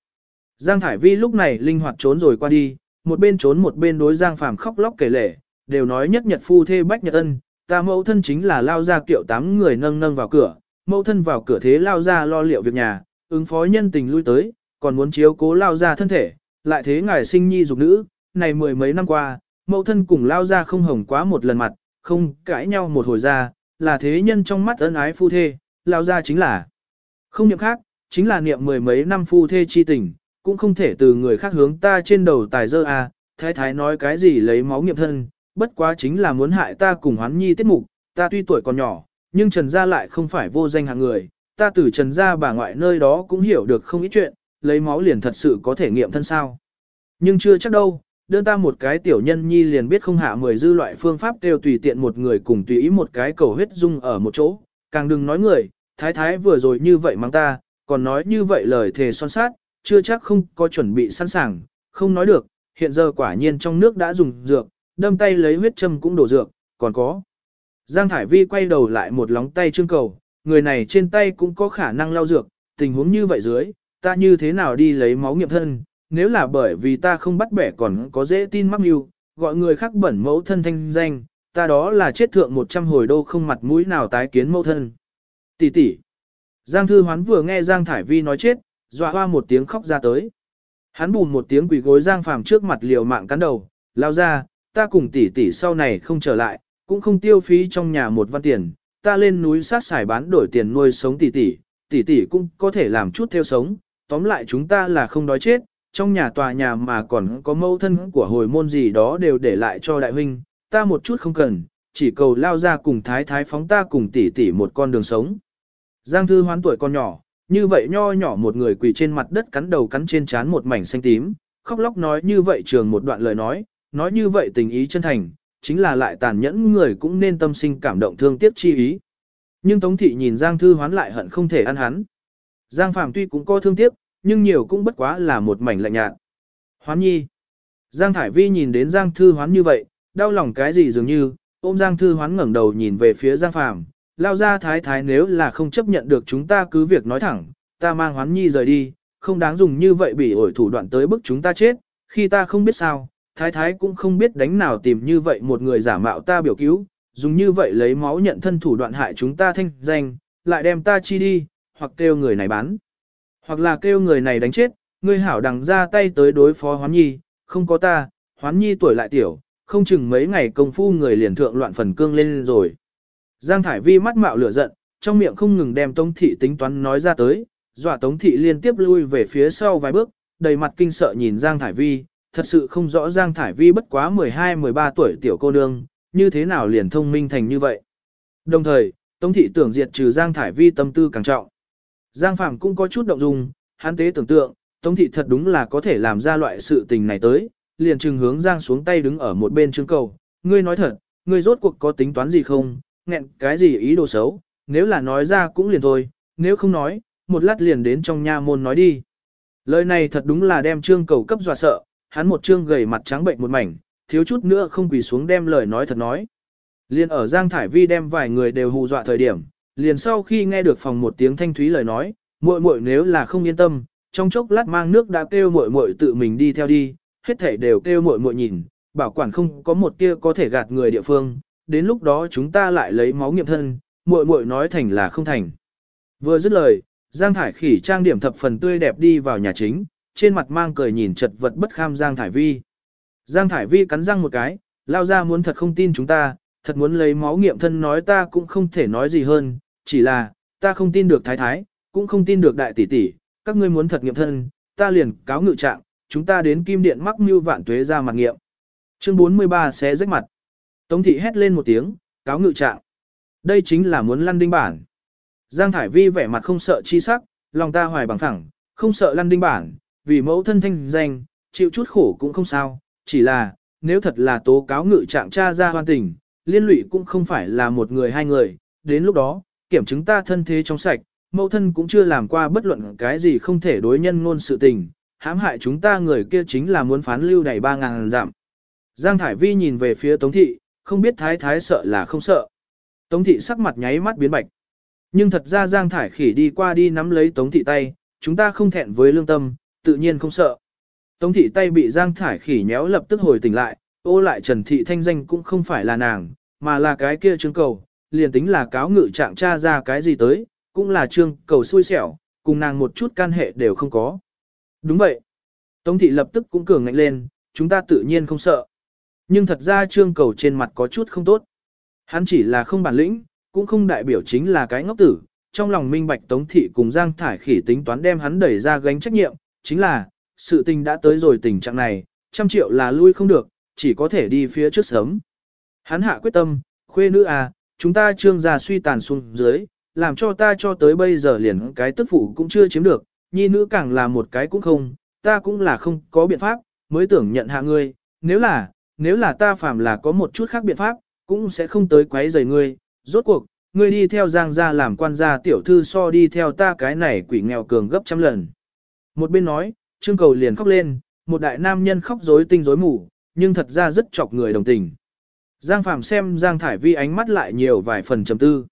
Giang Thải Vi lúc này linh hoạt trốn rồi qua đi, một bên trốn một bên đối Giang Phàm khóc lóc kể lể, đều nói nhất nhật phu thê bách nhật ân, ta mẫu thân chính là lao ra kiệu tám người nâng nâng vào cửa, mẫu thân vào cửa thế lao ra lo liệu việc nhà, ứng phó nhân tình lui tới, còn muốn chiếu cố lao ra thân thể, lại thế ngài sinh nhi dục nữ, này mười mấy năm qua, mẫu thân cùng lao ra không hồng quá một lần mặt, không cãi nhau một hồi ra, là thế nhân trong mắt ân ái phu thê, lao ra chính là không niệm khác, chính là niệm mười mấy năm phu thê chi tình, cũng không thể từ người khác hướng ta trên đầu tài dơ à, thái thái nói cái gì lấy máu nghiệm thân, bất quá chính là muốn hại ta cùng hoán nhi tiết mục, ta tuy tuổi còn nhỏ, nhưng Trần Gia lại không phải vô danh hạng người, ta từ Trần Gia bà ngoại nơi đó cũng hiểu được không ít chuyện, lấy máu liền thật sự có thể nghiệm thân sao. Nhưng chưa chắc đâu, đơn ta một cái tiểu nhân nhi liền biết không hạ mười dư loại phương pháp đều tùy tiện một người cùng tùy ý một cái cầu huyết dung ở một chỗ, càng đừng nói người, thái thái vừa rồi như vậy mang ta, còn nói như vậy lời thề son sát, chưa chắc không có chuẩn bị sẵn sàng, không nói được, hiện giờ quả nhiên trong nước đã dùng dược, đâm tay lấy huyết châm cũng đổ dược, còn có. Giang Thải Vi quay đầu lại một lóng tay trương cầu, người này trên tay cũng có khả năng lau dược, tình huống như vậy dưới, ta như thế nào đi lấy máu nghiệm thân, nếu là bởi vì ta không bắt bẻ còn có dễ tin mắc mưu, gọi người khác bẩn mẫu thân thanh danh, ta đó là chết thượng một trăm hồi đô không mặt mũi nào tái kiến mẫu thân. Tỷ tỷ. Giang Thư Hoán vừa nghe Giang Thải Vi nói chết, dọa hoa một tiếng khóc ra tới. Hắn bùn một tiếng quỳ gối Giang Phàm trước mặt liều mạng cắn đầu, lao ra, ta cùng tỷ tỷ sau này không trở lại, cũng không tiêu phí trong nhà một văn tiền, ta lên núi sát xài bán đổi tiền nuôi sống tỷ tỷ, tỷ tỷ cũng có thể làm chút theo sống, tóm lại chúng ta là không đói chết, trong nhà tòa nhà mà còn có mâu thân của hồi môn gì đó đều để lại cho đại huynh, ta một chút không cần, chỉ cầu lao ra cùng thái thái phóng ta cùng tỷ tỷ một con đường sống. Giang thư hoán tuổi con nhỏ, như vậy nho nhỏ một người quỳ trên mặt đất cắn đầu cắn trên trán một mảnh xanh tím, khóc lóc nói như vậy trường một đoạn lời nói, nói như vậy tình ý chân thành, chính là lại tàn nhẫn người cũng nên tâm sinh cảm động thương tiếc chi ý. Nhưng Tống Thị nhìn Giang Thư Hoán lại hận không thể ăn hắn. Giang Phạm tuy cũng có thương tiếc, nhưng nhiều cũng bất quá là một mảnh lạnh nhạt. Hoán nhi. Giang Thải Vi nhìn đến Giang Thư Hoán như vậy, đau lòng cái gì dường như, ôm Giang Thư Hoán ngẩng đầu nhìn về phía Giang Phạm, lao ra thái thái nếu là không chấp nhận được chúng ta cứ việc nói thẳng, ta mang Hoán nhi rời đi, không đáng dùng như vậy bị ổi thủ đoạn tới bức chúng ta chết, khi ta không biết sao, thái thái cũng không biết đánh nào tìm như vậy một người giả mạo ta biểu cứu, dùng như vậy lấy máu nhận thân thủ đoạn hại chúng ta thanh danh, lại đem ta chi đi, hoặc kêu người này bán, hoặc là kêu người này đánh chết, ngươi hảo đằng ra tay tới đối phó hoán nhi, không có ta, hoán nhi tuổi lại tiểu, không chừng mấy ngày công phu người liền thượng loạn phần cương lên rồi. Giang Thải Vi mắt mạo lửa giận, trong miệng không ngừng đem Tống Thị tính toán nói ra tới, dọa Tống Thị liên tiếp lui về phía sau vài bước, đầy mặt kinh sợ nhìn Giang Thải Vi, thật sự không rõ Giang Thải Vi bất quá 12-13 tuổi tiểu cô nương, như thế nào liền thông minh thành như vậy. Đồng thời, Tống Thị tưởng diệt trừ Giang Thải Vi tâm tư càng trọng. Giang Phạm cũng có chút động dung, hắn tế tưởng tượng, Tống Thị thật đúng là có thể làm ra loại sự tình này tới, liền trừng hướng Giang xuống tay đứng ở một bên trương cầu. Ngươi nói thật, ngươi rốt cuộc có tính toán gì không, nghẹn cái gì ý đồ xấu, nếu là nói ra cũng liền thôi, nếu không nói, một lát liền đến trong nha môn nói đi. Lời này thật đúng là đem trương cầu cấp dọa sợ, hắn một trương gầy mặt trắng bệnh một mảnh, thiếu chút nữa không quỳ xuống đem lời nói thật nói. Liền ở Giang Thải Vi đem vài người đều hù dọa thời điểm, liền sau khi nghe được phòng một tiếng thanh thúy lời nói, muội muội nếu là không yên tâm, trong chốc lát mang nước đã kêu muội muội tự mình đi theo đi, hết thảy đều kêu muội muội nhìn, bảo quản không có một tia có thể gạt người địa phương, đến lúc đó chúng ta lại lấy máu nghiệm thân, muội muội nói thành là không thành. Vừa dứt lời, Giang Thải Khỉ trang điểm thập phần tươi đẹp đi vào nhà chính, trên mặt mang cười nhìn chật vật bất kham Giang Thải Vi. Giang Thải Vi cắn răng một cái, lao ra muốn thật không tin chúng ta, thật muốn lấy máu nghiệm thân nói ta cũng không thể nói gì hơn, chỉ là, ta không tin được thái thái, cũng không tin được đại tỷ tỷ, các ngươi muốn thật nghiệm thân, ta liền cáo ngự trạng, chúng ta đến kim điện mắc mưu vạn tuế ra mặt nghiệm. Chương 43 sẽ rách mặt. Tống thị hét lên một tiếng, cáo ngự trạng. Đây chính là muốn lăn đinh bản. Giang Thải Vi vẻ mặt không sợ chi sắc, lòng ta hoài bằng phẳng, không sợ lăn đinh bản, vì mẫu thân thanh danh, chịu chút khổ cũng không sao, chỉ là, nếu thật là tố cáo ngự trạng cha ra hoan tình, liên lụy cũng không phải là một người hai người, đến lúc đó, kiểm chứng ta thân thế trong sạch, mẫu thân cũng chưa làm qua bất luận cái gì không thể đối nhân ngôn sự tình, hãm hại chúng ta người kia chính là muốn phán lưu đầy ba ngàn giảm. Giang Thải Vi nhìn về phía Tống Thị, không biết thái thái sợ là không sợ. Tống Thị sắc mặt nháy mắt biến bạch. Nhưng thật ra Giang Thải khỉ đi qua đi nắm lấy Tống Thị tay, chúng ta không thẹn với lương tâm, tự nhiên không sợ. Tống thị tay bị Giang Thải khỉ nhéo lập tức hồi tỉnh lại, ô lại Trần Thị thanh danh cũng không phải là nàng, mà là cái kia trương cầu, liền tính là cáo ngự trạng tra ra cái gì tới, cũng là trương cầu xui xẻo, cùng nàng một chút can hệ đều không có. Đúng vậy. Tống thị lập tức cũng cường ngạnh lên, chúng ta tự nhiên không sợ. Nhưng thật ra trương cầu trên mặt có chút không tốt. Hắn chỉ là không bản lĩnh, cũng không đại biểu chính là cái ngốc tử, trong lòng minh bạch Tống thị cùng Giang Thải khỉ tính toán đem hắn đẩy ra gánh trách nhiệm, chính là, sự tình đã tới rồi tình trạng này, trăm triệu là lui không được, chỉ có thể đi phía trước sớm. Hắn hạ quyết tâm, khuê nữ à, chúng ta trương gia suy tàn xuống dưới, làm cho ta cho tới bây giờ liền cái tức phụ cũng chưa chiếm được, nhi nữ càng là một cái cũng không, ta cũng là không có biện pháp, mới tưởng nhận hạ ngươi, nếu là, nếu là ta phàm là có một chút khác biện pháp, cũng sẽ không tới quấy rầy ngươi, rốt cuộc, ngươi đi theo Giang gia làm quan gia tiểu thư so đi theo ta cái này quỷ nghèo cường gấp trăm lần. Một bên nói, Trương Cầu liền khóc lên, một đại nam nhân khóc rối tinh rối mù, nhưng thật ra rất chọc người đồng tình. Giang phàm xem Giang Thải Vi ánh mắt lại nhiều vài phần trầm tư.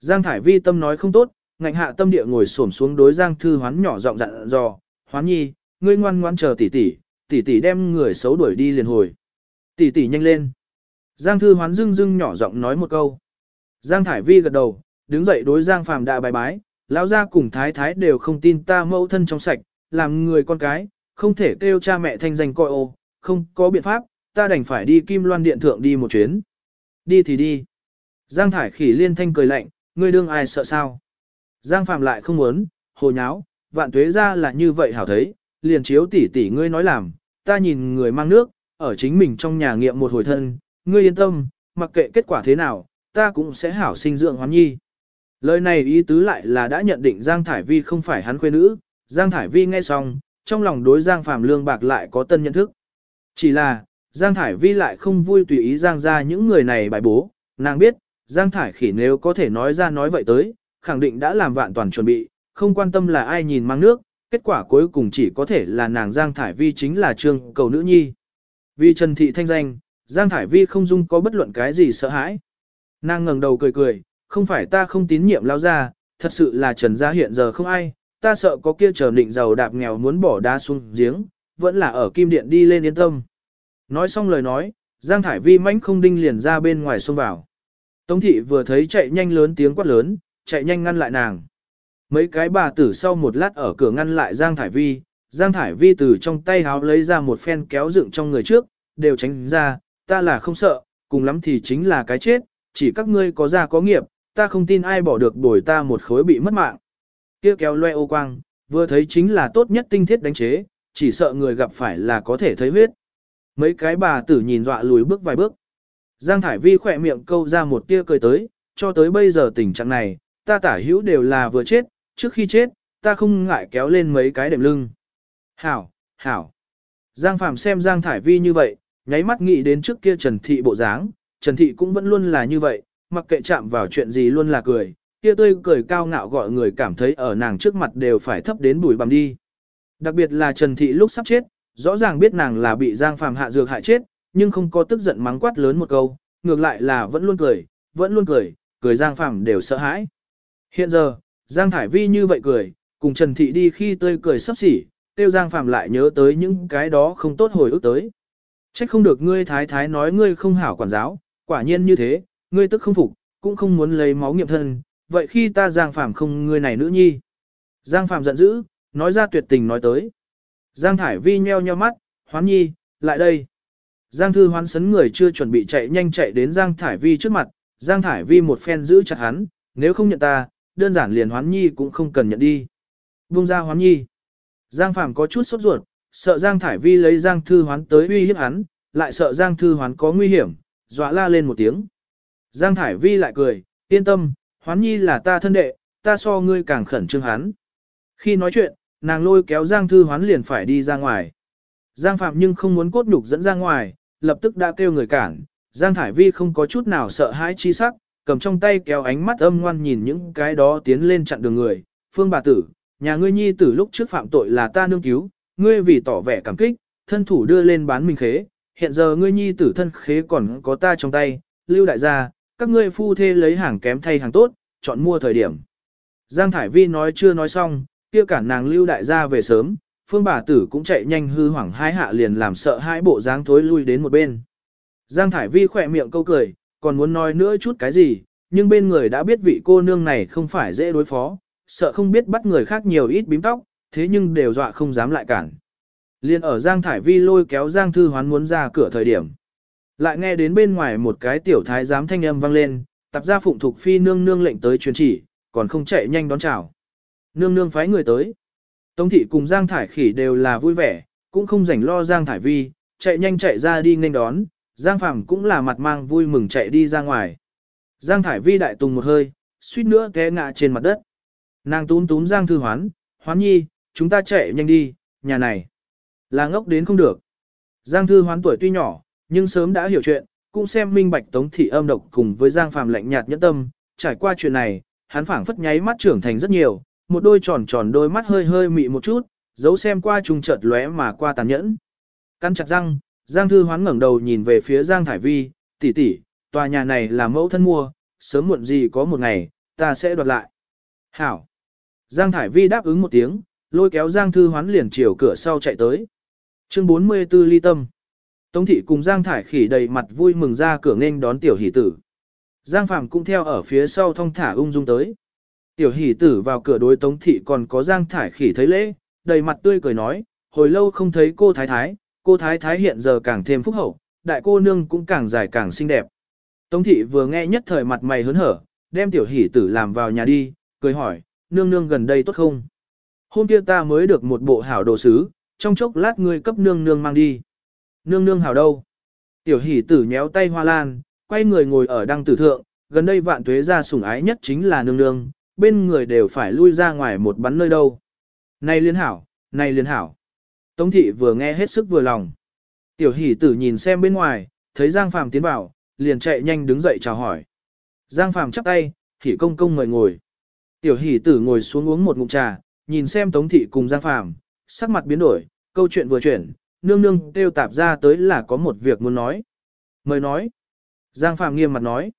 Giang Thải Vi tâm nói không tốt, ngạnh hạ tâm địa ngồi xổm xuống đối Giang Thư Hoán nhỏ giọng dặn dò, "Hoán nhi, ngươi ngoan ngoãn chờ tỷ tỷ, tỷ tỷ đem người xấu đuổi đi liền hồi." "Tỷ tỷ nhanh lên." Giang Thư Hoán dưng dưng nhỏ giọng nói một câu. Giang Thải Vi gật đầu, đứng dậy đối Giang Phạm đại bài bái, lão gia cùng thái thái đều không tin ta mẫu thân trong sạch, làm người con cái, không thể kêu cha mẹ thanh danh coi ô, không có biện pháp, ta đành phải đi Kim Loan Điện Thượng đi một chuyến. Đi thì đi. Giang Thải Khỉ liên thanh cười lạnh, ngươi đương ai sợ sao. Giang Phạm lại không muốn, hồ nháo, vạn tuế ra là như vậy hảo thấy, liền chiếu tỷ tỷ ngươi nói làm, ta nhìn người mang nước, ở chính mình trong nhà nghiệm một hồi thân, ngươi yên tâm, mặc kệ kết quả thế nào, ta cũng sẽ hảo sinh dưỡng hoán nhi. Lời này ý tứ lại là đã nhận định Giang Thải Vi không phải hắn khuê nữ, Giang Thải Vi nghe xong, trong lòng đối Giang Phạm Lương Bạc lại có tân nhận thức. Chỉ là, Giang Thải Vi lại không vui tùy ý Giang ra những người này bài bố, nàng biết, Giang Thải khỉ nếu có thể nói ra nói vậy tới, khẳng định đã làm vạn toàn chuẩn bị, không quan tâm là ai nhìn mang nước, kết quả cuối cùng chỉ có thể là nàng Giang Thải Vi chính là trương cầu nữ nhi. Vì Trần Thị thanh danh, Giang Thải Vi không dung có bất luận cái gì sợ hãi. Nàng ngẩng đầu cười cười, không phải ta không tín nhiệm lao ra, thật sự là Trần gia hiện giờ không ai, ta sợ có kia trở định giàu đạp nghèo muốn bỏ đá xuống giếng, vẫn là ở kim điện đi lên yên tâm. Nói xong lời nói, Giang Thải Vi mãnh không đinh liền ra bên ngoài xông vào. Tống thị vừa thấy chạy nhanh lớn tiếng quát lớn, chạy nhanh ngăn lại nàng. Mấy cái bà tử sau một lát ở cửa ngăn lại Giang Thải Vi, Giang Thải Vi từ trong tay háo lấy ra một phen kéo dựng trong người trước, đều tránh ra, ta là không sợ, cùng lắm thì chính là cái chết, chỉ các ngươi có gia có nghiệp, ta không tin ai bỏ được đổi ta một khối bị mất mạng. Kia kéo loe ô quang, vừa thấy chính là tốt nhất tinh thiết đánh chế, chỉ sợ người gặp phải là có thể thấy huyết. Mấy cái bà tử nhìn dọa lùi bước vài bước. Giang Thải Vi khỏe miệng câu ra một tia cười tới, cho tới bây giờ tình trạng này, ta tả hữu đều là vừa chết, trước khi chết, ta không ngại kéo lên mấy cái đệm lưng. Hảo, hảo. Giang Phạm xem Giang Thải Vi như vậy, nháy mắt nghĩ đến trước kia Trần Thị bộ dáng, Trần Thị cũng vẫn luôn là như vậy, mặc kệ chạm vào chuyện gì luôn là cười, kia tươi cười cao ngạo gọi người cảm thấy ở nàng trước mặt đều phải thấp đến bùi bằm đi. Đặc biệt là Trần Thị lúc sắp chết, rõ ràng biết nàng là bị Giang Phàm hạ dược hại chết, nhưng không có tức giận mắng quát lớn một câu, ngược lại là vẫn luôn cười, vẫn luôn cười, cười Giang Phàm đều sợ hãi. Hiện giờ, Giang Thải Vi như vậy cười, cùng Trần Thị đi khi tươi cười sắp xỉ, tiêu Giang Phàm lại nhớ tới những cái đó không tốt hồi ức tới. Trách không được ngươi thái thái nói ngươi không hảo quản giáo, quả nhiên như thế, ngươi tức không phục, cũng không muốn lấy máu nghiệm thân, vậy khi ta Giang Phàm không ngươi này nữ nhi. Giang Phàm giận dữ, nói ra tuyệt tình nói tới. Giang Thải Vi nheo nheo mắt, hoán nhi, lại đây. Giang Thư hoán sấn người chưa chuẩn bị chạy nhanh chạy đến Giang Thải Vi trước mặt, Giang Thải Vi một phen giữ chặt hắn, nếu không nhận ta, đơn giản liền hoán nhi cũng không cần nhận đi. Buông ra hoán nhi. Giang Phạm có chút sốt ruột, sợ Giang Thải Vi lấy Giang Thư hoán tới uy hiếp hắn, lại sợ Giang Thư hoán có nguy hiểm, dọa la lên một tiếng. Giang Thải Vi lại cười, yên tâm, hoán nhi là ta thân đệ, ta so ngươi càng khẩn trương hắn. Khi nói chuyện, nàng lôi kéo Giang Thư hoán liền phải đi ra ngoài. Giang Phạm nhưng không muốn cốt nhục dẫn ra ngoài, lập tức đã kêu người cản. Giang Thải Vi không có chút nào sợ hãi chi sắc, cầm trong tay kéo ánh mắt âm ngoan nhìn những cái đó tiến lên chặn đường người. Phương bà tử, nhà ngươi nhi tử lúc trước phạm tội là ta nương cứu, ngươi vì tỏ vẻ cảm kích, thân thủ đưa lên bán mình khế. Hiện giờ ngươi nhi tử thân khế còn có ta trong tay, lưu đại gia, các ngươi phu thê lấy hàng kém thay hàng tốt, chọn mua thời điểm. Giang Thải Vi nói chưa nói xong, kia cản nàng lưu đại gia về sớm, phương bà tử cũng chạy nhanh hư hoảng hai hạ liền làm sợ hai bộ dáng thối lui đến một bên. Giang Thải Vi khỏe miệng câu cười, còn muốn nói nữa chút cái gì, nhưng bên người đã biết vị cô nương này không phải dễ đối phó, sợ không biết bắt người khác nhiều ít bím tóc, thế nhưng đều dọa không dám lại cản. Liên ở Giang Thải Vi lôi kéo Giang Thư Hoán muốn ra cửa thời điểm. Lại nghe đến bên ngoài một cái tiểu thái giám thanh âm vang lên, tập ra phụng thuộc phi nương nương lệnh tới truyền chỉ, còn không chạy nhanh đón chào. Nương nương phái người tới. Tống thị cùng Giang Thải Khỉ đều là vui vẻ, cũng không rảnh lo Giang Thải Vi, chạy nhanh chạy ra đi nghênh đón, Giang Phàm cũng là mặt mang vui mừng chạy đi ra ngoài. Giang Thải Vi đại tùng một hơi, suýt nữa té ngã trên mặt đất. Nàng tún tún Giang Thư Hoán, Hoán Nhi, chúng ta chạy nhanh đi, nhà này. Là ngốc đến không được. Giang Thư Hoán tuổi tuy nhỏ, nhưng sớm đã hiểu chuyện, cũng xem minh bạch Tống thị âm độc cùng với Giang Phàm lạnh nhạt nhẫn tâm, trải qua chuyện này, hắn phảng phất nháy mắt trưởng thành rất nhiều, một đôi tròn tròn đôi mắt hơi hơi mị một chút, dấu xem qua trùng chợt lóe mà qua tàn nhẫn. Căn chặt răng, Giang Thư Hoán ngẩng đầu nhìn về phía Giang Thải Vi, tỷ tỷ, tòa nhà này là mẫu thân mua, sớm muộn gì có một ngày, ta sẽ đoạt lại. Hảo. Giang Thải Vi đáp ứng một tiếng, lôi kéo Giang Thư Hoán liền chiều cửa sau chạy tới. Chương 44 ly tâm. Tống thị cùng Giang Thải khỉ đầy mặt vui mừng ra cửa nghênh đón tiểu hỷ tử. Giang Phạm cũng theo ở phía sau thong thả ung dung tới. Tiểu hỷ tử vào cửa đối Tống thị còn có Giang Thải khỉ thấy lễ, đầy mặt tươi cười nói, hồi lâu không thấy cô Thái Thái, cô Thái Thái hiện giờ càng thêm phúc hậu, đại cô nương cũng càng dài càng xinh đẹp. Tống thị vừa nghe nhất thời mặt mày hớn hở, đem tiểu hỷ tử làm vào nhà đi, cười hỏi, nương nương gần đây tốt không? Hôm kia ta mới được một bộ hảo đồ sứ, trong chốc lát ngươi cấp nương nương mang đi. Nương nương hảo đâu? Tiểu hỷ tử nhéo tay hoa lan, quay người ngồi ở đăng tử thượng, gần đây vạn tuế ra sủng ái nhất chính là nương nương, bên người đều phải lui ra ngoài một bắn nơi đâu. Này liên hảo, này liên hảo. Tống thị vừa nghe hết sức vừa lòng. Tiểu hỷ tử nhìn xem bên ngoài, thấy Giang Phàm tiến vào, liền chạy nhanh đứng dậy chào hỏi. Giang Phàm chắp tay, hỷ công công mời ngồi. Tiểu hỷ tử ngồi xuống uống một ngụm trà, nhìn xem Tống thị cùng Giang Phàm, sắc mặt biến đổi, câu chuyện vừa chuyển, nương nương kêu tạp ra tới là có một việc muốn nói. Mời nói. Giang Phàm nghiêm mặt nói.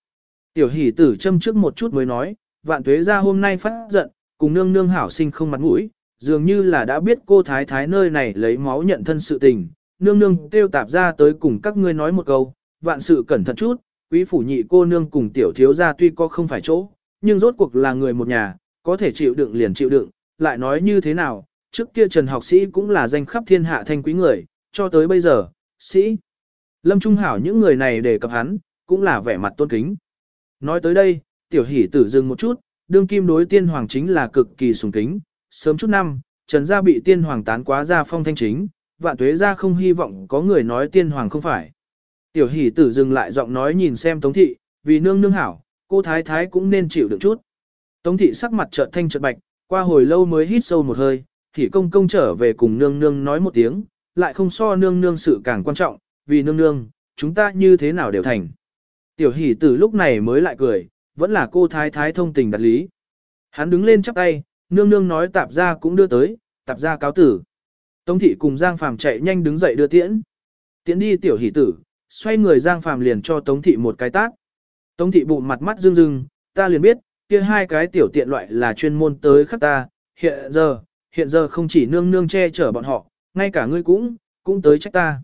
Tiểu hỷ tử châm trước một chút mới nói, vạn tuế ra hôm nay phát giận, cùng nương nương hảo sinh không mặt mũi, dường như là đã biết cô thái thái nơi này lấy máu nhận thân sự tình, nương nương kêu tạp ra tới cùng các ngươi nói một câu, vạn sự cẩn thận chút, quý phủ nhị cô nương cùng tiểu thiếu gia tuy có không phải chỗ, nhưng rốt cuộc là người một nhà, có thể chịu đựng liền chịu đựng, lại nói như thế nào, trước kia Trần học sĩ cũng là danh khắp thiên hạ thanh quý người, cho tới bây giờ, sĩ. Lâm Trung Hảo những người này để cập hắn, cũng là vẻ mặt tôn kính. Nói tới đây, tiểu hỷ tử dừng một chút, đương kim đối tiên hoàng chính là cực kỳ sùng kính, sớm chút năm, Trần gia bị tiên hoàng tán quá ra phong thanh chính, vạn tuế gia không hy vọng có người nói tiên hoàng không phải. Tiểu hỷ tử dừng lại giọng nói nhìn xem tống thị, vì nương nương hảo, cô thái thái cũng nên chịu được chút. Tống thị sắc mặt chợt thanh chợt bạch, qua hồi lâu mới hít sâu một hơi, thì công công trở về cùng nương nương nói một tiếng, lại không so nương nương sự càng quan trọng, vì nương nương, chúng ta như thế nào đều thành. Tiểu hỷ từ lúc này mới lại cười, vẫn là cô thái thái thông tình đặt lý. Hắn đứng lên chắp tay, nương nương nói tạp ra cũng đưa tới, tạp ra cáo tử. Tống thị cùng Giang Phàm chạy nhanh đứng dậy đưa tiễn. Tiễn đi tiểu hỷ tử, xoay người Giang Phàm liền cho Tống thị một cái tác. Tống thị bụng mặt mắt rưng rưng, ta liền biết, kia hai cái tiểu tiện loại là chuyên môn tới khắc ta, hiện giờ, hiện giờ không chỉ nương nương che chở bọn họ, ngay cả ngươi cũng, cũng tới trách ta.